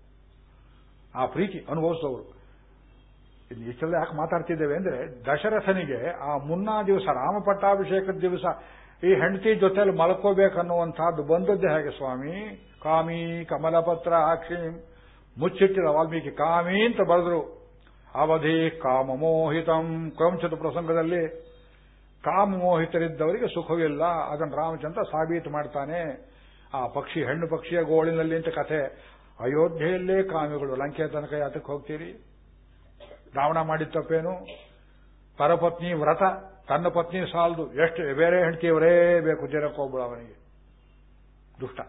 ಆ ಪ್ರೀತಿ ಅನುಭವಿಸಿದವರು ಇಷ್ಟೆಲ್ಲ ಯಾಕೆ ಮಾತಾಡ್ತಿದ್ದೇವೆ ಅಂದ್ರೆ ದಶರಥನಿಗೆ ಆ ಮುನ್ನಾ ದಿವಸ ರಾಮ ಪಟ್ಟಾಭಿಷೇಕದ ದಿವಸ ಈ ಹೆಂಡತಿ ಜೊತೆಲಿ ಮಲ್ಕೋಬೇಕನ್ನುವಂತಹದ್ದು ಬಂದದ್ದು ಹೇಗೆ ಸ್ವಾಮಿ? ಕಾಮಿ ಕಮಲಪತ್ರ ಆಕ್ಷಿ ಮುಚ್ಚಿಟ್ಟಿದ ವಾಲ್ಮೀಕಿ ಕಾಮಿ ಅಂತ ಬರೆದ್ರು. ಅವಧಿ ಕಾಮಮೋಹಿತಂ. ಕ್ರಂಚದ ಪ್ರಸಂಗದಲ್ಲಿ ಕಾಮಮೋಹಿತರಿದ್ದವರಿಗೆ ಸುಖವಿಲ್ಲ ಅದನ್ನು ರಾಮಚಂದ್ರ ಸಾಬೀತು ಮಾಡ್ತಾನೆ. ಆ ಪಕ್ಷಿ ಹೆಣ್ಣು ಪಕ್ಷಿಯ ಗೋಳಿನಲ್ಲಿ ಅಂತ ಕಥೆ. ಅಯೋಧ್ಯೆಯಲ್ಲೇ ಕಾಮಿಗಳು ಲಂಕೆ ತನಕ ಯಾತಕ್ಕೆ ಹೋಗ್ತೀರಿ? ರಾವಣ ಮಾಡಿದ ತಪ್ಪೇನು? ಪರಪತ್ನಿ ವ್ರತ. ತನ್ನ ಪತ್ನಿ ಸಾಲದು. ಎಷ್ಟು ಬೇರೆ ಹೆಂಡತಿಯವರೇ ಬೇಕು ಜನಕ್ಕೊಬ್ಬಳು ಅವನಿಗೆ. ದುಷ್ಟ.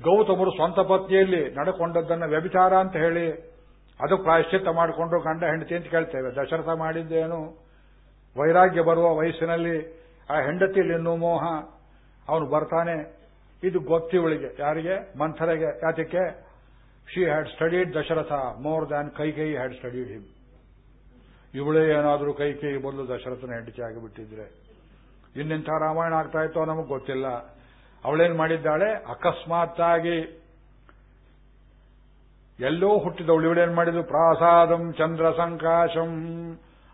ಗೌತಮರು ಸ್ವಂತ ಪತ್ನಿಯಲ್ಲಿ ನಡೆಕೊಂಡದ್ದನ್ನ ವ್ಯಭಿಚಾರ ಅಂತ ಹೇಳಿ ಅದು ಪ್ರಾಯಶ್ಚಿತ್ತ ಮಾಡಿಕೊಂಡು ಗಂಡ ಹೆಂಡತಿ ಅಂತ ಕೇಳ್ತೇವೆ. ದಶರಥ ಮಾಡಿದ್ದೇನು. ವೈರಾಗ್ಯ ಬರುವ ವಯಸ್ಸಿನಲ್ಲಿ ಆ ಹೆಂಡತಿಯಲ್ಲಿ ಇನ್ನೂ ಮೋಹ. ಅವನು ಬರ್ತಾನೆ. ಇದು ಗೊತ್ತಿವಳಿಗೆ. ಯಾರಿಗೆ? ಮಂಥರೆಗೆ. ಯಾತಕ್ಕೆ? She had studied Dasharatha more than Kaikeyi had studied him ಇವಳೇ ಏನಾದರೂ ಕೈ ಬಂದು ದಶರಥನ ಹೆಂಡತಿ ಆಗಿಬಿಟ್ಟಿದ್ರೆ ಇನ್ನೆಂಥ ರಾಮಾಯಣ ಆಗ್ತಾ ಇತ್ತೋ ನಮಗೆ ಗೊತ್ತಿಲ್ಲ. ಅವಳೇನ್ ಮಾಡಿದ್ದಾಳೆ? ಅಕಸ್ಮಾತ್ತಾಗಿ ಎಲ್ಲೋ ಹುಟ್ಟಿದವಳು. ಇವಳೇನ್ ಮಾಡಿದ್ರು ಪ್ರಾಸಾದಂ ಚಂದ್ರ ಸಂಕಾಶಂ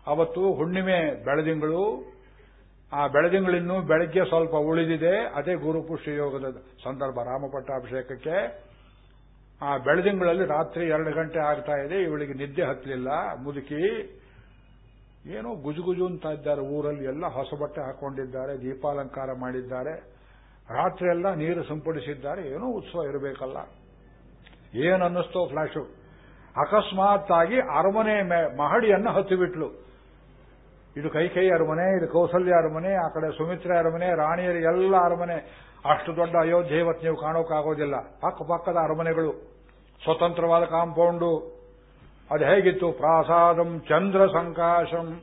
ಅವತ್ತು ಹುಣ್ಣಿಮೆ ಬೆಳದಿಂಗಳು. ಆ ಬೆಳದಿಂಗಳಿನ್ನೂ ಬೆಳಗ್ಗೆ ಸ್ವಲ್ಪ ಉಳಿದಿದೆ. ಅದೇ ಗುರುಪುಷ್ಟಿ ಯೋಗದ ಸಂದರ್ಭ ರಾಮಪಟ್ಟಾಭಿಷೇಕಕ್ಕೆ. ಆ ಬೆಳದಿಂಗಳಲ್ಲಿ ರಾತ್ರಿ ಎರಡು ಗಂಟೆ ಆಗ್ತಾ ಇದೆ. ಇವಳಿಗೆ ನಿದ್ದೆ ಹತ್ತಲಿಲ್ಲ ಮುದುಕಿ ಏನೋ ಗುಜುಗುಜು ಅಂತ ಇದ್ದಾರೆ ಊರಲ್ಲಿ, ಎಲ್ಲ ಹೊಸ ಬಟ್ಟೆ ಹಾಕೊಂಡಿದ್ದಾರೆ, ದೀಪಾಲಂಕಾರ ಮಾಡಿದ್ದಾರೆ, ರಾತ್ರಿ ಎಲ್ಲ ನೀರು ಸಿಂಪಡಿಸಿದ್ದಾರೆ, ಏನೋ ಉತ್ಸವ ಇರಬೇಕಲ್ಲ. ಏನನ್ನಿಸ್ತೋ ಫ್ಲಾಶು. ಅಕಸ್ಮಾತ್ ಆಗಿ ಅರಮನೆ ಮಹಡಿಯನ್ನು ಹತ್ತಿಬಿಟ್ಲು. ಇದು ಕೈಕೈ ಅರಮನೆ, ಇದು ಕೌಸಲ್ಯ ಅರಮನೆ, ಆ ಕಡೆ ಸುಮಿತ್ರ ಅರಮನೆ, ರಾಣಿಯರು ಎಲ್ಲ ಅರಮನೆ. ಅಷ್ಟು ದೊಡ್ಡ ಅಯೋಧ್ಯೆ ಇವತ್ತು ನೀವು ಕಾಣೋಕ್ಕಾಗೋದಿಲ್ಲ ಪಕ್ಕ ಪಕ್ಕದ ಅರಮನೆಗಳು. ಸ್ವತಂತ್ರವಾದ ಕಾಂಪೌಂಡು. ಅದು ಹೇಗಿತ್ತು? ಪ್ರಾಸಾದಂ ಚಂದ್ರ ಸಂಕಾಶಂ.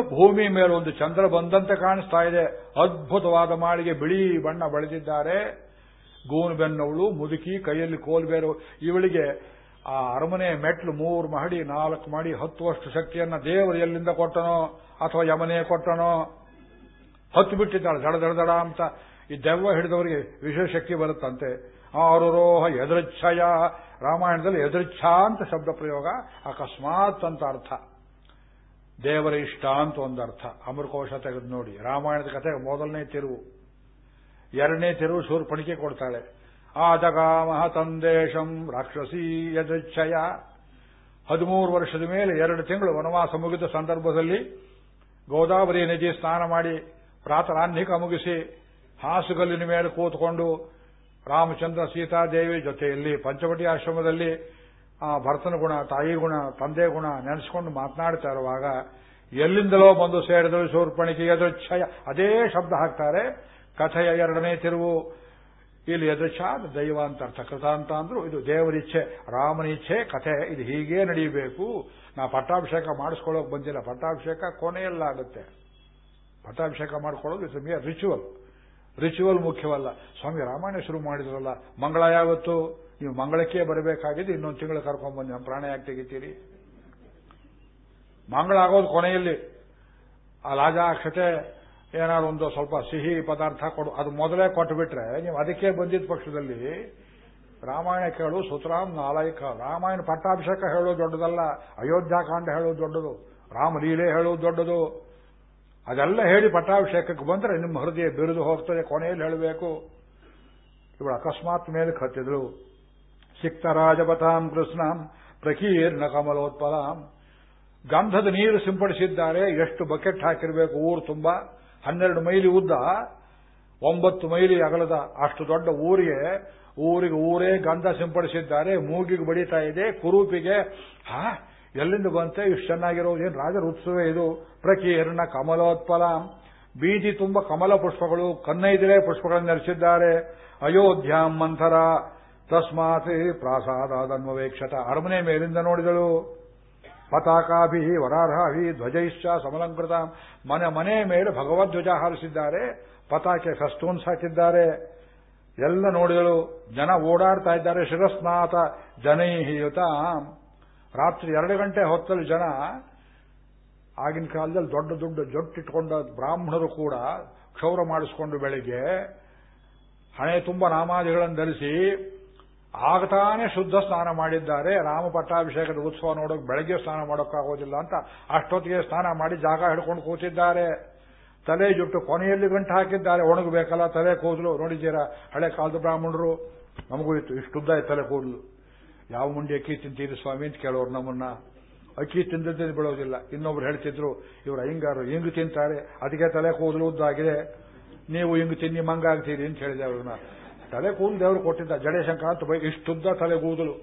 ಭೂಮಿ ಮೇಲೆ ಒಂದು ಚಂದ್ರ ಬಂದಂತೆ ಕಾಣಿಸ್ತಾ ಇದೆ. ಅದ್ಭುತವಾದ ಮಾಳಿಗೆ ಬಿಳಿ ಬಣ್ಣ ಬಳಿದಿದ್ದಾರೆ. ಗೂನು ಬೆನ್ನವಳು, ಮುದುಕಿ, ಕೈಯಲ್ಲಿ ಕೋಲ್ಬೇರು. ಇವಳಿಗೆ ಆ ಅರಮನೆ ಮೆಟ್ಲು ಮೂರು ಮಹಡಿ, ನಾಲ್ಕು ಮಾಡಿ ಹತ್ತುವಷ್ಟು ಶಕ್ತಿಯನ್ನ ದೇವರು ಎಲ್ಲಿಂದ ಕೊಟ್ಟನೋ ಅಥವಾ ಯಮನೆ ಕೊಟ್ಟನೋ? ಹತ್ತು ಬಿಟ್ಟಿದ್ದಾಳೆ, ದಡ ದಡ ದಡ ಅಂತ. ಈ ದೆವ್ವ ಹಿಡಿದವರಿಗೆ ವಿಶೇಷ ಶಕ್ತಿ ಬರುತ್ತಂತೆ. ಆರುರೋಹ ಎದೃಚ್ಛಯ ರಾಮಾಯಣದಲ್ಲಿ ಎದೃಚ್ಛ ಅಂತ ಶಬ್ದ ಪ್ರಯೋಗ, ಅಕಸ್ಮಾತ್ ಅಂತ ಅರ್ಥ. ದೇವರ ಇಷ್ಟ ಅಂತ ಒಂದು ಅರ್ಥ. ಅಮೃಕೋಶ ತೆಗೆದು ನೋಡಿ. ರಾಮಾಯಣದ ಕಥೆ ಮೊದಲನೇ ತಿರುವು. ಎರಡನೇ ತಿರುವು ಶೂರ್ಪಣಿಕೆ ಕೊಡ್ತಾಳೆ. ಆದಗಾಮಹ ತಂದೇಶಂ ರಾಕ್ಷಸಿ ಯದೃಚ್ಛಯ. ಹದಿಮೂರು ವರ್ಷದ ಮೇಲೆ ಎರಡು ತಿಂಗಳು ವನವಾಸ ಮುಗಿದ ಸಂದರ್ಭದಲ್ಲಿ ಗೋದಾವರಿ ನದಿ ಸ್ನಾನ ಮಾಡಿ ಪ್ರಾತರಾಹ್ನಿಕ ಮುಗಿಸಿ ಹಾಸುಗಲ್ಲಿನ ಮೇಲೆ ಕೂತ್ಕೊಂಡು ರಾಮಚಂದ್ರ ಸೀತಾದೇವಿ ಜೊತೆಯಲ್ಲಿ ಪಂಚವಟಿ ಆಶ್ರಮದಲ್ಲಿ, ಆ ಭರ್ತನ ಗುಣ, ತಾಯಿ ಗುಣ, ತಂದೆ ಗುಣ ನೆನೆಸ್ಕೊಂಡು ಮಾತನಾಡ್ತಾ ಇರುವಾಗ ಎಲ್ಲಿಂದಲೋ ಬಂದು ಸೇರಿದಳು ಶೂರ್ಪಣಿಕೆ ಎದುಚ್ಛಯ ಅದೇ ಶಬ್ದ ಹಾಕ್ತಾರೆ. ಕಥೆಯ ಎರಡನೇ ತಿರುವು, ಇಲ್ಲಿ ಎದೃಚ್ಛಾದ ದೈವ ಅಂತ ಅರ್ಥ. ಕೃತ ಅಂತ ಅಂದ್ರು, ಇದು ದೇವರಿಚ್ಛೆ ರಾಮನಿಚ್ಛೆ ಕಥೆ, ಇದು ಹೀಗೇ ನಡೆಯಬೇಕು ನಾ ಪಟ್ಟಾಭಿಷೇಕ ಮಾಡಿಸ್ಕೊಳ್ಳೋಕೆ ಬಂದಿಲ್ಲ. ಪಟ್ಟಾಭಿಷೇಕ ಕೊನೆಯಲ್ಲಾಗುತ್ತೆ. ಪಟ್ಟಾಭಿಷೇಕ ಮಾಡ್ಕೊಳ್ಳೋದು ಇಟ್ಸ್ ಮಿಯರ್ ರಿಚುವಲ್ ರಿಚುವಲ್ ಮುಖ್ಯವಲ್ಲ. ಸ್ವಾಮಿ ರಾಮಾಯಣ ಶುರು ಮಾಡಿದ್ರಲ್ಲ, ಮಂಗಳ ಯಾವತ್ತು? ನೀವು ಮಂಗಳಕ್ಕೆ ಬರಬೇಕಾಗಿದ್ದು ಇನ್ನೊಂದು ತಿಂಗಳು ಕರ್ಕೊಂಡ್ಬಂದು ನಮ್ಮ ಪ್ರಾಣ ಯಾಕೆ ತೆಗಿತೀರಿ? ಮಂಗಳ ಆಗೋದು ಕೊನೆಯಲ್ಲಿ. ಆ ಲಾಜಾಕ್ಷತೆ ಏನಾದ್ರು ಒಂದು ಸ್ವಲ್ಪ ಸಿಹಿ ಪದಾರ್ಥ ಕೊಡು, ಅದು ಮೊದಲೇ ಕೊಟ್ಟು ಬಿಟ್ರೆ ನೀವು ಅದಕ್ಕೆ ಬಂದಿದ್ದ ಪಕ್ಷದಲ್ಲಿ ರಾಮಾಯಣ ಕೇಳು ಸುತರಾಮ್ ನಾಲಾಯಕ ರಾಮಾಯಣ ಪಟ್ಟಾಭಿಷೇಕ ಹೇಳೋದು ದೊಡ್ಡದಲ್ಲ, ಅಯೋಧ್ಯಾಕಾಂಡ ಹೇಳೋದು ದೊಡ್ಡದು, ರಾಮಲೀಲೆ ಹೇಳೋದು ದೊಡ್ಡದು. ಅದೆಲ್ಲ ಹೇಳಿ ಪಟ್ಟಾಭಿಷೇಕಕ್ಕೆ ಬಂದರೆ ನಿಮ್ಮ ಹೃದಯ ಬಿರುದು ಹೋಗ್ತದೆ, ಕೊನೆಯಲ್ಲಿ ಹೇಳಬೇಕು. ಇವಳು ಅಕಸ್ಮಾತ್ ಮೇಲೆ ಕತ್ತಿದ್ರು ಸಿಕ್ತ ರಾಜಪಥಾಂ ಕೃಷ್ಣಾಂ ಪ್ರಕೀರ್ಣ ಕಮಲೋತ್ಪಲಾಂ. ಗಂಧದ ನೀರು ಸಿಂಪಡಿಸಿದ್ದಾರೆ, ಎಷ್ಟು ಬಕೆಟ್ ಹಾಕಿರಬೇಕು ಊರು ತುಂಬಾ. ಹನ್ನೆರಡು ಮೈಲಿ ಉದ್ದ, ಒಂಬತ್ತು ಮೈಲಿ ಅಗಲದ, ಅಷ್ಟು ದೊಡ್ಡ ಊರಿಗೆ ಊರಿಗೆ ಊರೇ ಗಂಧ ಸಿಂಪಡಿಸಿದ್ದಾರೆ, ಮೂಗಿಗೆ ಬಡಿತಾ ಇದೆ, ಕುರೂಪಿಗೆ, ಹಾ ಎಲ್ಲಿಂದ ಬಂತೆ? ಇಷ್ಟು ಚೆನ್ನಾಗಿರೋದು ಏನು ರಾಜರ ಉತ್ಸವ ಇದು? ಪ್ರಕೀರ್ಣ ಕಮಲೋತ್ಪಲ. ಬೀದಿ ತುಂಬ ಕಮಲ ಪುಷ್ಪಗಳು ಕನ್ನೈದಿರೆ ಪುಷ್ಪಗಳನ್ನು ನೆರೆಸಿದ್ದಾರೆ. ಅಯೋಧ್ಯಾಂ ಮಂಥರ. ತಸ್ಮಾತ್ ಪ್ರಾಸಾದಾದನ್ವವೇಕ್ಷತ. ಅರಮನೆ ಮೇಲಿಂದ ನೋಡಿದಳು. ಪತಾಕಾಭಿ ವರಾರ್ಹಾಭಿ ಧ್ವಜೈಶ್ಚ ಸಮಲಂಕೃತ. ಮನೆ ಮನೆ ಮೇಲೆ ಭಗವದ್ಧ್ವಜ ಹಾರಿಸಿದ್ದಾರೆ. ಪತಾಕೆ ಫೆಸ್ಟೂನ್ಸ್ ಹಾಕಿದ್ದಾರೆ. ಎಲ್ಲ ನೋಡಿದಳು. ಜನ ಓಡಾಡ್ತಾ ಇದ್ದಾರೆ. ಶಿರಸ್ನಾಥ ಜನೈಹಿಯುತ ರಾತ್ರಿ ಎರಡು ಗಂಟೆ ಹೊತ್ತಲ್ಲಿ ಜನ ಆಗಿನ ಕಾಲದಲ್ಲಿ ದೊಡ್ಡ ದೊಡ್ಡ ಜೊಟ್ಟಿಟ್ಕೊಂಡ ಬ್ರಾಹ್ಮಣರು ಕೂಡ ಕ್ಷೌರ ಮಾಡಿಸಿಕೊಂಡು ಬೆಳಿಗ್ಗೆ ಹಣೆ ತುಂಬ ನಾಮಾದಿಗಳನ್ನು ಧರಿಸಿ ಆಗತಾನೆ ಶುದ್ಧ ಸ್ನಾನ ಮಾಡಿದ್ದಾರೆ. ರಾಮ ಪಟ್ಟಾಭಿಷೇಕದ ಉತ್ಸವ ನೋಡೋಕೆ ಬೆಳಗ್ಗೆ ಸ್ನಾನ ಮಾಡೋಕ್ಕಾಗೋದಿಲ್ಲ ಅಂತ ಅಷ್ಟೊತ್ತಿಗೆ ಸ್ನಾನ ಮಾಡಿ ಜಾಗ ಹಿಡ್ಕೊಂಡು ಕೂತಿದ್ದಾರೆ. ತಲೆ ಜುಟ್ಟು ಕೊನೆಯಲ್ಲಿ ಗಂಟು ಹಾಕಿದ್ದಾರೆ. ಒಣಗಬೇಕಲ್ಲ, ತಲೆ ಕೂದಲು. ನೋಡಿದ್ದೀರಾ, ಹಳೆ ಕಾಲದ ಬ್ರಾಹ್ಮಣರು? ನಮಗೂ ಇತ್ತು. ಇಷ್ಟುದ್ದ ತಲೆ ಕೂದಲು. ಯಾವ ಮುಂಡಿ ಅಕ್ಕಿ ತಿಂತೀರಿ ಸ್ವಾಮಿ ಅಂತ ಕೇಳೋರು ನಮ್ಮನ್ನ. ಅಕ್ಕಿ ತಿಂದದ್ದೇ ಬಿಡೋದಿಲ್ಲ. ಇನ್ನೊಬ್ರು ಹೇಳ್ತಿದ್ರು, ಇವರು ಅಯ್ಯಂಗಾರು ಹೆಂಗ್ ತಿಂತಾರೆ? ಅದಕ್ಕೆ ತಲೆ ಕೂದಲು ಉದ್ದಾಗಿದೆ. ನೀವು ಹಿಂಗ್ ತಿನ್ನಿ ಮಂಗಾಗ್ತೀರಿ ಅಂತ ಹೇಳಿದೆ ಅವ್ರನ್ನ. ತಲೆ ಕೂದಲು ದೇವರು ಕೊಟ್ಟಿದ್ದ. ಜಡೆ ಅಂತ ಬೈ ಇಷ್ಟುದ್ದ ತಲೆ ಕೂದಲು.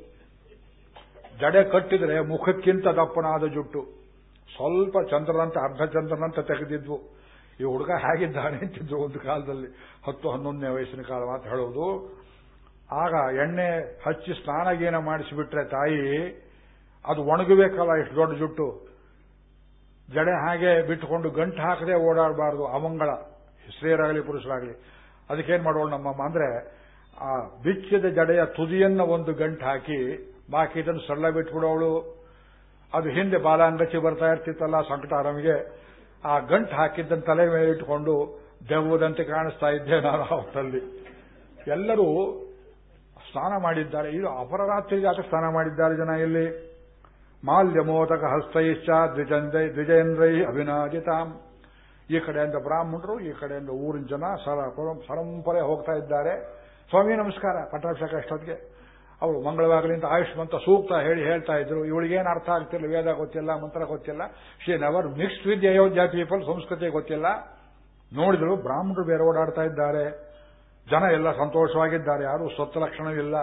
ಜಡೆ ಕಟ್ಟಿದ್ರೆ ಮುಖಕ್ಕಿಂತ ದಪ್ಪನಾದ ಜುಟ್ಟು. ಸ್ವಲ್ಪ ಚಂದ್ರನಂತ, ಅರ್ಧ ಚಂದ್ರನಂತ ತೆಗೆದಿದ್ವು. ಈ ಹುಡುಗ ಹೇಗಿದ್ದಾನೆ ಅಂತಿದ್ರು ಒಂದು ಕಾಲದಲ್ಲಿ. ಹತ್ತು ಹನ್ನೊಂದನೇ ವಯಸ್ಸಿನ ಕಾಲ ಮಾತು ಹೇಳೋದು. ಆಗ ಎಣ್ಣೆ ಹಚ್ಚಿ ಸ್ನಾನಗೇನ ಮಾಡಿಸಿಬಿಟ್ರೆ ತಾಯಿ, ಅದು ಒಣಗಬೇಕಲ್ಲ ಇಷ್ಟು ದೊಡ್ಡ ಜುಟ್ಟು. ಜಡೆ ಹಾಗೆ ಬಿಟ್ಟುಕೊಂಡು ಗಂಟು ಹಾಕದೆ ಓಡಾಡಬಾರ್ದು, ಅಮಂಗಳ. ಸ್ತ್ರೀಯರಾಗಲಿ ಪುರುಷರಾಗಲಿ. ಅದಕ್ಕೇನ್ ಮಾಡೋಣ ನಮ್ಮಮ್ಮ ಅಂದ್ರೆ, ಆ ಬಿಚ್ಚಿದ ಜಡೆಯ ತುದಿಯನ್ನ ಒಂದು ಗಂಟು ಹಾಕಿ, ಬಾಕಿ ಇದನ್ನು ಸರಳ ಬಿಟ್ಬಿಡೋಳು. ಅದು ಹಿಂದೆ ಬಾಲಾಂಗಚಿ ಬರ್ತಾ ಇರ್ತಿತ್ತಲ್ಲ, ಸಂಕಟ ನಮಗೆ ಆ ಗಂಟು ಹಾಕಿದ್ದನ್ನು ತಲೆ ಮೇಲೆ ಇಟ್ಟುಕೊಂಡು, ದೆವ್ವದಂತೆ ಕಾಣಿಸ್ತಾ ಇದ್ದೆ ನಾನು ಅವತ್ತಲ್ಲಿ ಎಲ್ಲರೂ ಸ್ನಾನ ಮಾಡಿದ್ದಾರೆ. ಇದು ಅಪರರಾತ್ರಿ ಜಾತ ಸ್ನಾನ ಮಾಡಿದ್ದಾರೆ ಜನ ಇಲ್ಲಿ. ಮಾಲ್ಯ ಮೋದಕ ಹಸ್ತೈಶ್ಚ ದ್ವಿಜಂದೈ ದ್ವಿಜೇಂದ್ರೈ ಅಭಿನಾಜಿತಾಂ ಈ ಕಡೆಯಿಂದ ಬ್ರಾಹ್ಮಣರು, ಈ ಕಡೆಯಿಂದ ಊರಿನ ಜನ ಸರ ಪರಂಪರೆ ಹೋಗ್ತಾ ಇದ್ದಾರೆ. ಸ್ವಾಮಿ ನಮಸ್ಕಾರ, ಪಟ್ಟಾಭಿಷೇಕ ಅಷ್ಟೊತ್ತಿಗೆ ಅವರು ಮಂಗಳವಾಗಲಿಂದ ಆಯುಷ್ಮಂತ ಸೂಕ್ತ ಹೇಳಿ ಹೇಳ್ತಾ ಇದ್ರು. ಇವಳಿಗೇನು ಅರ್ಥ ಆಗ್ತಿಲ್ಲ, ವೇದ ಗೊತ್ತಿಲ್ಲ, ಮಂತ್ರ ಗೊತ್ತಿಲ್ಲ. ಶ್ರೀ ನೆವರ್ ಮಿಕ್ಸ್ಡ್ ವಿದ್ಯೆ ಅಯೋಧ್ಯ ಪೀಪಲ್ ಸಂಸ್ಕೃತಿ ಗೊತ್ತಿಲ್ಲ. ನೋಡಿದ್ರು ಬ್ರಾಹ್ಮಣರು ಬೇರೆ ಓಡಾಡ್ತಾ ಇದ್ದಾರೆ. ಜನ ಎಲ್ಲ ಸಂತೋಷವಾಗಿದ್ದಾರೆ, ಯಾರು ಸತ್ತ ಲಕ್ಷಣವಿಲ್ಲ.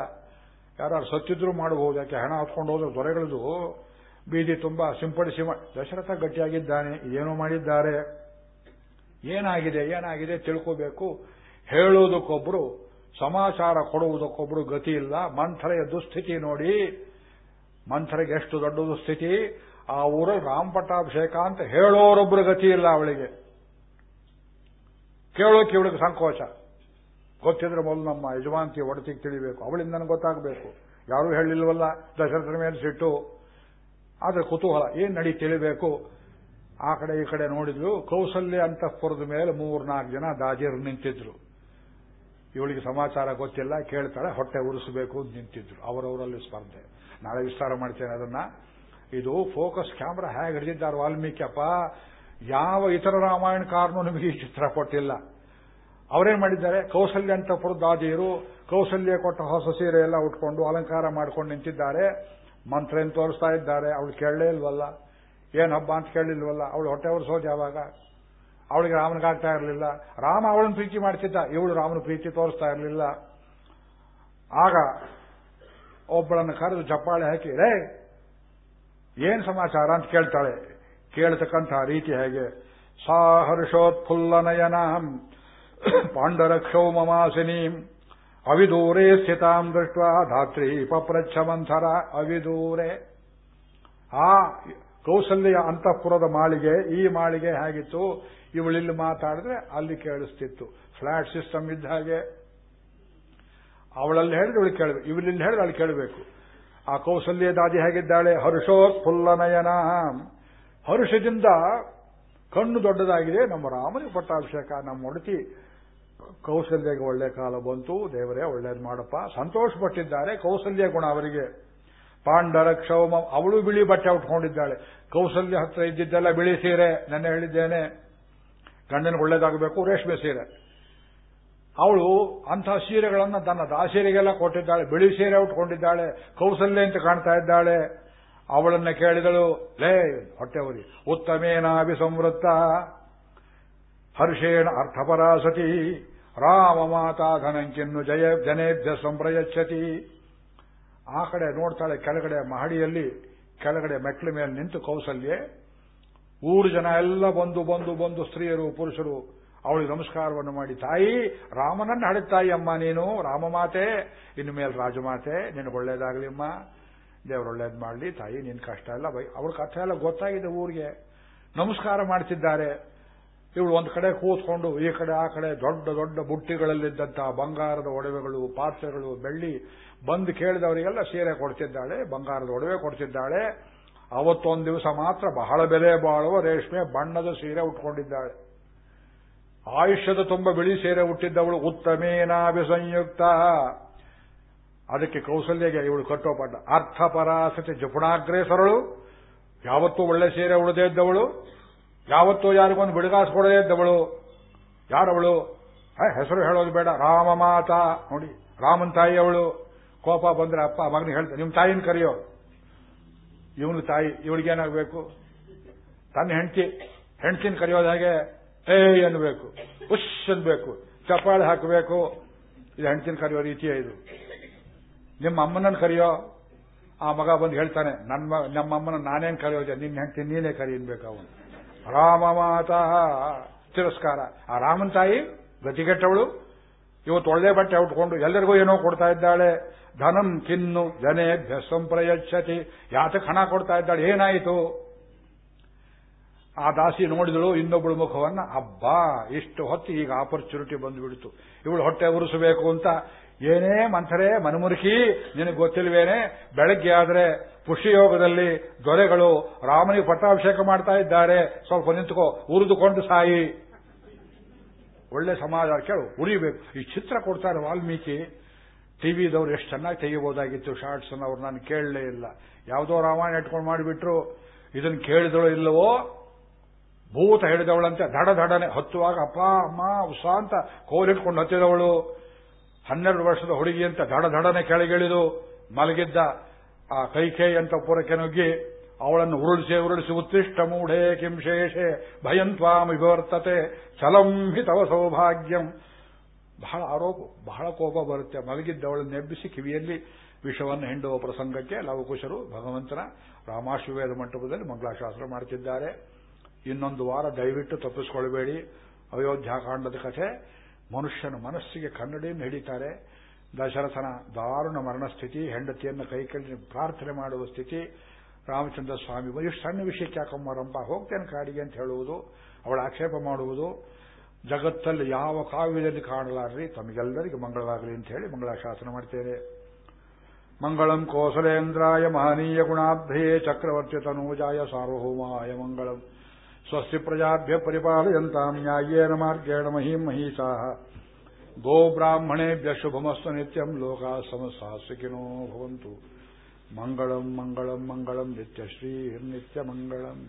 ಯಾರು ಸತ್ತಿದ್ರು ಮಾಡಬಹುದು, ಯಾಕೆ ಹಣ ಹತ್ಕೊಂಡು ಹೋದ್ರೆ ದೊರೆಗಳದು ಬೀದಿ ತುಂಬಾ ಸಿಂಪಡಿಸಿ ದಶರಥ ಗಟ್ಟಿಯಾಗಿದ್ದಾನೆ, ಏನೋ ಮಾಡಿದ್ದಾರೆ. ಏನಾಗಿದೆ ಏನಾಗಿದೆ ತಿಳ್ಕೋಬೇಕು. ಹೇಳುವುದಕ್ಕೊಬ್ರು, ಸಮಾಚಾರ ಕೊಡುವುದಕ್ಕೊಬ್ರು ಗತಿ ಇಲ್ಲ. ಮಂಥರೆಯ ದುಸ್ಥಿತಿ ನೋಡಿ. ಮಂಥರೆಗೆ ಎಷ್ಟು ದೊಡ್ಡ ದುಸ್ಥಿತಿ ಆ ಊರಲ್ಲಿ ರಾಮಪಟ್ಟಾಭಿಷೇಕ ಅಂತ ಹೇಳೋರೊಬ್ರು ಗತಿ ಇಲ್ಲ ಅವಳಿಗೆ. ಕೇಳೋಕೆ ಇವಳಿಗೆ ಸಂಕೋಚ. ಗೊತ್ತಿದ್ರೆ ಮೊದಲು ನಮ್ಮ ಯಜಮಾಂತಿ ಒಡತಿಗೆ ತಿಳಿಬೇಕು. ಅವಳಿಂದ ನನಗೆ ಗೊತ್ತಾಗಬೇಕು. ಯಾರೂ ಹೇಳಿಲ್ವಲ್ಲ ದಶರಥನ ಮೇಲೆ ಸಿಟ್ಟು. ಆದ್ರೆ ಕುತೂಹಲ. ಏನ್ ನಡಿ ತಿಳಿಬೇಕು? ಆ ಕಡೆ ಈ ಕಡೆ ನೋಡಿದ್ರು ಕೌಸಲ್ಯ ಅಂತಃಪುರದ ಮೇಲೆ ಮೂರ್ನಾಲ್ಕು ಜನ ದಾಜಿಯರು ನಿಂತಿದ್ರು. ಇವಳಿಗೆ ಸಮಾಚಾರ ಗೊತ್ತಿಲ್ಲ. ಕೇಳ್ತಾಳೆ, ಹೊಟ್ಟೆ ಉರಿಸಬೇಕು ಅಂತ ನಿಂತಿದ್ರು. ಅವರವರಲ್ಲಿ ಸ್ಪರ್ಧೆ. ನಾಳೆ ವಿಸ್ತಾರ ಮಾಡ್ತೇನೆ ಅದನ್ನ. ಇದು ಫೋಕಸ್ ಕ್ಯಾಮ್ರಾ ಹೇಗೆ ಹಿಡಿದಿದ್ದಾರೆ ವಾಲ್ಮೀಕಿಯಪ್ಪ, ಯಾವ ಇತರ ರಾಮಾಯಣಕಾರನು ನಿಮಗೆ ಈ ಚಿತ್ರ ಕೊಟ್ಟಿಲ್ಲ. ಅವರೇನ್ ಮಾಡಿದ್ದಾರೆ? ಕೌಸಲ್ಯ ಅಂತ ಪುರದಾದಿಯರು ಕೌಸಲ್ಯ ಕೊಟ್ಟ ಹೊಸ ಸೀರೆ ಎಲ್ಲ ಉಟ್ಕೊಂಡು ಅಲಂಕಾರ ಮಾಡ್ಕೊಂಡು ನಿಂತಿದ್ದಾರೆ. ಮಂತ್ರ ಏನ್ ತೋರಿಸ್ತಾ ಇದ್ದಾರೆ? ಅವಳು ಕೇಳಲೇ ಇಲ್ವಲ್ಲ. ಏನ್ ಹಬ್ಬ ಅಂತ ಕೇಳಿಲ್ವಲ್ಲ. ಅವಳು ಹೊಟ್ಟೆ ಒರೆಸೋದು ಯಾವಾಗ? ಅವಳಿಗೆ ರಾಮನಿಗಾಗ್ತಾ ಇರಲಿಲ್ಲ. ರಾಮ ಅವಳನ್ನು ಪ್ರೀತಿ ಮಾಡ್ತಿದ್ದ. ಇವಳು ರಾಮನ ಪ್ರೀತಿ ತೋರಿಸ್ತಾ ಇರಲಿಲ್ಲ. ಆಗ ಒಬ್ಬಳನ್ನು ಕರೆದು ಚಪ್ಪಾಳೆ ಹಾಕಿ, ರೇ, ಏನ್ ಸಮಾಚಾರ? ಅಂತ ಕೇಳ್ತಾಳೆ. ಕೇಳ್ತಕ್ಕಂಥ ರೀತಿ ಹೇಗೆ? ಸಾ ಹರ್ಷೋತ್ಫುಲ್ಲನಯನಾಂ ಪಾಂಡರಕ್ಷೌ ಮಮಾಸಿನೀಂ ಅವಿದೂರೇ ಸ್ಥಿತಾಂ ದೃಷ್ಟ ಧಾತ್ರಿ ಪಪ್ರಚ್ಛಮಂಥರ ಅವಿದೂರೆ ಆ ಕೌಸಲ್ಯ ಅಂತಃಪುರದ ಮಾಳಿಗೆ, ಈ ಮಾಳಿಗೆ ಹೇಗಿತ್ತು? ಇವಳಿಲ್ಲಿ ಮಾತಾಡಿದ್ರೆ ಅಲ್ಲಿ ಕೇಳಿಸ್ತಿತ್ತು. ಫ್ಲಾಟ್ ಸಿಸ್ಟಮ್ ಇದ್ದ ಹಾಗೆ. ಅವಳಲ್ಲಿ ಹೇಳಿದ್ರೆ ಇವಳು ಕೇಳಬೇಕು. ಇವಳಿಲ್ಲಿ ಹೇಳಿದ್ರೆ ಅಲ್ಲಿ ಕೇಳಬೇಕು. ಆ ಕೌಸಲ್ಯ ದಾದಿ ಹೇಗಿದ್ದಾಳೆ? ಹರ್ಷೋತ್ಫುಲ್ಲನಯನ. ಹರುಷದಿಂದ ಕಣ್ಣು ದೊಡ್ಡದಾಗಿದೆ. ನಮ್ಮ ರಾಮನಿಗೆ ಪಟ್ಟಾಭಿಷೇಕ. ನಮ್ಮ ಒಡತಿ ಕೌಸಲ್ಯಗೆ ಒಳ್ಳೆ ಕಾಲ ಬಂತು, ದೇವರೇ ಒಳ್ಳೇದು ಮಾಡಪ್ಪ. ಸಂತೋಷ ಪಟ್ಟಿದ್ದಾರೆ ಕೌಸಲ್ಯ ಗುಣ ಅವರಿಗೆ. ಪಾಂಡರ ಕ್ಷೌಮ, ಅವಳು ಬಿಳಿ ಬಟ್ಟೆ ಉಟ್ಕೊಂಡಿದ್ದಾಳೆ. ಕೌಸಲ್ಯ ಹತ್ರ ಇದ್ದಿದ್ದೆಲ್ಲ ಬಿಳಿ ಸೀರೆ, ನೆನ್ನೆ ಹೇಳಿದ್ದೇನೆ. ಗಂಡನಿಗೆ ಒಳ್ಳೇದಾಗಬೇಕು, ರೇಷ್ಮೆ ಸೀರೆ. ಅವಳು ಅಂಥ ಸೀರೆಗಳನ್ನು ತನ್ನ ದಾಸೀರಿಗೆಲ್ಲ ಕೊಟ್ಟಿದ್ದಾಳೆ, ಬಿಳಿ ಸೀರೆ ಉಟ್ಕೊಂಡಿದ್ದಾಳೆ, ಕೌಸಲ್ಯ ಅಂತ ಕಾಣ್ತಾ ಇದ್ದಾಳೆ. ಅವಳನ್ನ ಕೇಳಿದಳು, ಲೇ ಹೊಟ್ಟೆವರಿ ಉತ್ತಮೇನಾಭಿ ಸಂವೃತ್ತ ಹರ್ಷೇಣ ಅರ್ಥಪರಾಸತಿ. ರಾಮ ಮಾತಾ ಧನಂಕಿನ್ನು ಜಯ ಜನೇಭ್ಯ ಸಂಪ್ರಯಚ್ಛತಿ. ಆ ಕಡೆ ನೋಡ್ತಾಳೆ ಕೆಳಗಡೆ ಮಹಡಿಯಲ್ಲಿ, ಕೆಳಗಡೆ ಮೆಟ್ಲ ಮೇಲೆ ನಿಂತು ಕೌಸಲ್ಯೆ. ಊರು ಜನ ಎಲ್ಲ ಬಂದು ಬಂದು ಬಂದು ಸ್ತ್ರೀಯರು ಪುರುಷರು, ಅವಳಿಗೆ ನಮಸ್ಕಾರವನ್ನು ಮಾಡಿ, ತಾಯಿ, ರಾಮನನ್ನು ತಾಯಿ ಅಮ್ಮ ನೀನು, ರಾಮ ಮಾತೆ, ಇನ್ನು ಮೇಲೆ ರಾಜಮಾತೆ ನಿನಗೆ ಒಳ್ಳೇದಾಗಲಿ ಅಮ್ಮ. ದೇವರು ಒಳ್ಳೇದು ಮಾಡಲಿ, ತಾಯಿ, ನಿನ್ ಕಷ್ಟ ಎಲ್ಲ ಬೈ ಅವ್ರ ಕಥೆ ಎಲ್ಲ ಗೊತ್ತಾಗಿದೆ ಊರಿಗೆ. ನಮಸ್ಕಾರ ಮಾಡ್ತಿದ್ದಾರೆ. ಇವಳು ಒಂದು ಕಡೆ ಕೂತ್ಕೊಂಡು ಈ ಕಡೆ, ಆ ಕಡೆ ದೊಡ್ಡ ದೊಡ್ಡ ಬುಟ್ಟಿಗಳಲ್ಲಿದ್ದಂತಹ ಬಂಗಾರದ ಒಡವೆಗಳು, ಪಾತ್ರೆಗಳು ಬೆಳ್ಳಿ ಬಂದು ಕೇಳಿದವರಿಗೆಲ್ಲ ಸೀರೆ ಕೊಡ್ತಿದ್ದಾಳೆ, ಬಂಗಾರದ ಒಡವೆ ಕೊಡ್ತಿದ್ದಾಳೆ. ಅವತ್ತೊಂದು ದಿವಸ ಮಾತ್ರ ಬಹಳ ಬೆಲೆ ಬಾಳುವ ರೇಷ್ಮೆ ಬಣ್ಣದ ಸೀರೆ ಉಟ್ಕೊಂಡಿದ್ದಾಳೆ. ಆಯುಷ್ಯದ ತುಂಬ ಬಿಳಿ ಸೀರೆ ಉಟ್ಟಿದ್ದವಳು ಉತ್ತಮೇನಾಭಿ ಸಂಯುಕ್ತ ಅದಕ್ಕೆ ಕೌಸಲ್ಯಗೆ ಇವಳು ಕಟ್ಟೋಪಟ್ಟ ಅರ್ಥಪರಾಸತಿ ಜಪುಣಾಗ್ರೇಸರಳು ಯಾವತ್ತೂ ಒಳ್ಳೆ ಸೀರೆ ಉಳದೇ ಇದ್ದವಳು. ಯಾವತ್ತೂ ಯಾರಿಗೊಂದು ಬಿಡುಗಾಸು ಕೊಡದೇ ಇದ್ದವಳು. ಯಾರವಳು? ಹೆಸರು ಹೇಳೋದು ಬೇಡ. ರಾಮ ಮಾತಾ. ನೋಡಿ, ರಾಮನ್ ತಾಯಿ ಅವಳು. ಕೋಪ ಬಂದ್ರೆ ಅಪ್ಪ, ಮಗನಿಗೆ ಹೇಳ್ತಾರೆ ನಿಮ್ಮ ತಾಯಿನ ಕರೆಯೋ. ಇವನು ತಾಯಿ ಇವಳಿಗೇನಾಗಬೇಕು ತನ್ನ ಹೆಂಡತಿ, ಹೆಂಡತಿನ ಕರೆಯೋದು ಹಾಗೆ? ಏ ಅನ್ಬೇಕು ಉಶ್ ಅನ್ಬೇಕು ಚಪ್ಪಾಳೆ ಹಾಕಬೇಕು. ಇದು ಹೆಂಡತಿನ ಕರೆಯೋ ರೀತಿಯೇ ಇದು. ನಿಮ್ಮ ಅಮ್ಮನನ್ನು ಕರೆಯೋ? ಆ ಮಗ ಬಂದು ಹೇಳ್ತಾನೆ, ನನ್ನ ನಮ್ಮ ಅಮ್ಮನ ನಾನೇನು ಕರೆಯೋದೆ? ನಿನ್ನ ಹೆಂಡತಿ ನೀನೇ ಕರೀನ್ಬೇಕು ಅವನು. ರಾಮ ಮಾತಾ ತಿರಸ್ಕಾರ. ಆ ರಾಮನ್ ತಾಯಿ ಗತಿಗೆಟ್ಟವಳು. ಇವತ್ತು ಒಳ್ಳೆ ಬಟ್ಟೆ ಉಟ್ಕೊಂಡು ಎಲ್ಲರಿಗೂ ಏನೋ ಕೊಡ್ತಾ ಇದ್ದಾಳೆ. ಧನಂ ಕಿನ್ನು ಜನೇ ಸಂಪ್ರಯಚ್ಛತಿ. ಯಾತಕ್ಕೆ ಹಣ ಕೊಡ್ತಾ ಇದ್ದಾಳೆ? ಏನಾಯಿತು? ಆ ದಾಸಿ ನೋಡಿದಳು ಇನ್ನೊಬ್ಬಳು ಮುಖವನ್ನ, ಅಬ್ಬಾ, ಇಷ್ಟು ಹೊತ್ತು ಈಗ ಆಪರ್ಚುನಿಟಿ ಬಂದುಬಿಡ್ತು. ಇವಳು ಹೊಟ್ಟೆ ಉರಿಸಬೇಕು ಅಂತ ಏನೇ ಮಂಥರೆ ಮನಮುರುಕಿ, ನಿನಗೆ ಗೊತ್ತಿಲ್ವೇನೆ? ಬೆಳಗ್ಗೆ ಆದ್ರೆ ಪುಷ್ಯಯೋಗದಲ್ಲಿ ದೊರೆಗಳು, ರಾಮನಿಗೆ ಪಟ್ಟಾಭಿಷೇಕ ಮಾಡ್ತಾ ಇದ್ದಾರೆ. ಸ್ವಲ್ಪ ನಿಂತುಕೋ, ಉರಿದುಕೊಂಡು ಸಾಯಿ. ಒಳ್ಳೆ ಸಮಾಜ, ಕೇಳು, ಉರಿಬೇಕು. ಈ ಚಿತ್ರ ಕೊಡ್ತಾರೆ ವಾಲ್ಮೀಕಿ. ಟಿವಿದವ್ರು ಎಷ್ಟು ಚೆನ್ನಾಗಿ ತೆಗಿಬಹುದಾಗಿತ್ತು ಶಾರ್ಟ್ಸ್ ಅವ್ರು ನಾನು ಕೇಳಲೇ ಇಲ್ಲ. ಯಾವುದೋ ರಾಮಾಯಣ ಇಟ್ಕೊಂಡು ಮಾಡಿಬಿಟ್ರು. ಇದನ್ನು ಕೇಳಿದಳು ಇಲ್ಲವೋ? ಭೂತ ಹಿಡಿದವಳಂತೆ ದಡ ದಡನೆ ಹತ್ತುವಾಗ, ಅಪ್ಪ, ಅಮ್ಮ ಉತ್ಸಾಹ ಅಂತ ಕೋಲಿಟ್ಕೊಂಡು ಹತ್ತಿದವಳು. ಹನ್ನೆರಡು ವರ್ಷದ ಹುಡುಗಿ ಅಂತ ದಡ ದಡನೆ ಕೆಳಗಿಳಿದು ಮಲಗಿದ್ದ ಆ ಕೈಕೇ ಅಂತ ಪೂರಕ್ಕೆ ನುಗ್ಗಿ ಅವಳನ್ನು ಉರುಳಿಸಿ ಉರುಳಿಸಿ ಉತ್ತಿಷ್ಟ ಮೂಢೆ ಕಿಂಶೇಷೆ ಭಯಂತ್ವಾಮ ವಿವರ್ತತೆ, ಚಲಂ ಹಿತವ ಸೌಭಾಗ್ಯಂ. ಬಹಳ ಆರೋಪ, ಬಹಳ ಕೋಪ ಬರುತ್ತೆ. ಮಲಗಿದ್ದವಳನ್ನು ನೆಬ್ಬಿಸಿ ಕಿವಿಯಲ್ಲಿ ವಿಷವನ್ನು ಹಿಂಡುವ ಪ್ರಸಂಗಕ್ಕೆ ಲವಕುಶರು, ಭಗವಂತನ ರಾಮಾಶ್ವವೇದ ಮಂಟಪದಲ್ಲಿ ಮಂಗಳಾಶಾಸ್ತ್ರ ಮಾಡುತ್ತಿದ್ದಾರೆ ಇನ್ನೊಂದು ವಾರ ದಯವಿಟ್ಟು ತಪ್ಪಿಸಿಕೊಳ್ಳಬೇಡಿ. ಅಯೋಧ್ಯಾಕಾಂಡದ ಕಥೆ ಮನುಷ್ಯನ ಮನಸ್ಸಿಗೆ ಕನ್ನಡಿಯನ್ನು ಹಿಡಿತಾರೆ ದಶರಥನ ದಾರುಣ ಮರಣಸ್ಥಿತಿ, ಹೆಂಡತಿಯನ್ನು ಕೈಕಲ್ಲಿ ಪ್ರಾರ್ಥನೆ ಮಾಡುವ ಸ್ಥಿತಿ, ರಾಮಚಂದ್ರ ಸ್ವಾಮಿ ಇಷ್ಟು ಸಣ್ಣ ವಿಷಯಕ್ಕೆ ಯಾಕಮ್ಮರಂಪ ಹೋಗ್ತೇನೆ ಕಾಡಿಗೆ ಅಂತ ಹೇಳುವುದು, ಅವಳ ಆಕ್ಷೇಪ ಮಾಡುವುದು, ಜಗತ್ತಲ್ಲಿ ಯಾವ ಕಾವ್ಯದಲ್ಲಿ ಕಾಣಲಾರ್ರಿ, ತಮಗೆಲ್ಲರಿಗೆ ಮಂಗಳವಾಗಲಿ ಅಂತ ಹೇಳಿ ಮಂಗಳಾಶಾಸನ ಮಾಡ್ತೇನೆ. ಮಂಗಳಂ ಕೋಸಲೇಂದ್ರಾಯ ಮಹನೀಯ ಗುಣಾಬ್ಧೇ ಚಕ್ರವರ್ತಿ ತನೂಜಾಯ ಸಾರ್ವಭೌಮಾಯ ಮಂಗಳಂ. ಪರಿಪಾಲಯಂತಾಂ ನ್ಯಾಯೇನ ಮಾರ್ಗೇಣ ಮಹೀಂ ಮಹೀಷಾ ಗೋಬ್ರಾಹ್ಮಣೇಭ್ಯ ಶುಭಮಸ್ತು ನಿತ್ಯಂ ಲೋಕಾ ಸಮಸ್ತಾ ಸುಖಿನೋ ಭವಂತು ಮಂಗಳಂ ಮಂಗಳಂ ಮಂಗಳಂ ನಿತ್ಯಶ್ರೀ ನಿತ್ಯಮಂಗಳಂ